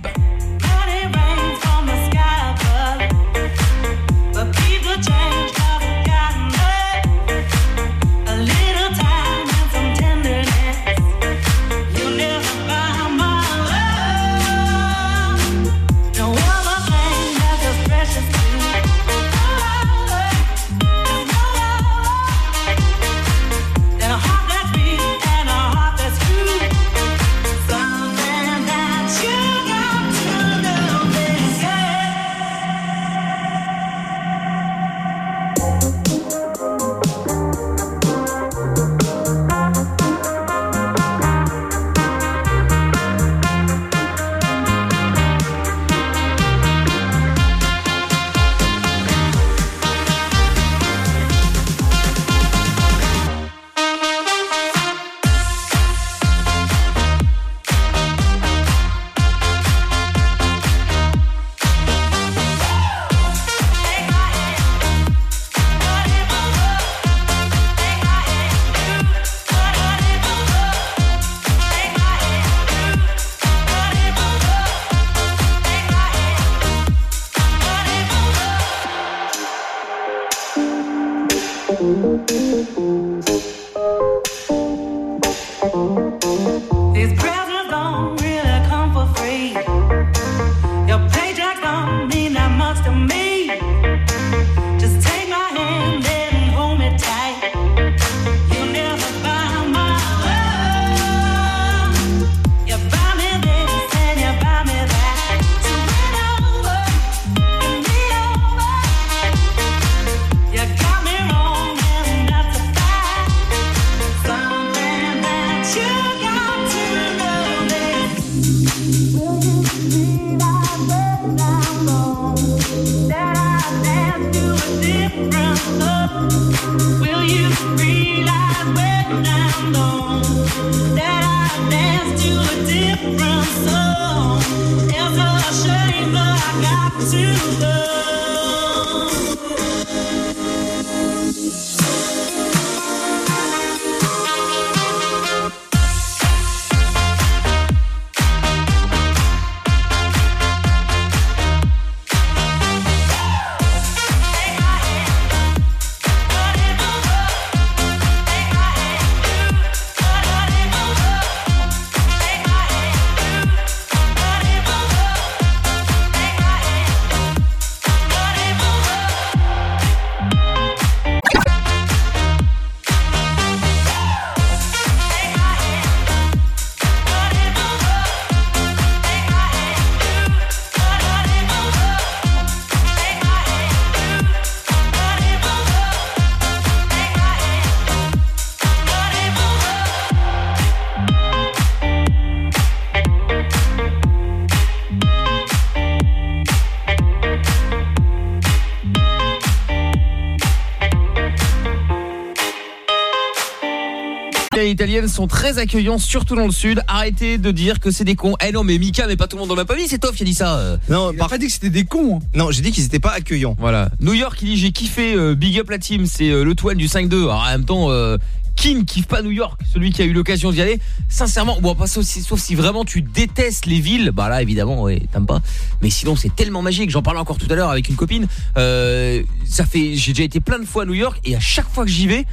Speaker 9: Italiennes sont très accueillants, surtout dans le sud. Arrêtez de dire que c'est des cons. Eh non, mais Mika, mais pas tout le monde dans ma famille, c'est Toff qui a dit ça. euh.
Speaker 3: Non,
Speaker 11: Il a pas dit que c'était des cons. hein.
Speaker 3: Non, j'ai dit qu'ils étaient pas accueillants.
Speaker 9: Voilà. New York, il dit j'ai kiffé euh, Big Up la team, c'est euh, le Toine du 5-2. Alors en même temps, euh, qui ne kiffe pas New York Celui qui a eu l'occasion d'y aller. Sincèrement, bon, pas sauf si, sauf si vraiment tu détestes les villes, bah là évidemment, ouais, t'aimes pas. Mais sinon, c'est tellement magique. J'en parlais encore tout à l'heure avec une copine. Euh, ça fait, j'ai déjà été plein de fois à New York et à chaque fois que j'y vais.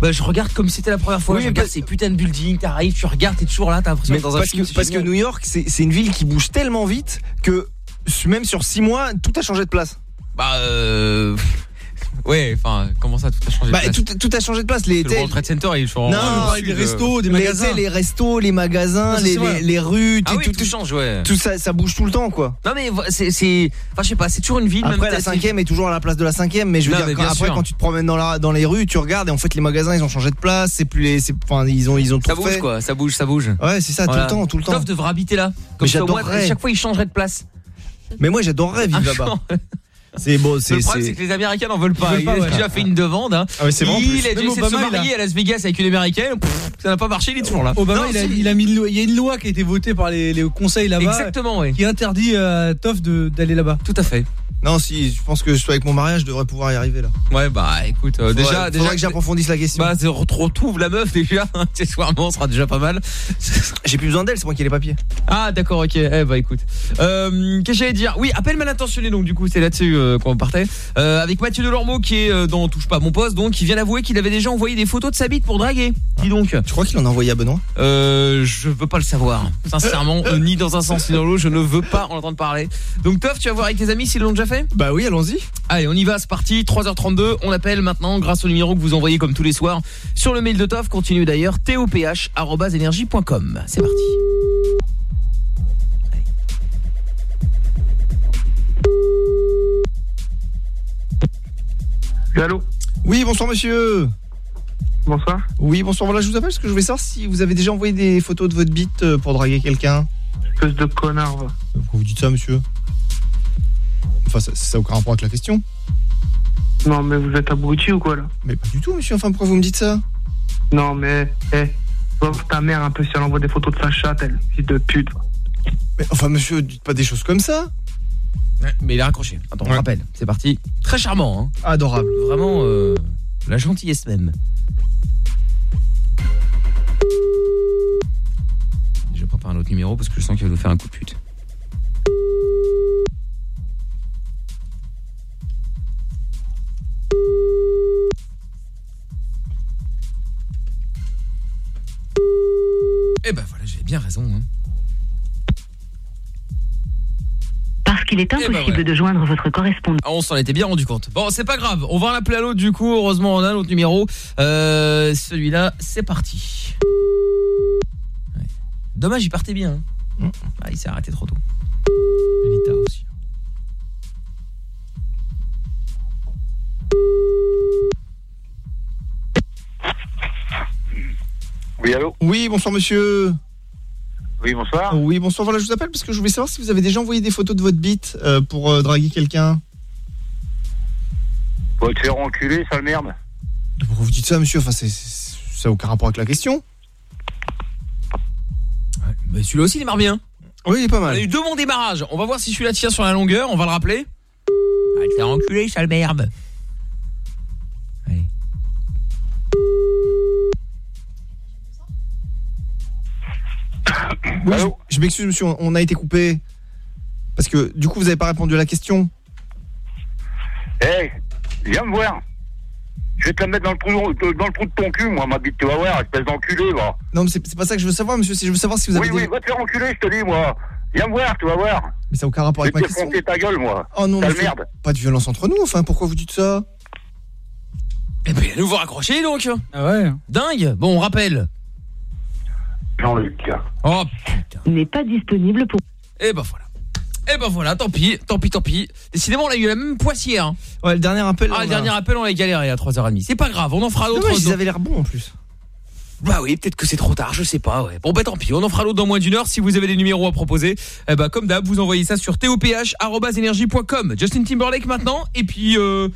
Speaker 9: Bah, je regarde comme si c'était la première fois.
Speaker 3: Oui,
Speaker 9: je regarde ces putains de buildings, t'arrives, tu regardes, t'es toujours là, t'as l'impression d'être dans un
Speaker 3: parce
Speaker 9: film.
Speaker 3: que, parce que New York, c'est c'est une ville qui bouge tellement vite que même sur 6 mois, tout a changé de place.
Speaker 9: Bah, euh... Ouais, enfin, comment ça, tout a changé de
Speaker 3: Bah,
Speaker 9: place
Speaker 3: tout, tout a changé de place. Les,
Speaker 9: Le World Trade Center, ils sont
Speaker 3: Non,
Speaker 9: en
Speaker 3: les restos,
Speaker 9: euh.
Speaker 3: des
Speaker 9: Les-
Speaker 3: magasins. Les, restos, les magasins,
Speaker 9: Non,
Speaker 3: les, rues,
Speaker 9: Ah
Speaker 3: tout,
Speaker 9: oui,
Speaker 3: tout,
Speaker 9: tout change, ouais.
Speaker 3: Tout ça, ça bouge tout le temps, quoi.
Speaker 9: Non mais c'est enfin je sais pas, c'est toujours une ville même
Speaker 3: Après, la
Speaker 9: peut-être-
Speaker 3: cinquième est toujours à la place de la cinquième, mais je veux
Speaker 9: Non,
Speaker 3: dire, quand- après,
Speaker 9: sûr.
Speaker 3: quand tu te promènes dans, la, dans les rues, tu regardes et en fait, les magasins, ils ont changé de place, c'est plus les, enfin, ils ont, ils ont tout
Speaker 9: ça bouge
Speaker 3: fait.
Speaker 9: quoi, ça bouge, ça bouge.
Speaker 3: Ouais, c'est ça, tout le temps, tout le temps.
Speaker 9: Toff devrait habiter là. Comme
Speaker 3: Mais
Speaker 9: ça, chaque fois il changerait de place.
Speaker 3: Mais moi, j'adorerais vivre
Speaker 9: Ah,
Speaker 3: là-bas. C'est bon, c'est.
Speaker 9: Le problème
Speaker 3: c'est-
Speaker 9: que les Américains n'en veulent pas.
Speaker 3: Ils veulent pas,
Speaker 9: il a
Speaker 3: ouais.
Speaker 9: déjà fait une demande. Hein.
Speaker 3: Ah ouais, c'est vrai, en plus.
Speaker 9: Il a déjà
Speaker 11: Même
Speaker 9: essayé de se
Speaker 11: Obama, il a-
Speaker 9: marier à Las Vegas avec une Américaine. Pff, ça n'a pas marché, il est toujours là.
Speaker 11: Obama,
Speaker 9: Non,
Speaker 11: il, a,
Speaker 9: si.
Speaker 11: il a mis une loi- il y a une loi qui a été votée par les, les conseils là-bas.
Speaker 9: Exactement, oui.
Speaker 11: Qui interdit à Toff de- d'aller là-bas.
Speaker 9: Tout à fait.
Speaker 3: Non, si, je pense que je suis avec mon mariage, je devrais pouvoir y arriver là.
Speaker 9: Ouais, bah écoute, euh,
Speaker 3: Faudrait-
Speaker 9: déjà,
Speaker 3: faudrait
Speaker 9: déjà
Speaker 3: que j'approfondisse la question.
Speaker 9: Bah, c'est- retrouve la meuf déjà. Accessoirement, ce sera déjà pas mal.
Speaker 3: J'ai plus besoin d'elle, c'est moi qui ai les papiers.
Speaker 9: Ah d'accord ok eh bah écoute euh, Qu'est-ce que j'allais dire? Oui appel mal intentionné donc du coup c'est là-dessus euh, qu'on partait. Euh, Avec Mathieu Delormeau qui est euh, dans Touche pas à mon poste Donc qui vient d'avouer qu'il avait déjà envoyé des photos de sa bite pour draguer. Dis donc.
Speaker 3: Tu crois qu'il en a envoyé à Benoît?
Speaker 9: Euh, Je veux pas le savoir. Sincèrement euh, ni dans un sens ni dans l'autre Je ne veux pas en entendre parler. Donc Toff tu vas voir avec tes amis s'ils l'ont déjà fait?
Speaker 3: Bah oui allons-y.
Speaker 9: Allez on y va c'est parti. 3h32 on appelle maintenant grâce au numéro que vous envoyez comme tous les soirs Sur le mail de Toff. Continue d'ailleurs toph.energie.com C'est parti
Speaker 31: Allô
Speaker 3: Oui, bonsoir monsieur.
Speaker 31: Bonsoir.
Speaker 3: Oui, bonsoir. Voilà, je vous appelle parce que je voulais savoir si vous avez déjà envoyé des photos de votre bite euh, pour draguer quelqu'un.
Speaker 31: Espèce de connard, va.
Speaker 3: Pourquoi vous dites ça, monsieur? Enfin, ça n'a aucun rapport avec la question.
Speaker 31: Non, mais vous êtes abruti ou quoi, là?
Speaker 3: Mais pas du tout, monsieur. Enfin, pourquoi vous me dites ça?
Speaker 31: Non, mais, eh, va voir ta mère un peu si elle envoie des photos de sa chatte, elle, fille de pute. va.
Speaker 3: Mais enfin, monsieur, dites pas des choses comme ça.
Speaker 9: Mais il a raccroché. Attends, on rappelle. C'est parti. Très charmant. Hein.
Speaker 3: Adorable.
Speaker 9: Vraiment, euh, la gentillesse même. Je prépare un autre numéro parce que je sens qu'il va nous faire un coup de pute. Eh ben voilà, j'avais bien raison. Hein.
Speaker 34: Parce qu'il est impossible
Speaker 9: voilà.
Speaker 34: de joindre votre correspondant.
Speaker 9: Ah, on s'en était bien rendu compte. Bon, c'est pas grave. On va l'appeler à l'autre du coup. Heureusement, on a l'autre numéro. Euh, Celui-là, c'est parti. Ouais. Dommage, il partait bien. hein. Ah, il s'est arrêté trop tôt. Evita aussi.
Speaker 3: Oui, allô? Oui, bonsoir, monsieur.
Speaker 31: Oui, bonsoir.
Speaker 3: Oui, bonsoir. Voilà, je vous appelle parce que je voulais savoir si vous avez déjà envoyé des photos de votre bite euh, pour euh, draguer quelqu'un.
Speaker 31: Faut te faire enculer, sale merde.
Speaker 3: Pourquoi vous dites ça, monsieur? Enfin, c'est, c'est- ça n'a aucun rapport avec la question.
Speaker 9: Mais celui-là aussi, il démarre bien.
Speaker 3: Oui, il est pas
Speaker 9: On
Speaker 3: mal.
Speaker 9: a eu deux bons démarrages. On va voir si celui-là tient sur la longueur. On va le rappeler. Ah, t'es enculé, sale merde.
Speaker 3: Oui, je, je m'excuse, monsieur, on a été coupé. Parce que du coup, vous n'avez pas répondu à la question.
Speaker 31: Eh, viens me voir. Je vais te la mettre dans le trou, dans le trou de ton cul, moi, ma bite, tu vas voir, espèce d'enculé, va.
Speaker 3: Non, mais c'est, pas ça que je veux savoir, monsieur. C'est je veux savoir si vous avez
Speaker 31: Oui,
Speaker 3: des...
Speaker 31: oui, va te faire enculer, je te dis, moi. Viens me voir, tu vas voir.
Speaker 3: Mais ça n'a aucun rapport
Speaker 31: Je
Speaker 3: avec
Speaker 31: vais
Speaker 3: ma
Speaker 31: te
Speaker 3: question.
Speaker 31: défoncer ta gueule, moi.
Speaker 3: Oh non, monsieur,
Speaker 31: merde.
Speaker 3: pas de violence entre nous. Enfin, pourquoi vous dites ça?
Speaker 9: Eh ben, il a nouveau raccroché donc.
Speaker 11: Ah ouais.
Speaker 9: Dingue. Bon, on rappelle.
Speaker 31: Jean-Luc.
Speaker 9: Oh
Speaker 34: N'est pas disponible pour.
Speaker 9: Eh ben voilà. Eh ben voilà, tant pis, tant pis, tant pis. Décidément, on a eu la même poissière. hein.
Speaker 3: Ouais, le dernier appel.
Speaker 9: Ah,
Speaker 3: on
Speaker 9: le
Speaker 3: a-
Speaker 9: dernier appel, on l'a galéré à 3h30. C'est pas grave, on en fera d'autres.
Speaker 3: Ils avaient l'air bons en plus.
Speaker 9: Bah oui, peut-être que c'est trop tard, je sais pas. Ouais. Bon bah tant pis, on en fera l'autre dans moins d'une heure. Si vous avez des numéros à proposer, eh bah comme d'hab, vous envoyez ça sur toph@energie.com. Justin Timberlake maintenant, et puis euh,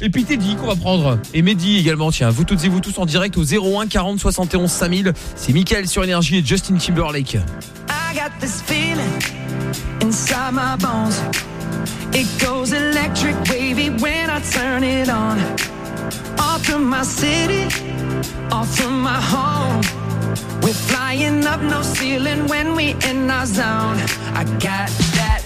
Speaker 9: Et puis Teddy qu'on va prendre. Et Mehdi également, tiens. Vous toutes et vous tous en direct au 01 40 71 5000. C'est Mickaël sur Énergie et Justin Timberlake.
Speaker 34: I got this feeling inside my bones. It goes electric wavy when I turn it on. Off from my city, off from my home. We're flying up no ceiling when we in our zone. I got that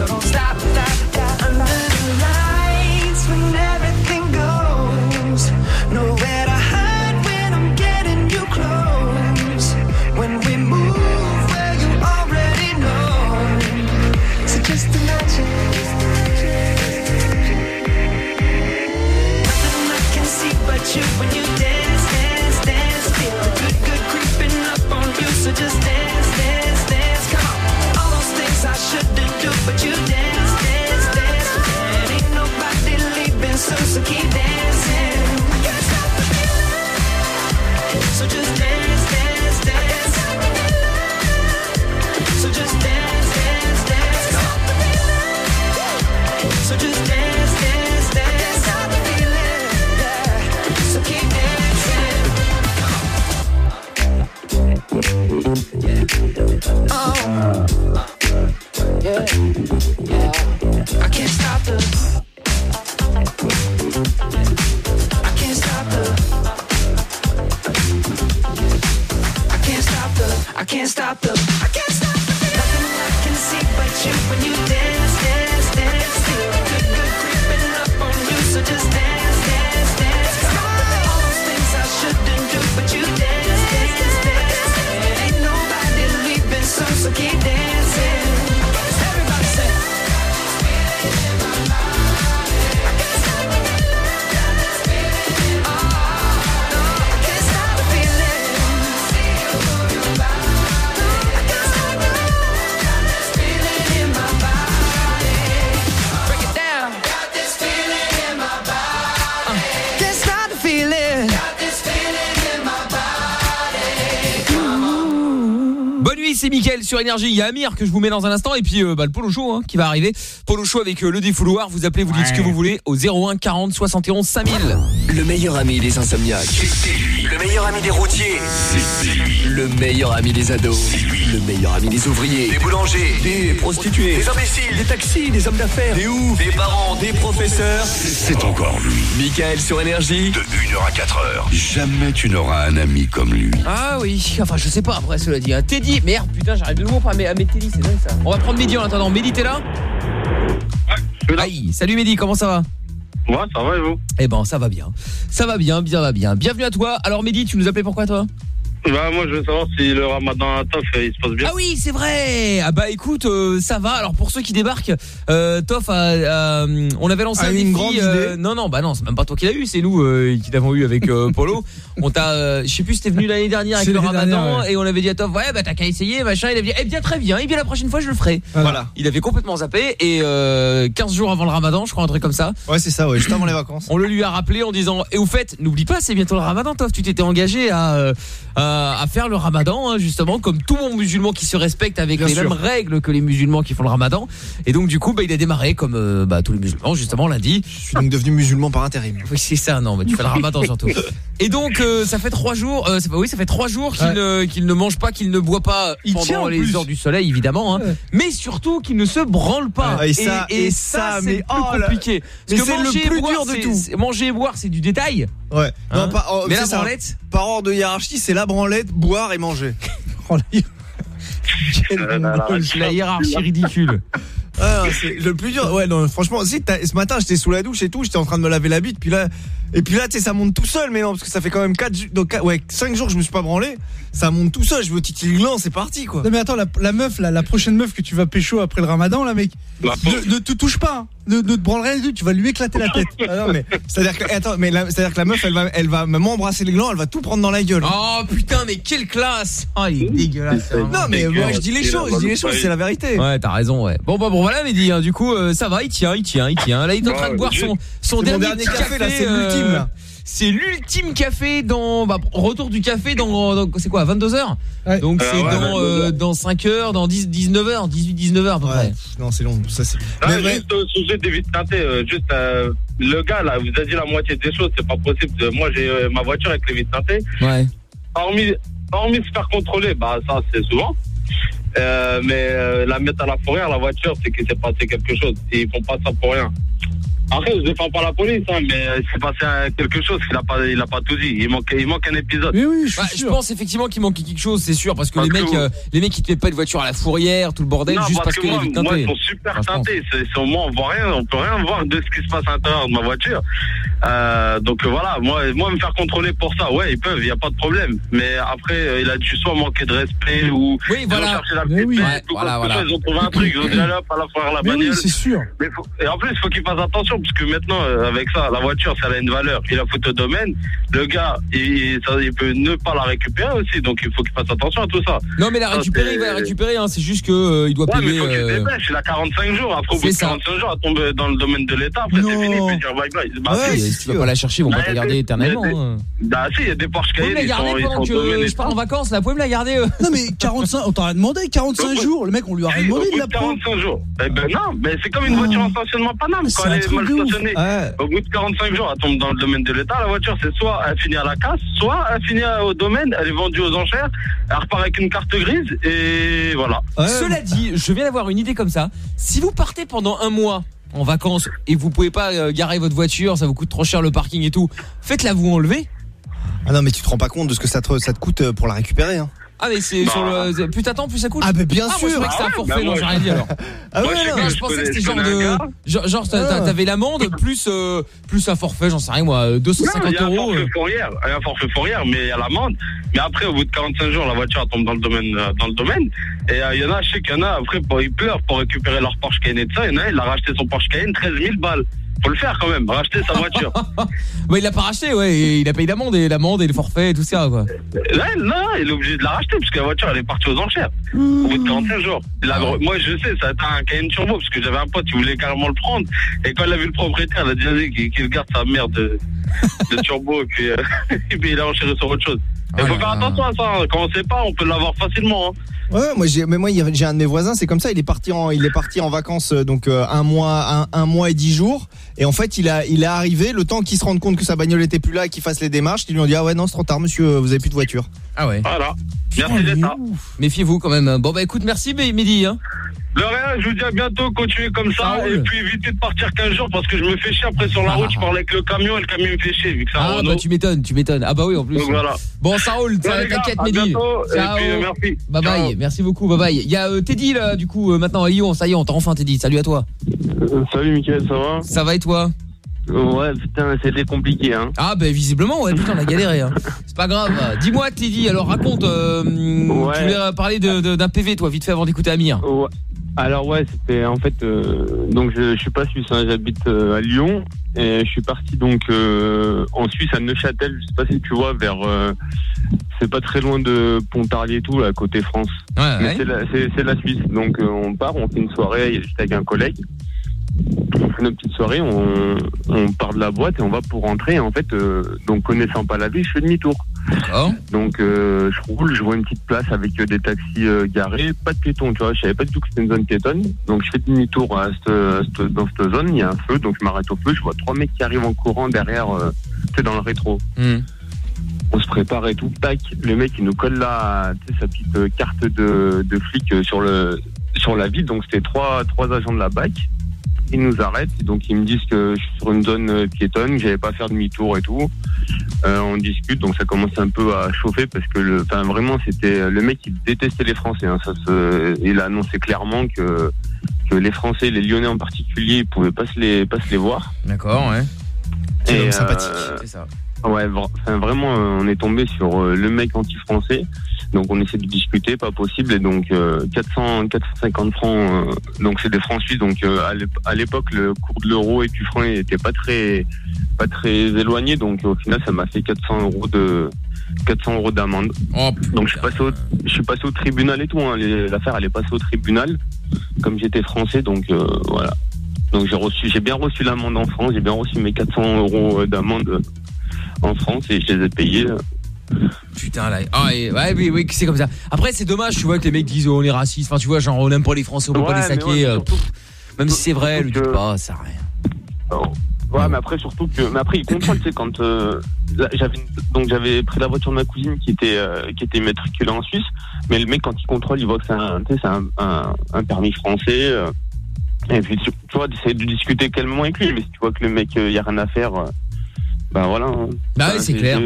Speaker 34: So don't stop. Oh,
Speaker 9: sur Énergie. Il y a Amir que je vous mets dans un instant et puis euh, bah, le Polo Show hein, qui va arriver. Polo Show avec euh, le défouloir. Vous appelez, vous dites ce que vous voulez au 01 40 71 5000.
Speaker 10: Le meilleur ami des insomniaques. C'est lui. Le meilleur ami des routiers. C'est lui. Le meilleur ami des ados. Le meilleur ami des ouvriers. Des boulangers. Des prostituées. Des imbéciles. Des taxis. Des hommes d'affaires. Des oufs. Des parents. Des professeurs.
Speaker 18: C'est encore lui.
Speaker 10: Michael sur Énergie.
Speaker 18: De 1h à 4h. Jamais tu n'auras un ami comme lui.
Speaker 9: Ah oui, enfin je sais pas après cela dit. hein. Teddy, merde, putain j'arrive de nouveau pas à mettre Teddy, c'est dingue ça. On va prendre Mehdi en attendant. Mehdi t'es là Aïe, salut Mehdi, comment ça va
Speaker 35: Ouais, ça va et vous?
Speaker 9: Eh ben ça va bien. Ça va bien, bien va bien. Bienvenue à toi. Alors Mehdi, tu nous appelais pourquoi toi?
Speaker 35: Bah, moi, je veux savoir si le ramadan à Toff, il se passe bien.
Speaker 9: Ah oui, c'est vrai. Ah bah écoute, euh, ça va. Alors pour ceux qui débarquent, euh, Toff a, a, euh, on avait lancé
Speaker 3: A
Speaker 9: un défi.
Speaker 3: une grande
Speaker 9: euh,
Speaker 3: idée.
Speaker 9: non non, bah non, c'est même pas toi qui l'as eu, c'est nous euh, qui l'avons eu avec euh, Polo. on t'a, euh, je sais plus, si t'es venu l'année dernière avec le Ramadan
Speaker 11: dernière, ouais.
Speaker 9: et on avait dit à Toff, ouais bah t'as qu'à essayer, machin. Il a dit, eh bien très bien, et bien la prochaine fois je le ferai.
Speaker 3: Voilà.
Speaker 9: Il avait complètement zappé et euh, 15 jours avant le Ramadan, je crois un truc comme ça.
Speaker 3: Ouais, c'est ça, ouais, juste avant les vacances.
Speaker 9: On le lui a rappelé en disant et au fait n'oublie pas c'est bientôt le Ramadan Toff tu t'étais engagé à, euh, à faire le Ramadan hein, justement comme tout bon musulman qui se respecte avec
Speaker 3: Bien
Speaker 9: les
Speaker 3: sûr.
Speaker 9: mêmes règles que les musulmans qui font le Ramadan et donc du coup bah, il a démarré comme euh, bah, tous les musulmans justement lundi
Speaker 3: Je suis donc devenu musulman par intérim.
Speaker 9: oui c'est ça non mais tu fais le Ramadan surtout et donc euh, ça fait trois jours euh, ça oui ça fait trois jours qu'il
Speaker 11: Ouais.
Speaker 9: ne ne mange pas qu'il ne boit pas
Speaker 11: Il tient,
Speaker 9: pendant
Speaker 11: en
Speaker 9: les
Speaker 11: plus.
Speaker 9: heures du soleil évidemment hein,
Speaker 11: Ouais.
Speaker 9: mais surtout qu'il ne se branle pas
Speaker 3: Ouais, et ça- et ça,
Speaker 9: c'est
Speaker 3: mais
Speaker 9: le plus
Speaker 3: oh
Speaker 9: compliqué
Speaker 3: mais c'est le
Speaker 9: manger et
Speaker 3: plus
Speaker 9: boire,
Speaker 3: dur de
Speaker 9: c'est-
Speaker 3: tout.
Speaker 9: c'est- manger et boire c'est du détail
Speaker 3: Ouais.
Speaker 9: Hein
Speaker 3: non, pas, oh,
Speaker 9: mais
Speaker 3: c'est
Speaker 9: la
Speaker 3: ça.
Speaker 9: branlette
Speaker 3: Par ordre de hiérarchie, c'est la branlette, boire et manger.
Speaker 11: Oh,
Speaker 35: Euh,
Speaker 9: la hiérarchie ridicule
Speaker 3: Ah, c'est le plus dur. Ouais, non, franchement, si ce matin, j'étais sous la douche et tout, j'étais en train de me laver la bite, puis là, et puis là, tu sais, ça monte tout seul, mais non, parce que ça fait quand même 4 donc quatre- ouais, 5 jours que je me suis pas branlé, ça monte tout seul, je veux titiller le gland, c'est parti, quoi.
Speaker 11: Non mais attends, la, la meuf, là, la prochaine meuf que tu vas pécho après le ramadan, là mec,
Speaker 35: La pauvre.
Speaker 11: ne, ne te touche pas, hein. Ne, ne te branle rien du tout, tu vas lui éclater la tête.
Speaker 3: Ah non, mais, c'est-à-dire que, attends, mais la, c'est-à-dire que la meuf, elle va, elle va même embrasser le gland, elle va tout prendre dans la gueule.
Speaker 9: Oh putain mais quelle classe. Oh il est dégueulasse vraiment
Speaker 3: non, mais moi, je dis les choses, je dis les choses, c'est la vérité.
Speaker 9: Ouais t'as raison ouais. Bon bah bon voilà Mehdi hein, du coup euh, ça va il tient il tient il tient Là il est en train de boire son, dernier,
Speaker 3: café, là, c'est
Speaker 9: euh,
Speaker 3: l'ultime, là.
Speaker 9: C'est l'ultime café dans bah, retour du café dans, dans- c'est quoi 22h
Speaker 11: Ouais.
Speaker 9: Donc
Speaker 35: Euh,
Speaker 9: c'est
Speaker 35: ouais,
Speaker 9: dans euh, dans 5 heures dans 10 19h 18 19h à peu
Speaker 3: Ouais,
Speaker 9: près.
Speaker 3: non, c'est long, ça c'est.
Speaker 35: Juste au sujet des vitres teintées, euh, juste euh, le gars là, vous a dit la moitié des choses, c'est pas possible. Euh, Moi j'ai euh, ma voiture avec les vitres teintées.
Speaker 9: Ouais.
Speaker 35: Hormis, hormis se faire contrôler, bah ça c'est souvent. Euh, mais euh, la mettre à la fourrière, la voiture, c'est qu'il s'est passé quelque chose. Ils font pas ça pour rien. Après, je défends pas la police, hein, mais il s'est passé euh, quelque chose qu'il a pas, il a pas tout dit. Il manque, il manque un épisode.
Speaker 11: Oui, oui, je suis
Speaker 9: Bah, je pense effectivement qu'il manquait quelque chose, c'est sûr, parce que
Speaker 35: Parce
Speaker 9: les
Speaker 35: que
Speaker 9: mecs,
Speaker 35: vous-
Speaker 9: euh, les mecs, ils te mettent pas une voiture à la fourrière, tout le bordel,
Speaker 35: Non,
Speaker 9: juste parce,
Speaker 35: que moi, moi, ils sont super teintés. C'est, c'est au moins, on voit rien, on peut rien voir de ce qui se passe à l'intérieur de ma voiture. Euh, donc euh, voilà, moi, moi, me faire contrôler pour ça, ouais, ils peuvent, il y a pas de problème. Mais après, euh, il a dû soit manquer de respect ou
Speaker 9: Oui, voilà.
Speaker 35: chercher la petite
Speaker 11: oui.
Speaker 35: bête
Speaker 9: Ouais,
Speaker 35: ou
Speaker 9: voilà, voilà.
Speaker 35: Ils ont trouvé un truc, ils ont dit allez hop, à la foire la
Speaker 11: oui,
Speaker 35: bagnole.
Speaker 11: c'est sûr.
Speaker 35: Mais faut- et en plus, il faut qu'il fasse attention, parce que maintenant, euh, avec ça, la voiture, ça a une valeur. Il a foutu au domaine. Le gars, il, il- ça, il peut ne pas la récupérer aussi, donc il faut qu'il fasse attention à tout ça.
Speaker 9: Non, mais la récupérer, il va la récupérer, hein, c'est juste que euh, il doit
Speaker 35: Ouais, mais
Speaker 9: payer.
Speaker 35: faut qu'il se
Speaker 9: euh,
Speaker 35: dépêche. Il a 45 jours. Après, au bout de
Speaker 9: ça.
Speaker 35: 45 jours, elle tombe dans le domaine de l'État. Après, c'est
Speaker 11: Non.
Speaker 35: fini. Il peut dire bye bye. Bah,
Speaker 3: Ouais,
Speaker 35: si.
Speaker 9: tu vas pas la chercher, ils vont pas la garder
Speaker 35: mais-
Speaker 9: éternellement.
Speaker 35: mais-
Speaker 9: hein.
Speaker 35: Bah, si, il y a des Porsche
Speaker 9: Vous pouvez
Speaker 35: Cayenne.
Speaker 9: la garder pendant que je pars en vacances, là, vous pouvez me la garder. euh.
Speaker 11: Non mais 45, on t'a rien demandé, 45
Speaker 35: Au bout-
Speaker 11: jours, le mec on lui a rien demandé de la
Speaker 35: de
Speaker 11: prendre.
Speaker 35: 45 jours. Eh ben non, mais c'est comme une voiture en stationnement Paname. Quand elle est mal. Stationnée,
Speaker 3: Ouais.
Speaker 35: au bout de 45 jours, elle tombe dans le domaine de l'État. La voiture, c'est soit elle finit à la casse, soit elle finit au domaine, elle est vendue aux enchères, elle repart avec une carte grise, et voilà.
Speaker 3: Ouais.
Speaker 9: Cela dit, je viens d'avoir une idée comme ça. Si vous partez pendant un mois en vacances et vous pouvez pas euh, garer votre voiture, ça vous coûte trop cher le parking et tout, faites-la vous enlever.
Speaker 3: Ah non, mais tu te rends pas compte de ce que ça te, ça te coûte euh, pour la récupérer, hein.
Speaker 9: Ah mais c'est
Speaker 35: Bah.
Speaker 9: sur le plus t'attends plus ça coûte.
Speaker 3: Ah, bah, bien
Speaker 9: ah, Moi, je
Speaker 3: sûr.
Speaker 9: croyais que c'était un
Speaker 35: Ah ouais,
Speaker 9: forfait,
Speaker 35: bah,
Speaker 9: non,
Speaker 35: moi,
Speaker 9: j'ai
Speaker 35: je-
Speaker 9: rien dit alors.
Speaker 3: Ah
Speaker 35: Moi,
Speaker 3: ouais,
Speaker 35: je
Speaker 3: non.
Speaker 35: que
Speaker 9: je
Speaker 35: je
Speaker 9: pensais que c'était genre de
Speaker 35: gars.
Speaker 9: genre,
Speaker 3: Ah.
Speaker 9: t'avais l'amende plus euh, plus un forfait, j'en sais rien moi, euh,
Speaker 35: Non,
Speaker 9: 250
Speaker 35: il y a un
Speaker 9: euros.
Speaker 35: forfait
Speaker 9: euh.
Speaker 35: fourrière, il y a un forfait fourrière, mais il y a l'amende. Mais après, au bout de 45 jours, la voiture elle tombe dans le domaine, euh, dans le domaine. Et euh, il y en a, je sais qu'il y en a, après, pour, ils pleurent pour récupérer leur Porsche Cayenne et tout ça. Il y en a, il a racheté son Porsche Cayenne 13 000 balles. Faut le faire quand même, racheter sa voiture.
Speaker 9: Bah il l'a pas racheté ouais, et il a payé l'amende et l'amende et le forfait et tout ça quoi.
Speaker 35: Là, non, il est obligé de la racheter parce que la voiture elle est partie aux enchères au bout de 45 jours. Moi je sais, ça a été un Cayenne Turbo parce que j'avais un pote qui voulait carrément le prendre et quand il a vu le propriétaire, il a dit qu'il qu'il garde sa merde de, de Turbo et puis, euh, et puis il a enchéré sur autre chose. Il
Speaker 9: Ah
Speaker 35: faut faire attention à ça, hein. quand on sait pas, on peut l'avoir facilement. Hein.
Speaker 3: Ouais, moi j'ai, mais moi il y a- j'ai un de mes voisins, c'est comme ça. Il est parti en, il est parti en vacances euh, donc euh, un mois, un, un mois et dix jours. Et en fait, il a, il est arrivé le temps qu'il se rende compte que sa bagnole était plus là et qu'il fasse les démarches. Ils lui ont dit ah ouais non c'est trop tard monsieur, euh, vous avez plus de voiture.
Speaker 9: Ah ouais.
Speaker 35: Voilà. Merci
Speaker 11: Oh,
Speaker 35: d'être.
Speaker 9: Méfiez-vous quand même. Bon bah écoute, merci Mehdi hein.
Speaker 35: De rien, je vous dis à bientôt, continuez comme
Speaker 9: Ça
Speaker 35: ça
Speaker 9: roule.
Speaker 35: et puis évitez de partir 15 jours parce que je me fais chier après sur la route, je parle avec le camion et le camion me fait chier vu que c'est un
Speaker 9: Ah bah tu m'étonnes, tu m'étonnes. Ah bah oui en plus.
Speaker 35: Donc voilà.
Speaker 9: Bon
Speaker 35: à
Speaker 9: Mehdi.
Speaker 35: bientôt, et
Speaker 9: Ciao.
Speaker 35: puis, euh, merci.
Speaker 9: Bye bye, merci beaucoup, bye bye. Il y a euh, Teddy là du coup euh, maintenant à Lyon, ça y est, on t'a enfin Teddy. Salut à toi.
Speaker 36: salut Mickaël, ça va?
Speaker 9: Ça va et toi?
Speaker 36: Ouais, putain, c'était compliqué, hein.
Speaker 9: Ah bah visiblement ouais putain on a galéré hein. C'est pas grave. Dis-moi Teddy, alors raconte euh, tu voulais parler de- de- d'un PV toi vite fait avant d'écouter Amir.
Speaker 36: Ouais. Alors ouais, c'était en fait euh, donc je, je suis pas suisse, hein, j'habite euh, à Lyon et je suis parti donc euh, en Suisse à Neuchâtel, je sais pas si tu vois vers euh, c'est pas très loin de Pontarlier et tout là côté France.
Speaker 9: Ouais,
Speaker 36: Mais c'est la, la Suisse. Donc euh, on part, on fait une soirée, j'étais avec un collègue. On fait une petite soirée, on, on part de la boîte et on va pour rentrer. Et en fait, euh, donc connaissant pas la ville, je fais demi-tour. Donc euh, je roule, je vois une petite place avec euh, des taxis euh, garés, pas de piétons, tu vois. Je savais pas du tout que c'était une zone piétonne. Donc je fais demi-tour à cette- à cette- dans cette zone, il y a un feu, donc je m'arrête au feu. Je vois trois mecs qui arrivent en courant derrière, tu sais, dans le rétro. On se prépare et tout, tac, le mec il nous colle là, sa petite carte de, de flic sur le sur la ville, donc c'était trois trois agents de la BAC. Ils nous arrêtent, donc ils me disent que je suis sur une zone euh, piétonne, que j'avais pas à faire demi-tour et tout. Euh, on discute, donc ça commence un peu à chauffer parce que le, enfin vraiment c'était le mec il détestait les Français. Hein, ça se, il a annoncé clairement que que les Français, les Lyonnais en particulier, ils pouvaient pas se les pas se les voir.
Speaker 9: D'accord ouais.
Speaker 36: Et,
Speaker 9: sympathique,
Speaker 36: euh,
Speaker 9: c'est ça.
Speaker 36: Ouais, enfin, vraiment, euh, on est tombé sur euh, le mec anti-français. Donc on essaie de discuter, pas possible. Et donc euh, 400, 450 francs. euh, donc c'est des francs suisses. Donc euh, à l'ép- à l'époque, le cours de l'euro et du franc n'était pas très, pas très éloigné. Donc au final, ça m'a fait 400 euros de 400 euros d'amende. donc je suis passé au, je suis passé au tribunal et tout. hein. L'affaire, elle est passée au tribunal. Comme j'étais français, donc euh, voilà. Donc j'ai reçu, j'ai bien reçu l'amende en France. J'ai bien reçu mes 400 euros euh, d'amende euh, en France et je les ai payés.
Speaker 9: Putain là. Ah et- ouais oui oui c'est comme ça. Après c'est dommage tu vois que les mecs disent oh, on est raciste. Enfin tu vois genre on aime pas les Français, on peut pas les saquer.
Speaker 36: ouais,
Speaker 9: euh,
Speaker 36: surtout-
Speaker 9: pff, même si c'est vrai, le
Speaker 36: que-
Speaker 9: pas, ça rien.
Speaker 36: Ouais, mais après surtout que, mais après ils contrôlent, tu sais, quand euh, j'avais donc j'avais pris la voiture de ma cousine qui était euh, qui était immatriculée en Suisse, mais le mec quand il contrôle, il voit que c'est un, tu sais, c'est un, un, un permis français. euh, et puis tu, vois, d'essayer de discuter calmement avec lui, mais si tu vois que le mec, il y a rien à faire, bah voilà. hein.
Speaker 9: Bah oui, c'est
Speaker 36: j'ai-
Speaker 9: clair.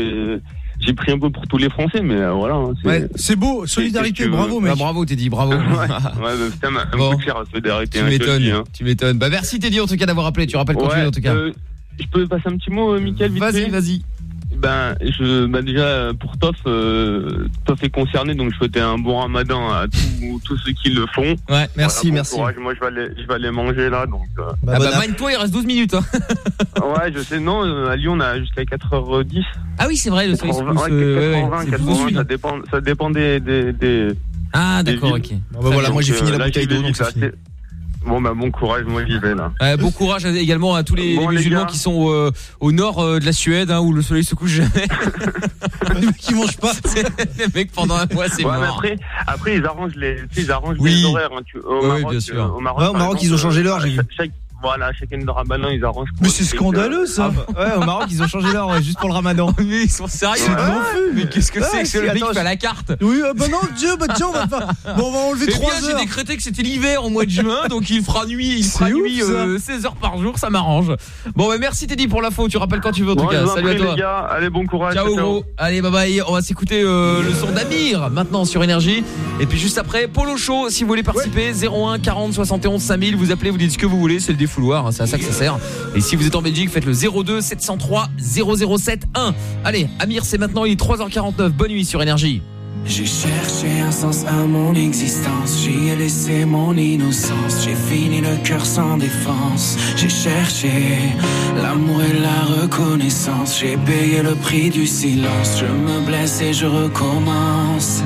Speaker 36: J'ai- pris un peu pour tous les Français, mais euh, voilà. hein,
Speaker 11: Ouais, c'est beau, solidarité, bravo mec.
Speaker 9: Ah, bravo Teddy, bravo.
Speaker 36: ouais, ouais, bah, putain, un
Speaker 9: Bon.
Speaker 36: coup de fier à solidarité.
Speaker 9: Tu
Speaker 36: hein,
Speaker 9: m'étonnes,
Speaker 36: hein.
Speaker 9: tu m'étonnes. Bah merci Teddy en tout cas d'avoir appelé. Tu rappelles quand tu veux en tout cas.
Speaker 36: euh, je peux passer un petit mot, euh, Mickaël, vite
Speaker 9: Vas-y, vas-y.
Speaker 36: Ben, je, ben déjà euh, pour Toff, euh, Toff est concerné, donc je souhaitais un bon Ramadan à tous tous ceux qui le font.
Speaker 9: Ouais,
Speaker 36: merci, merci. Moi, je vais aller, je vais aller manger là, donc. euh,
Speaker 9: ah bah mine-toi, il reste 12 minutes. hein.
Speaker 36: ouais, je sais. Non, euh, à Lyon, on a jusqu'à 4h10.
Speaker 9: Ah oui, c'est vrai, le soleil se
Speaker 36: 80,
Speaker 9: pousse, euh, ouais, ouais,
Speaker 36: 80,
Speaker 9: c'est
Speaker 36: 80,
Speaker 9: plus au sud.
Speaker 36: ça dépend, ça dépend des, des, des-
Speaker 9: Ah d'accord, ok.
Speaker 11: Bon, bah voilà, moi, j'ai fini la
Speaker 36: là,
Speaker 11: bouteille d'eau, donc
Speaker 36: vite, Bon bah bon courage, moi j'y vais là.
Speaker 9: Euh, bon courage également à tous les,
Speaker 36: Bon,
Speaker 9: les
Speaker 36: les
Speaker 9: musulmans qui sont euh, au nord euh, de la Suède hein, où le soleil se couche jamais.
Speaker 11: les mecs qui mangent pas.
Speaker 9: les mecs pendant un mois c'est
Speaker 36: Ouais, mais
Speaker 9: mort.
Speaker 36: après, après ils arrangent les, ils arrangent
Speaker 9: Oui.
Speaker 36: les horaires. hein, tu- au
Speaker 9: Oui,
Speaker 36: Maroc,
Speaker 9: bien sûr.
Speaker 36: euh, au Maroc,
Speaker 11: Ouais, au
Speaker 36: par
Speaker 11: Maroc,
Speaker 36: exemple,
Speaker 11: ils ont changé l'heure, j'ai vu.
Speaker 36: chaque- chaque- Voilà, chacun de ramadan, ils arrangent.
Speaker 11: Mais c'est scandaleux ça.
Speaker 3: Ouais, au Maroc, ils ont changé l'heure ouais, juste pour le ramadan.
Speaker 9: mais ils sont sérieux.
Speaker 11: C'est
Speaker 9: hein
Speaker 11: confus.
Speaker 9: Mais qu'est-ce que
Speaker 11: Ouais,
Speaker 9: c'est que ce mec qui fait la carte
Speaker 11: Oui, euh, bah non, Dieu, bah tiens, on va faire. Bon, on va enlever
Speaker 9: Eh
Speaker 11: 3
Speaker 9: bien, j'ai
Speaker 11: heures.
Speaker 9: décrété que c'était l'hiver au mois de juin, donc il fera nuit, il fera
Speaker 11: ouf,
Speaker 9: nuit euh, 16 heures par jour, ça m'arrange. Bon, bah merci Teddy pour l'info, tu rappelles quand tu veux en tout
Speaker 36: Bon,
Speaker 9: cas. Salut à toi.
Speaker 36: les gars. Allez, bon courage.
Speaker 9: Ciao gros. Allez bye bye. On va s'écouter euh, le son d'Amir maintenant sur énergie et puis juste après Polo Show si vous voulez participer 01 40 71 5000 vous appelez vous dites ce que vous voulez, c'est le hein, c'est à ça que ça sert. Et si vous êtes en Belgique, faites le 02 703 007 1. Allez, Amir, c'est maintenant il est 3h49. Bonne nuit sur énergie.
Speaker 22: J'ai cherché un sens à mon existence, j'y ai laissé mon innocence, j'ai fini le cœur sans défense, j'ai cherché l'amour et la reconnaissance, j'ai payé le prix du silence, je me blesse et je recommence.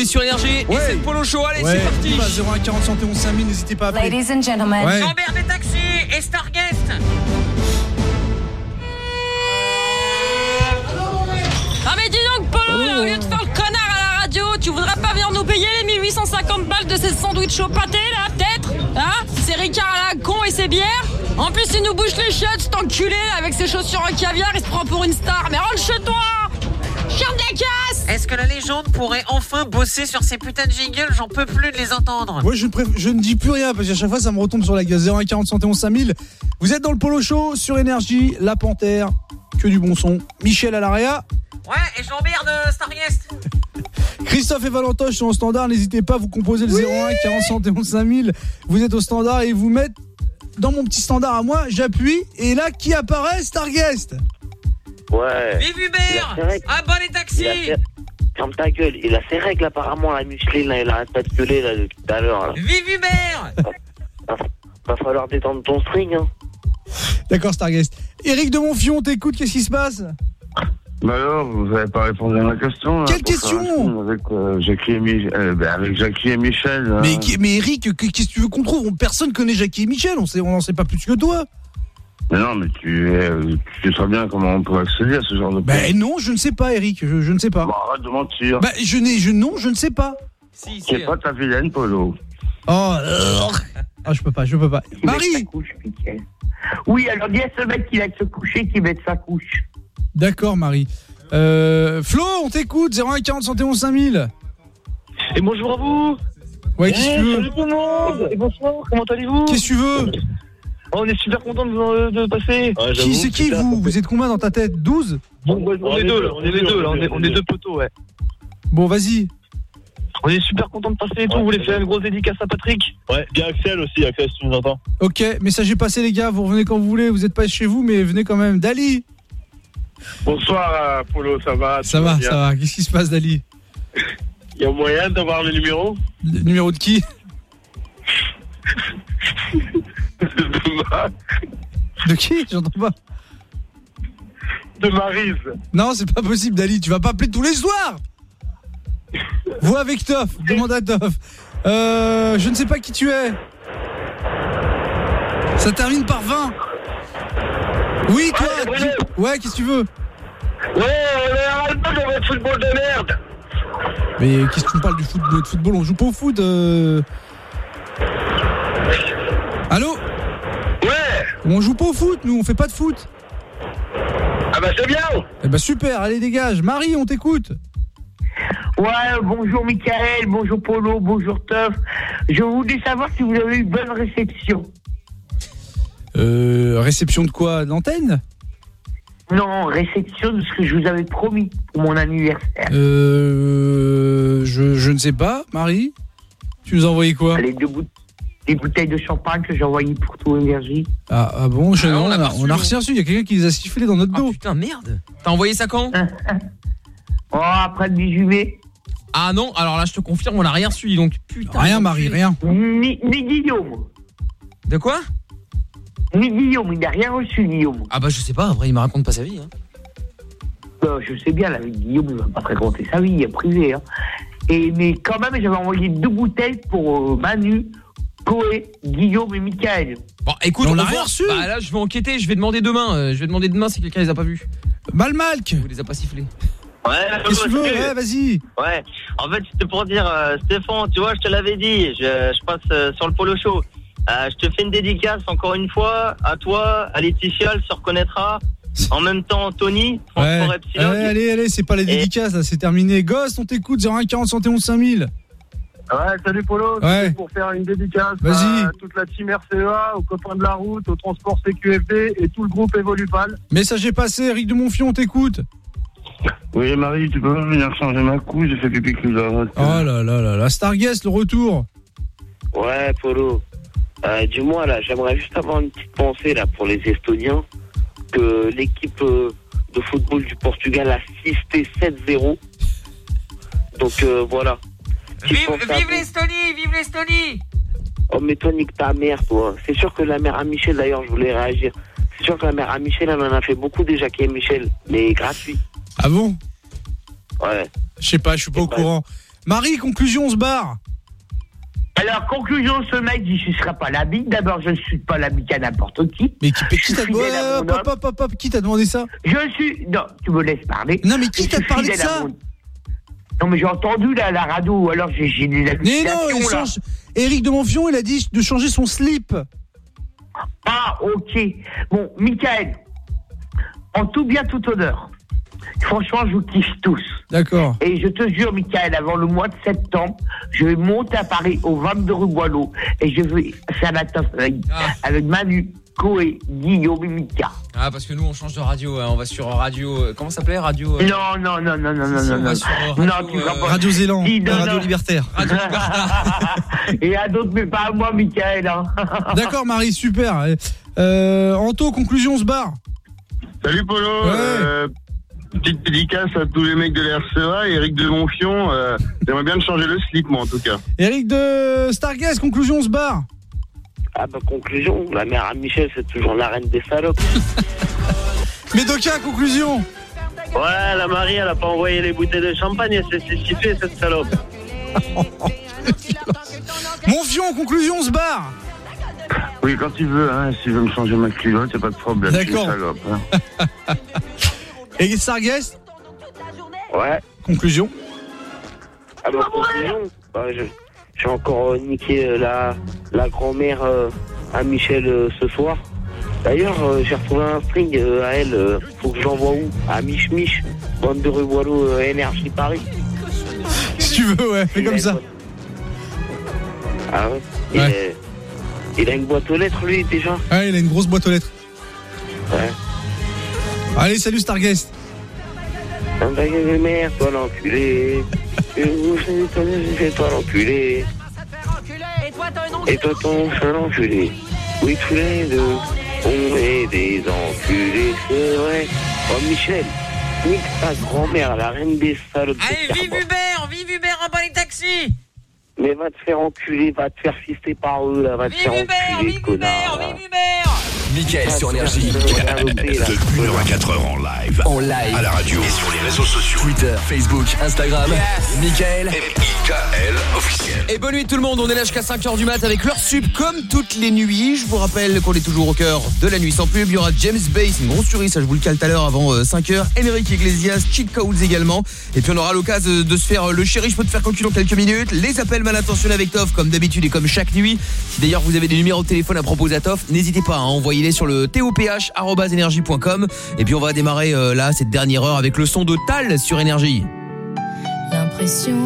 Speaker 9: Est sur énergie. Et c'est le polo show. Allez,
Speaker 11: Ouais,
Speaker 9: c'est parti.
Speaker 11: bah, 01 40 71 5000, n'hésitez pas à appeler.
Speaker 37: Ladies and gentlemen.
Speaker 11: Ouais.
Speaker 9: Jean-Bert des taxis et Starguest.
Speaker 37: Ah mais dis donc Polo, là, au lieu de faire le connard à la radio, tu voudrais pas venir nous payer les 1850 balles de ces sandwichs au pâté là, peut-être Hein? C'est Ricard à la con et ses bières En plus il nous bouche les chiottes, cet enculé là, avec ses chaussures en caviar, il se prend pour une star. Mais rentre chez toi Chien de la
Speaker 38: Est-ce que la légende pourrait enfin bosser sur ces putains de jingles J'en peux plus de les entendre.
Speaker 11: Moi je, je ne dis plus rien parce qu'à chaque fois ça me retombe sur la gueule 01 40 71 5000. Vous êtes dans le polo show sur énergie, la panthère, que du bon son. Michel à l'area,
Speaker 38: Ouais, et Jean-Bert de Starguest
Speaker 11: Christophe et Valentoche sont au standard, n'hésitez pas, vous composez le 01 40 71 5000. Vous êtes au standard et vous mettez dans mon petit standard à moi, j'appuie et là qui apparaît Starguest.
Speaker 39: Ouais.
Speaker 38: Vive Hubert Ah bah les taxis
Speaker 39: Ferme ta gueule, il a ses règles apparemment, la Micheline, là, il arrête pas de gueuler là depuis tout à l'heure. là.
Speaker 38: Vive Hubert
Speaker 39: Va falloir détendre ton string, hein.
Speaker 11: D'accord Starguest. Eric de Monfion, t'écoutes, qu'est-ce qui se passe?
Speaker 40: Bah alors, vous n'avez pas répondu à ma question. là,
Speaker 11: Quelle question?
Speaker 40: Avec, euh, Jackie et euh, bah, avec Jackie et Michel. là.
Speaker 11: mais, qui- mais Eric, que- qu'est-ce que tu veux qu'on trouve? Personne connaît Jackie et Michel, on n'en sait pas plus que toi.
Speaker 40: Mais non, mais tu, euh, tu sais bien comment on peut accéder à ce genre de
Speaker 11: Ben non, je ne sais pas Eric, je, je ne sais pas.
Speaker 40: Arrête de mentir.
Speaker 11: Bah je n'ai, je non, je ne sais pas.
Speaker 40: C'est pas ta vilaine, Polo.
Speaker 11: Oh, euh, ah, je peux pas, je peux pas. Marie
Speaker 41: Oui, alors dis à ce mec qui va se coucher qu'il mette sa couche.
Speaker 11: D'accord Marie. Euh, Flo, on t'écoute, 01 40 71 5000.
Speaker 41: Et bonjour à vous
Speaker 11: Ouais, qu'est-ce que tu veux
Speaker 41: Salut tout le monde Et bonsoir, comment allez-vous
Speaker 11: Qu'est-ce que tu veux
Speaker 41: On est super content de, vous- de passer.
Speaker 11: Qui c'est qui vous Vous êtes combien dans ta tête? 12
Speaker 41: Bon, ouais, on, est deux, là, on est les deux, là, on est, on est deux poteaux, ouais.
Speaker 11: Bon, vas-y.
Speaker 41: On est super content de passer et tout. Vous voulez faire une grosse dédicace à Patrick?
Speaker 20: Ouais, bien Axel aussi, Axel, si tu nous entends.
Speaker 11: Ok, message est passé les gars, vous revenez quand vous voulez, vous êtes pas chez vous mais venez quand même. Dali
Speaker 20: Bonsoir, euh, Polo, ça va?
Speaker 11: Ça va, ça va. Qu'est-ce qui se passe Dali?
Speaker 20: Il y a moyen d'avoir le numéro?
Speaker 11: Le numéro de qui? De qui J'entends pas.
Speaker 20: De Marise.
Speaker 11: Non, c'est pas possible Dali, tu vas pas appeler tous les soirs Vois avec Toff, demande à Toff. Euh, je ne sais pas qui tu es. Ça termine par 20. Oui, toi qui- Ouais, qu'est-ce que tu veux
Speaker 41: Ouais, on est de votre football de merde
Speaker 11: Mais qu'est-ce que tu me parles du foot, de football? On joue pas au foot euh... Allô? On joue pas au foot, nous, on fait pas de foot.
Speaker 41: Ah bah c'est bien
Speaker 11: Eh bah super, allez dégage. Marie, on t'écoute.
Speaker 41: Ouais, bonjour Michael, bonjour Polo, bonjour Tuff. Je voulais savoir si vous avez eu bonne réception.
Speaker 11: Euh, réception de quoi? D'antenne
Speaker 41: Non, réception de ce que je vous avais promis pour mon anniversaire.
Speaker 11: Euh, je, je ne sais pas, Marie. Tu nous as envoyé quoi?
Speaker 41: Les deux bout- des bouteilles de champagne que j'ai envoyées pour tout énergie.
Speaker 11: ah, ah bon, je,
Speaker 9: Ah, on
Speaker 11: on,
Speaker 9: l'a
Speaker 11: a,
Speaker 9: pas reçu,
Speaker 11: on a reçu il y a quelqu'un qui les a sifflés dans notre dos.
Speaker 9: Putain, merde. T'as envoyé ça quand
Speaker 41: Oh, après le 18 mai.
Speaker 9: Ah non, alors là, je te confirme, on l'a rien reçu, donc putain.
Speaker 11: Rien, Marie, rien.
Speaker 41: Ni, ni Guillaume.
Speaker 9: De quoi
Speaker 41: Ni Guillaume, il n'a rien reçu, Guillaume.
Speaker 9: Ah bah je sais pas, après il me raconte pas sa vie. Hein.
Speaker 41: Euh, je sais bien, là, avec Guillaume, il va pas te raconter sa vie, il est privé. Hein. Et, mais quand même, j'avais envoyé deux bouteilles pour euh, Manu, Guillaume et Michael.
Speaker 9: Bon, écoute,
Speaker 11: on
Speaker 9: on
Speaker 11: l'a rien reçu.
Speaker 9: Bah là, je vais enquêter, je vais demander demain. euh, je vais demander demain si quelqu'un les a pas vus.
Speaker 11: Malmalk
Speaker 9: Vous les a pas sifflés.
Speaker 35: Ouais,
Speaker 11: Qu'est-ce que tu veux. Ouais, vas-y.
Speaker 35: Ouais, en fait, c'était pour dire, euh, Stéphane, tu vois, je te l'avais dit, je, je passe euh, sur le polo show. Euh, je te fais une dédicace encore une fois à toi, à Laetitia, elle se reconnaîtra. En même temps, Tony,
Speaker 11: Ouais.
Speaker 35: Epsilon.
Speaker 11: Allez, allez, allez, c'est pas les dédicaces, là, c'est terminé. Ghost, on t'écoute, 01 40 71 5000.
Speaker 20: Ouais, salut Polo.
Speaker 11: Ouais.
Speaker 20: Pour faire une dédicace à toute la team RCEA, aux copains de la route, au transport CQFD et tout le groupe Evolupal.
Speaker 11: Message est passé, Eric de Monfion, on t'écoute.
Speaker 40: Oui, Marie, tu peux venir changer ma couche, j'ai fait pipi culotte.
Speaker 11: Oh là là là là, Starguest, le retour.
Speaker 39: Ouais, Polo. Euh, Dis-moi, là, j'aimerais juste avoir une petite pensée là pour les Estoniens. Que l'équipe euh, de football du Portugal a assisté 7-0. Donc euh, voilà.
Speaker 38: Vive, l'Estonie, vive l'Estonie
Speaker 39: Oh, mais toi, nique ta mère, toi. C'est sûr que la mère à Michel, d'ailleurs, je voulais réagir. C'est sûr que la mère à Michel, elle en a fait beaucoup déjà, qui est Michel. Mais gratuit.
Speaker 11: Ah bon?
Speaker 39: Ouais.
Speaker 11: Je sais pas, je suis pas au courant. Marie, conclusion, on se barre.
Speaker 41: Alors, conclusion, ce mec dit je ne serai pas la bite. D'abord, je ne suis pas la bite à n'importe qui.
Speaker 11: Mais qui, qui t'a demandé ça?
Speaker 41: Je suis. Non, tu me laisses parler.
Speaker 11: Non, mais qui t'a parlé de ça?
Speaker 41: mon- Non, mais j'ai entendu là, la radio, alors j'ai des
Speaker 11: Mais non,
Speaker 41: hallucinations,
Speaker 11: il change. Eric de Monfion, il a dit de changer son slip.
Speaker 41: Ah, ok. Bon, Michael, en tout bien, tout honneur. Franchement, je vous kiffe tous.
Speaker 11: D'accord.
Speaker 41: Et je te jure, Michael, avant le mois de septembre, je vais monter à Paris au 22 rue Boileau et je vais faire la teuf avec, avec Manu, Koé, Guillaume et Mika.
Speaker 9: Ah, parce que nous, on change de radio. hein. On va sur radio. euh, Comment ça s'appelait Radio. euh,
Speaker 41: Non, non, non, non, non, non,
Speaker 9: si,
Speaker 41: non,
Speaker 9: on va
Speaker 41: non.
Speaker 9: sur, euh,
Speaker 41: Non,
Speaker 9: Radio,
Speaker 41: tu
Speaker 9: euh.
Speaker 11: Radio Zéland,
Speaker 41: Dis, non,
Speaker 11: Radio
Speaker 41: non.
Speaker 11: Libertaire.
Speaker 41: Et à d'autres, mais pas à moi, Michael. Hein.
Speaker 11: D'accord, Marie, super. Euh, Anto, conclusion, on se barre.
Speaker 35: Salut Polo, euh, petite dédicace à tous les mecs de la RCA, Eric de Monfion, euh, j'aimerais bien te changer le slip moi en tout cas.
Speaker 11: Eric de Stargaze, conclusion, on se barre.
Speaker 39: Ah bah conclusion, la mère à Michel c'est toujours la reine des salopes.
Speaker 11: Médoca, conclusion.
Speaker 39: Ouais, la Marie elle a pas envoyé les bouteilles de champagne, elle s'est sifflée cette salope.
Speaker 11: Monfion, conclusion, on se barre.
Speaker 35: Oui, quand tu veux, hein, si tu veux me changer ma culotte, y'a pas de problème. je suis
Speaker 11: D'accord.
Speaker 35: une salope, hein.
Speaker 11: Et Stargaze,
Speaker 39: Ouais.
Speaker 11: conclusion.
Speaker 39: Ah bah conclusion, bah, je, j'ai encore euh, niqué euh, la, la grand-mère euh, à Michel ce soir. D'ailleurs, j'ai retrouvé un string à elle, faut que j'envoie où? À Mich Mich, bande de rue euh, Énergie Paris.
Speaker 11: Si tu veux, ouais, fais comme ça.
Speaker 39: Ah ouais, il, a une boîte aux lettres lui déjà?
Speaker 11: Ah, il a une grosse boîte aux lettres.
Speaker 39: Ouais.
Speaker 11: Allez, salut Starguest.
Speaker 39: Ah bah, merde, toi l'enculé. C'est toi l'enculé. Et toi ton seul enculé. Oui, tous les deux, on est des enculés, c'est vrai. Oh Michel, nique ta grand-mère, la reine des salopes. de
Speaker 42: Allez, vive. Hubert, vive Hubert, en bas les taxis
Speaker 39: Mais va te faire enculer, va te faire fister par eux, là, va te faire enculer, connard. là.
Speaker 10: Mickaël sur Énergie.
Speaker 18: De 1h à 4h en live.
Speaker 10: En live.
Speaker 18: À la radio. Et sur les réseaux sociaux.
Speaker 10: Twitter, Facebook, Instagram. Mickaël.
Speaker 18: IKL officiel.
Speaker 9: Et bonne nuit tout le monde, on est là jusqu'à 5h du mat avec leur sub comme toutes les nuits. Je vous rappelle qu'on est toujours au cœur de la nuit sans pub. Il y aura James Bay, une grosse tuerie, ça je vous le cale tout à l'heure avant 5h. Enrique Iglesias, Chick Coles également. Et puis on aura l'occasion de se faire euh, le chéri, je peux te faire calculer en quelques minutes. Les appels mal intentionnés avec Toff comme d'habitude et comme chaque nuit. Si d'ailleurs vous avez des numéros de téléphone à proposer à Toff, n'hésitez pas, hein, sur le toph.energie.com. Et puis on va démarrer euh, là cette dernière heure avec le son de Tal sur Énergie.
Speaker 37: L'impression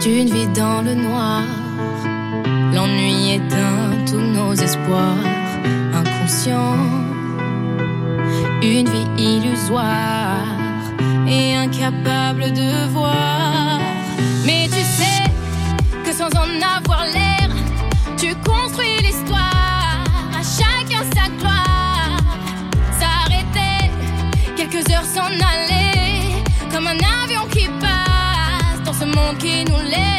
Speaker 37: d'une vie dans le noir. L'ennui éteint tous nos espoirs. Inconscient, une vie illusoire et incapable de voir. Mais tu sais que sans en avoir l'air, tu construis s'en aller, comme un avion qui passe dans ce monde qui nous laisse.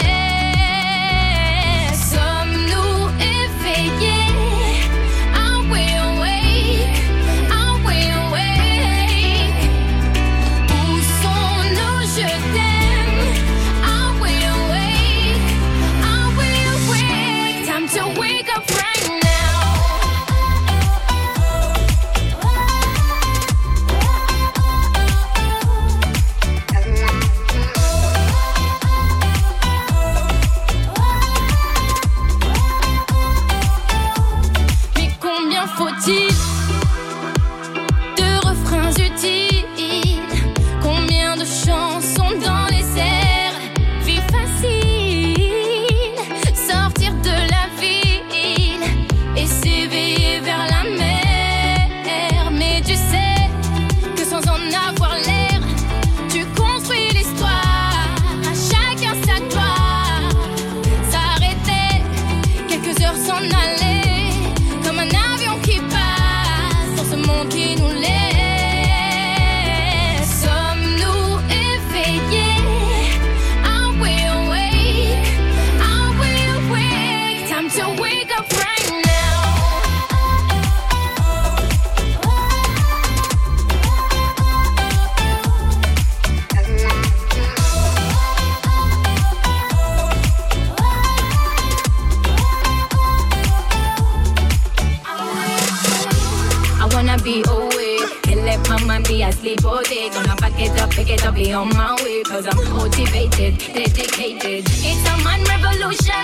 Speaker 37: Obviously put it. Gonna pack it up, pick it up, be on my way. Cause I'm motivated, dedicated. It's a man revolution.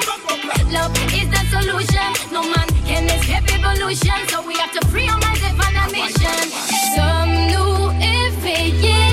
Speaker 37: Love is the solution. No man can escape evolution. So we have to free our minds and find a mission. Some new éveillé. I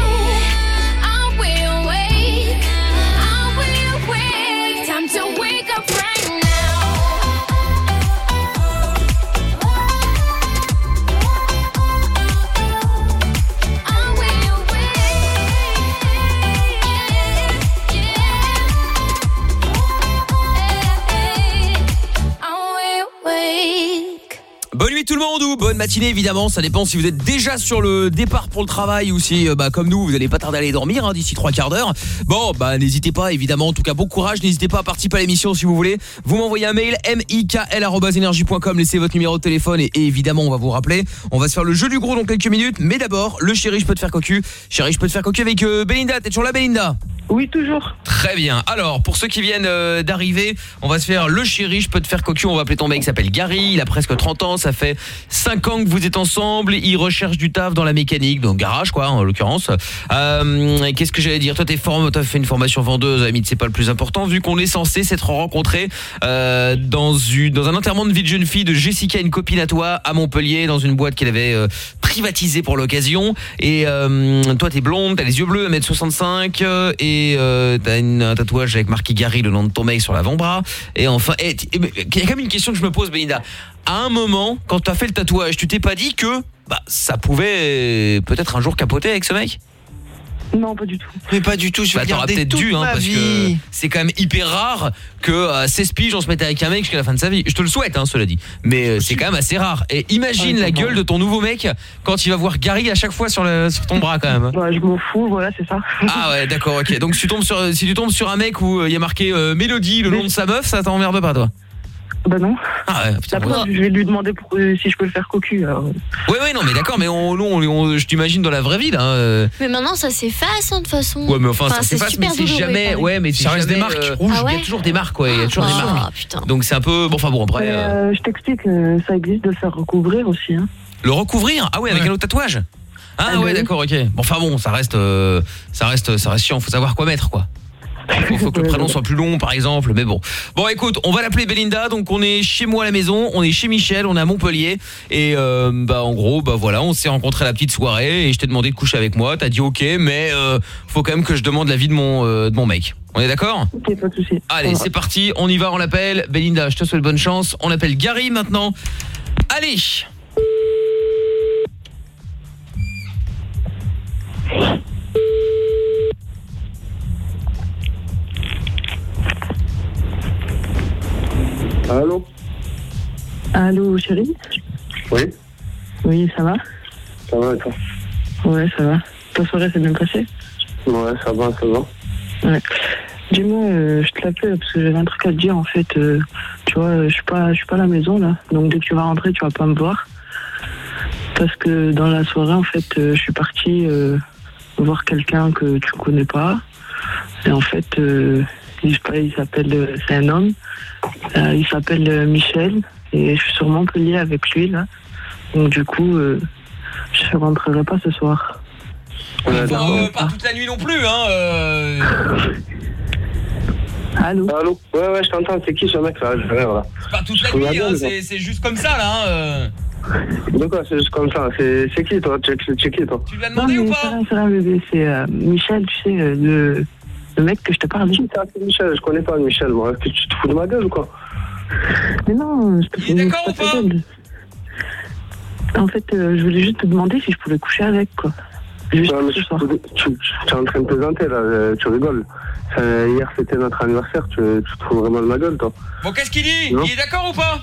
Speaker 9: Bonne matinée évidemment, ça dépend si vous êtes déjà sur le départ pour le travail ou si euh, bah, comme nous vous n'allez pas tarder à aller dormir hein, d'ici trois quarts d'heure. Bon bah n'hésitez pas évidemment, en tout cas bon courage, n'hésitez pas à participer à l'émission si vous voulez. Vous m'envoyez un mail mikl@energie.com, laissez votre numéro de téléphone et, et évidemment on va vous rappeler. On va se faire le jeu du gros dans quelques minutes, mais d'abord le chéri je peux te faire cocu. Chéri je peux te faire cocu avec euh, Belinda, t'es toujours là Belinda?
Speaker 43: Oui, toujours.
Speaker 9: Très bien. Alors, pour ceux qui viennent euh, d'arriver, on va se faire le chéri, je peux te faire cocu. On va appeler ton mec, il s'appelle Gary, il a presque 30 ans, ça fait 5 ans que vous êtes ensemble, il recherche du taf dans la mécanique, donc garage quoi, en l'occurrence. Euh, et Qu'est-ce que j'allais dire? Toi, t'es form t'as fait une formation vendeuse, Amit, c'est pas le plus important, vu qu'on est censé s'être rencontrés euh, dans, un enterrement de vie de jeune fille de Jessica, une copine à toi, à Montpellier, dans une boîte qu'elle avait privatisée pour l'occasion. Et toi, t'es blonde, t'as les yeux bleus, 1m65, euh, euh, t'as un tatouage avec marqué Gary, le nom de ton mec, sur l'avant-bras. Et enfin, il y a quand même une question que je me pose, Belinda. À un moment, quand t'as fait le tatouage, tu t'es pas dit que bah, ça pouvait euh, peut-être un jour capoter avec ce mec?
Speaker 43: Non, pas du tout.
Speaker 3: Mais pas du tout, je vais
Speaker 9: bah, t'auras
Speaker 3: garder
Speaker 9: peut-être
Speaker 3: toute
Speaker 9: dû, hein,
Speaker 3: ma
Speaker 9: parce que c'est quand même hyper rare que à 16 piges on se mette avec un mec jusqu'à la fin de sa vie. Je te le souhaite, hein, cela dit. Mais euh, c'est quand même assez rare. Et imagine la gueule de ton nouveau mec quand il va voir Gary à chaque fois sur, le, sur ton bras quand même.
Speaker 43: Bah, je m'en fous, voilà, c'est ça.
Speaker 9: Ah ouais, d'accord, ok. Donc si tu tombes sur, si tu tombes sur un mec où euh, il y a marqué euh, Mélodie, le nom de sa meuf, ça t'emmerde pas, toi?
Speaker 43: Bah non.
Speaker 9: Ah ouais, putain,
Speaker 43: preuve, je vais lui demander pour- euh, si je peux le faire cocu. alors.
Speaker 9: Ouais, ouais, non, mais d'accord, mais on, nous, on- on- je t'imagine dans la vraie vie, là. euh.
Speaker 37: Mais maintenant, ça s'efface, hein, de toute façon.
Speaker 9: Ouais, mais enfin, ça s'efface, mais
Speaker 37: super
Speaker 9: c'est
Speaker 37: douloureux,
Speaker 9: jamais.
Speaker 37: pardon.
Speaker 9: Ouais, mais
Speaker 11: Ça reste des marques
Speaker 9: euh,
Speaker 11: rouges.
Speaker 37: Ah
Speaker 9: Il y a toujours des marques, ouais, il y a toujours des
Speaker 37: Ah,
Speaker 9: marques.
Speaker 37: putain.
Speaker 9: Donc c'est un peu. Bon, enfin bon, après.
Speaker 43: Mais,
Speaker 9: euh,
Speaker 43: euh, je t'explique, euh, ça existe de le faire recouvrir aussi. Hein.
Speaker 9: Le recouvrir? Ah ouais, avec un autre tatouage? Ah,
Speaker 43: Ah,
Speaker 9: ouais,
Speaker 43: oui.
Speaker 9: d'accord, ok. Bon, enfin bon, ça reste, euh, ça reste, ça reste chiant. Faut savoir quoi mettre, quoi. Il faut que le prénom soit plus long, par exemple. Mais bon. Bon, écoute, on va l'appeler Belinda. Donc, on est chez moi à la maison, on est chez Michel, on est à Montpellier. Et euh, bah, en gros, bah voilà, on s'est rencontrés à la petite soirée et je t'ai demandé de coucher avec moi. T'as dit ok, mais euh, faut quand même que je demande l'avis de mon, euh, de mon mec. On est d'accord?
Speaker 43: Ok, pas de souci.
Speaker 9: Allez, c'est parti, on y va, on l'appelle. Belinda, je te souhaite bonne chance. On appelle Gary maintenant. Allez
Speaker 15: Allô
Speaker 43: Allô, chérie
Speaker 15: Oui,
Speaker 43: Oui, ça va
Speaker 15: ça va et toi
Speaker 43: Ouais, ça va. Ta soirée s'est bien passée
Speaker 15: Ouais, ça va, ça va.
Speaker 43: Ouais. Dis-moi, euh, je te l'appelle parce que j'avais un truc à te dire en fait. euh, tu vois, je suis pas, je suis pas à la maison là, donc dès que tu vas rentrer, tu vas pas me voir. Parce que dans la soirée, en fait, euh, je suis partie voir quelqu'un que tu connais pas. Et en fait, euh, il, il s'appelle, euh, c'est un homme. Euh, il s'appelle euh, Michel et je suis sur Montpellier avec lui là. Donc du coup, euh, je rentrerai pas ce soir.
Speaker 9: Euh, pas toute la nuit non plus, hein. euh.
Speaker 43: Allô
Speaker 15: Allô Ouais, ouais, je t'entends, c'est qui ce mec là Je vais voilà.
Speaker 9: Pas toute la nuit, hein, c'est c'est juste comme ça, là. hein, euh.
Speaker 15: De quoi C'est juste comme ça. C'est c'est qui toi Tu tu- tu es qui toi
Speaker 9: Tu lui as
Speaker 43: Non,
Speaker 9: demandé
Speaker 43: mais
Speaker 9: ou pas
Speaker 43: c'est rien, bébé. C'est euh, Michel, tu sais, euh, le, mec que je te parle.
Speaker 15: Qui Michel Je connais pas Michel, moi. Est-ce que tu te fous de ma gueule ou quoi?
Speaker 43: Mais non, je te
Speaker 9: Il est d'accord ou pas?
Speaker 43: En fait, euh, je voulais juste te demander si je pouvais coucher avec, quoi. Juste
Speaker 15: Ouais, mais
Speaker 43: ce
Speaker 15: tu,
Speaker 43: soir.
Speaker 15: tu- tu es en train de plaisanter là, euh, tu rigoles. Euh, hier c'était notre anniversaire, tu, tu te fous vraiment de ma gueule toi.
Speaker 9: Bon, qu'est-ce qu'il dit?
Speaker 15: Non.
Speaker 9: Il est d'accord ou pas?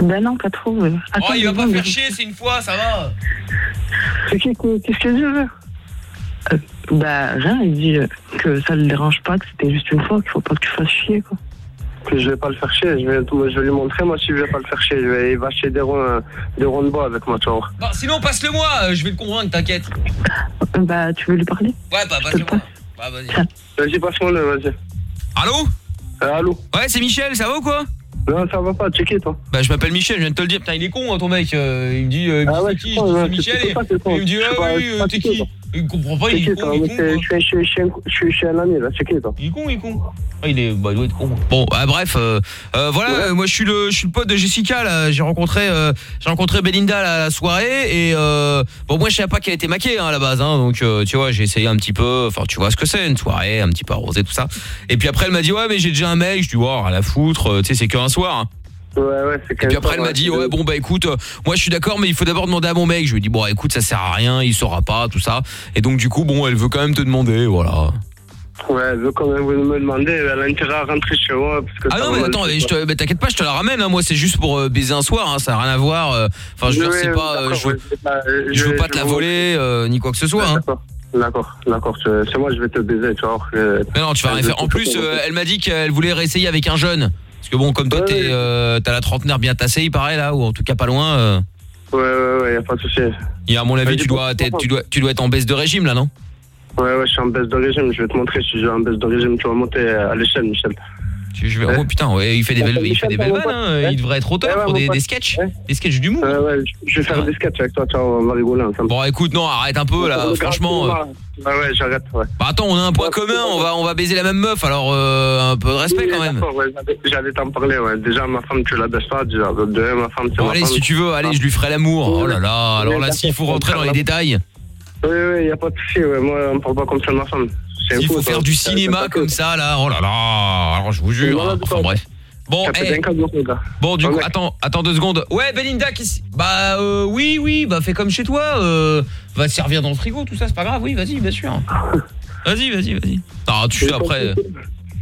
Speaker 43: Ben non, pas trop. Attends,
Speaker 9: Oh, il va pas faire chier, c'est une fois, ça va.
Speaker 43: C'est qui quoi Qu'est-ce que je veux? Euh, Bah rien, il dit euh, que ça le dérange pas, que c'était juste une fois, qu'il faut pas que tu fasses chier, quoi.
Speaker 15: Que je vais pas le faire chier, je vais, je vais lui montrer moi si je vais pas le faire chier. Je vais, il va acheter des ronds, des ronds de bois avec moi, tu.
Speaker 9: Bon, sinon, passe-le moi, euh, je vais le convaincre, t'inquiète.
Speaker 43: Euh, Bah tu veux lui parler?
Speaker 9: Ouais, bah, passe-le moi. Bah, vas-y.
Speaker 15: Vas-y, passe-moi le, vas-y.
Speaker 9: Allô?
Speaker 15: Euh, allô?
Speaker 9: Ouais, c'est Michel, ça va ou quoi?
Speaker 44: Non, ça va pas, checker toi.
Speaker 9: Bah je m'appelle Michel, je viens de te le dire. Putain, il est con hein, ton mec. euh, il me dit euh,
Speaker 44: Ah ouais,
Speaker 9: c'est qui Je dis
Speaker 44: ouais,
Speaker 9: c'est Michel et il me dit ah oui, euh, t'es qui?
Speaker 44: toi.
Speaker 9: Il comprend pas, il est con, il est
Speaker 44: c'est-. Je suis- un- ami là, checker toi.
Speaker 9: Il est con, il est con. Ah, il est bah il doit être con. Bon, ah, bref euh, euh, voilà, euh, moi je suis le je suis le pote de Jessica là, j'ai rencontré euh, j'ai rencontré Belinda à la soirée et euh, bon moi je savais pas qu'elle était maquée hein, à la base hein, donc euh, tu vois, j'ai essayé un petit peu enfin tu vois ce que c'est une soirée un petit peu arrosée tout ça. Et puis après elle m'a dit "Ouais, mais j'ai déjà un mec." Je dis "Ouais, à la foutre, tu sais c'est qu'un soir." hein.
Speaker 44: Ouais, ouais, c'est
Speaker 9: Et puis après elle m'a dit ouais bon bah écoute euh, moi je suis d'accord mais il faut d'abord demander à mon mec. Je lui ai dit bon écoute ça sert à rien, il saura pas tout ça. Et donc du coup bon elle veut quand même te demander voilà.
Speaker 44: Ouais, elle veut quand même me demander, elle a intérêt à rentrer chez moi. Parce que
Speaker 9: Ah non mais attends,
Speaker 44: faire,
Speaker 9: mais je
Speaker 44: quoi.
Speaker 9: te- mais t'inquiète pas, je te la ramène. hein. Moi c'est juste pour euh, baiser un soir, hein. ça n'a rien à voir. euh, Enfin je veux dire
Speaker 44: Ouais,
Speaker 9: pas, euh,
Speaker 44: d'accord,
Speaker 9: je veux,
Speaker 44: ouais, c'est pas-
Speaker 9: je veux pas te la voler euh, ni quoi que ce soit. hein.
Speaker 44: D'accord, d'accord, d'accord. je- C'est moi, je vais te baiser, tu vois.
Speaker 9: Mais non, tu vas rien faire. En plus, euh, elle m'a dit qu'elle voulait réessayer avec un jeune. Parce que bon, comme toi, t'es, euh, t'as la trentenaire bien tassée, il paraît là, ou en tout cas pas loin. euh.
Speaker 44: Ouais, ouais, ouais, y a pas de souci.
Speaker 9: Et à mon avis, tu dois, tu dois, tu dois être en baisse de régime là, non?
Speaker 44: Ouais, ouais, je suis en baisse de régime. Je vais te montrer si je suis en baisse de régime. Tu vas monter à l'échelle, Michel.
Speaker 9: Tu- je vais- Oh putain, ouais, il fait des belles, il fait des belles vannes. hein. Il devrait être auteur pour des, des sketchs, des sketchs d'humour.
Speaker 44: Ouais, ouais, je- vais faire des sketchs avec toi. Tu vois, on va rigoler ensemble.
Speaker 9: Bon, écoute, non, arrête un peu là. Franchement. euh,
Speaker 44: Ouais, ouais, j'arrête, ouais.
Speaker 9: Bah attends, on a un point commun. On va, on va baiser la même meuf. Alors euh, un peu de respect quand même.
Speaker 44: ouais, j'allais- t'en parler, ouais. Déjà, ma femme, tu la baisses pas. Déjà, de ma femme, c'est
Speaker 9: Bon,
Speaker 44: ma
Speaker 9: allez,
Speaker 44: femme.
Speaker 9: si tu veux, allez, je lui ferai l'amour. Oh là là. Alors là, s'il faut rentrer dans les détails.
Speaker 44: Oui, oui, y a pas de souci, ouais. Moi, on parle pas comme ça de ma femme.
Speaker 9: Il faut faire du cinéma comme ça là. Oh là là. Alors je vous jure. Hein. Enfin bref. Bon, eh, bon du
Speaker 44: Ouais,
Speaker 9: coup, attends, attends deux secondes. Ouais, Belinda, qu'est-ce- bah euh, oui, oui, bah fais comme chez toi. euh, va te servir dans le frigo, tout ça, c'est pas grave. Oui, vas-y, bien sûr. Vas-y, vas-y, vas-y. Non, tu sais après.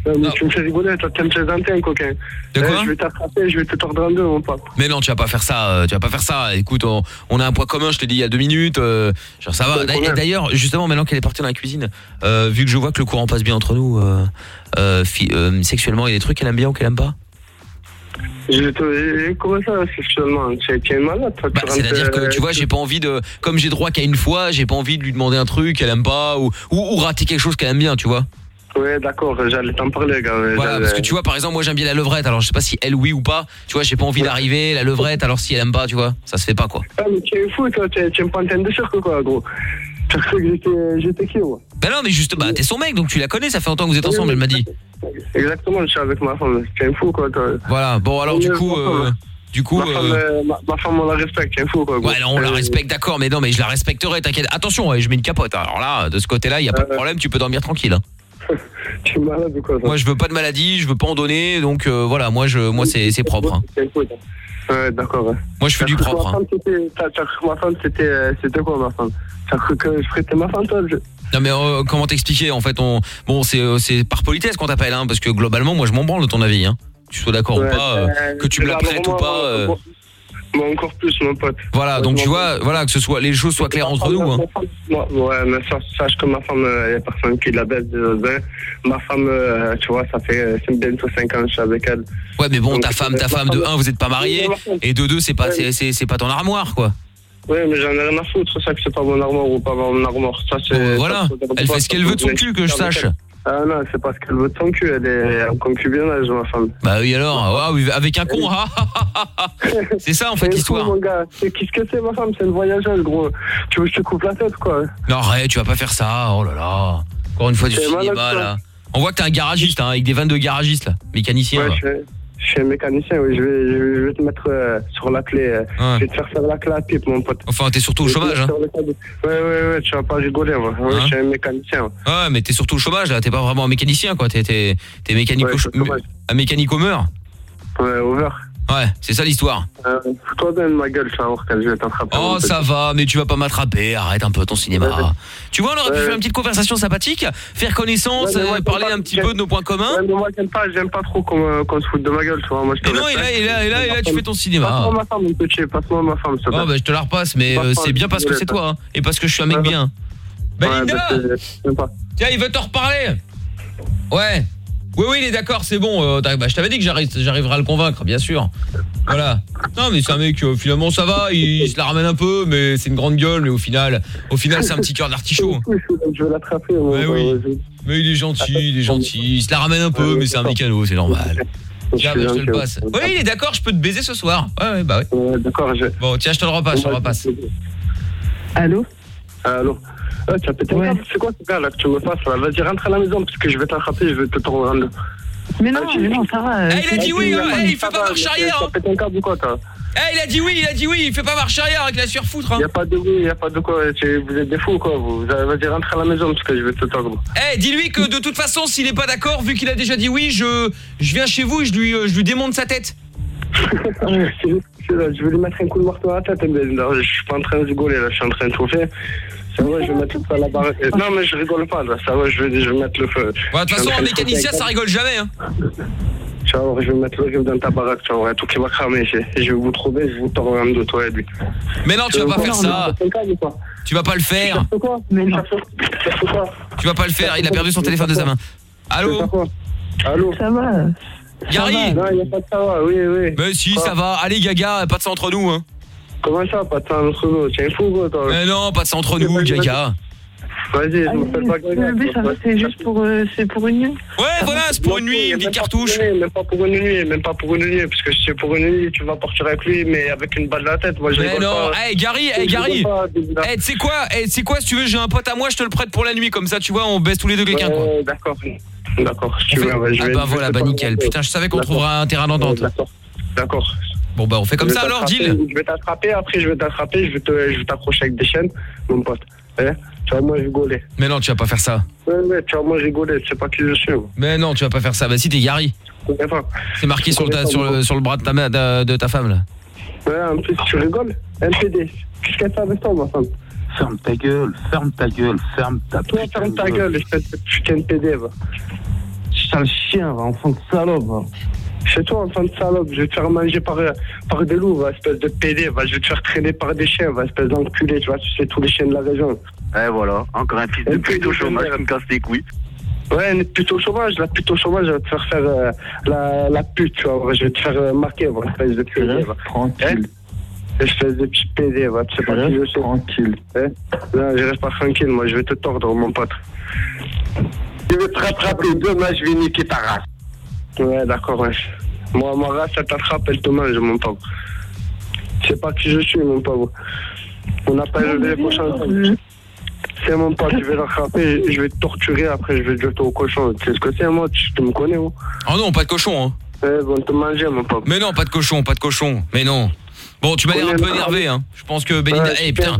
Speaker 44: Mais tu me fais rigoler, toi, tu me plaisanter, un coquin.
Speaker 9: De quoi
Speaker 44: Eh, Je vais t'attraper, je vais te tordre en deux, mon pote.
Speaker 9: Mais non, tu vas pas faire ça. euh, Tu vas pas faire ça. Écoute, on, on a un point commun. Je t'ai dit il y a deux minutes. euh, genre ça va. D'ailleurs, justement, maintenant qu'elle est partie dans la cuisine, euh, vu que je vois que le courant passe bien entre nous, euh, sexuellement, il y a des trucs qu'elle aime bien ou qu'elle aime pas?
Speaker 44: Je te... Comment ça, sexuellement Tu es- tu es malade.
Speaker 9: Bah,
Speaker 44: tu
Speaker 9: c'est-à-dire que tu
Speaker 44: euh,
Speaker 9: vois, j'ai pas envie de, comme j'ai droit qu'à une fois, j'ai pas envie de lui demander un truc qu'elle aime pas ou, ou, ou rater quelque chose qu'elle aime bien, tu vois.
Speaker 44: Ouais, d'accord, j'allais t'en parler, gars.
Speaker 9: Voilà, parce que tu vois, par exemple, moi j'aime bien la levrette. Alors je sais pas si elle oui ou pas. Tu vois, j'ai pas envie d'arriver la levrette. Alors si elle aime pas, tu vois, ça se fait pas quoi.
Speaker 44: Ah, mais tu es fou, toi, tu es tu es une pantaine de cirque, quoi, gros. Que j'étais- qui, moi?
Speaker 9: Ben non, mais juste, bah t'es son mec, donc tu la connais. Ça fait longtemps que vous êtes ensemble. Elle m'a dit.
Speaker 44: Exactement, je suis avec ma femme. Es un fou, quoi.
Speaker 9: Voilà. Bon, alors du
Speaker 44: Ouais,
Speaker 9: coup,
Speaker 44: ma femme,
Speaker 9: euh,
Speaker 44: hein.
Speaker 9: du coup.
Speaker 44: Ma femme,
Speaker 9: euh,
Speaker 44: euh, ma, ma femme, on la respecte, es un fou, quoi.
Speaker 9: Ouais, non, on la
Speaker 44: Euh,
Speaker 9: respecte, d'accord, mais non, mais je la respecterai, t'inquiète. Attention, ouais, je mets une capote. Alors là, de ce côté-là, il y a pas de problème, tu peux dormir tranquille. hein.
Speaker 44: Tu es malade ou quoi, ça
Speaker 9: Moi, je veux pas de maladie, je veux pas en donner, donc euh, voilà, moi, je, moi, c'est, c'est propre. hein.
Speaker 44: Un fou. Ouais, d'accord, ouais.
Speaker 9: Moi, je fais du
Speaker 44: que
Speaker 9: propre.
Speaker 44: ma
Speaker 9: hein.
Speaker 44: femme, c'était- T'as t'as cru que ma femme, c'était euh, c'était quoi, ma femme? T'as cru que je prêtais ma femme, toi
Speaker 9: Non, mais euh, comment t'expliquer En fait, on, bon, c'est, euh, c'est par politesse qu'on t'appelle, hein, parce que globalement, moi, je m'en branle de ton avis. Hein. Que tu sois d'accord
Speaker 44: Ouais,
Speaker 9: ou pas, euh,
Speaker 44: euh,
Speaker 9: que tu me la prêtes ou pas. euh,
Speaker 44: moi, encore plus, mon pote.
Speaker 9: voilà, donc tu vois, voilà, que ce soit les choses soient claires entre nous. Hein.
Speaker 44: moi, ouais, mais sache que ma femme, il n'y a personne qui la baisse de. Ma femme, euh, tu vois, ça fait euh, c'est bientôt 5 ans que je suis avec elle.
Speaker 9: Ouais, mais bon, ta femme, ta femme de
Speaker 44: femme-
Speaker 9: un, vous êtes pas mariés, et de deux, c'est pas, c'est, c'est pas ton armoire, quoi.
Speaker 44: Ouais, mais j'en ai rien à foutre, ça que c'est pas mon armoire ou pas mon armoire. Ça, c'est.
Speaker 9: Voilà,
Speaker 44: ça,
Speaker 9: elle fait ce qu'elle veut de son cul, que je sache.
Speaker 44: Ah non, c'est pas ce qu'elle veut de son cul, elle est en concubinage, ma femme.
Speaker 9: Bah oui, alors, ah oui, avec un con, ah, ah, c'est ça en fait l'histoire.
Speaker 44: qu'est-ce que c'est, ma femme? C'est une voyageuse, gros. Tu veux que je te coupe la tête, quoi?
Speaker 9: Non, arrête, tu vas pas faire ça. Oh là là. Encore une fois du cinéma là. On voit que t'es un garagiste hein, avec des vannes de garagiste là, mécanicien.
Speaker 44: Ouais,
Speaker 9: là.
Speaker 44: je je suis un mécanicien, oui. Je vais, je vais, te mettre euh, sur la clé. euh,
Speaker 9: Ouais.
Speaker 44: Je vais te faire faire la clé à pipe, mon pote.
Speaker 9: Enfin, t'es surtout au
Speaker 44: Je vais te
Speaker 9: chômage. Hein.
Speaker 44: mettre sur le cadre. Ouais, ouais, ouais, tu vas pas rigoler, moi. Ouais,
Speaker 9: Hein
Speaker 44: je suis un mécanicien.
Speaker 9: Ouais, mais t'es surtout au chômage là. T'es pas vraiment un mécanicien quoi. T'es t'es t'es mécanico
Speaker 44: Ouais, je suis au chômage.
Speaker 9: un mécanico meurt.
Speaker 44: Ouais, over.
Speaker 9: Ouais, c'est ça l'histoire.
Speaker 44: Euh, Fous-toi bien de ma gueule, voir quand je vais t'attraper.
Speaker 9: Oh, ça va, mais tu vas pas m'attraper. Arrête un peu ton cinéma. Tu vois, on aurait pu
Speaker 44: Ouais.
Speaker 9: faire une petite conversation sympathique, faire connaissance,
Speaker 44: Ouais, moi,
Speaker 9: euh, parler
Speaker 44: pas-
Speaker 9: un petit peu de nos points communs.
Speaker 44: Ouais, moi, j'aime pas, j'aime pas trop qu'on euh, qu'on se foute de ma guelle, tu vois. Moi, je te
Speaker 9: Et non, et là, et là, et là, et là, tu fais ton cinéma.
Speaker 44: Passe-moi ma femme, mon petit, passe-moi ma femme.
Speaker 9: Oh bah je te la repasse mais euh, c'est bien parce que c'est toi hein, et parce que je suis un mec bien.
Speaker 44: Ouais, bah, pas.
Speaker 9: Tiens, il veut te reparler. Ouais. Oui oui, il est d'accord, c'est bon. euh, bah, je t'avais dit que j'arrive- j'arriverai à le convaincre, bien sûr. Voilà. Non mais c'est un mec euh, finalement ça va, il, il se la ramène un peu mais c'est une grande gueule mais au final au final c'est un petit cœur d'artichaut.
Speaker 44: Je vais l'attraper,
Speaker 9: oui. Mais il est gentil, il est gentil, il se la ramène un peu mais c'est un mécano, c'est normal. Tiens, bah, je te le passe. Oui, il est d'accord, je peux te baiser ce soir. Ouais, ouais, bah ouais.
Speaker 44: D'accord, je...
Speaker 9: Bon, tiens, je te le repasse, je te le repasse.
Speaker 41: Allô?
Speaker 44: Allô? Ah, tu as pété un câble C'est quoi ce gars là que tu me fasses là? Vas-y, rentre à la maison parce que je vais t'attraper, je vais te deux.
Speaker 41: Mais non, mais non, ça va.
Speaker 9: Eh, il a dit oui, hein, eh, il fait pas marche arrière.
Speaker 44: Tu
Speaker 9: hein.
Speaker 44: as pété un câble ou quoi toi?
Speaker 9: Eh, il a dit oui, il a dit oui, il fait pas marche arrière avec la surfoutre. Hein.
Speaker 44: Y a pas de oui, y a pas de quoi, vous êtes des fous quoi vous. Vas-y, rentre à la maison parce que je vais te tordre.
Speaker 9: Eh, dis-lui que de toute façon, s'il est pas d'accord, vu qu'il a déjà dit oui, je je viens chez vous et je lui euh, je lui démonte sa tête.
Speaker 44: Je vais lui mettre un coup de marteau à la tête, je suis pas en train de rigoler, là, je suis en train de tout faire. Ça va, je vais mettre le feu à la baraque. Euh, Non, mais je rigole pas, là, ça va, je vais, je vais mettre le feu.
Speaker 9: Bon, de toute façon,
Speaker 44: en
Speaker 9: un
Speaker 44: de
Speaker 9: mécanicien, ça
Speaker 44: un
Speaker 9: rigole jamais. Hein.
Speaker 44: Voir, je vais mettre le rive dans ta baraque, tu vas voir, tout qui va cramer. Je, je vais vous trouver, je vous tords en deux, toi et lui.
Speaker 9: Mais non, tu vas pas faire ça. Tu vas pas le faire. Tu vas pas le faire. Il a perdu son téléphone de sa main. Allô
Speaker 44: Allô
Speaker 41: Ça va.
Speaker 9: Gary
Speaker 44: Non, y a pas de ça va, oui, oui.
Speaker 9: Mais si, ça va. Allez, Gaga, pas de ça entre nous. Hein.
Speaker 44: Comment ça, pas de ça entre nous un fou, gros, toi
Speaker 9: Mais non, pas de ça entre nous, Gaga.
Speaker 44: Vas-y, je me fais pas gaga.
Speaker 41: Mais ça va, c'est juste pour, euh, c'est pour une nuit.
Speaker 9: Ouais, voilà, c'est pour une nuit, une petite cartouche.
Speaker 44: Même pas pour une nuit, même pas pour une nuit, parce que si c'est pour une nuit, tu vas partir avec lui, mais avec une balle dans la tête. Moi, je
Speaker 9: Mais
Speaker 44: rigole
Speaker 9: non,
Speaker 44: pas.
Speaker 9: hey Gary, hey
Speaker 44: Je
Speaker 9: Gary.
Speaker 44: rigole pas.
Speaker 9: Eh, tu sais quoi Eh, tu sais quoi, si tu veux, j'ai un pote à moi, je te le prête pour la nuit comme ça, tu vois, on baisse tous les deux quelqu'un quoi.
Speaker 44: Ouais, D'accord, d'accord. si tu veux, ouais, je
Speaker 9: Ah
Speaker 44: vais-
Speaker 9: bah
Speaker 44: je vais
Speaker 9: voilà,
Speaker 44: te
Speaker 9: bah
Speaker 44: parler.
Speaker 9: nickel. Putain, je savais qu'on
Speaker 44: D'accord.
Speaker 9: trouverait un terrain d'entente.
Speaker 44: D'accord. D'accord.
Speaker 9: Bon bah on fait comme ça alors, deal.
Speaker 44: Je vais t'attraper, après je vais t'attraper, je vais te- je vais t'accrocher avec des chaînes, mon pote. Hein tu vas moi rigoler.
Speaker 9: Mais non, tu vas pas faire ça.
Speaker 44: Ouais, ouais, tu vas moi rigoler, sais pas qui je suis. moi.
Speaker 9: Mais non, tu vas pas faire ça. Bah si, t'es Gary.
Speaker 44: Pas.
Speaker 9: C'est marqué sur le, ta- sur, le, sur le bras de ta, ma- de, de ta femme là.
Speaker 44: Ouais, en plus, tu rigoles? MPD. Qu'est-ce qu'elle fait avec toi, ma femme?
Speaker 45: Ferme ta gueule, ferme ta gueule, ferme ta
Speaker 44: Toi, ferme ta gueule, espèce de putain de PD, va. Sale chien, va, enfant de salope, va. C'est toi, enfant de salope, je vais te faire manger par, par des loups, va, espèce de PD, va. Je vais te faire traîner par des chiens, va, espèce d'enculé, tu vois, tu sais, tous les chiens de la région.
Speaker 15: Eh voilà, encore un fils de pute au chômage qui me casse les couilles.
Speaker 44: Ouais, une pute au chômage, la pute au chômage, je vais te faire faire euh, la, la pute, tu vois, je vais te faire euh, marquer, va, espèce de PD, va. Tranquille. Espèce de petit PD, va, tu sais pas qui je suis. Tranquille. Non, je reste pas tranquille, moi, je vais te tordre, mon pote. Je vais te rattraper, demain, je vais niquer ta race. Ouais, d'accord, ouais. Moi, ma race, elle t'attrape, elle te mange, mon pauvre. Tu sais pas qui je suis, mon pauvre. On n'a pas élevé les cochons. C'est mon pote, je vais l'attraper, je vais te torturer, après je vais te jeter au cochon. Tu sais ce que c'est, moi? Tu tu me connais, moi
Speaker 9: Oh non, pas de cochon hein.
Speaker 44: Ouais, ils vont te manger, mon pauvre.
Speaker 9: Mais non, pas de cochon, pas de cochon. Mais non. Bon, tu m'as l'air un peu énervé hein. Je pense que Belinda,
Speaker 44: Ouais,
Speaker 9: eh putain.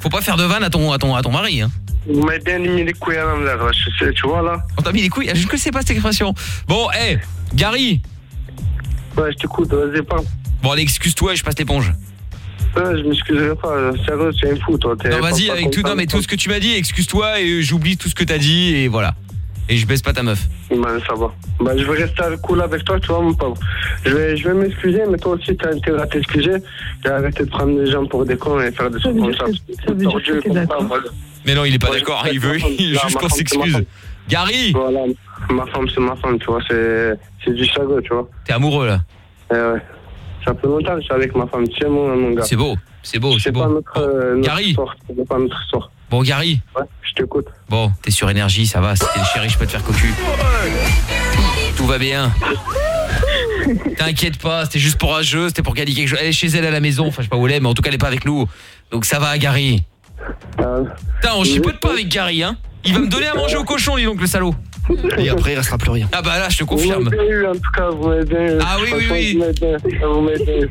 Speaker 9: Faut pas faire de vanne à ton à ton à ton mari hein.
Speaker 44: Vous m'avez bien mis les couilles à l'envers, là, je sais, tu vois, là
Speaker 9: On t'a mis les couilles, je ne sais pas cette expression. Bon, eh, Gary.
Speaker 44: Ouais, je t'écoute, vas-y, pas.
Speaker 9: Bon, allez, excuse-toi et je passe l'éponge.
Speaker 44: Ouais, je m'excuserai pas, sérieux, tu es un fou, toi. t'es
Speaker 9: Non, vas-y, avec tout, non, mais tout ce que tu m'as dit, excuse-toi et j'oublie tout ce que t'as dit et voilà. Et je baisse pas ta meuf.
Speaker 44: Ben, ça va. Ben, je vais rester cool avec toi, tu vois, mon pauvre. Je vais, je vais m'excuser, mais toi aussi, t'as intérêt à t'excuser. Et arrêter de prendre les gens pour des cons et faire des trucs comme ça. Tordu, comme ça, voilà.
Speaker 9: Mais non, il est pas d'accord, il veut il juste qu'on s'excuse. Gary
Speaker 44: Voilà, ma femme, c'est ma femme, tu vois, c'est du sago, tu vois.
Speaker 9: T'es amoureux là
Speaker 44: Eh ouais. Ça fait longtemps que je suis avec ma femme, tu sais, mon, mon gars.
Speaker 9: C'est beau, c'est beau, c'est
Speaker 44: pas
Speaker 9: beau.
Speaker 44: notre, euh, notre
Speaker 9: Gary.
Speaker 44: histoire, c'est pas notre histoire.
Speaker 9: Bon, Gary
Speaker 44: Ouais, je t'écoute.
Speaker 9: Bon, t'es sur énergie, ça va, c'était le chéri, je peux te faire cocu. Tout va bien. T'inquiète pas, c'était juste pour un jeu, c'était pour gagner quelque chose. Elle est chez elle à la maison, enfin je sais pas où elle est, mais en tout cas elle est pas avec nous. Donc ça va, Gary. Putain, on chipote pas avec Gary, hein. Il va me donner à manger au cochon, lui donc le salaud. Et après il restera plus rien. Ah bah là, je te confirme.
Speaker 44: Vous m'avez bien eu, en tout cas, vous eu.
Speaker 9: Ah oui, oui, oui.
Speaker 44: Vous vous.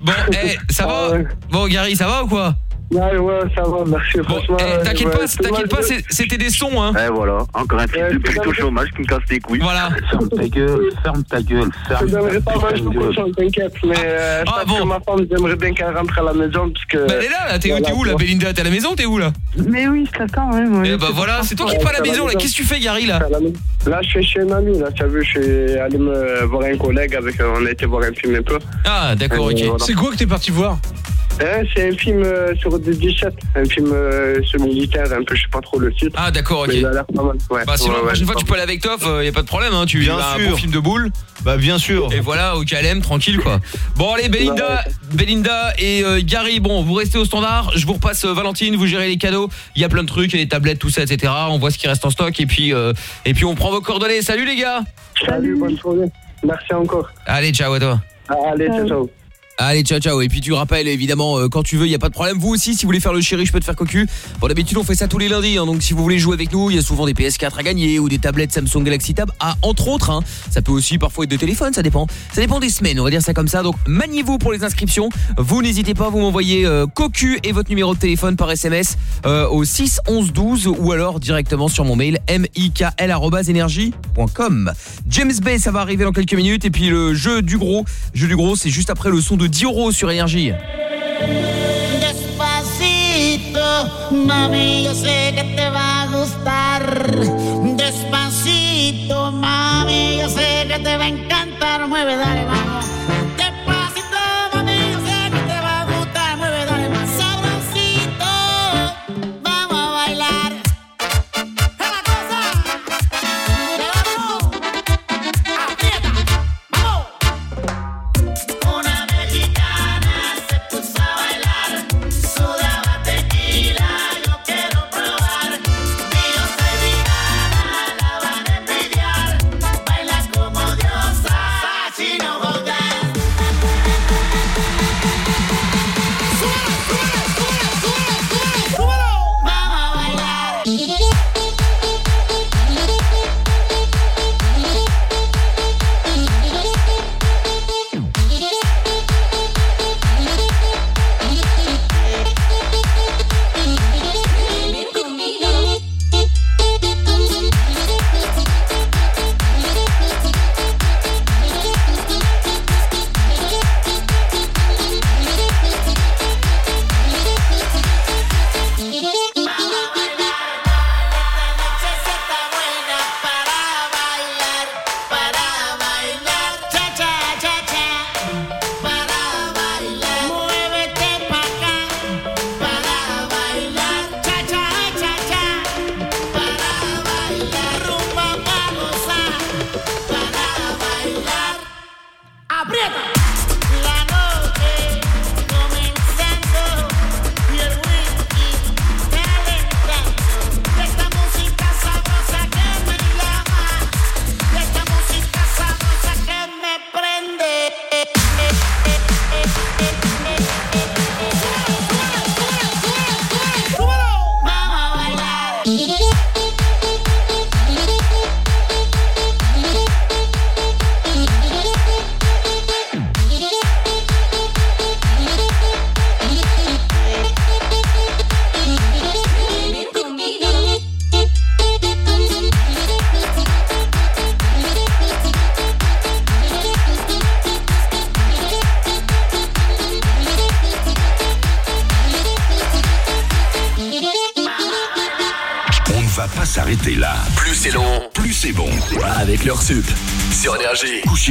Speaker 9: Bon, eh, ça va? Bon, Gary, ça va ou quoi?
Speaker 44: Ouais, ouais, ça va, merci. Franchement,
Speaker 9: Eh, t'inquiète
Speaker 44: ouais,
Speaker 9: pas,
Speaker 44: c'est
Speaker 9: t'inquiète pas,
Speaker 44: dommage.
Speaker 9: c'est- c'était des sons, hein.
Speaker 15: Eh voilà, encore un fils de pute au chômage qui me casse les couilles.
Speaker 9: Voilà.
Speaker 45: Ferme ta gueule, ferme ta gueule,
Speaker 44: Je
Speaker 45: ferme
Speaker 44: donnerai pas
Speaker 45: ta
Speaker 44: mal de t'inquiète, mais euh,
Speaker 9: Ah,
Speaker 44: parce
Speaker 9: bon.
Speaker 44: que ma femme, j'aimerais bien qu'elle rentre à la maison, parce que...
Speaker 9: Bah elle est là, là, t'es
Speaker 44: Voilà,
Speaker 9: t'es où là. Belinda T'es à la maison, t'es où là?
Speaker 41: Mais oui, je t'attends, ouais. moi.
Speaker 9: Eh bah voilà, c'est toi qui es pas à la maison là. Qu'est-ce que tu fais, Gary là?
Speaker 44: Là, je suis chez un ami, là, tu as vu, je suis allé me voir un collègue, avec, euh, on a été voir un film un peu.
Speaker 9: Ah, d'accord,
Speaker 44: Euh,
Speaker 9: ok.
Speaker 44: voilà.
Speaker 11: C'est quoi que t'es parti voir?
Speaker 44: Hein, c'est un film euh, sur des 17, un film euh, sur militaire, un peu, je sais pas trop le titre.
Speaker 9: Ah, d'accord, ok.
Speaker 44: Mais il a l'air pas mal, ouais.
Speaker 9: Bah sinon
Speaker 44: Ouais,
Speaker 9: la
Speaker 44: ouais,
Speaker 9: prochaine fois tu peux aller avec Toff, euh, y a pas de problème hein, tu
Speaker 3: Bien
Speaker 9: as un
Speaker 3: sûr.
Speaker 9: bon film de boule.
Speaker 3: Bah bien sûr.
Speaker 9: Et voilà, au KLM, tranquille quoi. Bon allez Belinda, Belinda et euh, Gary, bon vous restez au standard, je vous repasse euh, Valentine, vous gérez les cadeaux, il y a plein de trucs, il y a les tablettes, tout ça, etc. On voit ce qui reste en stock et puis euh, et puis on prend vos coordonnées. Salut les gars
Speaker 44: Salut, bonne soirée. Merci encore.
Speaker 9: Allez, ciao à toi.
Speaker 44: Allez, ciao, ciao.
Speaker 9: Allez, ciao, ciao. Et puis tu rappelles, évidemment, euh, quand tu veux, il y a pas de problème. Vous aussi, si vous voulez faire le chéri, je peux te faire cocu. Bon, d'habitude, on fait ça tous les lundis. hein. donc, si vous voulez jouer avec nous, il y a souvent des PS4 à gagner ou des tablettes Samsung Galaxy Tab, à, entre autres. hein. Ça peut aussi parfois être de téléphone, ça dépend. Ça dépend des semaines, on va dire ça comme ça. Donc, maniez-vous pour les inscriptions. Vous n'hésitez pas, vous m'envoyez euh, cocu et votre numéro de téléphone par SMS euh, au 6 11 12 ou alors directement sur mon mail mikl@energie.com. James Bay, ça va arriver dans quelques minutes. Et puis le jeu du gros, jeu du gros, c'est juste après le son de Dioro sur énergie.
Speaker 46: Despacito, mami, yo sé que te va a gustar. Despacito, mami, yo sé que te va a encantar. Mueve, dale, vamos.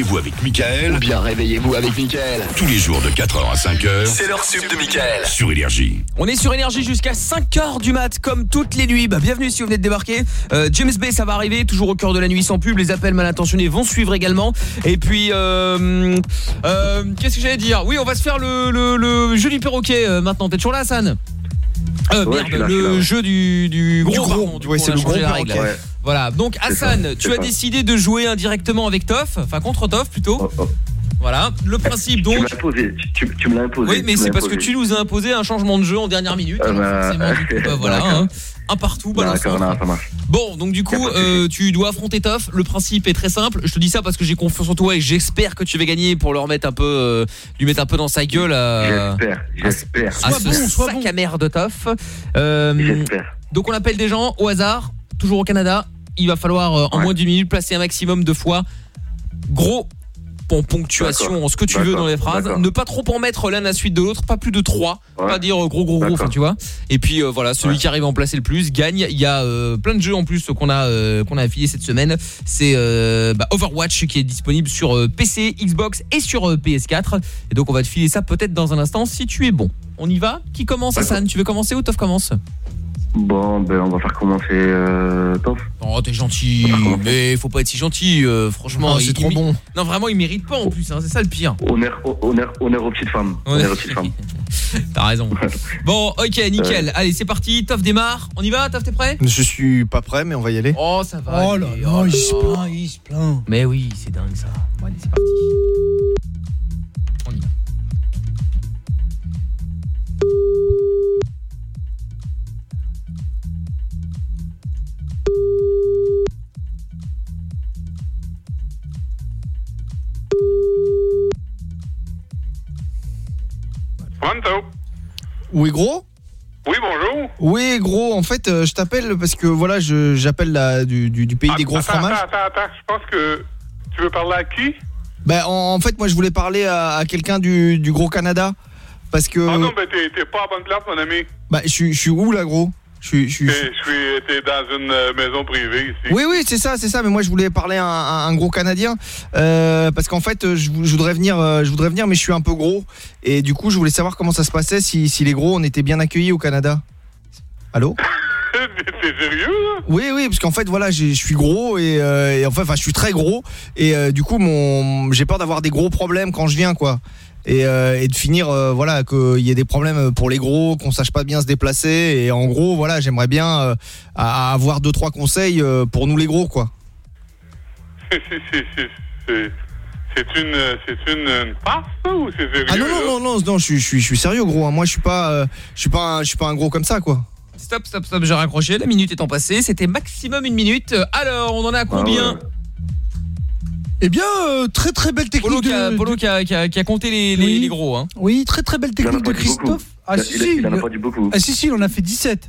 Speaker 18: Couchez-vous avec Michael.
Speaker 10: Ou bien réveillez-vous avec Mickaël.
Speaker 18: Tous les jours de 4h à 5h.
Speaker 10: C'est leur sup de Mickaël.
Speaker 18: Sur Énergie.
Speaker 9: On est sur énergie jusqu'à 5h du mat comme toutes les nuits. Bah, bienvenue si vous venez de débarquer. Euh, James Bay ça va arriver toujours au cœur de la nuit sans pub. Les appels mal intentionnés vont suivre également. Et puis euh, euh, qu'est-ce que j'allais dire? Oui, on va se faire le, le, le jeu du perroquet euh, maintenant. T'es toujours là Hassan? Euh,
Speaker 15: Ouais,
Speaker 9: merde,
Speaker 15: là,
Speaker 9: le jeu du, du gros,
Speaker 3: Du gros.
Speaker 9: pardon, du
Speaker 3: Ouais,
Speaker 9: coup,
Speaker 3: c'est
Speaker 9: on a
Speaker 3: le gros
Speaker 9: la règle.
Speaker 15: Ouais.
Speaker 9: Voilà, donc Hassan, tu as
Speaker 15: ça.
Speaker 9: décidé de jouer indirectement avec Toff, enfin contre Toff plutôt.
Speaker 15: Oh, oh.
Speaker 9: Voilà, le principe
Speaker 15: Tu me
Speaker 9: donc.
Speaker 15: l'as imposé. Tu, tu- tu me l'as imposé.
Speaker 9: Oui, mais
Speaker 15: tu
Speaker 9: c'est parce que tu nous as imposé un changement de jeu en dernière minute.
Speaker 15: Ah
Speaker 9: alors
Speaker 15: bah,
Speaker 9: coup, bah, voilà, hein. un partout,
Speaker 15: non, ça marche.
Speaker 9: Bon, donc du coup, euh, tu dois affronter Toff. Le principe est très simple. Je te dis ça parce que j'ai confiance en toi et j'espère que tu vas gagner pour le remettre un peu, euh, lui mettre un peu dans sa gueule.
Speaker 15: J'espère, j'espère.
Speaker 9: à ce sac à merde de Toff. Euh,
Speaker 15: J'espère.
Speaker 9: donc on appelle des gens au hasard, toujours au Canada. Il va falloir euh, en moins d'une minute placer un maximum de fois. Gros en ponctuation, en ce que tu veux dans les phrases. Ne pas trop en mettre l'un à la suite de l'autre, pas plus de trois.
Speaker 15: Ouais.
Speaker 9: Pas dire euh, gros gros gros, enfin tu vois. Et puis euh, voilà, celui
Speaker 15: Ouais.
Speaker 9: qui arrive à en placer le plus gagne. Il y a euh, plein de jeux en plus qu'on a euh, qu'on a affilié cette semaine. C'est bah, Overwatch qui est disponible sur PC, Xbox et sur euh, PS4. Et donc on va te filer ça peut-être dans un instant si tu es bon. On y va? Qui commence Hassan? Tu veux commencer ou Toff commence?
Speaker 15: Bon, ben on va faire commencer euh, Toff.
Speaker 9: Oh, t'es gentil, mais faut pas être si gentil, euh, franchement.
Speaker 3: Oh, c'est
Speaker 9: il-
Speaker 3: trop bon.
Speaker 9: Non, vraiment, il mérite pas en plus, hein, c'est ça le pire.
Speaker 15: Honneur, honneur, honneur aux petites femmes.
Speaker 9: Ouais.
Speaker 15: Honneur aux petites femmes.
Speaker 9: T'as raison. Bon, ok, nickel. Allez, c'est parti. Toff démarre. On y va Toff, t'es prêt?
Speaker 3: Je suis pas prêt, mais on va y aller.
Speaker 9: Oh, ça va.
Speaker 11: Oh là
Speaker 9: aller.
Speaker 11: là, il se plaint, il se plaint.
Speaker 9: Mais oui, c'est dingue ça. Bon, allez, c'est parti. On y va.
Speaker 47: Pronto.
Speaker 3: Oui, gros
Speaker 47: Oui, bonjour.
Speaker 3: Oui, gros, en fait, euh, je t'appelle parce que voilà, je j'appelle du, du, du pays des gros
Speaker 47: attends,
Speaker 3: fromages.
Speaker 47: Attends, attends, attends, je pense que tu veux parler à qui?
Speaker 3: Ben, en, en fait, moi, je voulais parler à, à quelqu'un du, du gros Canada. Parce que.
Speaker 47: Ah non, ben t'es pas à bonne place, mon ami.
Speaker 3: Bah, je suis- je suis où, là, gros? Je suis. je suis-
Speaker 47: Je suis t'es dans une euh, maison privée ici.
Speaker 3: Oui, oui, c'est ça, c'est ça. Mais moi, je voulais parler à un, à un gros Canadien euh, parce qu'en fait, je, vou- je voudrais venir, euh, je voudrais venir, mais je suis un peu gros. Et du coup, je voulais savoir comment ça se passait, si, si les gros, on était bien accueillis au Canada. Allô?
Speaker 47: T'es sérieux, là?
Speaker 3: Oui, oui, parce qu'en fait, voilà, je suis gros et, euh, et enfin, enfin, je suis très gros et euh, du coup, mon, j'ai peur d'avoir des gros problèmes quand je viens, quoi. Et, euh, et de finir, euh, voilà, qu'il y ait des problèmes pour les gros, qu'on sache pas bien se déplacer. Et en gros, voilà, j'aimerais bien euh, à- à avoir deux trois conseils euh, pour nous les gros, quoi.
Speaker 47: C'est- une, c'est une, ça, ou c'est sérieux?
Speaker 3: Ah non non non non, non je suis je suis je suis sérieux gros. hein. Moi, je suis pas euh, je suis pas un, je suis pas un gros comme ça, quoi.
Speaker 9: Stop, stop, stop, j'ai raccroché. La minute étant passée, c'était maximum une minute. Alors, on en est à combien?
Speaker 11: Eh bien, euh, très très belle technique
Speaker 9: Polo qui a,
Speaker 11: de...
Speaker 9: Polo qui a, qui a- qui a compté les, les-
Speaker 11: Oui.
Speaker 9: les gros. Hein.
Speaker 11: Oui, très très belle technique de. Christophe. Ah
Speaker 15: Il
Speaker 11: si, si.
Speaker 15: il en a pas dit beaucoup.
Speaker 11: Ah si, si, il en a fait 17.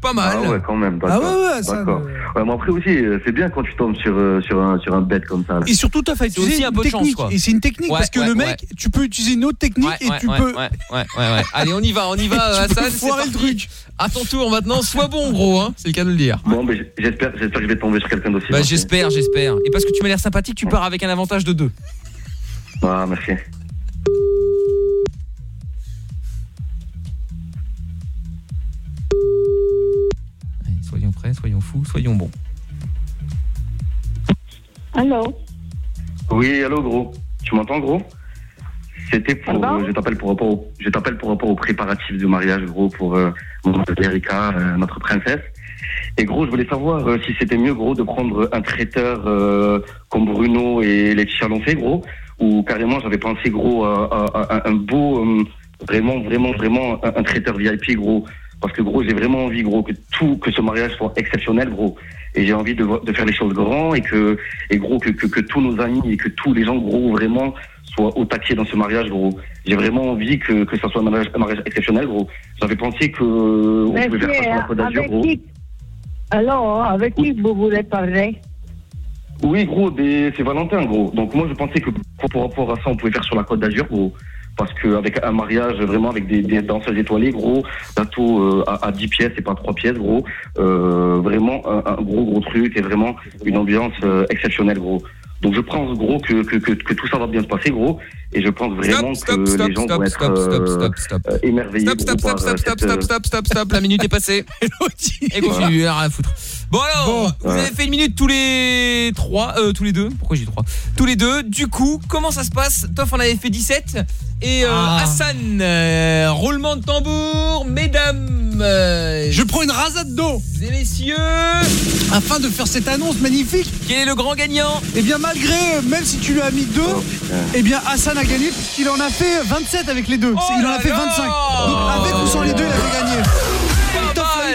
Speaker 9: Pas mal.
Speaker 15: Ah ouais, quand même.
Speaker 11: Ah ouais, ouais, ça,
Speaker 15: d'accord. Ouais, mais après aussi, euh, c'est bien quand tu tombes sur, euh, sur, un, sur un bête comme ça.
Speaker 11: Et surtout, tu as fait
Speaker 9: aussi un peu de chance,
Speaker 11: technique.
Speaker 9: quoi.
Speaker 11: Et c'est une technique
Speaker 9: Ouais,
Speaker 11: parce que
Speaker 9: ouais,
Speaker 11: le
Speaker 9: ouais.
Speaker 11: mec, tu peux utiliser une autre technique
Speaker 9: Ouais,
Speaker 11: et
Speaker 9: ouais,
Speaker 11: tu
Speaker 9: ouais,
Speaker 11: peux.
Speaker 9: ouais, ouais, ouais, ouais. Allez, on y va, on y va, Hassan. c'est
Speaker 11: foirer le
Speaker 9: parti. À ton tour maintenant, sois bon, gros. Hein. C'est le cas de le dire.
Speaker 15: Bon, mais j- j'espère j'espère que je vais tomber sur quelqu'un d'aussi.
Speaker 9: Bah, j'espère, j'espère. Et parce que tu m'as l'air sympathique, tu pars avec un avantage de 2.
Speaker 15: Ah, merci.
Speaker 9: Soyons fous, soyons bons.
Speaker 41: Allô
Speaker 15: Oui, allô, gros. Tu m'entends, gros? C'était pour. euh, je t'appelle pour rapport au, je t'appelle pour rapport aux préparatifs du mariage, gros, pour euh, mon Erika, euh, notre princesse. Et gros, je voulais savoir euh, si c'était mieux, gros, de prendre un traiteur euh, comme Bruno et Laetitia l'ont fait, gros, ou carrément j'avais pensé, gros, à, à- à un beau, euh, vraiment, vraiment, vraiment un, un traiteur VIP, gros. Parce que gros, j'ai vraiment envie, gros, que tout, que ce mariage soit exceptionnel, gros. Et j'ai envie de, de faire les choses grands et que, et gros, que, que, que tous nos amis et que tous les gens, gros, vraiment soient au taquet dans ce mariage, gros. J'ai vraiment envie que, que ça soit un mariage, un mariage exceptionnel, gros. J'avais pensé que on
Speaker 41: Mais
Speaker 15: pouvait faire ça sur la Côte d'Azur, gros.
Speaker 41: qui? Alors, avec qui vous voulez parler?
Speaker 15: Oui, gros, c'est Valentin, gros. Donc moi, je pensais que pour rapport à ça, on pouvait faire sur la Côte d'Azur, gros. Parce qu'avec un mariage vraiment avec des, danseuses étoilées, gros, bateau euh, à, à 10 pièces et pas 3 pièces, gros. Euh, vraiment un, un gros, gros truc et vraiment une ambiance euh, exceptionnelle, gros. Donc je pense, gros, que, que, que, que tout ça va bien se passer, gros. Et je pense vraiment
Speaker 9: Stop,
Speaker 15: que
Speaker 9: stop,
Speaker 15: les gens
Speaker 9: stop,
Speaker 15: vont être
Speaker 9: stop, stop,
Speaker 15: euh,
Speaker 9: stop, stop.
Speaker 15: euh, émerveillés.
Speaker 9: Stop, stop,
Speaker 15: gros,
Speaker 9: stop, stop,
Speaker 15: euh,
Speaker 9: stop,
Speaker 15: cette,
Speaker 9: stop, stop, stop, stop, stop, la minute est passée. Et continue, rien à foutre. Bon alors, vous
Speaker 15: Ouais.
Speaker 9: avez fait une minute tous les trois, euh, tous les deux. Pourquoi j'ai trois Tous les deux. Du coup, comment ça se passe Toff en avait fait 17 et euh,
Speaker 11: Ah.
Speaker 9: Hassan, euh, roulement de tambour, mesdames. euh,
Speaker 11: Je prends une rasade d'eau
Speaker 9: et messieurs,
Speaker 11: afin de faire cette annonce magnifique.
Speaker 9: quel est le grand gagnant?
Speaker 11: Eh bien, malgré, même si tu lui as mis deux,
Speaker 15: Oh,
Speaker 11: eh bien, Hassan a gagné puisqu'il en a fait 27 avec les deux.
Speaker 9: Oh
Speaker 11: il en a fait
Speaker 9: là
Speaker 11: 25. Donc, avec ou sans les deux, il avait gagné.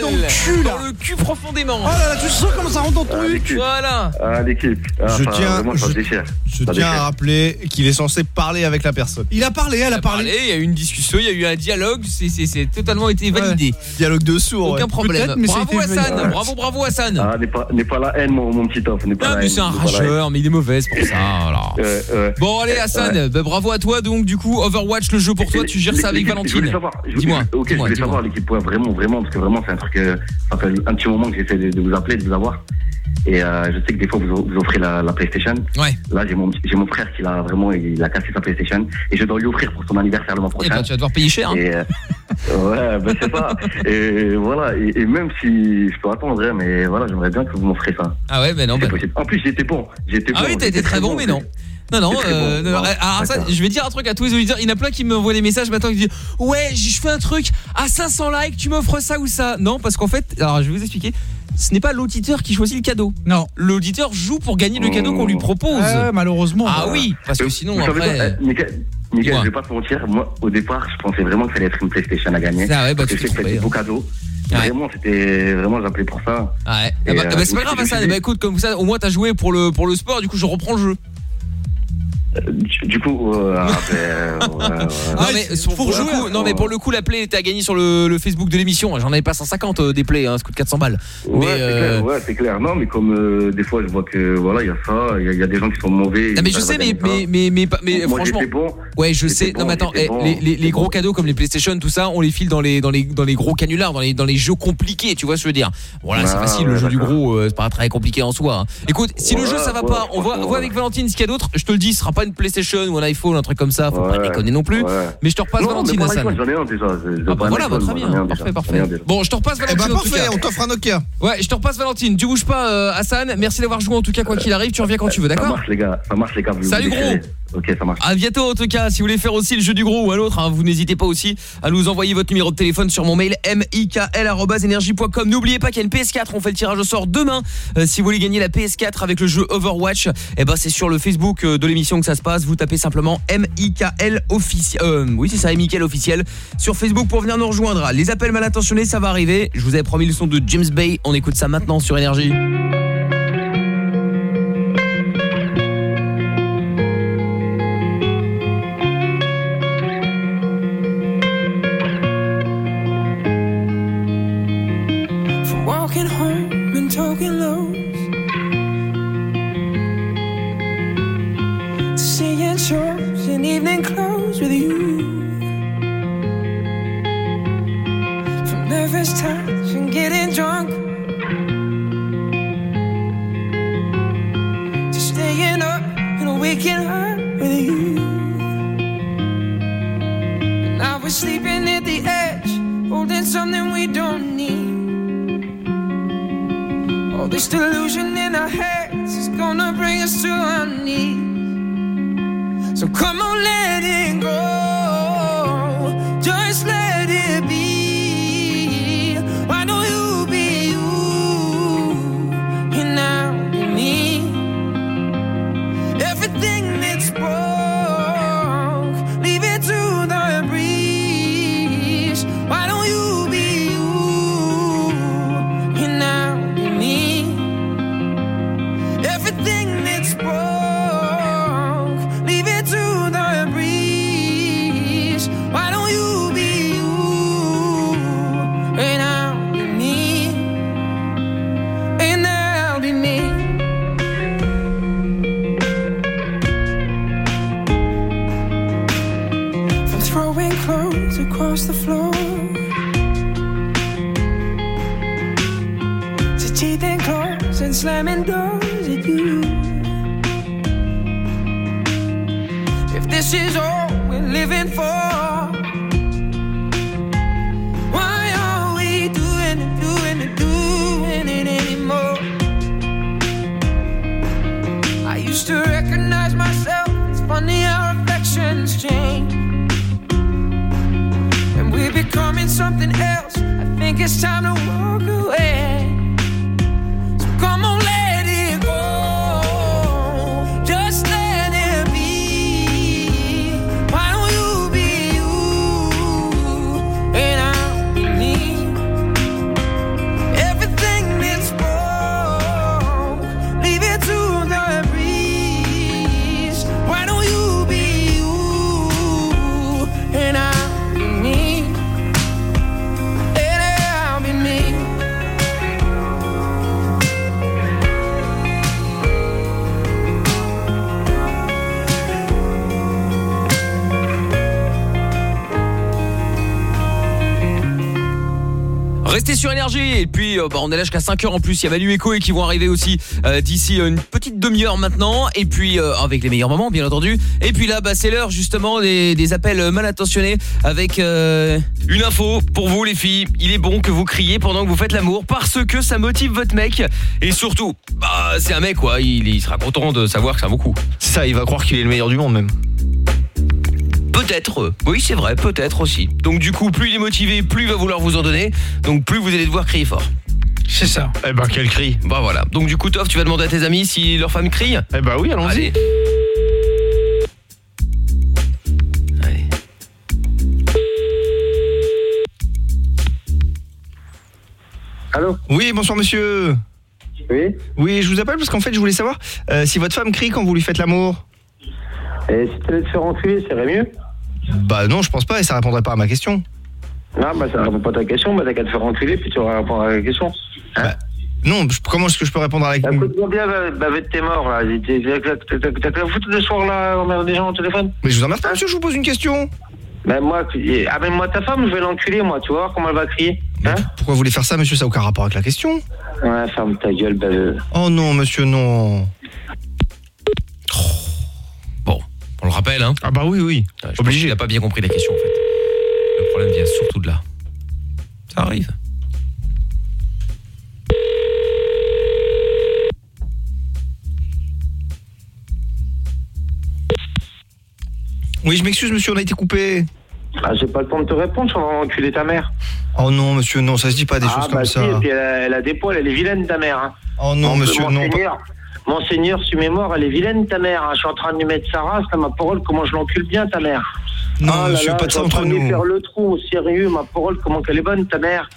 Speaker 11: Dans le cul, là.
Speaker 9: Dans le cul profondément.
Speaker 11: Oh là là, tu sens comment ça rentre dans ton
Speaker 15: Ah, l'équipe.
Speaker 9: Voilà.
Speaker 15: Ah, l'équipe. Ah,
Speaker 3: Je
Speaker 15: enfin,
Speaker 3: tiens- je- tiens à rappeler qu'il est censé parler avec la personne.
Speaker 11: Il a parlé, elle
Speaker 9: Il
Speaker 11: a
Speaker 9: a
Speaker 11: parlé.
Speaker 9: parlé, il y a eu une discussion, il y a eu un dialogue, c'est totalement été validé.
Speaker 3: Dialogue de sourds.
Speaker 9: Aucun
Speaker 3: ouais.
Speaker 9: problème.
Speaker 11: Mais
Speaker 9: Bravo Hassan, bravo bravo Hassan.
Speaker 15: Ah, n'est pas, n'est pas la haine, mon, mon petit off. N'est pas
Speaker 9: Non
Speaker 15: la
Speaker 9: mais c'est un rageur, mais il est mauvais c'est pour ça. Bon allez Hassan, bah, bravo à toi donc du coup Overwatch le jeu pour toi, tu gères ça avec Valentine. Dis-moi,
Speaker 15: Ok, je
Speaker 9: dis-moi,
Speaker 15: voulais
Speaker 9: dis-moi.
Speaker 15: savoir l'équipe, vraiment, vraiment, parce que vraiment, c'est un truc, ça fait un petit moment que j'essaie de, de vous appeler, de vous avoir. Et euh, je sais que des fois, vous, vous offrez la, la PlayStation.
Speaker 9: Ouais.
Speaker 15: Là, j'ai mon, j'ai mon frère qui l'a vraiment, il a cassé sa PlayStation. Et je dois lui offrir pour son anniversaire le mois
Speaker 9: Eh
Speaker 15: prochain.
Speaker 9: ben tu vas devoir payer cher. hein.
Speaker 15: Et, euh, ouais, ben c'est ça. Et voilà, et, et même si je peux attendre, hein, mais voilà, j'aimerais bien que vous m'offrez ça.
Speaker 9: Ah ouais mais non
Speaker 15: C'est
Speaker 9: bah.
Speaker 15: possible. En plus, j'étais bon. J'étais
Speaker 9: Ah
Speaker 15: bon.
Speaker 9: oui t'as été très bon mais non. Non, non, euh,
Speaker 48: bon.
Speaker 9: non,
Speaker 48: Bon,
Speaker 9: alors ça,
Speaker 48: d'accord.
Speaker 9: je vais dire un truc à tous les auditeurs. Il y en a plein qui me envoient des messages maintenant qui disent Ouais, je fais un truc à 500 likes, tu m'offres ça ou ça. Non, parce qu'en fait, alors je vais vous expliquer. Ce n'est pas l'auditeur qui choisit le cadeau.
Speaker 11: Non.
Speaker 9: L'auditeur joue pour gagner le cadeau qu'on lui propose.
Speaker 11: Ah, malheureusement.
Speaker 9: Ah oui, parce que sinon
Speaker 48: Vous savez
Speaker 9: après.
Speaker 48: euh, Mickaël, Mickaël, je vais pas te mentir, moi au départ je pensais vraiment que ça allait être une PlayStation à gagner.
Speaker 9: Ah ouais, bah,
Speaker 48: parce
Speaker 9: tu
Speaker 48: que je sais
Speaker 9: t'es
Speaker 48: que c'est des
Speaker 9: trompé,
Speaker 48: beaux cadeaux. Vraiment, c'était vraiment j'appelais pour ça.
Speaker 9: Ouais. Ah bah,
Speaker 48: euh,
Speaker 9: ah bah, c'est pas grave ça.
Speaker 48: je-
Speaker 9: Bah écoute, comme ça, au moins t'as joué pour le pour le sport. Du coup, je reprends le jeu.
Speaker 48: Du, du coup, euh, ah, ben, ouais, ouais.
Speaker 9: Non mais pour, coup, non mais pour le coup la play était à gagner sur le, le Facebook de l'émission. J'en avais pas 150 euh, des plays, hein, ça coûte 400 balles.
Speaker 48: Ouais,
Speaker 9: mais
Speaker 48: c'est
Speaker 9: euh,
Speaker 48: clair, ouais, c'est clair. Non, mais comme euh, des fois je vois que voilà, il y a ça, il y, a- il y a des gens qui sont mauvais.
Speaker 9: Non mais
Speaker 48: ils
Speaker 9: je sais mais mais mais mais, mais
Speaker 48: Moi,
Speaker 9: franchement
Speaker 48: bon.
Speaker 9: Ouais, je sais. Non mais attends, eh,
Speaker 48: bon,
Speaker 9: les, les, gros
Speaker 48: bon.
Speaker 9: cadeaux comme les PlayStation tout ça, on les file dans les dans les dans les gros canulars, dans les dans les jeux compliqués, tu vois ce que je veux dire. Voilà, c'est
Speaker 48: Ah,
Speaker 9: facile le jeu du gros, euh, c'est pas très compliqué en soi. hein. Écoute, si le jeu ça va pas, on voit avec Valentine ce qu'il y a d'autre, je te le dis, ce sera pas une PlayStation ou un iPhone, un truc comme ça, faut pas déconner non plus.
Speaker 48: ouais.
Speaker 9: Mais je te repasse
Speaker 48: Non,
Speaker 9: Valentine Hassan.
Speaker 48: l'iPhone, J'en ai un déjà. je- je
Speaker 9: Ah bah voilà, bah, bien,
Speaker 48: un
Speaker 9: parfait, parfait. Bon, je te repasse
Speaker 3: Eh
Speaker 9: Valentine
Speaker 3: ben
Speaker 9: en tout
Speaker 3: parfait,
Speaker 9: cas.
Speaker 3: on t'offre un Nokia.
Speaker 9: Ouais, je te repasse Valentine. Tu bouges pas euh, Hassan. Merci d'avoir joué en tout cas quoi qu'il arrive, tu reviens quand tu veux,
Speaker 48: Ça
Speaker 9: d'accord
Speaker 48: marche les gars, ça marche les gars.
Speaker 9: Salut, gros.
Speaker 48: Ok, ça marche.
Speaker 9: À bientôt en tout cas, si vous voulez faire aussi le jeu du gros ou un autre, hein, vous n'hésitez pas aussi à nous envoyer votre numéro de téléphone sur mon mail mikl@energie.com. N'oubliez pas qu'il y a une PS4, on fait le tirage au sort demain. Euh, si vous voulez gagner la PS4 avec le jeu Overwatch, eh ben c'est sur le Facebook euh, de l'émission que ça se passe, vous tapez simplement MIKL officiel. Euh, oui, c'est ça, MIKL officiel sur Facebook pour venir nous rejoindre. Les appels mal intentionnés, ça va arriver. Je vous avais promis le son de James Bay, on écoute ça maintenant sur énergie.
Speaker 22: Talking lows To seeing shows in evening clothes with you. From nervous touch and getting drunk. To staying up and waking up with you. And now we're sleeping this delusion in our heads is gonna bring us to our knees. So come on, let it go. Something else. I think it's time to walk
Speaker 9: Restez sur énergie et puis euh, bah, on est là jusqu'à 5h en plus, il y a Manu et qui vont arriver aussi euh, d'ici une petite demi-heure maintenant et puis euh, avec les meilleurs moments bien entendu. Et puis là bah c'est l'heure justement des, appels mal intentionnés avec euh, une info pour vous les filles. Il est bon que vous criez pendant que vous faites l'amour parce que ça motive votre mec et surtout bah c'est un mec quoi, il, sera content de savoir que ça vaut coup.
Speaker 3: C'est ça, il va croire qu'il est le meilleur du monde même.
Speaker 9: Peut-être, euh, oui c'est vrai, peut-être aussi. Donc du coup, plus il est motivé, plus il va vouloir vous en donner. Donc plus vous allez devoir crier fort.
Speaker 11: C'est ça.
Speaker 3: Eh ben quel cri
Speaker 9: Bah voilà. Donc du coup, Toff, tu vas demander à tes amis si leur femme crie?
Speaker 3: Eh ben oui, allons-y.
Speaker 9: Allez. Allez.
Speaker 49: Allô?
Speaker 3: Oui, bonsoir monsieur.
Speaker 49: Oui
Speaker 3: Oui, je vous appelle parce qu'en fait, je voulais savoir euh, si votre femme crie quand vous lui faites l'amour.
Speaker 49: Et si t'allais te faire enculer, ça irait mieux
Speaker 3: Bah non, je pense pas et ça répondrait pas à ma question.
Speaker 49: Non, bah ça répond pas à ta question, bah t'as qu'à te faire enculer, puis tu vas répondre à la question. Hein
Speaker 3: Non, je- comment est-ce que je peux répondre à la question
Speaker 49: Écoute-moi bien, bah, bah, avec tes morts, là. T'as t'as- t'as- t'as que la foutre de soir, là, emmerder des gens au téléphone
Speaker 3: Mais je vous emmerde pas, monsieur, je vous pose une question.
Speaker 49: Ben moi, tu- amène-moi ta femme, je vais l'enculer, moi, tu voir comment elle va crier. Hein
Speaker 3: Pourquoi vous voulez faire ça, monsieur Ça n'a aucun rapport avec la question.
Speaker 49: Ouais, ferme ta gueule, bah... euh.
Speaker 3: Oh non, monsieur, non.
Speaker 9: On le rappelle hein
Speaker 3: Ah bah oui, oui.
Speaker 9: Obligé. Il a pas bien compris la question en fait. Le problème vient surtout de là. Ça arrive.
Speaker 3: Oui, je m'excuse, monsieur, on a été coupé.
Speaker 49: Ah, j'ai pas le temps de te répondre, je vais enculer ta mère.
Speaker 3: Oh non, monsieur, non, ça se dit pas des
Speaker 49: ah,
Speaker 3: choses
Speaker 49: bah
Speaker 3: comme
Speaker 49: si,
Speaker 3: ça.
Speaker 49: et puis elle a, elle a des poils, elle est vilaine, ta mère. Hein.
Speaker 3: Oh non,
Speaker 49: Donc,
Speaker 3: monsieur, non.
Speaker 49: Monseigneur, sur mes morts, elle est vilaine, ta mère. hein. Je suis en train de lui mettre sa race, là, ma parole, comment je l'encule bien, ta mère.
Speaker 3: Non,
Speaker 49: là
Speaker 3: monsieur,
Speaker 49: là,
Speaker 3: pas de
Speaker 49: je suis
Speaker 3: ça
Speaker 49: en train
Speaker 3: entre
Speaker 49: de lui
Speaker 3: nous.
Speaker 49: faire le trou, sérieux, ma parole, comment qu'elle est bonne, ta mère.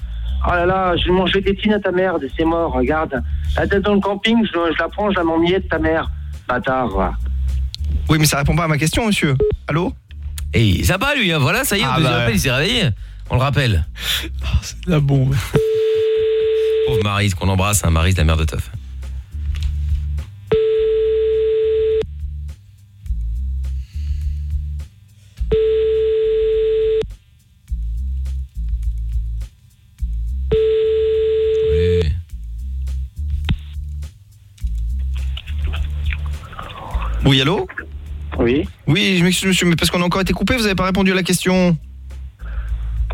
Speaker 49: Oh là là, je vais manger des tines à ta mère, de ses morts, regarde. La tête dans le camping, je, je la prends, je la miettes, ta mère. Bâtard, va.
Speaker 3: Oui, mais ça répond pas à ma question, monsieur. Allô
Speaker 9: Et il sympa lui, hein. voilà, ça y est,
Speaker 3: Ah bah.
Speaker 9: appel, il s'est réveillé. On le rappelle.
Speaker 11: c'est la bombe.
Speaker 9: Pauvre Marise qu'on embrasse, hein, Marise la mère de Toff.
Speaker 3: Oui, allô
Speaker 49: Oui.
Speaker 3: Oui, je m'excuse, monsieur, mais parce qu'on a encore été coupé, vous avez pas répondu à la question.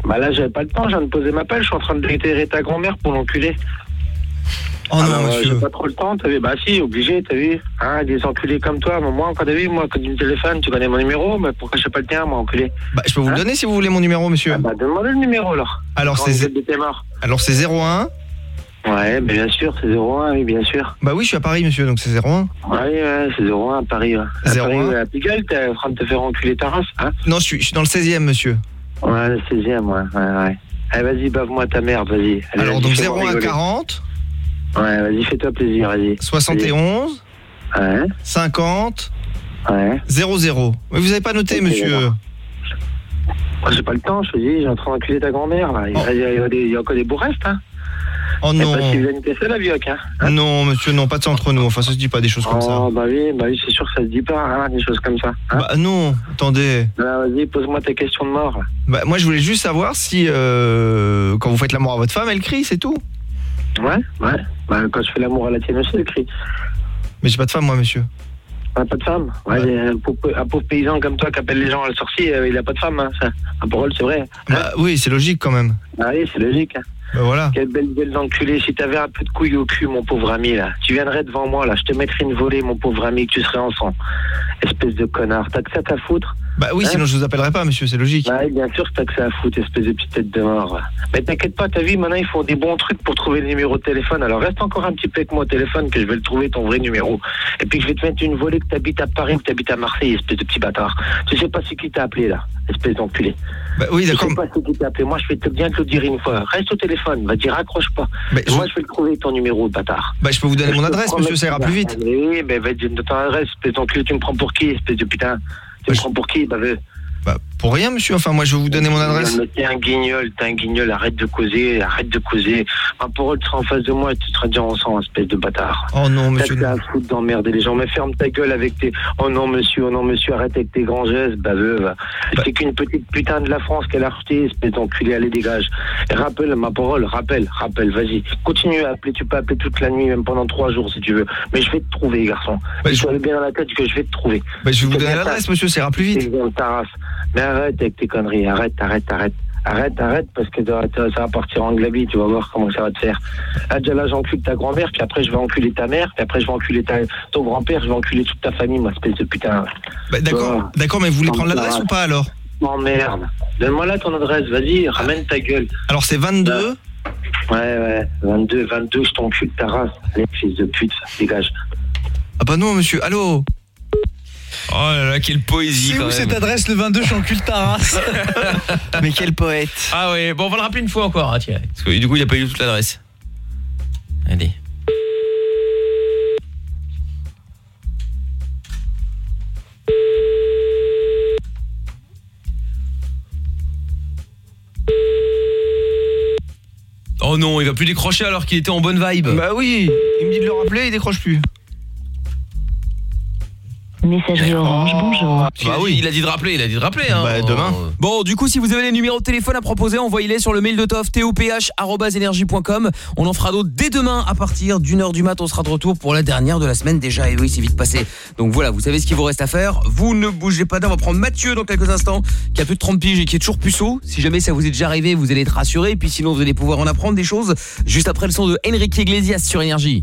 Speaker 49: Bah là, j'avais pas le temps, je viens de poser ma pelle, je suis en train de déterrer ta grand-mère pour l'enculer.
Speaker 3: Oh non,
Speaker 49: Alors, euh,
Speaker 3: monsieur.
Speaker 49: J'ai pas trop le temps, t'as vu Bah si, obligé, t'as vu Hein, des enculés comme toi, mais moi, quand t'as vu, moi, quand tu me téléphones, tu connais mon numéro, mais pourquoi je sais pas le tien, moi, enculé?
Speaker 3: Bah, je peux vous le donner si vous voulez mon numéro, monsieur.
Speaker 49: Bah, donne-moi le numéro, alors.
Speaker 3: Alors, c'est. Alors, c'est 01.
Speaker 49: Ouais, mais bien sûr, c'est 01, oui, bien sûr.
Speaker 3: Bah oui, je suis à Paris, monsieur, donc c'est 01.
Speaker 49: Ouais, ouais, c'est 01 à Paris, ouais. À
Speaker 3: 01.
Speaker 49: Paris, ouais, à Pigalle, t'es en train de te faire enculer ta race, hein
Speaker 3: Non, je suis, je suis dans le 16e, monsieur.
Speaker 49: Ouais, le 16e, ouais, ouais, ouais. Allez, vas-y, bave-moi ta merde, vas-y. Allez,
Speaker 3: Alors,
Speaker 49: vas-y,
Speaker 3: donc
Speaker 49: fais-moi
Speaker 3: 01
Speaker 49: rigoler.
Speaker 3: 40
Speaker 49: Ouais, vas-y, fais-toi plaisir, vas-y.
Speaker 3: 71
Speaker 49: Ouais.
Speaker 3: 50
Speaker 49: Ouais.
Speaker 3: 00. Mais vous avez pas noté,
Speaker 49: Ok,
Speaker 3: monsieur.
Speaker 49: j'ai pas le temps, je te dis, j'ai en train d'enculer ta grand-mère, là. Il, y a- il y a des- il y a encore des beaux restes, hein.
Speaker 3: Oh non.
Speaker 49: que ça, la vieille, hein.
Speaker 3: Non, monsieur, non, pas de ça entre nous. Enfin, ça se dit pas des choses comme ça.
Speaker 49: Oh, bah oui, bah oui, c'est sûr que ça se dit pas, hein, des choses comme ça. Hein.
Speaker 3: Bah non, attendez.
Speaker 49: Là, vas-y, pose-moi tes questions de mort.
Speaker 3: Bah, moi, je voulais juste savoir si, euh, quand vous faites l'amour à votre femme, elle crie, c'est tout.
Speaker 49: Ouais, ouais. Bah, quand je fais l'amour à la tienne aussi, elle crie.
Speaker 3: Mais j'ai pas de femme, moi, monsieur.
Speaker 49: Ah, pas de femme? Ouais, un, pauvre, un pauvre paysan comme toi qui appelle les gens le sorcier, euh, il a pas de femme. Hein, ça. Un parole, c'est vrai.
Speaker 3: Bah oui, c'est logique quand même.
Speaker 49: Ah oui, c'est logique.
Speaker 3: Bah voilà.
Speaker 49: Quelle belle gueule d'enculé. Si t'avais un peu de couille au cul, mon pauvre ami, là, tu viendrais devant moi, là, je te mettrais une volée, mon pauvre ami, que tu serais en sang. Espèce de connard. T'as que ça à foutre?
Speaker 3: Bah oui,
Speaker 49: Hein
Speaker 3: sinon je vous appellerai pas, monsieur, c'est logique.
Speaker 49: Bah, oui, bien sûr t'as que ça à foutre, espèce de petite tête de mort. Mais t'inquiète pas, t'as vu, maintenant ils font des bons trucs pour trouver le numéro de téléphone. Alors reste encore un petit peu avec moi au téléphone que je vais le trouver ton vrai numéro. Et puis je vais te mettre une volée que t'habites à Paris ou que t'habites à Marseille, espèce de petit bâtard. Tu sais pas c'est qui t'a appelé là, espèce d'enculé.
Speaker 3: Bah oui, d'accord.
Speaker 49: Je sais pas c'est qui t'a appelé. Moi je vais te bien te le dire une fois. Reste au téléphone, va dire raccroche pas. Et Moi je vais le trouver ton numéro, bâtard.
Speaker 3: Bah je peux vous donner
Speaker 49: Je
Speaker 3: mon adresse, monsieur, ça ira plus vite.
Speaker 49: Oui, mais va dire ton adresse, espèce d'enculé, tu me prends pour qui, espèce de putain Tu me prends pour qui, bah veux
Speaker 3: Bah, pour rien, monsieur. Enfin, moi, je vais vous donner mon adresse.
Speaker 49: T'es un guignol, t'es un guignol, arrête de causer, arrête de causer. Ma parole sera en face de moi et tu seras déjà en sang, espèce de bâtard.
Speaker 3: Oh non, monsieur.
Speaker 49: T'as à foutre d'emmerder les gens, mais ferme ta gueule avec tes. Oh non, monsieur, oh non, monsieur, arrête avec tes grands gestes, baveuve.
Speaker 3: Bah.
Speaker 49: C'est qu'une petite putain de la France qu'elle a rejetée, espèce d'enculé, allez, dégage. Et rappelle ma parole, rappelle, rappelle, vas-y. Continue à appeler, tu peux appeler toute la nuit, même pendant trois jours si tu veux. Mais je vais te trouver, garçon. Je suis bien dans la tête que je vais te trouver.
Speaker 3: Bah, je vais vous donner l'adresse, monsieur, ça ira plus vite.
Speaker 49: Mais arrête avec tes conneries, arrête, arrête, arrête. Arrête, arrête, parce que ça va- partir en glabi, tu vas voir comment ça va te faire. Là, déjà là, j'encule ta grand-mère, puis après, je vais enculer ta mère, puis après, je vais enculer ta, ton grand-père, je vais enculer toute ta famille, moi, espèce de putain.
Speaker 3: Bah, d'accord, d'accord, mais vous voulez prendre l'adresse ou pas alors?
Speaker 49: Oh merde. Donne-moi là ton adresse, vas-y, ramène ta gueule.
Speaker 3: Alors, c'est 22
Speaker 49: Ouais, ouais, 22, 22, je t'encule ta race. Allez, fils de pute, dégage.
Speaker 3: Ah bah non, monsieur. Allô?
Speaker 9: Oh là là, quelle poésie
Speaker 11: C'est où
Speaker 9: même.
Speaker 11: cette adresse le 22 J'encule ta race.
Speaker 3: Mais quel poète.
Speaker 9: Ah ouais, bon, on va le rappeler une fois encore, hein, tiens. Parce que du coup, il a pas eu toute l'adresse. Allez. Oh non, il va plus décrocher alors qu'il était en bonne vibe.
Speaker 3: Bah oui, il me dit de le rappeler, il décroche plus.
Speaker 50: Messagerie Orange, bonjour.
Speaker 9: Bah oui, il a dit de rappeler, il a dit de rappeler. Hein.
Speaker 3: Bah, demain.
Speaker 9: Bon, du coup, si vous avez les numéros de téléphone à proposer, envoyez-les sur le mail de Toff, toph.energie.com. On en fera d'autres dès demain à partir d'une heure du mat. On sera de retour pour la dernière de la semaine déjà. Et oui, c'est vite passé. Donc voilà, vous savez ce qu'il vous reste à faire. Vous ne bougez pas d'un. On va prendre Mathieu dans quelques instants, qui a plus de 30 piges et qui est toujours puceau. Si jamais ça vous est déjà arrivé, vous allez être rassuré. Et puis sinon, vous allez pouvoir en apprendre des choses juste après le son de Enrique Iglesias sur Énergie.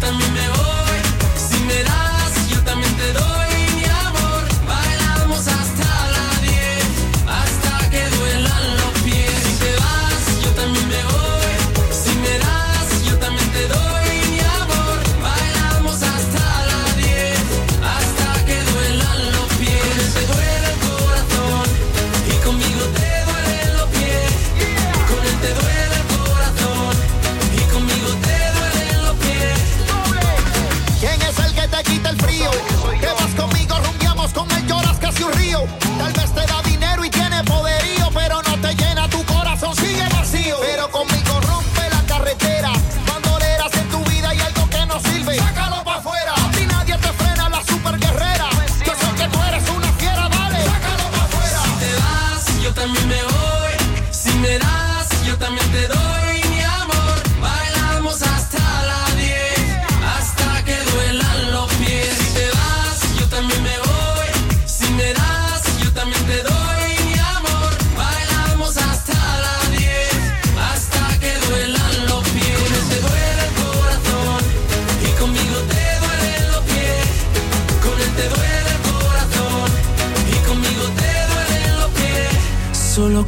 Speaker 14: también me voy.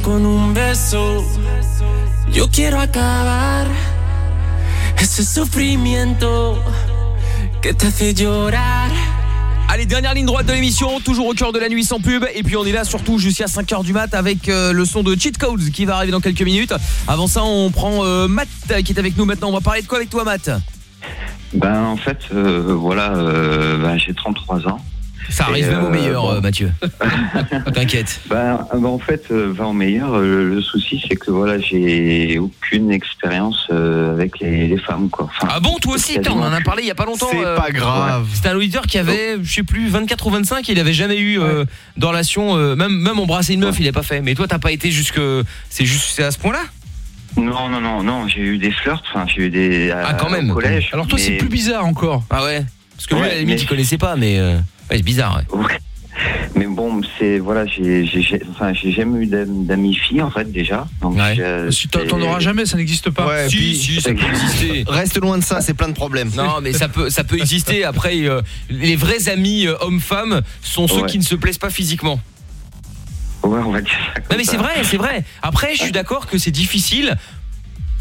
Speaker 14: Con
Speaker 51: un
Speaker 14: beso
Speaker 22: Yo quiero acabar ese sufrimiento que te hace llorar.
Speaker 9: Allez, dernière ligne droite de l'émission, toujours au cœur de la nuit sans pub. Et puis on est là surtout jusqu'à 5h du mat avec euh, le son de Cheat Codes qui va arriver dans quelques minutes. Avant ça, on prend euh, Matt qui est avec nous maintenant. On va parler de quoi avec toi, Matt?
Speaker 52: Ben en fait, euh, voilà, euh, ben, j'ai 33 ans.
Speaker 9: Ça arrive
Speaker 52: Et,
Speaker 9: même au
Speaker 52: euh,
Speaker 9: meilleur,
Speaker 52: bon.
Speaker 9: euh, Mathieu. T'inquiète.
Speaker 52: Ben, en fait, euh, ben, au meilleur, euh, le souci c'est que voilà, j'ai aucune expérience euh, avec les, les femmes quoi. Enfin,
Speaker 9: Ah bon, toi aussi, on en a parlé il y a pas longtemps.
Speaker 52: C'est
Speaker 9: euh,
Speaker 52: pas grave.
Speaker 9: C'était un auditeur qui avait, je sais plus, 24 ou 25, il avait jamais eu euh, de relation, euh, même même embrasser une meuf, il a pas fait. Mais toi, t'as pas été jusque, c'est juste, c'est à ce point-là?
Speaker 52: Non, non, non, non, j'ai eu des flirts, enfin, j'ai eu des
Speaker 9: Ah quand même.
Speaker 52: au collège.
Speaker 9: Alors toi, c'est plus
Speaker 11: bizarre encore.
Speaker 9: Ah ouais. Parce que lui,
Speaker 52: Ouais,
Speaker 9: à la limite,
Speaker 52: mais-
Speaker 9: il connaissait pas, mais euh, ouais, c'est bizarre. Ouais.
Speaker 52: Ouais. Mais bon, c'est voilà, j'ai j'ai j'ai- enfin, j'ai jamais eu d'am- d'amis filles en fait déjà. Donc je-
Speaker 11: Si t'en
Speaker 52: c'est-
Speaker 11: t'en auras jamais, ça n'existe pas.
Speaker 3: Ouais,
Speaker 9: Si,
Speaker 3: puis-
Speaker 9: si, ça peut exister.
Speaker 3: Reste loin de ça, c'est plein de problèmes.
Speaker 9: Non, mais ça peut, ça peut exister. Après, euh, les vrais amis euh, hommes-femmes sont ceux
Speaker 52: Ouais.
Speaker 9: qui ne se plaisent pas physiquement.
Speaker 52: Ouais, on va dire ça.
Speaker 9: Non mais
Speaker 52: ça.
Speaker 9: c'est vrai, c'est vrai. Après, je suis d'accord que c'est difficile.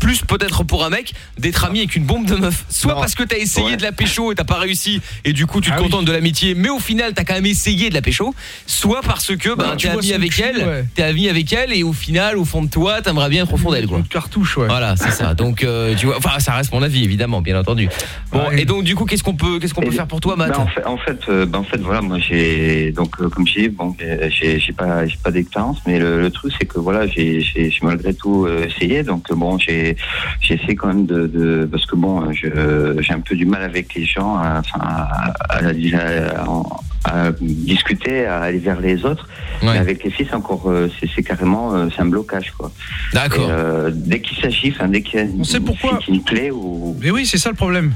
Speaker 9: Plus peut-être pour un mec d'être ami avec une bombe de meuf. Soit parce que t'as essayé de la pécho et t'as pas réussi et du coup tu te contentes de l'amitié, mais au final t'as quand même essayé de la pécho. Soit parce que ben
Speaker 11: tu
Speaker 9: t'es ami avec
Speaker 11: cul,
Speaker 9: elle,
Speaker 11: ouais.
Speaker 9: t'es ami avec elle et au final au fond de toi t'aimerais bien être au fond d'elle quoi.
Speaker 11: cartouche ouais.
Speaker 9: Voilà c'est ça. Donc euh, tu vois, enfin ça reste mon avis évidemment bien entendu. Bon et donc du coup qu'est-ce qu'on peut qu'est-ce qu'on peut faire pour toi Matt
Speaker 52: Ben, en fait, en fait, euh, ben, en fait, voilà, moi j'ai donc euh, comme je dis, bon, j'ai j'ai pas j'ai pas d'expérience, mais le, le truc c'est que voilà, j'ai j'ai j'ai malgré tout euh, essayé, donc bon, j'ai j'ai essayé quand même de, de parce que bon, je j'ai un peu du mal avec les gens, à- enfin, à, à, à- à discuter, à aller vers les autres. Mais avec les filles, c'est encore, euh, c'est carrément, euh, c'est un blocage quoi.
Speaker 9: D'accord.
Speaker 52: Euh, dès qu'il s'agit, enfin, dès qu'il y a une,
Speaker 11: sait pourquoi.
Speaker 52: fille qui me plaît ou
Speaker 11: Mais oui, c'est ça le problème.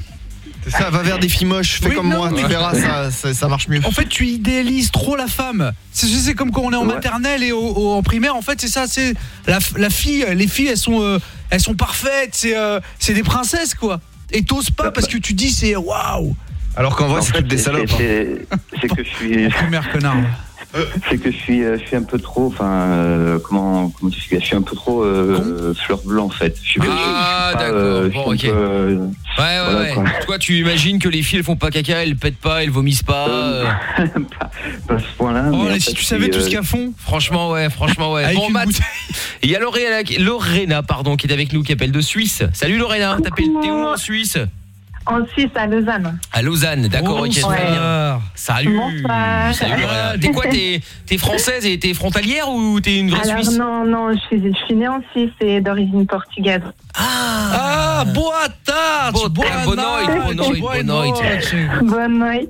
Speaker 3: C'est ça, va vers des filles moches, fais
Speaker 11: Oui,
Speaker 3: comme
Speaker 11: non,
Speaker 3: moi, tu verras, ça, ça, ça marche mieux.
Speaker 11: En fait, tu idéalises trop la femme. C'est comme quand on est en
Speaker 3: Ouais.
Speaker 11: maternelle et au- au- en primaire. En fait, c'est ça. C'est la, la fille. Les filles, elles sont, euh, elles sont parfaites. C'est, euh, c'est des princesses, quoi. Et t'oses pas parce que tu dis c'est waouh.
Speaker 3: Alors qu'en vrai, c'est toutes des salopes. hein.
Speaker 52: C'est c'est que je suis.
Speaker 11: Primaire connard.
Speaker 52: C'est que je suis, euh, je suis un peu trop, enfin, euh, comment, comment t'expliquer Je suis un peu trop euh, fleur bleue en fait. Je suis,
Speaker 9: Ah,
Speaker 52: pas,
Speaker 9: d'accord.
Speaker 52: euh,
Speaker 9: Bon, ok.
Speaker 52: peu, euh,
Speaker 9: Ouais, ouais,
Speaker 52: voilà,
Speaker 9: ouais.
Speaker 52: quoi.
Speaker 9: Toi, tu imagines que les filles, elles font pas caca, elles pètent pas, elles vomissent pas. euh.
Speaker 52: Pas ce point-là.
Speaker 11: Oh,
Speaker 52: mais
Speaker 11: si
Speaker 52: fait,
Speaker 11: tu savais tout ce qu'elles font.
Speaker 9: Franchement, ouais, franchement, ouais.
Speaker 11: Avec
Speaker 9: bon, Matt, il y a Lorena, Lorena, pardon, qui est avec nous, qui appelle de Suisse. Salut Lorena, t'appelles t'es où en Suisse?
Speaker 53: En Suisse, à Lausanne.
Speaker 9: À Lausanne, d'accord, ok.
Speaker 53: Bonsoir.
Speaker 9: très bien. Salut.
Speaker 53: Bonsoir.
Speaker 9: Salut. T'es quoi, t'es t'es française et t'es frontalière ou t'es une vraie
Speaker 53: Alors
Speaker 9: Suisse
Speaker 53: non, non, je suis, je suis née en Suisse et d'origine portugaise.
Speaker 11: Ah, boa tarde, boa
Speaker 9: boa noite, boa noite, boa noite.
Speaker 53: Bonne nuit.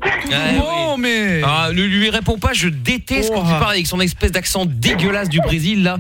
Speaker 11: Bon, mais...
Speaker 9: Ah, ne lui réponds pas, je déteste quand il parle avec son espèce d'accent dégueulasse du Brésil, là.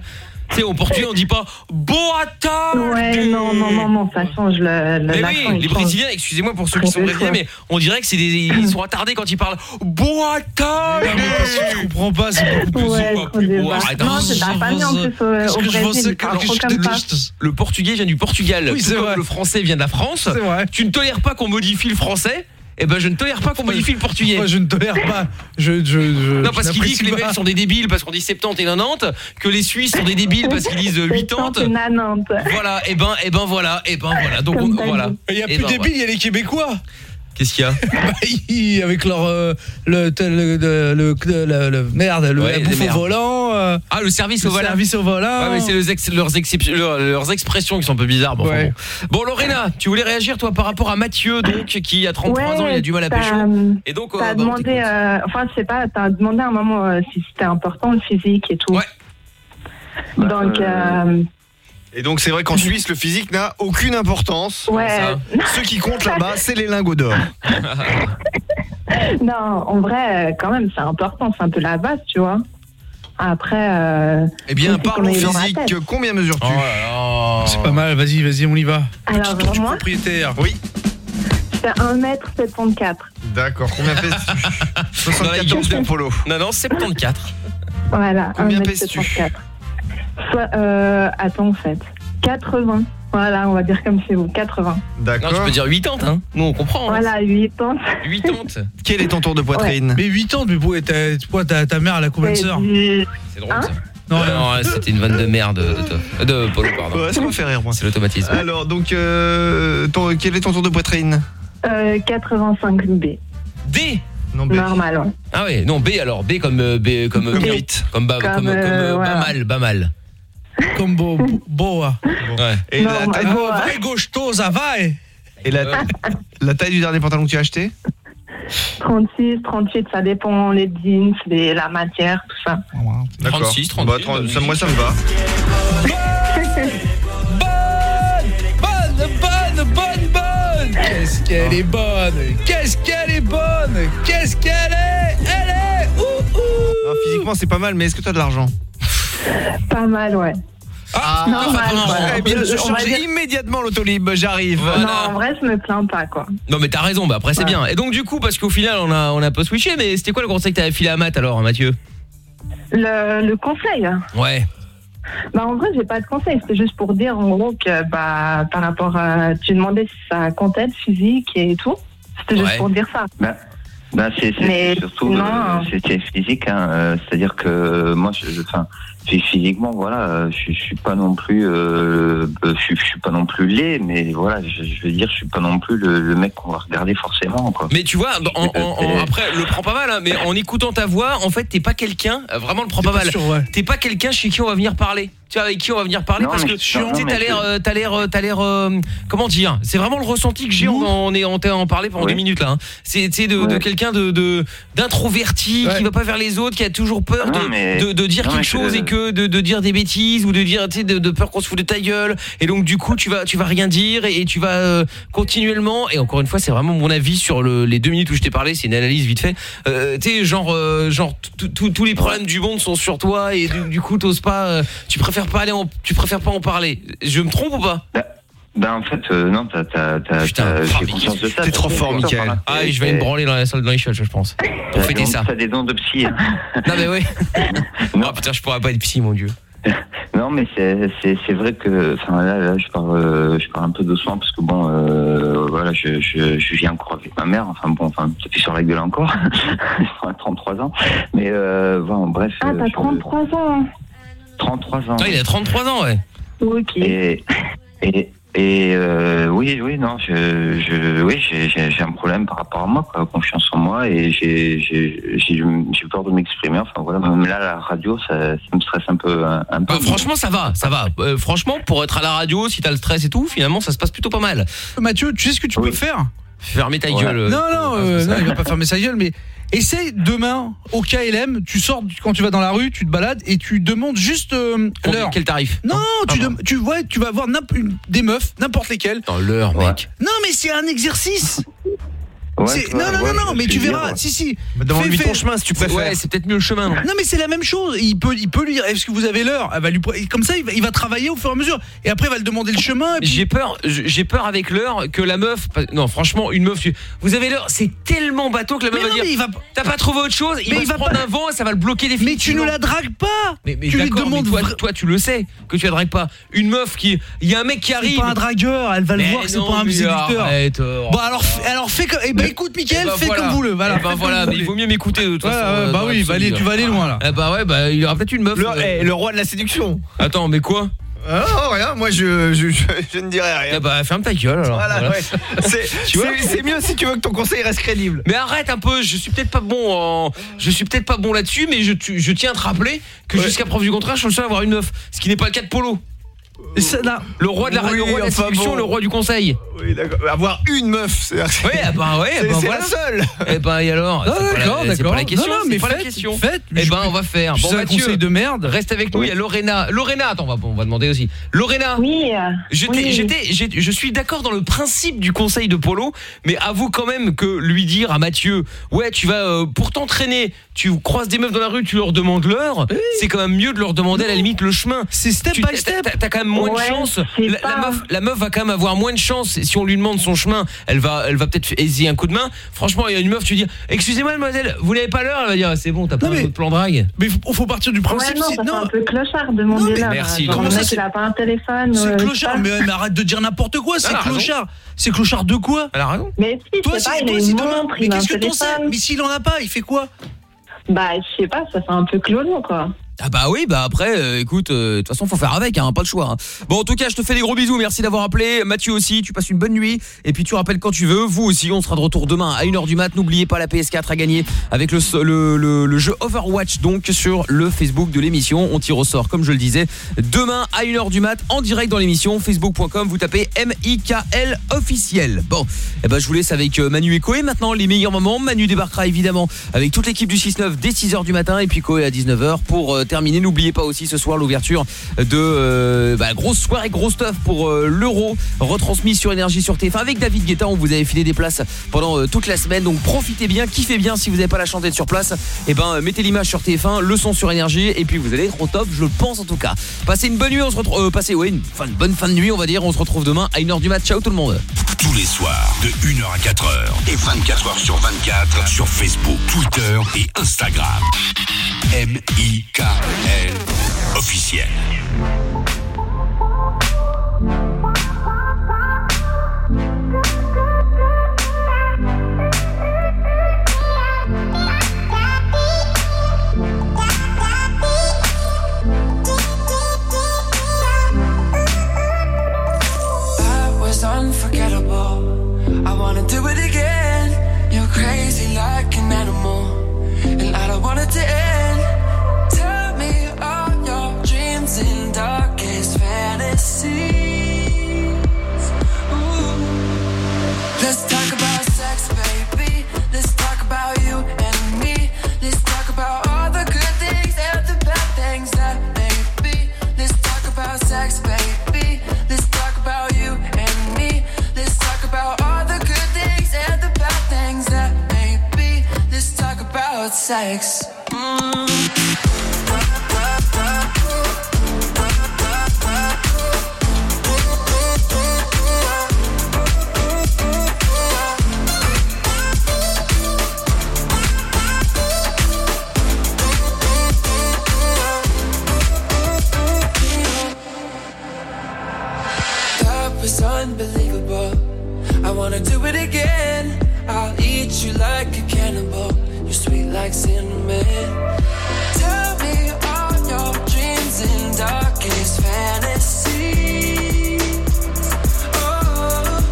Speaker 9: Tu sais, au portugais, on dit pas Boa tarde
Speaker 53: Ouais, non, non, non, non, ça change le, le
Speaker 9: Mais oui, les. Brésiliens, excusez-moi pour ceux qui sont brésiliens, mais on dirait que c'est des, ils sont attardés quand ils parlent Boa tarde
Speaker 11: Je comprends pas, c'est beaucoup plus
Speaker 53: Ouais, Non, c'est de la famille en plus au,
Speaker 11: je
Speaker 53: Brésil,
Speaker 11: je
Speaker 9: Le portugais vient du Portugal,
Speaker 11: Oui,
Speaker 9: tout
Speaker 11: c'est
Speaker 9: comme
Speaker 11: vrai.
Speaker 9: le français vient de la France.
Speaker 11: C'est vrai.
Speaker 9: Tu ne tolères pas qu'on modifie le français eh ben je ne tolère pas qu'on modifie le portugais.
Speaker 11: Moi, je ne tolère pas. Je, je, je,
Speaker 9: Non, parce qu'il dit que les mecs sont des débiles parce qu'on dit 70 et 90, que les Suisses sont des débiles parce qu'ils disent 80.
Speaker 53: C'est nanante.
Speaker 9: Voilà, et ben, et ben voilà, et ben voilà. Donc on, voilà.
Speaker 11: Il n'y a
Speaker 9: Eh
Speaker 11: plus
Speaker 9: ben,
Speaker 11: de débiles, il y a les Québécois.
Speaker 9: Qu'est-ce qu'il y a
Speaker 11: Bah, avec leur euh, le, le, le, le, le- le- merde le
Speaker 9: Ouais,
Speaker 11: bouffe au volant euh,
Speaker 9: Ah, le service
Speaker 11: le
Speaker 9: au volant.
Speaker 11: service au volant
Speaker 9: Ouais, mais c'est leurs, leurs, leurs expressions qui sont un peu bizarres. Bon, enfin bon. Bon, Lorena, tu voulais réagir toi par rapport à Mathieu, donc qui a 33
Speaker 53: Ouais,
Speaker 9: ans, il a du mal à pécho. Et donc, euh,
Speaker 53: T'as
Speaker 9: bah, on
Speaker 53: demandé, euh, enfin, je sais pas, t'as demandé à un moment euh, si c'était important le physique et tout.
Speaker 9: Ouais.
Speaker 53: Donc, euh,
Speaker 3: Et donc c'est vrai qu'en Suisse, le physique n'a aucune importance.
Speaker 53: Ouais.
Speaker 3: Ce qui compte là-bas, c'est les lingots d'or.
Speaker 53: non, en vrai, euh, quand même, c'est important, c'est un peu la base, tu vois. Après. Euh,
Speaker 3: Eh bien, parlons physique. Combien mesures-tu
Speaker 11: c'est pas mal vas-y vas-y on y va
Speaker 53: Alors, moi,
Speaker 11: propriétaire
Speaker 3: oui
Speaker 53: fais 1m74.
Speaker 3: D'accord, combien pèses-tu 74 pour Polo.
Speaker 9: Non, non, 74.
Speaker 53: Voilà,
Speaker 3: Combien
Speaker 53: 1m74. Soit, euh, attends, en fait. 80. Voilà, on va dire comme chez vous, 80.
Speaker 3: D'accord.
Speaker 9: Non, tu peux dire 80, hein. Nous, on comprend. hein.
Speaker 53: Voilà, 80.
Speaker 9: 80.
Speaker 3: Quel est ton tour de poitrine
Speaker 11: mais 8 ans mais pour- t'as- toi, ta, ta mère elle a combien de sœurs
Speaker 9: C'est drôle,
Speaker 53: Hein
Speaker 9: ça. Non, non, c'était une vanne de merde de, Toff. de Polo, pardon.
Speaker 3: Ouais, ça m'a fait rire, moi.
Speaker 9: C'est l'automatisme.
Speaker 3: Alors, donc, euh, ton- quel est ton tour de poitrine
Speaker 53: Euh, 85 B.
Speaker 9: D
Speaker 3: Non, B.
Speaker 53: Normal, ouais.
Speaker 9: Ah ouais, non, B alors, B comme euh, B comme
Speaker 53: Comme
Speaker 9: euh,
Speaker 53: huit.
Speaker 9: comme ba,
Speaker 53: Comme,
Speaker 9: comme, comme,
Speaker 53: euh,
Speaker 9: euh,
Speaker 53: voilà.
Speaker 9: pas mal, pas mal.
Speaker 11: Comme bo, boa.
Speaker 9: Ouais.
Speaker 3: Et la taille,
Speaker 53: Boa.
Speaker 11: Vai gostosa, vai
Speaker 3: et la, la taille du dernier pantalon que tu as acheté
Speaker 53: 36, 38, ça dépend les jeans, les, la matière, tout ça.
Speaker 3: D'accord.
Speaker 9: 36, 38,
Speaker 3: Bah, 30, ça, moi, ça me va.
Speaker 11: Bonne, bonne, bonne, bonne Qu'est-ce qu'elle est bonne Qu'est-ce qu'elle est bonne Qu'est-ce qu'elle est Elle est ouh, ouh.
Speaker 3: Ah, physiquement, c'est pas mal, mais est-ce que tu as de l'argent?
Speaker 53: Pas mal, ouais.
Speaker 3: Ah,
Speaker 53: Normal, ouais.
Speaker 3: Eh bien, je change
Speaker 53: dire-
Speaker 3: immédiatement l'autolib, j'arrive.
Speaker 53: Non, en vrai, je me plains pas, quoi.
Speaker 9: Non mais t'as raison, bah après c'est
Speaker 53: Ouais.
Speaker 9: bien. Et donc du coup, parce qu'au final on a on a pas switché, mais c'était quoi le conseil que t'avais filé à Matt alors, Mathieu?
Speaker 53: Le, le conseil,
Speaker 9: Ouais.
Speaker 53: bah, en vrai, j'ai pas de conseil. C'était juste pour dire, en gros, que bah, par rapport à. Tu demandais si ça comptait, physique et tout. C'était juste
Speaker 52: Ouais.
Speaker 53: pour dire ça.
Speaker 52: Bah, bah c'est surtout
Speaker 53: non.
Speaker 52: c'était physique hein, euh, c'est-à-dire que moi je je- phy- physiquement voilà euh, je, je suis pas non plus euh, je, suis- je suis pas non plus laid mais voilà je, je veux dire je suis pas non plus le, le mec qu'on va regarder forcément quoi
Speaker 9: Mais tu vois, en- en- en- après le prends pas mal, hein, mais en écoutant ta voix, en fait t'es pas quelqu'un, euh, vraiment le prends pas, mal. T'es pas quelqu'un chez qui on va venir parler. Tu vois avec qui on va venir parler
Speaker 52: Non,
Speaker 9: parce que tu
Speaker 52: non,
Speaker 9: sais
Speaker 52: mais
Speaker 9: t'as l'air, t'as l'air, euh, t'as l'air, euh, comment dire C'est vraiment le ressenti que j'ai en, en, en, en parler pendant
Speaker 52: Oui.
Speaker 9: deux minutes là. hein. C'est tu sais, de, de
Speaker 52: Ouais.
Speaker 9: quelqu'un de de- d'introverti qui va pas vers les autres, qui a toujours peur
Speaker 52: Non,
Speaker 9: de,
Speaker 52: mais-
Speaker 9: de, de dire
Speaker 52: non,
Speaker 9: quelque chose et que de, de dire des bêtises ou de dire tu sais de, de peur qu'on se fout de ta gueule et donc du coup tu vas tu vas rien dire et, et tu vas euh, continuellement et encore une fois c'est vraiment mon avis sur le, les deux minutes où je t'ai parlé c'est une analyse vite fait euh, tu sais genre euh, genre tous les problèmes du monde sont sur toi et du, du coup t'oses pas euh, tu préfères pas aller en, tu préfères pas en parler je me trompe ou pas
Speaker 52: ben en fait euh, non t'as t'as t'as t'as- j'ai conscience de ça
Speaker 9: T'es trop fort, Michael. Ah, je vais me branler dans la salle les chiottes, je pense. Pour fêter ça.
Speaker 52: t'as des dons de psy hein.
Speaker 9: Non, mais oui. Oh putain, je pourrais pas être psy, mon dieu.
Speaker 52: Non, mais c'est c'est c'est vrai que enfin là, là je parle euh, je parle un peu doucement parce que bon euh, voilà je, je je vis encore avec ma mère enfin bon enfin ça fait sur la gueule encore j'ai 33 ans mais euh, bon bref
Speaker 53: Ah, t'as
Speaker 52: je-
Speaker 53: 33 ans.
Speaker 52: 33 ans
Speaker 9: Ah, il a 33 ans, ouais.
Speaker 53: Ok.
Speaker 52: et et et euh, oui oui non je je oui j'ai un problème par rapport à moi quoi, confiance en moi et j'ai peur de m'exprimer enfin voilà même là la radio ça, ça me stresse un peu un, un peu
Speaker 9: Bah, franchement, ça va, ça va. Euh, franchement, pour être à la radio, si t'as le stress et tout, finalement, ça se passe plutôt pas mal.
Speaker 11: Mathieu, tu sais ce que tu peux faire?
Speaker 9: Fermer ta
Speaker 11: Ouais.
Speaker 9: gueule. euh,
Speaker 11: Non, non,
Speaker 9: ah,
Speaker 11: euh, non, il va pas fermer sa gueule, mais essaye demain au KLM, tu sors quand tu vas dans la rue, tu te balades et tu demandes juste euh, l'heure.
Speaker 9: Quel tarif
Speaker 11: Non, tu, vois, tu vas voir des meufs, n'importe lesquelles.
Speaker 9: Dans l'heure, mec.
Speaker 11: Non, mais c'est un exercice.
Speaker 52: Ouais,
Speaker 11: non, non,
Speaker 52: ouais,
Speaker 11: non, non, mais tu verras. Si, si.
Speaker 3: Bah, demande-lui
Speaker 11: Fais-
Speaker 3: ton chemin, si tu préfères.
Speaker 9: Ouais, c'est peut-être mieux le chemin. non
Speaker 11: Non mais c'est la même chose. Il peut, il peut lui dire est-ce que vous avez l'heure? Va lui, comme ça il va, il va travailler au fur et à mesure. Et après il va le demander le chemin. Puis...
Speaker 9: J'ai peur, j'ai peur avec l'heure que la meuf. Non, franchement, une meuf. Vous avez l'heure, c'est tellement bateau que la meuf
Speaker 11: Mais
Speaker 9: va
Speaker 11: non, mais il
Speaker 9: dire.
Speaker 11: va-
Speaker 9: T'as pas trouvé autre chose? Il
Speaker 11: Mais
Speaker 9: va
Speaker 11: il va
Speaker 9: prendre
Speaker 11: pas-
Speaker 9: un vent et ça va le bloquer
Speaker 11: Mais
Speaker 9: définitivement.
Speaker 11: tu ne la dragues pas.
Speaker 9: Mais, mais
Speaker 11: tu lui
Speaker 9: d'accord, mais
Speaker 11: demandes.
Speaker 9: toi, toi, tu le sais que tu la dragues pas. Une meuf qui, il y a un mec qui
Speaker 11: C'est
Speaker 9: arrive.
Speaker 11: pas un dragueur. Elle va le
Speaker 9: Mais
Speaker 11: voir que c'est pas un
Speaker 9: mais
Speaker 11: séducteur.
Speaker 9: arrête, euh,
Speaker 11: Bon alors fais comme. Écoute, Mickaël,
Speaker 9: Eh ben,
Speaker 11: fais
Speaker 9: voilà.
Speaker 11: comme vous le. Voilà.
Speaker 9: Eh ben voilà, il vaut mieux m'écouter de toute
Speaker 11: Ouais,
Speaker 9: façon.
Speaker 11: ouais,
Speaker 9: euh,
Speaker 11: bah oui, va aller-
Speaker 9: l'absolu,
Speaker 11: tu vas aller loin là.
Speaker 9: Bah ouais, bah il y aura peut-être une meuf.
Speaker 3: Le,
Speaker 9: euh,
Speaker 3: le roi de la séduction.
Speaker 9: Attends, mais quoi?
Speaker 3: Ah, non, rien, moi je, je, je, je ne dirai rien.
Speaker 9: Eh bah ferme ta gueule alors.
Speaker 3: Voilà,
Speaker 9: Voilà.
Speaker 3: ouais. C'est mieux si tu veux que ton conseil reste crédible.
Speaker 9: Mais arrête un peu, je suis peut-être pas bon en... je suis peut-être pas bon là-dessus mais je, tu- je tiens à te rappeler que jusqu'à preuve du contraire, je suis le seul à avoir une meuf, ce qui n'est pas le cas de Polo.
Speaker 11: Et ça, là,
Speaker 9: Le roi de la,
Speaker 3: Oui,
Speaker 9: le roi de la
Speaker 3: enfin
Speaker 9: séduction,
Speaker 3: bon.
Speaker 9: le roi du conseil.
Speaker 3: Oui, d'accord. Avoir une meuf, c'est
Speaker 9: Oui, ah bah ouais,
Speaker 3: c'est
Speaker 9: bah voilà.
Speaker 3: la seule.
Speaker 9: Eh ben et alors
Speaker 11: Ah,
Speaker 9: C'est pas la-
Speaker 11: d'accord,
Speaker 9: C'est pas
Speaker 11: d'accord.
Speaker 9: la question,
Speaker 11: Non, non,
Speaker 9: c'est
Speaker 11: mais
Speaker 9: pas la question.
Speaker 11: faites.
Speaker 9: Eh ben on va faire. Bon
Speaker 11: un
Speaker 9: Mathieu,
Speaker 11: conseil de merde.
Speaker 9: Reste avec nous, il y a Lorena. Lorena, attends, on va, on va demander aussi. Lorena.
Speaker 53: Oui. euh,
Speaker 9: J'étais,
Speaker 53: oui.
Speaker 9: j'étais, je suis d'accord dans le principe du conseil de Polo, mais avoue quand même que lui dire à Mathieu, ouais, tu vas euh, pour t'entraîner, tu croises des meufs dans la rue, tu leur demandes l'heure, c'est quand même mieux de leur demander à la limite le chemin.
Speaker 11: C'est step
Speaker 9: Tu-
Speaker 11: by step.
Speaker 9: T'as, t'as quand même moins
Speaker 53: Ouais,
Speaker 9: de chance. La, meuf, la meuf va quand même avoir moins de chance si on lui demande son chemin. Elle va, elle va peut-être essayer un coup de main. Franchement, il y a une meuf, tu dis, excusez-moi, mademoiselle, vous n'avez pas l'heure? Elle va dire, c'est bon, t'as pas
Speaker 11: Non,
Speaker 9: un
Speaker 11: mais-
Speaker 9: autre plan drague.
Speaker 11: Mais il faut partir du
Speaker 53: Ouais,
Speaker 11: principe.
Speaker 53: non,
Speaker 11: c'est-
Speaker 53: ça fait
Speaker 11: non,
Speaker 53: un peu clochard de demander
Speaker 11: mais
Speaker 53: là.
Speaker 9: merci,
Speaker 11: comment ça,
Speaker 53: il a pas un téléphone.
Speaker 11: c'est
Speaker 53: euh,
Speaker 11: clochard. Mais, mais arrête de dire n'importe quoi. C'est clochard. C'est clochard de quoi?
Speaker 9: Elle a raison.
Speaker 53: Mais si,
Speaker 11: Toi, si, toi, si demain. Mais qu'est-ce que t'en sais? Mais s'il en a pas, il fait quoi?
Speaker 53: Bah, je sais pas, ça fait un peu clono, quoi.
Speaker 9: Ah bah oui, bah après, euh, écoute, euh, de toute façon, faut faire avec, hein, pas le choix. hein. Bon, en tout cas, je te fais des gros bisous, merci d'avoir appelé. Mathieu aussi, tu passes une bonne nuit. Et puis tu rappelles quand tu veux, vous aussi, on sera de retour demain à 1h du mat. N'oubliez pas la PS4 à gagner avec le, le, le- jeu Overwatch, donc sur le Facebook de l'émission. On tire au sort, comme je le disais, demain à 1h du mat, en direct dans l'émission, facebook.com, vous tapez M-I-K-L officiel. Bon, eh ben, je vous laisse avec euh, Manu et Koé maintenant, les meilleurs moments. Manu débarquera évidemment avec toute l'équipe du 6-9 dès 6h du matin et puis Koé à 19h pour terminer. N'oubliez pas aussi ce soir l'ouverture de euh, bah, grosse soirée, gros stuff pour euh, l'Euro retransmis sur Énergie sur TF1 avec David Guetta. On vous avait filé des places pendant euh, toute la semaine, donc profitez bien, kiffez bien. Si vous n'avez pas la chance d'être sur place, et ben euh, mettez l'image sur TF1, le son sur Énergie et puis vous allez être au top, je pense en tout cas. Passez une bonne nuit, on se retrouve. passez ouais, une, une bonne fin de nuit, on va dire. On se retrouve demain à 1h du mat. Ciao tout le monde.
Speaker 18: Tous les soirs, de 1h à 4h et 24h sur 24 sur Facebook, Twitter et Instagram. M-I-K-L officiel.
Speaker 22: That was unforgettable. I wanna do it again. You're crazy like an animal, and I don't want it sex. Unbelievable. I wanna do it again. I'll eat you like a cannibal. Sweet like cinnamon. Tell me all your dreams and darkest fantasies. Oh,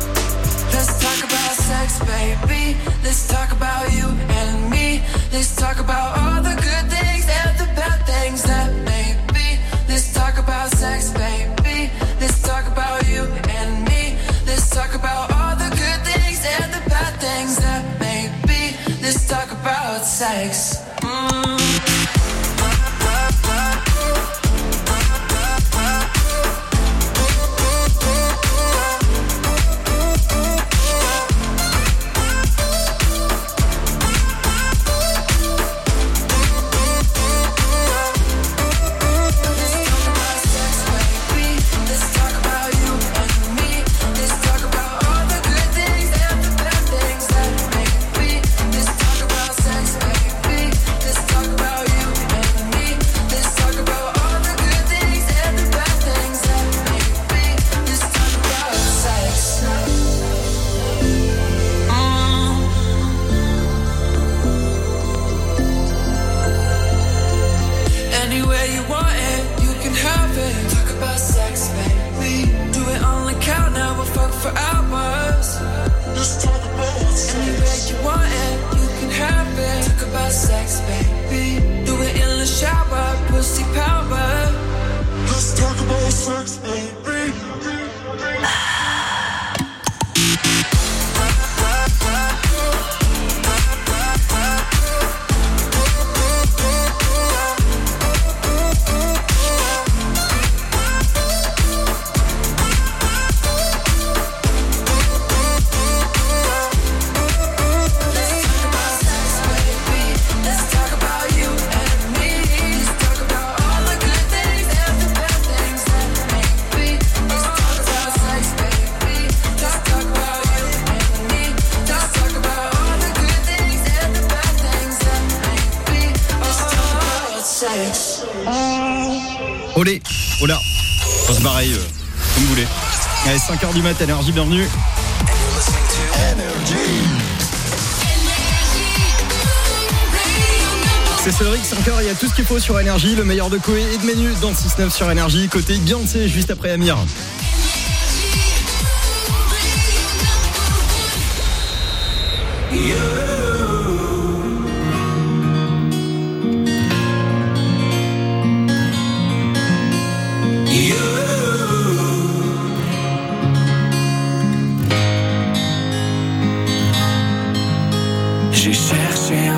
Speaker 22: let's talk about sex, baby. Let's talk about you and me. Let's talk about all the good things
Speaker 54: 5h du mat, énergie, bienvenue. C'est Cédric, 5 heures, il y a tout ce qu'il faut sur Énergie, le meilleur de Koé et de Menu dans le 6-9 sur Énergie, côté Beyoncé juste après Amir.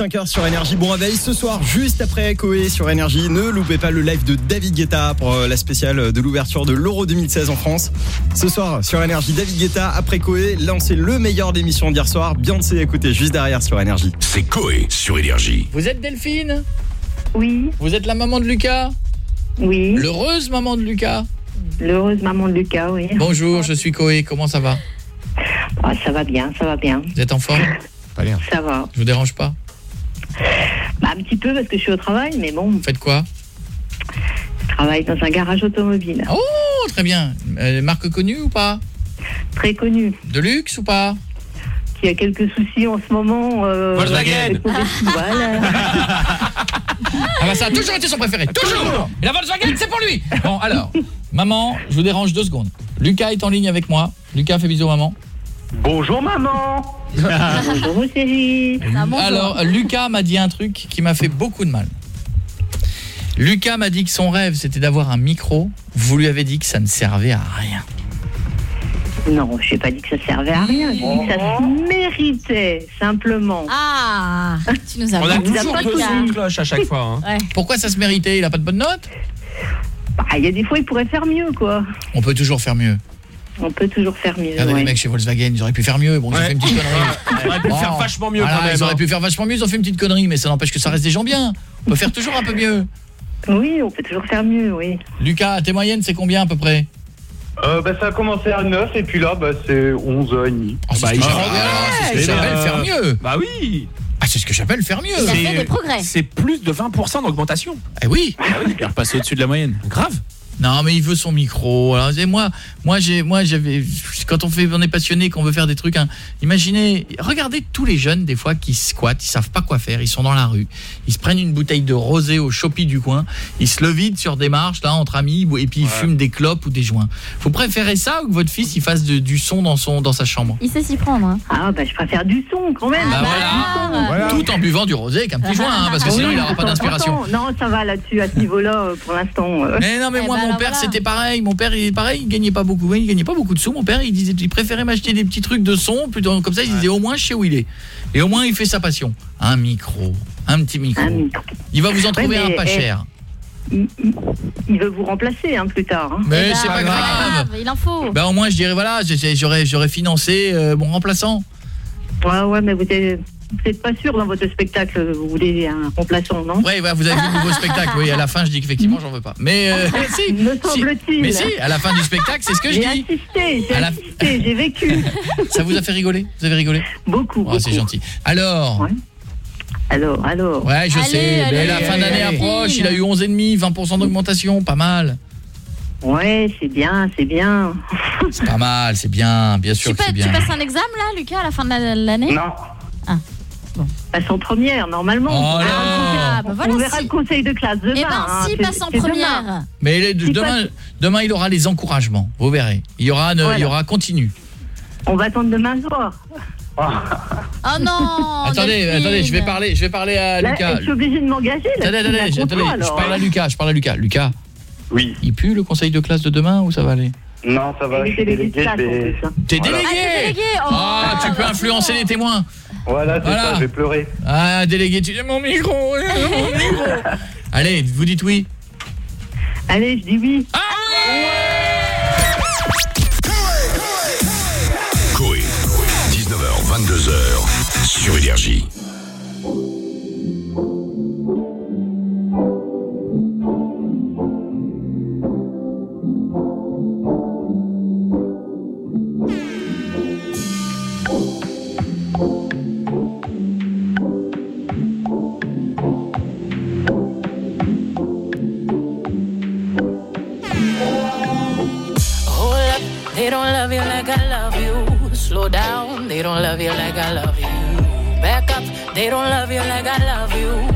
Speaker 54: 5h sur Énergie. Bon réveil ce soir, juste après Koé sur Énergie. Ne loupez pas le live de David Guetta pour euh, la spéciale de l'ouverture de l'Euro 2016 en France. Ce soir sur Énergie, David Guetta après Koé. Là, c'est le meilleur d'émission d'hier soir. Beyoncé écoutez juste derrière sur Énergie.
Speaker 18: C'est Koé sur Énergie.
Speaker 55: Vous êtes Delphine?
Speaker 56: Oui.
Speaker 55: Vous êtes la maman de Lucas?
Speaker 56: Oui.
Speaker 55: L'heureuse maman de Lucas?
Speaker 56: L'heureuse maman de Lucas, oui.
Speaker 55: Bonjour, je suis Koé. Comment ça va?
Speaker 56: Ah, ça va bien, ça va bien.
Speaker 55: Vous êtes en forme?
Speaker 57: Pas bien.
Speaker 56: Ça va.
Speaker 55: Je vous dérange pas?
Speaker 56: Peu parce que je suis au travail, mais bon,
Speaker 55: Vous faites quoi
Speaker 56: je travaille dans un garage automobile.
Speaker 55: Oh, très bien. Euh, marque connue ou pas
Speaker 56: Très connu.
Speaker 55: De luxe ou pas
Speaker 56: Qui a quelques soucis en ce moment. Euh,
Speaker 55: Volkswagen. Ah bah ça a toujours été son préféré, toujours Et la Volkswagen, c'est pour lui Bon, alors, maman, je vous dérange deux secondes. Lucas est en ligne avec moi. Lucas, fais bisous, maman.
Speaker 31: Bonjour maman.
Speaker 55: Alors, Lucas m'a dit un truc qui m'a fait beaucoup de mal. Lucas m'a dit que son rêve, c'était d'avoir un micro. Vous lui avez dit que ça ne servait à rien.
Speaker 56: Non, j'ai pas dit que ça servait à rien. J'ai dit que ça se méritait, simplement.
Speaker 58: Ah, tu nous as
Speaker 55: On a toujours deux sons de cloche à chaque fois. hein.
Speaker 58: Ouais.
Speaker 55: Pourquoi ça se méritait Il a pas de bonne note
Speaker 56: Bah, il y a des fois, il pourrait faire mieux, quoi.
Speaker 55: On peut toujours faire mieux.
Speaker 56: On peut toujours faire mieux.
Speaker 55: Regardez
Speaker 56: ouais.
Speaker 55: les mecs chez Volkswagen, ils auraient pu faire mieux. Bon, ils ont fait une petite connerie.
Speaker 2: Ils auraient pu faire vachement mieux, quand même,
Speaker 55: Ils auraient
Speaker 2: hein.
Speaker 55: pu faire vachement mieux, ils ont fait une petite connerie, mais ça n'empêche que ça reste des gens bien. On peut faire toujours un peu mieux.
Speaker 56: Oui, on peut toujours faire mieux, oui.
Speaker 55: Lucas, tes moyennes, c'est combien à peu près?
Speaker 31: Euh, bah, ça a commencé à 9 et puis là, bah, c'est 11h30.
Speaker 55: Ah, c'est ce que j'appelle- c'est ce que j'appelle faire mieux.
Speaker 2: Bah oui.
Speaker 55: Ah, c'est ce que j'appelle faire mieux.
Speaker 2: C'est- C'est plus de 20% d'augmentation.
Speaker 55: Eh oui.
Speaker 2: Il repasse au-dessus de la moyenne. Grave.
Speaker 55: Non, mais il veut son micro. Alors, moi, moi, j'ai, moi, j'avais, quand on fait, on est passionné, qu'on veut faire des trucs. hein, imaginez, regardez tous les jeunes des fois qui squattent, ils savent pas quoi faire, ils sont dans la rue, ils se prennent une bouteille de rosé au chopi du coin, ils se le vident sur des marches là entre amis, et puis ils fument des clopes ou des joints. Vous préférez ça ou que votre fils il fasse de- du son dans son, dans sa chambre?
Speaker 58: Il sait s'y prendre. Hein.
Speaker 56: Ah, bah, je préfère du son, quand même.
Speaker 55: Bah voilà. Tout en buvant du rosé avec un petit joint, hein, parce que
Speaker 56: Ah
Speaker 55: sinon
Speaker 56: oui,
Speaker 55: il n'aura pas d'inspiration.
Speaker 56: Non, ça va là-dessus, à ce niveau-là, euh, pour l'instant. euh.
Speaker 55: Mais non mais
Speaker 56: Eh
Speaker 55: moi
Speaker 56: ben,
Speaker 55: mon
Speaker 56: là,
Speaker 55: père
Speaker 56: voilà.
Speaker 55: c'était pareil, mon père il pareil, il gagnait pas beaucoup, il gagnait pas beaucoup de sous. Mon père il disait il préférait m'acheter des petits trucs de son plutôt comme ça il disait au moins je sais où il est. Et au moins il fait sa passion. Un micro, un petit micro. Il va vous en
Speaker 56: Ouais,
Speaker 55: trouver un pas
Speaker 56: eh,
Speaker 55: cher.
Speaker 56: Il, il- il veut vous remplacer, hein, plus tard. hein.
Speaker 55: Mais c'est pas grave.
Speaker 58: Il en faut.
Speaker 55: Ben au moins je dirais voilà, j'aurais j'aurais financé euh, mon remplaçant.
Speaker 56: Ouais, ouais, mais vous êtes, vous êtes pas sûr dans votre spectacle, vous voulez un remplaçant, non?
Speaker 55: Ouais, ouais, vous avez vu le nouveau spectacle. Oui, à la fin je dis qu'effectivement j'en veux pas. Mais euh, si,
Speaker 56: Me
Speaker 55: si.
Speaker 56: semble-t-il.
Speaker 55: Mais si, à la fin du spectacle, c'est ce que je
Speaker 56: J'ai
Speaker 55: dis.
Speaker 56: assisté, j'ai
Speaker 55: À la-
Speaker 56: assisté, j'ai vécu.
Speaker 55: Ça vous a fait rigoler? Vous avez rigolé?
Speaker 56: Beaucoup.
Speaker 55: Oh, c'est gentil. Alors
Speaker 56: Alors, alors.
Speaker 55: Ouais, je
Speaker 56: Allez,
Speaker 55: sais, mais
Speaker 56: allez,
Speaker 55: la fin d'année approche, il a eu 11,5, 20% d'augmentation, pas mal.
Speaker 56: Ouais, c'est bien, c'est bien.
Speaker 55: C'est pas mal, c'est bien, bien sûr
Speaker 58: Tu,
Speaker 55: que c'est bien.
Speaker 58: tu passes un examen là, Lucas, à la fin de la- l'année?
Speaker 56: Non. Passe en première, normalement.
Speaker 55: Oh
Speaker 56: on verra,
Speaker 55: là.
Speaker 56: le conseil-
Speaker 58: Ah, bah voilà,
Speaker 56: on verra
Speaker 58: si-
Speaker 56: le conseil de classe demain.
Speaker 58: Eh ben,
Speaker 56: hein,
Speaker 58: si
Speaker 56: c'est-
Speaker 58: passe en
Speaker 56: demain.
Speaker 58: première.
Speaker 55: Mais les-
Speaker 56: Si
Speaker 55: demain, demain, il aura les encouragements, vous verrez. Il y aura, ne-
Speaker 56: Voilà.
Speaker 55: il y aura continue.
Speaker 56: On va attendre demain soir.
Speaker 58: Oh non
Speaker 55: attendez,
Speaker 58: Delphine.
Speaker 55: attendez, je vais parler, je vais parler à
Speaker 56: Là,
Speaker 55: Lucas.
Speaker 56: je suis obligée de m'engager. là,
Speaker 55: Attendez, attendez, attendez, je parle à
Speaker 56: hein.
Speaker 55: Lucas, je parle à Lucas. Lucas.
Speaker 31: Oui.
Speaker 55: Il pue le conseil de classe de demain ou ça va aller?
Speaker 31: Non, ça va, je suis
Speaker 56: délégué hein.
Speaker 55: T'es
Speaker 31: Voilà.
Speaker 55: délégué
Speaker 58: Ah, t'es délégué Oh,
Speaker 55: Ah, tu peux
Speaker 58: bah,
Speaker 55: influencer les témoins.
Speaker 31: Voilà, c'est
Speaker 55: Voilà.
Speaker 31: ça, je vais pleurer.
Speaker 55: Ah, délégué, tu dis mon micro, mon micro. Allez, vous dites oui.
Speaker 56: Allez, je dis oui.
Speaker 18: Coé, 19h, 22h, sur Énergie.
Speaker 37: They don't love you like I love you. Slow down, they don't love you like I love you. Back up, they don't love you like I love you.